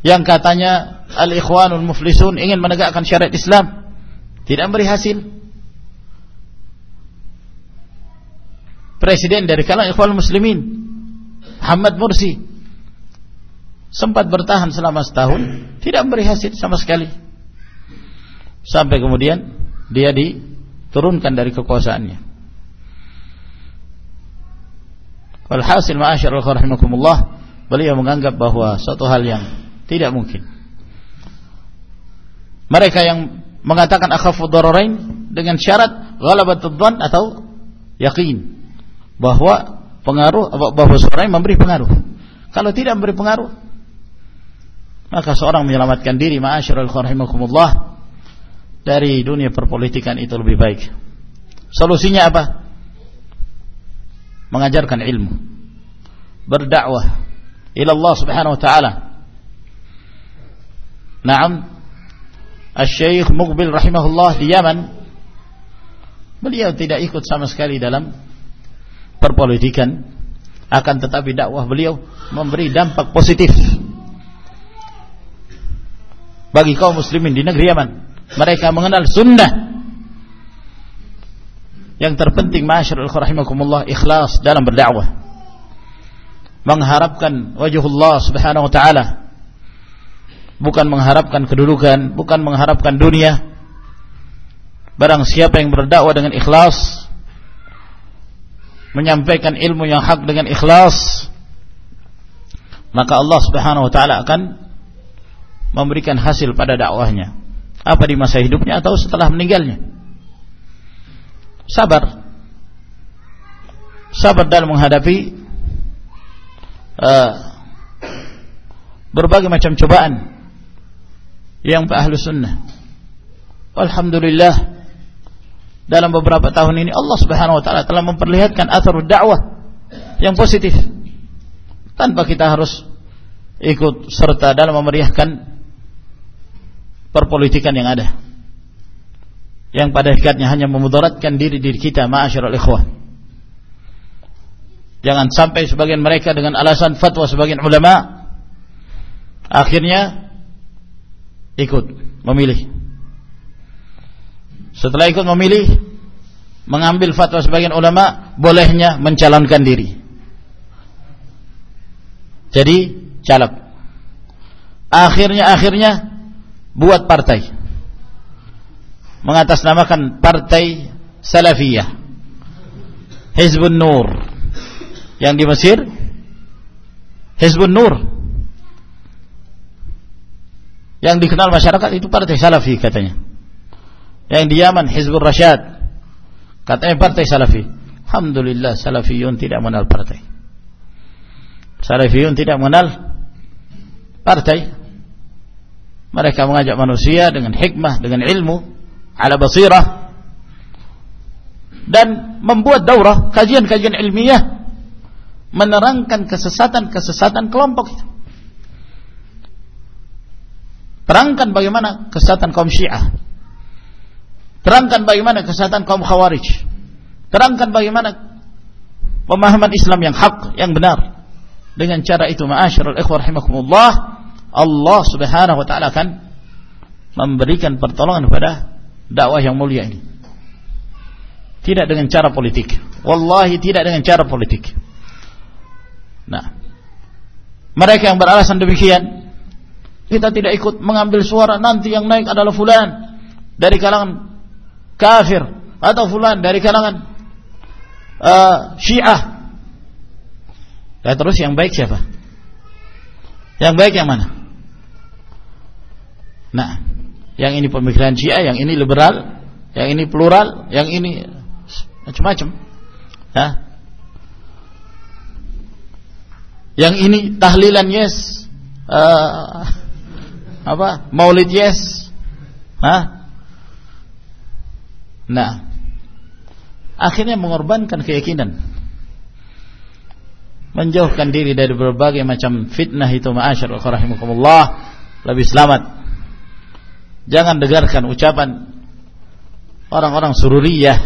Yang katanya al-ikhwanul muflisun ingin menegakkan syariat Islam tidak memberi hasil. Presiden dari kalangan ikhwanul muslimin Muhammad Mursi sempat bertahan selama setahun tidak memberi hasil sama sekali sampai kemudian dia diturunkan dari kekuasaannya Walhasil ma'asyarul rahimakumullah beliau menganggap bahwa suatu hal yang tidak mungkin. Mereka yang mengatakan akhafu dararain dengan syarat ghalabatud dhann atau yakin bahwa pengaruh bahwa seorang memberi pengaruh. Kalau tidak memberi pengaruh maka seorang menyelamatkan diri ma'asyarul rahimakumullah dari dunia perpolitikan itu lebih baik. Solusinya apa? mengajarkan ilmu. Berdakwah ila Allah Subhanahu wa taala. Naam. Al-Syeikh Muqbil rahimahullah di Yaman beliau tidak ikut sama sekali dalam perpolitikan. Akan tetapi dakwah beliau memberi dampak positif bagi kaum muslimin di negeri Yaman mereka mengenal sunnah yang terpenting masyarul rahimakumullah ikhlas dalam berdakwah. Mengharapkan wajhullah subhanahu wa ta'ala. Bukan mengharapkan kedudukan, bukan mengharapkan dunia. Barang siapa yang berdakwah dengan ikhlas, menyampaikan ilmu yang hak dengan ikhlas, maka Allah Subhanahu wa taala akan memberikan hasil pada dakwahnya. Apa di masa hidupnya atau setelah meninggalnya? Sabar. Sabar dalam menghadapi uh, berbagai macam cobaan yang ahlu sunnah. Alhamdulillah dalam beberapa tahun ini Allah subhanahu wa ta'ala telah memperlihatkan athar dakwah yang positif. Tanpa kita harus ikut serta dalam memeriahkan perpolitikan yang ada. Yang pada hakikatnya hanya memudaratkan diri diri kita ma'asyiral ikhwah. Jangan sampai sebagian mereka dengan alasan fatwa sebagian ulama akhirnya ikut memilih. Setelah ikut memilih mengambil fatwa sebagian ulama bolehnya mencalonkan diri. Jadi caleg. Akhirnya akhirnya buat partai. Mengatasnamakan partai Salafiyah. Hizbun Nur. Yang di Mesir Hizbun Nur. Yang dikenal masyarakat itu partai Salafi katanya. Yang di Yaman Hizbul Rasyad katanya partai Salafi. Alhamdulillah Salafiyun tidak mengenal partai. Salafiyun tidak mengenal partai mereka mengajak manusia dengan hikmah dengan ilmu ala basirah dan membuat daurah kajian-kajian ilmiah menerangkan kesesatan-kesesatan kelompok itu. Terangkan bagaimana kesesatan kaum Syiah. Terangkan bagaimana kesesatan kaum Khawarij. Terangkan bagaimana pemahaman Islam yang hak, yang benar. Dengan cara itu ma'asyiral ikhwah rahimakumullah, Allah Subhanahu wa taala akan memberikan pertolongan kepada dakwah yang mulia ini. Tidak dengan cara politik. Wallahi tidak dengan cara politik. Nah, mereka yang beralasan demikian, kita tidak ikut mengambil suara nanti yang naik adalah fulan dari kalangan kafir atau fulan dari kalangan uh, Syiah. Dan terus yang baik siapa? Yang baik yang mana? Nah, yang ini pemikiran Syiah, yang ini liberal, yang ini plural, yang ini macam-macam. Ya. Yang ini tahlilan yes, uh, apa Maulid yes, Hah? Nah, akhirnya mengorbankan keyakinan. Menjauhkan diri dari berbagai macam fitnah itu ma'asyar rahimakumullah lebih selamat. Jangan dengarkan ucapan orang-orang sururiyah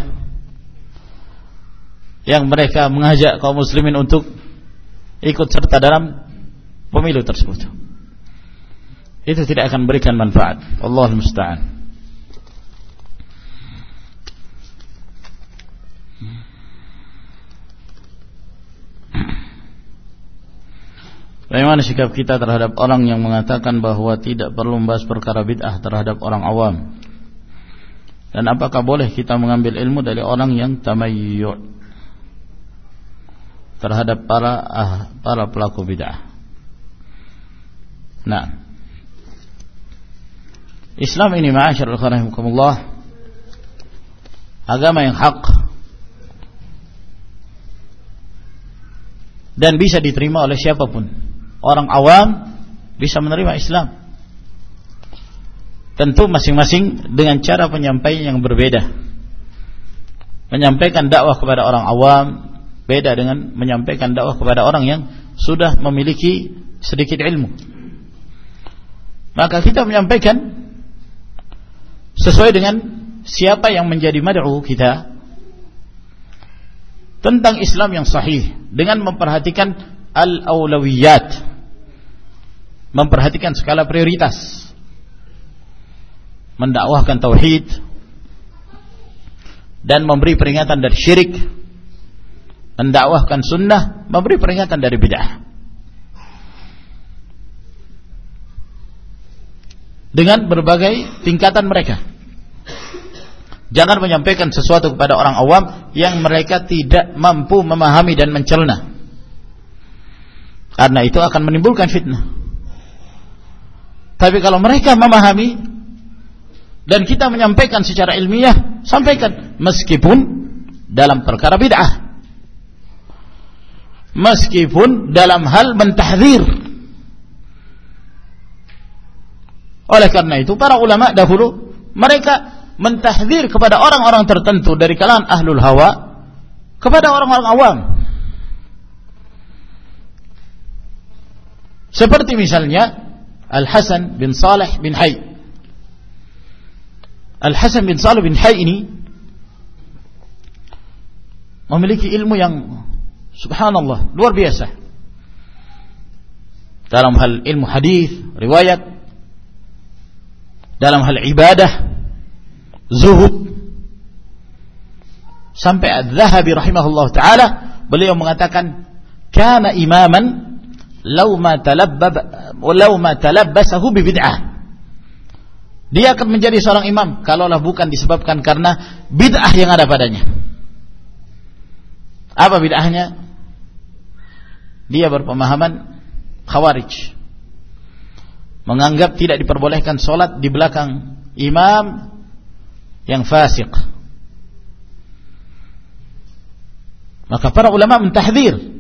yang mereka mengajak kaum muslimin untuk ikut serta dalam pemilu tersebut. Itu tidak akan berikan manfaat. Allah musta'an. Bagaimana sikap kita terhadap orang yang mengatakan bahwa tidak perlu membahas perkara bid'ah terhadap orang awam? Dan apakah boleh kita mengambil ilmu dari orang yang tamayyu' terhadap para ah, para pelaku bid'ah? Nah, Islam ini ma'asyarul rahimakumullah agama yang hak dan bisa diterima oleh siapa pun orang awam bisa menerima Islam. Tentu masing-masing dengan cara penyampaian yang berbeda. Menyampaikan dakwah kepada orang awam beda dengan menyampaikan dakwah kepada orang yang sudah memiliki sedikit ilmu. Maka kita menyampaikan sesuai dengan siapa yang menjadi mad'u kita tentang Islam yang sahih dengan memperhatikan al-aulawiyat memperhatikan skala prioritas. Mendakwahkan tauhid. Dan memberi peringatan dari syirik. Mendakwahkan sunnah memberi peringatan dari bid'ah. Dengan berbagai tingkatan mereka. Jangan menyampaikan sesuatu kepada orang awam yang mereka tidak mampu memahami dan mencerna. Karena itu akan menimbulkan fitnah tapi kalau mereka memahami dan kita menyampaikan secara ilmiah, sampaikan meskipun dalam perkara bid'ah. Meskipun dalam hal mentahdir. Oleh karena itu para ulama dahulu mereka mentahdir kepada orang-orang tertentu dari kalangan ahlul hawa kepada orang-orang awam. Seperti misalnya Al-Hasan bin Saleh bin Hay. Al-Hasan bin Saleh bin Hay ini memiliki ilmu yang subhanallah luar biasa. Dalam hal ilmu hadis, riwayat, dalam hal ibadah, zuhud, sampai Az-Zahabi rahimahullah taala beliau mengatakan kana imaman lau ma talabbab lau ma talabbasahu bi dia akan menjadi seorang imam kalaulah bukan disebabkan karena bid'ah yang ada padanya. Apa bid'ahnya? Dia berpemahaman khawarij. Menganggap tidak diperbolehkan solat di belakang imam yang fasik maka para ulama mentahdir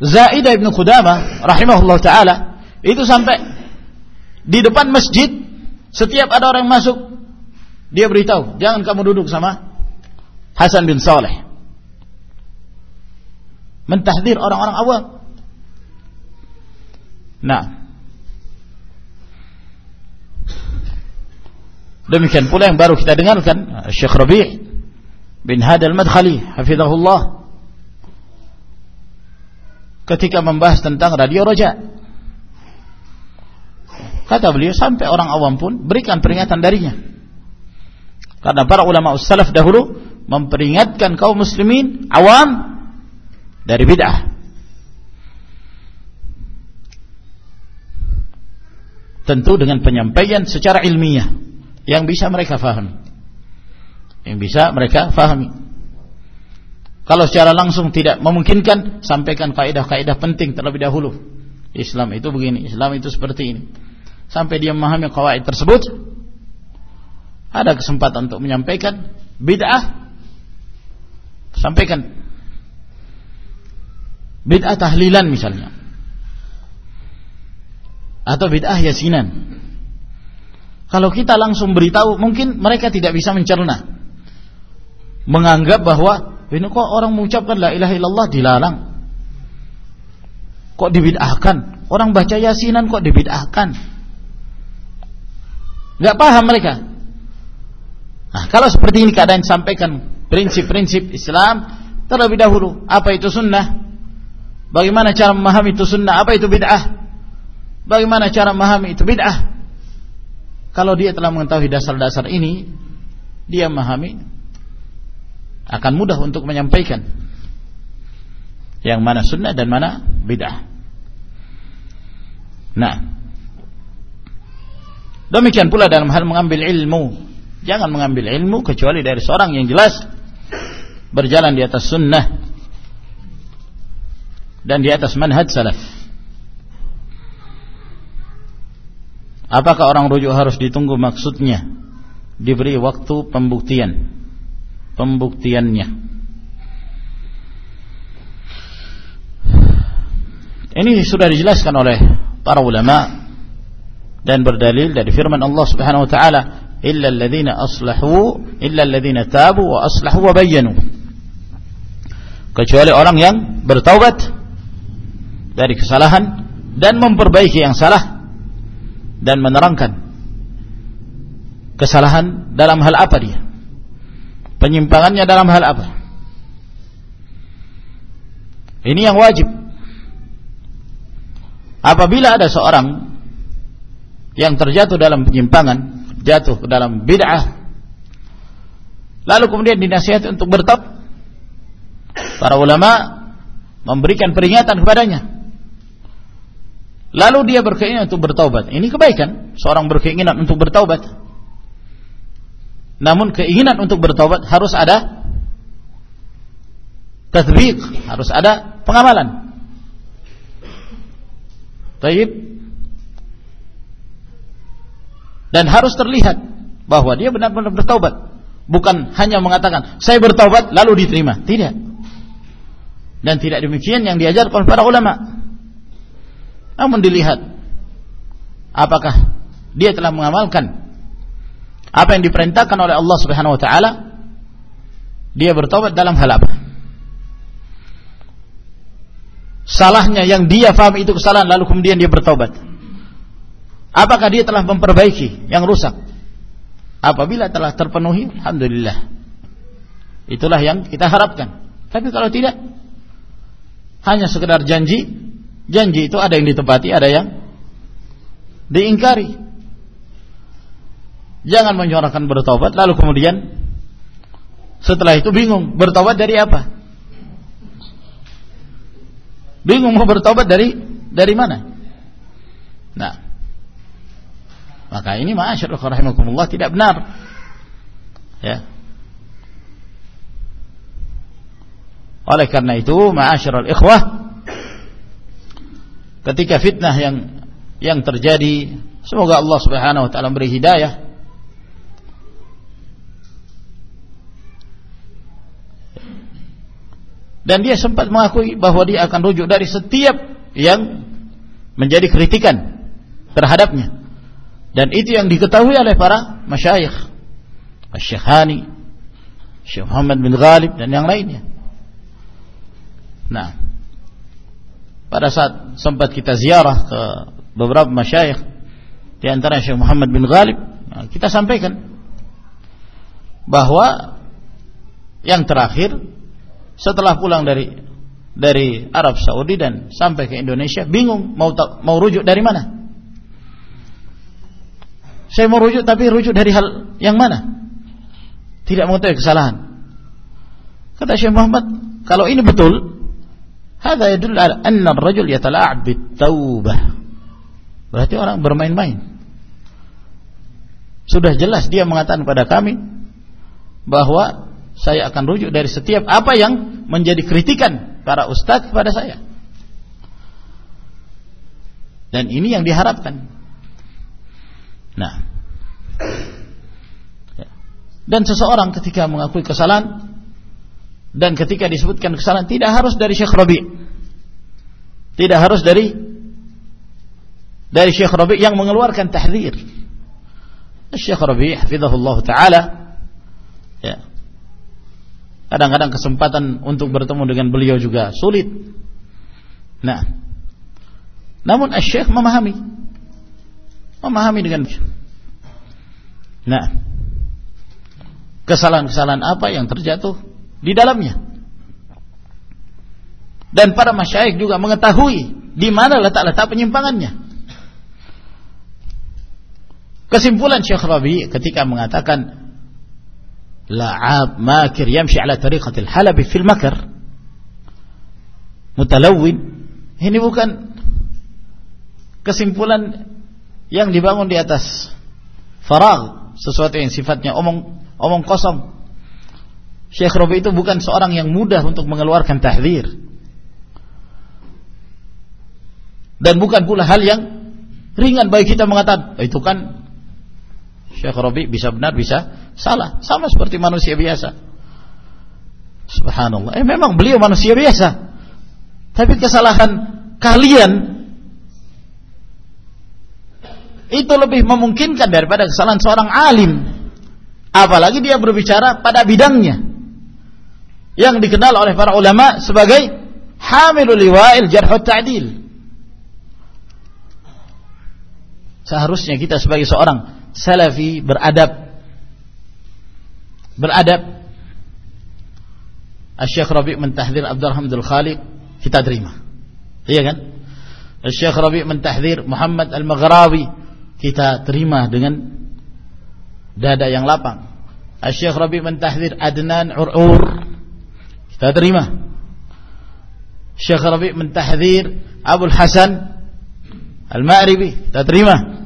Zaidah ibn Qudamah rahimahullah taala itu sampai di depan masjid setiap ada orang masuk dia beritahu jangan kamu duduk sama Hasan bin Saleh. Mentahdir orang-orang awam. Nah. Demikian pula yang baru kita dengarkan Syekh Rabi' bin Hadal Madkhali hafizahullah ketika membahas tentang radio roja. Kata beliau sampai orang awam pun berikan peringatan darinya. Karena para ulama salaf dahulu memperingatkan kaum muslimin awam dari bid'ah. Tentu dengan penyampaian secara ilmiah yang bisa mereka fahami. Yang bisa mereka fahami. Kalau secara langsung tidak memungkinkan, sampaikan kaidah-kaidah penting terlebih dahulu. Islam itu begini, Islam itu seperti ini. Sampai dia memahami kaidah tersebut, ada kesempatan untuk menyampaikan bid'ah sampaikan bid'ah tahlilan misalnya atau bid'ah yasinan Kalau kita langsung beritahu, mungkin mereka tidak bisa mencerna. Menganggap bahwa ini kok orang mengucapkan la ilaha illallah dilarang. Kok dibid'ahkan? Orang baca yasinan kok dibid'ahkan? Gak paham mereka. Nah, kalau seperti ini keadaan sampaikan prinsip-prinsip Islam terlebih dahulu. Apa itu sunnah? Bagaimana cara memahami itu sunnah? Apa itu bid'ah? Bagaimana cara memahami itu bid'ah? Kalau dia telah mengetahui dasar-dasar ini, dia memahami akan mudah untuk menyampaikan yang mana sunnah dan mana bid'ah. Nah, demikian pula dalam hal mengambil ilmu. Jangan mengambil ilmu kecuali dari seorang yang jelas berjalan di atas sunnah dan di atas manhaj salaf. Apakah orang rujuk harus ditunggu maksudnya diberi waktu pembuktian pembuktiannya. Ini sudah dijelaskan oleh para ulama dan berdalil dari firman Allah Subhanahu wa taala illa alladhina aslahu illa alladhina tabu wa aslahu wa bayyanu. Kecuali orang yang bertaubat dari kesalahan dan memperbaiki yang salah dan menerangkan kesalahan dalam hal apa dia penyimpangannya dalam hal apa ini yang wajib apabila ada seorang yang terjatuh dalam penyimpangan jatuh ke dalam bid'ah lalu kemudian dinasihati untuk bertobat para ulama memberikan peringatan kepadanya Lalu dia berkeinginan untuk bertaubat. Ini kebaikan. Seorang berkeinginan untuk bertaubat. Namun keinginan untuk bertaubat harus ada tatbiq, harus ada pengamalan. Taib. Dan harus terlihat bahwa dia benar-benar bertaubat. Bukan hanya mengatakan, saya bertaubat lalu diterima. Tidak. Dan tidak demikian yang diajarkan para ulama. Namun dilihat apakah dia telah mengamalkan apa yang diperintahkan oleh Allah Subhanahu wa taala dia bertobat dalam hal apa? Salahnya yang dia faham itu kesalahan lalu kemudian dia bertobat. Apakah dia telah memperbaiki yang rusak? Apabila telah terpenuhi alhamdulillah. Itulah yang kita harapkan. Tapi kalau tidak hanya sekedar janji Janji itu ada yang ditepati, ada yang diingkari. Jangan menyuarakan bertobat lalu kemudian setelah itu bingung bertobat dari apa? Bingung mau bertobat dari dari mana? Nah, maka ini ma'asyarul rahimakumullah tidak benar. Ya. Oleh karena itu, ma'asyarul ikhwah ketika fitnah yang yang terjadi semoga Allah Subhanahu wa taala beri hidayah dan dia sempat mengakui bahwa dia akan rujuk dari setiap yang menjadi kritikan terhadapnya. Dan itu yang diketahui oleh para masyayikh Syekh Hani Syekh Muhammad bin Ghalib dan yang lainnya. Nah pada saat sempat kita ziarah ke beberapa masyayikh di antara Syekh Muhammad bin Ghalib nah, kita sampaikan bahwa yang terakhir setelah pulang dari dari Arab Saudi dan sampai ke Indonesia bingung mau mau rujuk dari mana saya mau rujuk tapi rujuk dari hal yang mana tidak mengetahui kesalahan kata Syekh Muhammad kalau ini betul Hada yadul ala anna ar-rajul yatala'ab bit-taubah. Berarti orang bermain-main. Sudah jelas dia mengatakan kepada kami bahwa saya akan rujuk dari setiap apa yang menjadi kritikan para ustadz kepada saya. Dan ini yang diharapkan. Nah, dan seseorang ketika mengakui kesalahan dan ketika disebutkan kesalahan tidak harus dari Syekh Rabi. Tidak harus dari dari Syekh Rabi yang mengeluarkan tahdzir. Syekh Rabi' hafizahullah taala ya. Kadang-kadang kesempatan untuk bertemu dengan beliau juga sulit. Nah, namun Syekh memahami memahami dengan Nah, kesalahan-kesalahan apa yang terjatuh di dalamnya. Dan para masyayikh juga mengetahui di mana letak-letak penyimpangannya. Kesimpulan Syekh Rabi ketika mengatakan la'ab makir yamshi ala tariqatil halabi fil makar mutalawwin ini bukan kesimpulan yang dibangun di atas farag sesuatu yang sifatnya omong omong kosong. Syekh Rabi itu bukan seorang yang mudah untuk mengeluarkan tahdir dan bukan pula hal yang ringan. Bagi kita mengatakan oh, itu kan Syekh Rabi bisa benar bisa salah. Sama seperti manusia biasa. Subhanallah. Eh memang beliau manusia biasa. Tapi kesalahan kalian itu lebih memungkinkan daripada kesalahan seorang alim. Apalagi dia berbicara pada bidangnya. Yang dikenal oleh para ulama sebagai hamilul liwa'il jarh ta'dil. Seharusnya kita sebagai seorang salafi beradab. Beradab. Syekh Rabi' mentahdir Abdurrahman Abdul Khalid kita terima. Iya kan? Syekh Rabi' mentahdir Muhammad Al-Maghrawi kita terima dengan dada yang lapang. Syekh Rabi' mentahdir Adnan Ur'ur kita terima. Syekh Rabi' mentahdir Abu Hasan Al-Ma'ribi kita terima.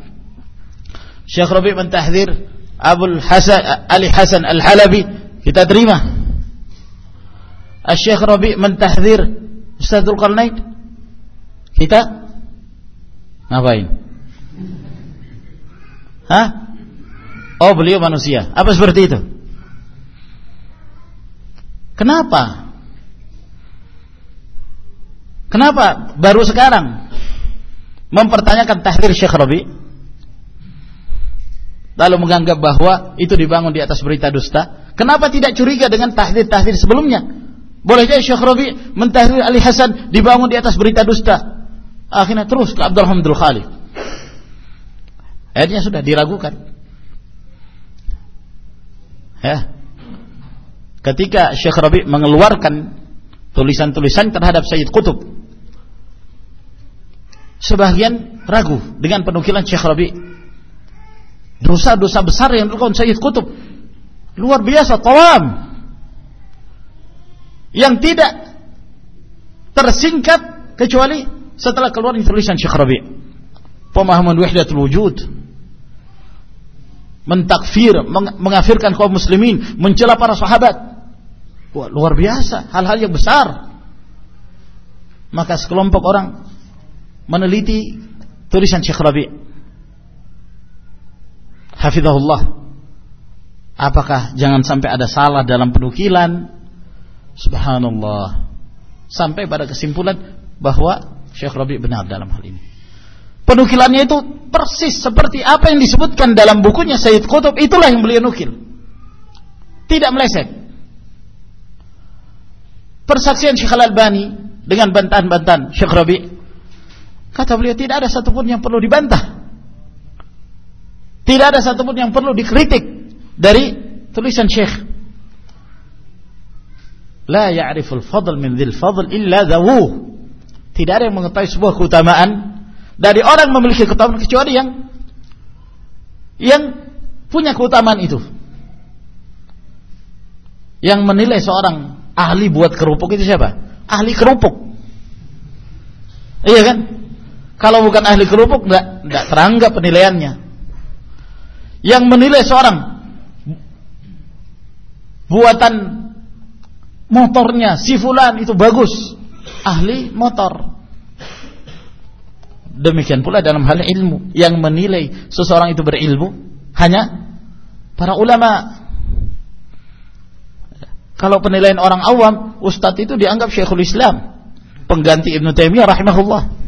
Syekh Rabi mentahdir Abu Hasan Ali Hasan Al-Halabi kita terima. Syekh Rabi mentahdir Ustaz Qarnain kita ngapain? Hah? Oh beliau manusia. Apa seperti itu? Kenapa? Kenapa baru sekarang mempertanyakan tahdir Syekh Rabi? Lalu menganggap bahwa itu dibangun di atas berita dusta, kenapa tidak curiga dengan tahdir-tahdir sebelumnya? Boleh jadi Syekh Rabi mentahdir Ali Hasan dibangun di atas berita dusta. Akhirnya terus ke Abdul Hamdul Khalid. Akhirnya sudah diragukan. Ya. Ketika Syekh Rabi mengeluarkan tulisan-tulisan terhadap Sayyid Qutub, sebagian ragu dengan penukilan Syekh Rabi dosa-dosa besar yang dilakukan Sayyid Kutub luar biasa tawam. Yang tidak tersingkat kecuali setelah keluar tulisan Syekh Rabi. Pemahaman wahdatul wujud. Mentakfir meng mengafirkan kaum muslimin mencela para sahabat. Wah, luar biasa hal-hal yang besar. Maka sekelompok orang meneliti tulisan Syekh Rabi' hafizahullah. Apakah jangan sampai ada salah dalam penukilan? Subhanallah. Sampai pada kesimpulan bahwa Syekh Rabi benar dalam hal ini. Penukilannya itu persis seperti apa yang disebutkan dalam bukunya Sayyid Qutb. Itulah yang beliau nukil. Tidak meleset. Persaksian Syekh Al-Albani dengan bantahan-bantahan Syekh Rabi. Kata beliau tidak ada satupun yang perlu dibantah tidak ada satupun yang perlu dikritik dari tulisan Syekh. La ya'riful fadl min dzil fadl illa dzawu. Tidak ada yang mengetahui sebuah keutamaan dari orang memiliki keutamaan kecuali yang yang punya keutamaan itu. Yang menilai seorang ahli buat kerupuk itu siapa? Ahli kerupuk. Iya kan? Kalau bukan ahli kerupuk enggak enggak teranggap penilaiannya yang menilai seorang buatan motornya si fulan itu bagus ahli motor. Demikian pula dalam hal ilmu yang menilai seseorang itu berilmu hanya para ulama. Kalau penilaian orang awam ustadz itu dianggap syekhul islam pengganti Ibnu Taimiyah rahimahullah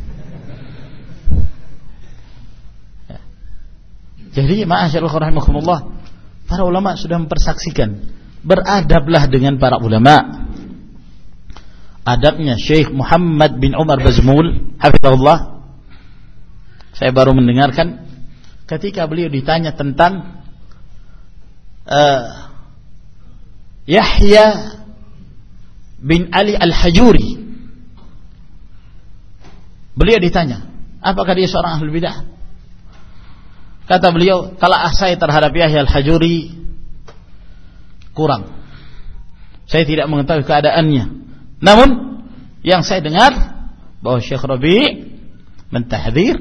Jadi ma'asyarul rahimakumullah, para ulama sudah mempersaksikan beradablah dengan para ulama. Adabnya Syekh Muhammad bin Umar Bazmul, hafizahullah. Saya baru mendengarkan ketika beliau ditanya tentang uh, Yahya bin Ali Al-Hajuri. Beliau ditanya, apakah dia seorang ahli bidah? Kata beliau, kalau saya terhadap Yahya Al-Hajuri kurang. Saya tidak mengetahui keadaannya. Namun yang saya dengar bahwa Syekh Rabi mentahdir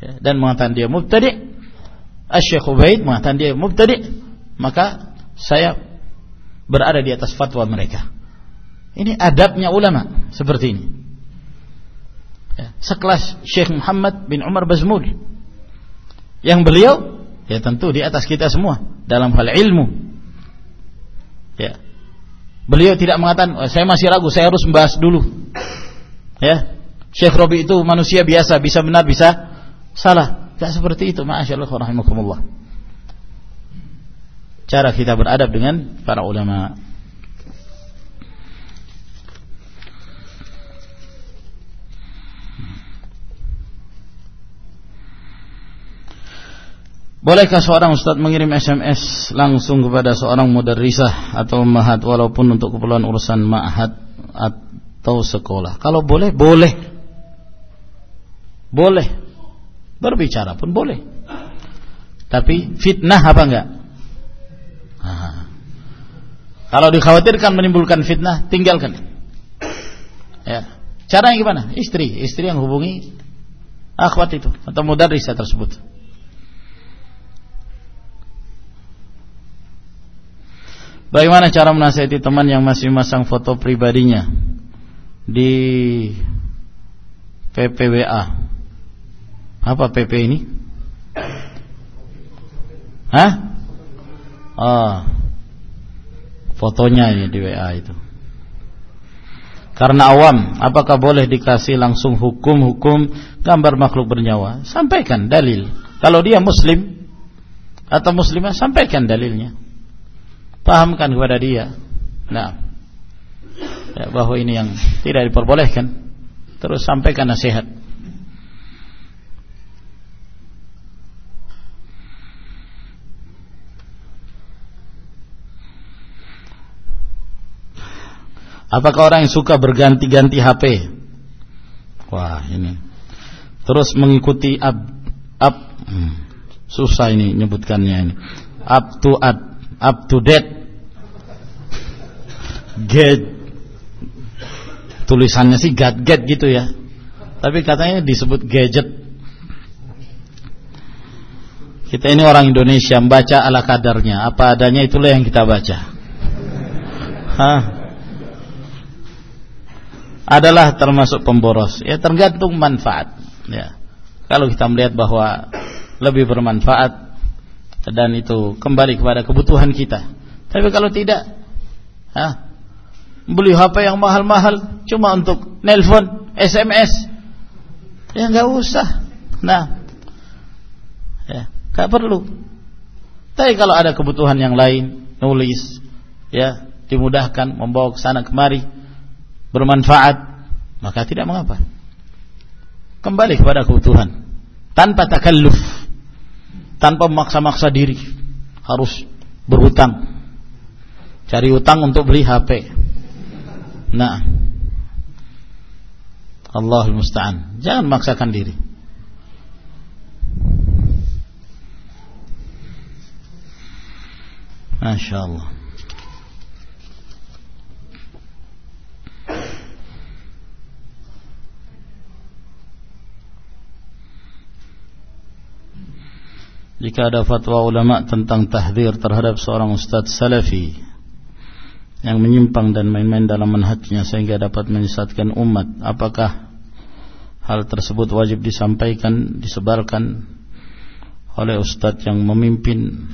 ya, dan mengatakan dia mubtadi. Syekh Ubaid mengatakan dia mubtadi, maka saya berada di atas fatwa mereka. Ini adabnya ulama seperti ini. Ya, sekelas Syekh Muhammad bin Umar Bazmul yang beliau ya tentu di atas kita semua dalam hal ilmu Ya. Beliau tidak mengatakan, oh, saya masih ragu, saya harus membahas dulu. Ya. Syekh Robi itu manusia biasa, bisa benar, bisa salah. Tidak seperti itu, ma'asyallah rahimakumullah. Cara kita beradab dengan para ulama. Bolehkah seorang ustaz mengirim SMS langsung kepada seorang mudarrisah atau mahat walaupun untuk keperluan urusan ma'had atau sekolah? Kalau boleh, boleh. Boleh. Berbicara pun boleh. Tapi fitnah apa enggak? Nah. Kalau dikhawatirkan menimbulkan fitnah, tinggalkan. Ya. Caranya gimana? Istri, istri yang hubungi akhwat itu atau mudarrisah tersebut. Bagaimana cara menasihati teman yang masih masang foto pribadinya di PPWA? Apa PP ini? Hah? Oh, fotonya ini di WA itu. Karena awam, apakah boleh dikasih langsung hukum-hukum gambar makhluk bernyawa? Sampaikan dalil. Kalau dia muslim atau muslimah, sampaikan dalilnya pahamkan kepada dia nah ya, bahwa ini yang tidak diperbolehkan terus sampaikan nasihat Apakah orang yang suka berganti-ganti HP? Wah, ini. Terus mengikuti up up hmm, susah ini nyebutkannya ini. Up to up, up to date. Get. Tulisannya sih gadget gitu ya. Tapi katanya disebut gadget. Kita ini orang Indonesia membaca ala kadarnya. Apa adanya itulah yang kita baca. Hah. adalah termasuk pemboros. Ya tergantung manfaat. Ya. Kalau kita melihat bahwa lebih bermanfaat dan itu kembali kepada kebutuhan kita tapi kalau tidak ha, beli HP yang mahal-mahal cuma untuk nelpon, SMS. Ya nggak usah. Nah, ya nggak perlu. Tapi kalau ada kebutuhan yang lain, nulis, ya dimudahkan membawa ke sana kemari, bermanfaat, maka tidak mengapa. Kembali kepada kebutuhan, tanpa takalluf, tanpa memaksa-maksa diri, harus berhutang, cari utang untuk beli HP Nah. Allahul musta'an. Jangan maksakan diri. Masya Allah. Jika ada fatwa ulama tentang tahdir terhadap seorang ustadz salafi yang menyimpang dan main-main dalam manhajnya sehingga dapat menyesatkan umat apakah hal tersebut wajib disampaikan disebarkan oleh ustadz yang memimpin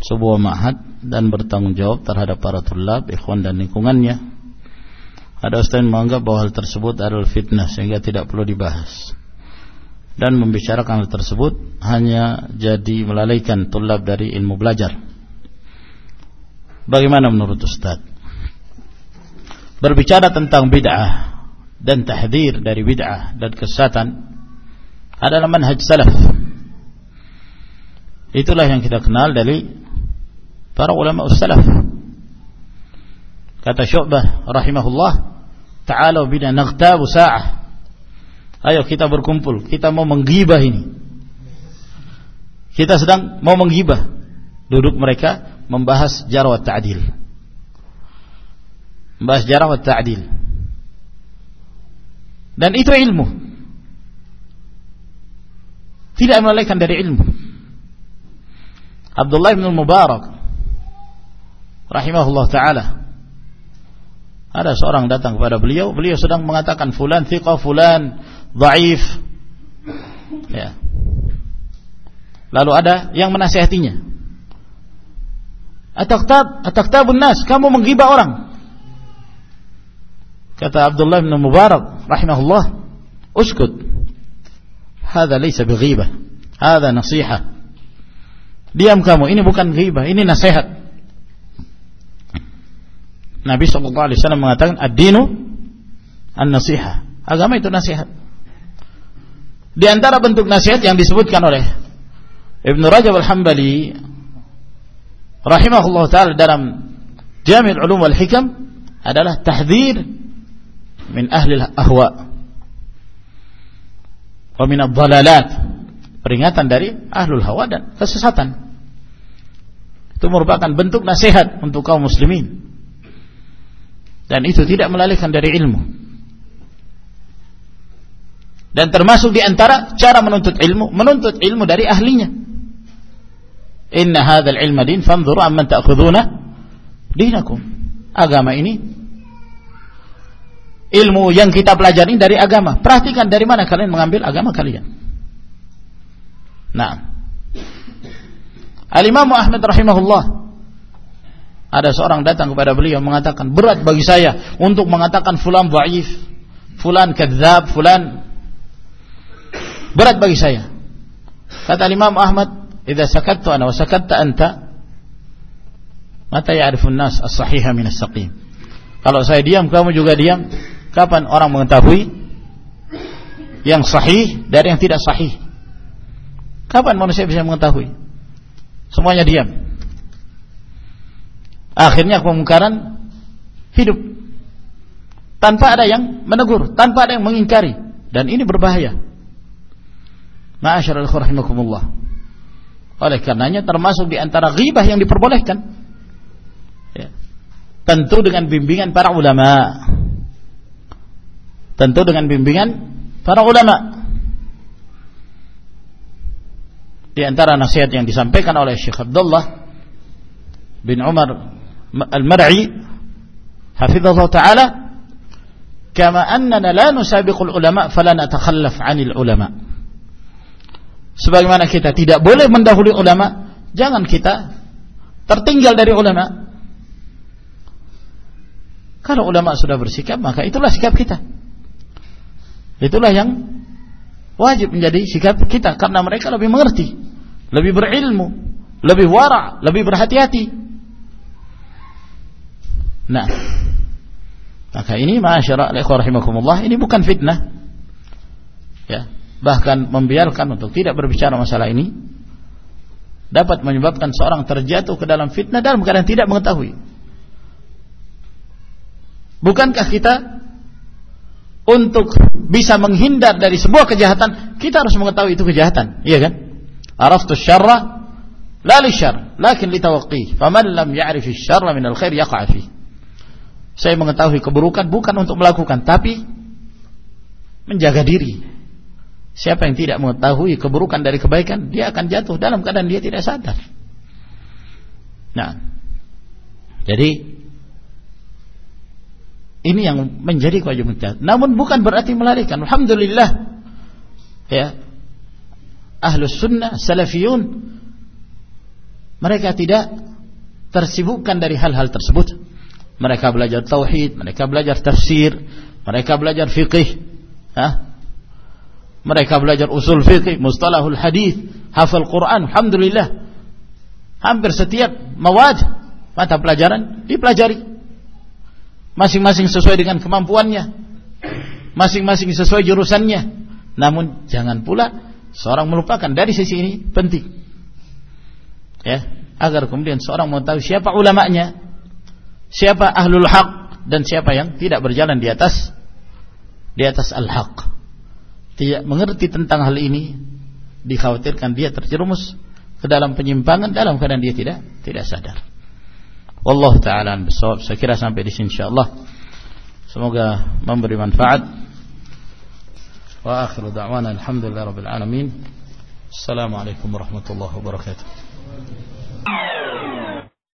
sebuah ma'had dan bertanggung jawab terhadap para tulab, ikhwan dan lingkungannya? Ada ustadz yang menganggap bahwa hal tersebut adalah fitnah sehingga tidak perlu dibahas dan membicarakan hal tersebut hanya jadi melalaikan tulab dari ilmu belajar. Bagaimana menurut Ustaz? Berbicara tentang bid'ah dan tahdir dari bid'ah dan kesesatan adalah manhaj salaf. Itulah yang kita kenal dari para ulama salaf. Kata Syu'bah rahimahullah, "Ta'alu bina naghtabu sa'ah." Ayo kita berkumpul, kita mau menggibah ini. Kita sedang mau menggibah. Duduk mereka membahas jarah ta'dil. Membahas jarah ta'dil. Dan itu ilmu. Tidak melalaikan dari ilmu. Abdullah bin Mubarak rahimahullah taala ada seorang datang kepada beliau, beliau sedang mengatakan fulan thiqah, fulan dhaif. Ya. Lalu ada yang menasihatinya. Ataktab, ataktabun nas, kamu menggibah orang. Kata Abdullah bin Mubarak rahimahullah, "Uskut. Hada laysa bighibah. Hada nasihat." Diam kamu, ini bukan ghibah, ini nasihat. Nabi SAW mengatakan, "Ad-dinu an-nasihah." Agama itu nasihat. Di antara bentuk nasihat yang disebutkan oleh Ibn Rajab Al-Hambali rahimahullah taala dalam Jami' Ulum wal Hikam adalah tahdzir min ahli ahwa wa min ad-dhalalat peringatan dari ahlul hawa dan kesesatan. Itu merupakan bentuk nasihat untuk kaum muslimin. Dan itu tidak melalaikan dari ilmu dan termasuk di antara cara menuntut ilmu, menuntut ilmu dari ahlinya. Inna hadzal ilma din fanzuru amman ta'khuduna dinakum. Agama ini ilmu yang kita pelajari dari agama. Perhatikan dari mana kalian mengambil agama kalian. Nah. Al-Imam Ahmad rahimahullah ada seorang datang kepada beliau mengatakan berat bagi saya untuk mengatakan fulan dhaif, fulan kadzab, fulan berat bagi saya. Kata Imam Ahmad, "Idza sakattu ana wa sakatta anta, mata ya'rifun nas as-sahiha min as-saqim." Kalau saya diam, kamu juga diam. Kapan orang mengetahui yang sahih dari yang tidak sahih? Kapan manusia bisa mengetahui? Semuanya diam. Akhirnya kemungkaran hidup tanpa ada yang menegur, tanpa ada yang mengingkari dan ini berbahaya. Ma'asyiral rahimakumullah. Oleh karenanya termasuk di antara ghibah yang diperbolehkan. Ya. Tentu dengan bimbingan para ulama. Tentu dengan bimbingan para ulama. Di antara nasihat yang disampaikan oleh Syekh Abdullah bin Umar Al-Mar'i hafizallahu taala kama annana la nusabiqul ulama fala natakhallaf 'anil ulama sebagaimana kita tidak boleh mendahului ulama, jangan kita tertinggal dari ulama. Kalau ulama sudah bersikap, maka itulah sikap kita. Itulah yang wajib menjadi sikap kita karena mereka lebih mengerti, lebih berilmu, lebih wara, lebih berhati-hati. Nah, maka ini masyarakat ini bukan fitnah. Ya, bahkan membiarkan untuk tidak berbicara masalah ini dapat menyebabkan seorang terjatuh ke dalam fitnah dalam keadaan tidak mengetahui. Bukankah kita untuk bisa menghindar dari sebuah kejahatan, kita harus mengetahui itu kejahatan, iya kan? Araftu syarra la li syarr, lakin li tawaqqih. Faman lam ya'rif syarra min al-khair yaqa' fi. Saya mengetahui keburukan bukan untuk melakukan, tapi menjaga diri Siapa yang tidak mengetahui keburukan dari kebaikan, dia akan jatuh dalam keadaan dia tidak sadar. Nah, jadi ini yang menjadi kewajiban kita. Namun bukan berarti melarikan. Alhamdulillah, ya, ahlus sunnah, salafiyun, mereka tidak tersibukkan dari hal-hal tersebut. Mereka belajar tauhid, mereka belajar tafsir, mereka belajar fikih, Mereka belajar usul fikih, mustalahul hadis, hafal Quran, alhamdulillah. Hampir setiap mawad mata pelajaran dipelajari. Masing-masing sesuai dengan kemampuannya. Masing-masing sesuai jurusannya. Namun jangan pula seorang melupakan dari sisi ini penting. Ya, agar kemudian seorang mengetahui siapa ulamanya, siapa ahlul haq dan siapa yang tidak berjalan di atas di atas al-haq. Tidak mengerti tentang hal ini, dikhawatirkan dia terjerumus ke dalam penyimpangan dalam keadaan dia tidak tidak sadar. Wallahu taala bisawab. Saya kira sampai di sini insyaallah. Semoga memberi manfaat. Wa akhiru da'wana alhamdulillah rabbil alamin. Assalamualaikum warahmatullahi wabarakatuh.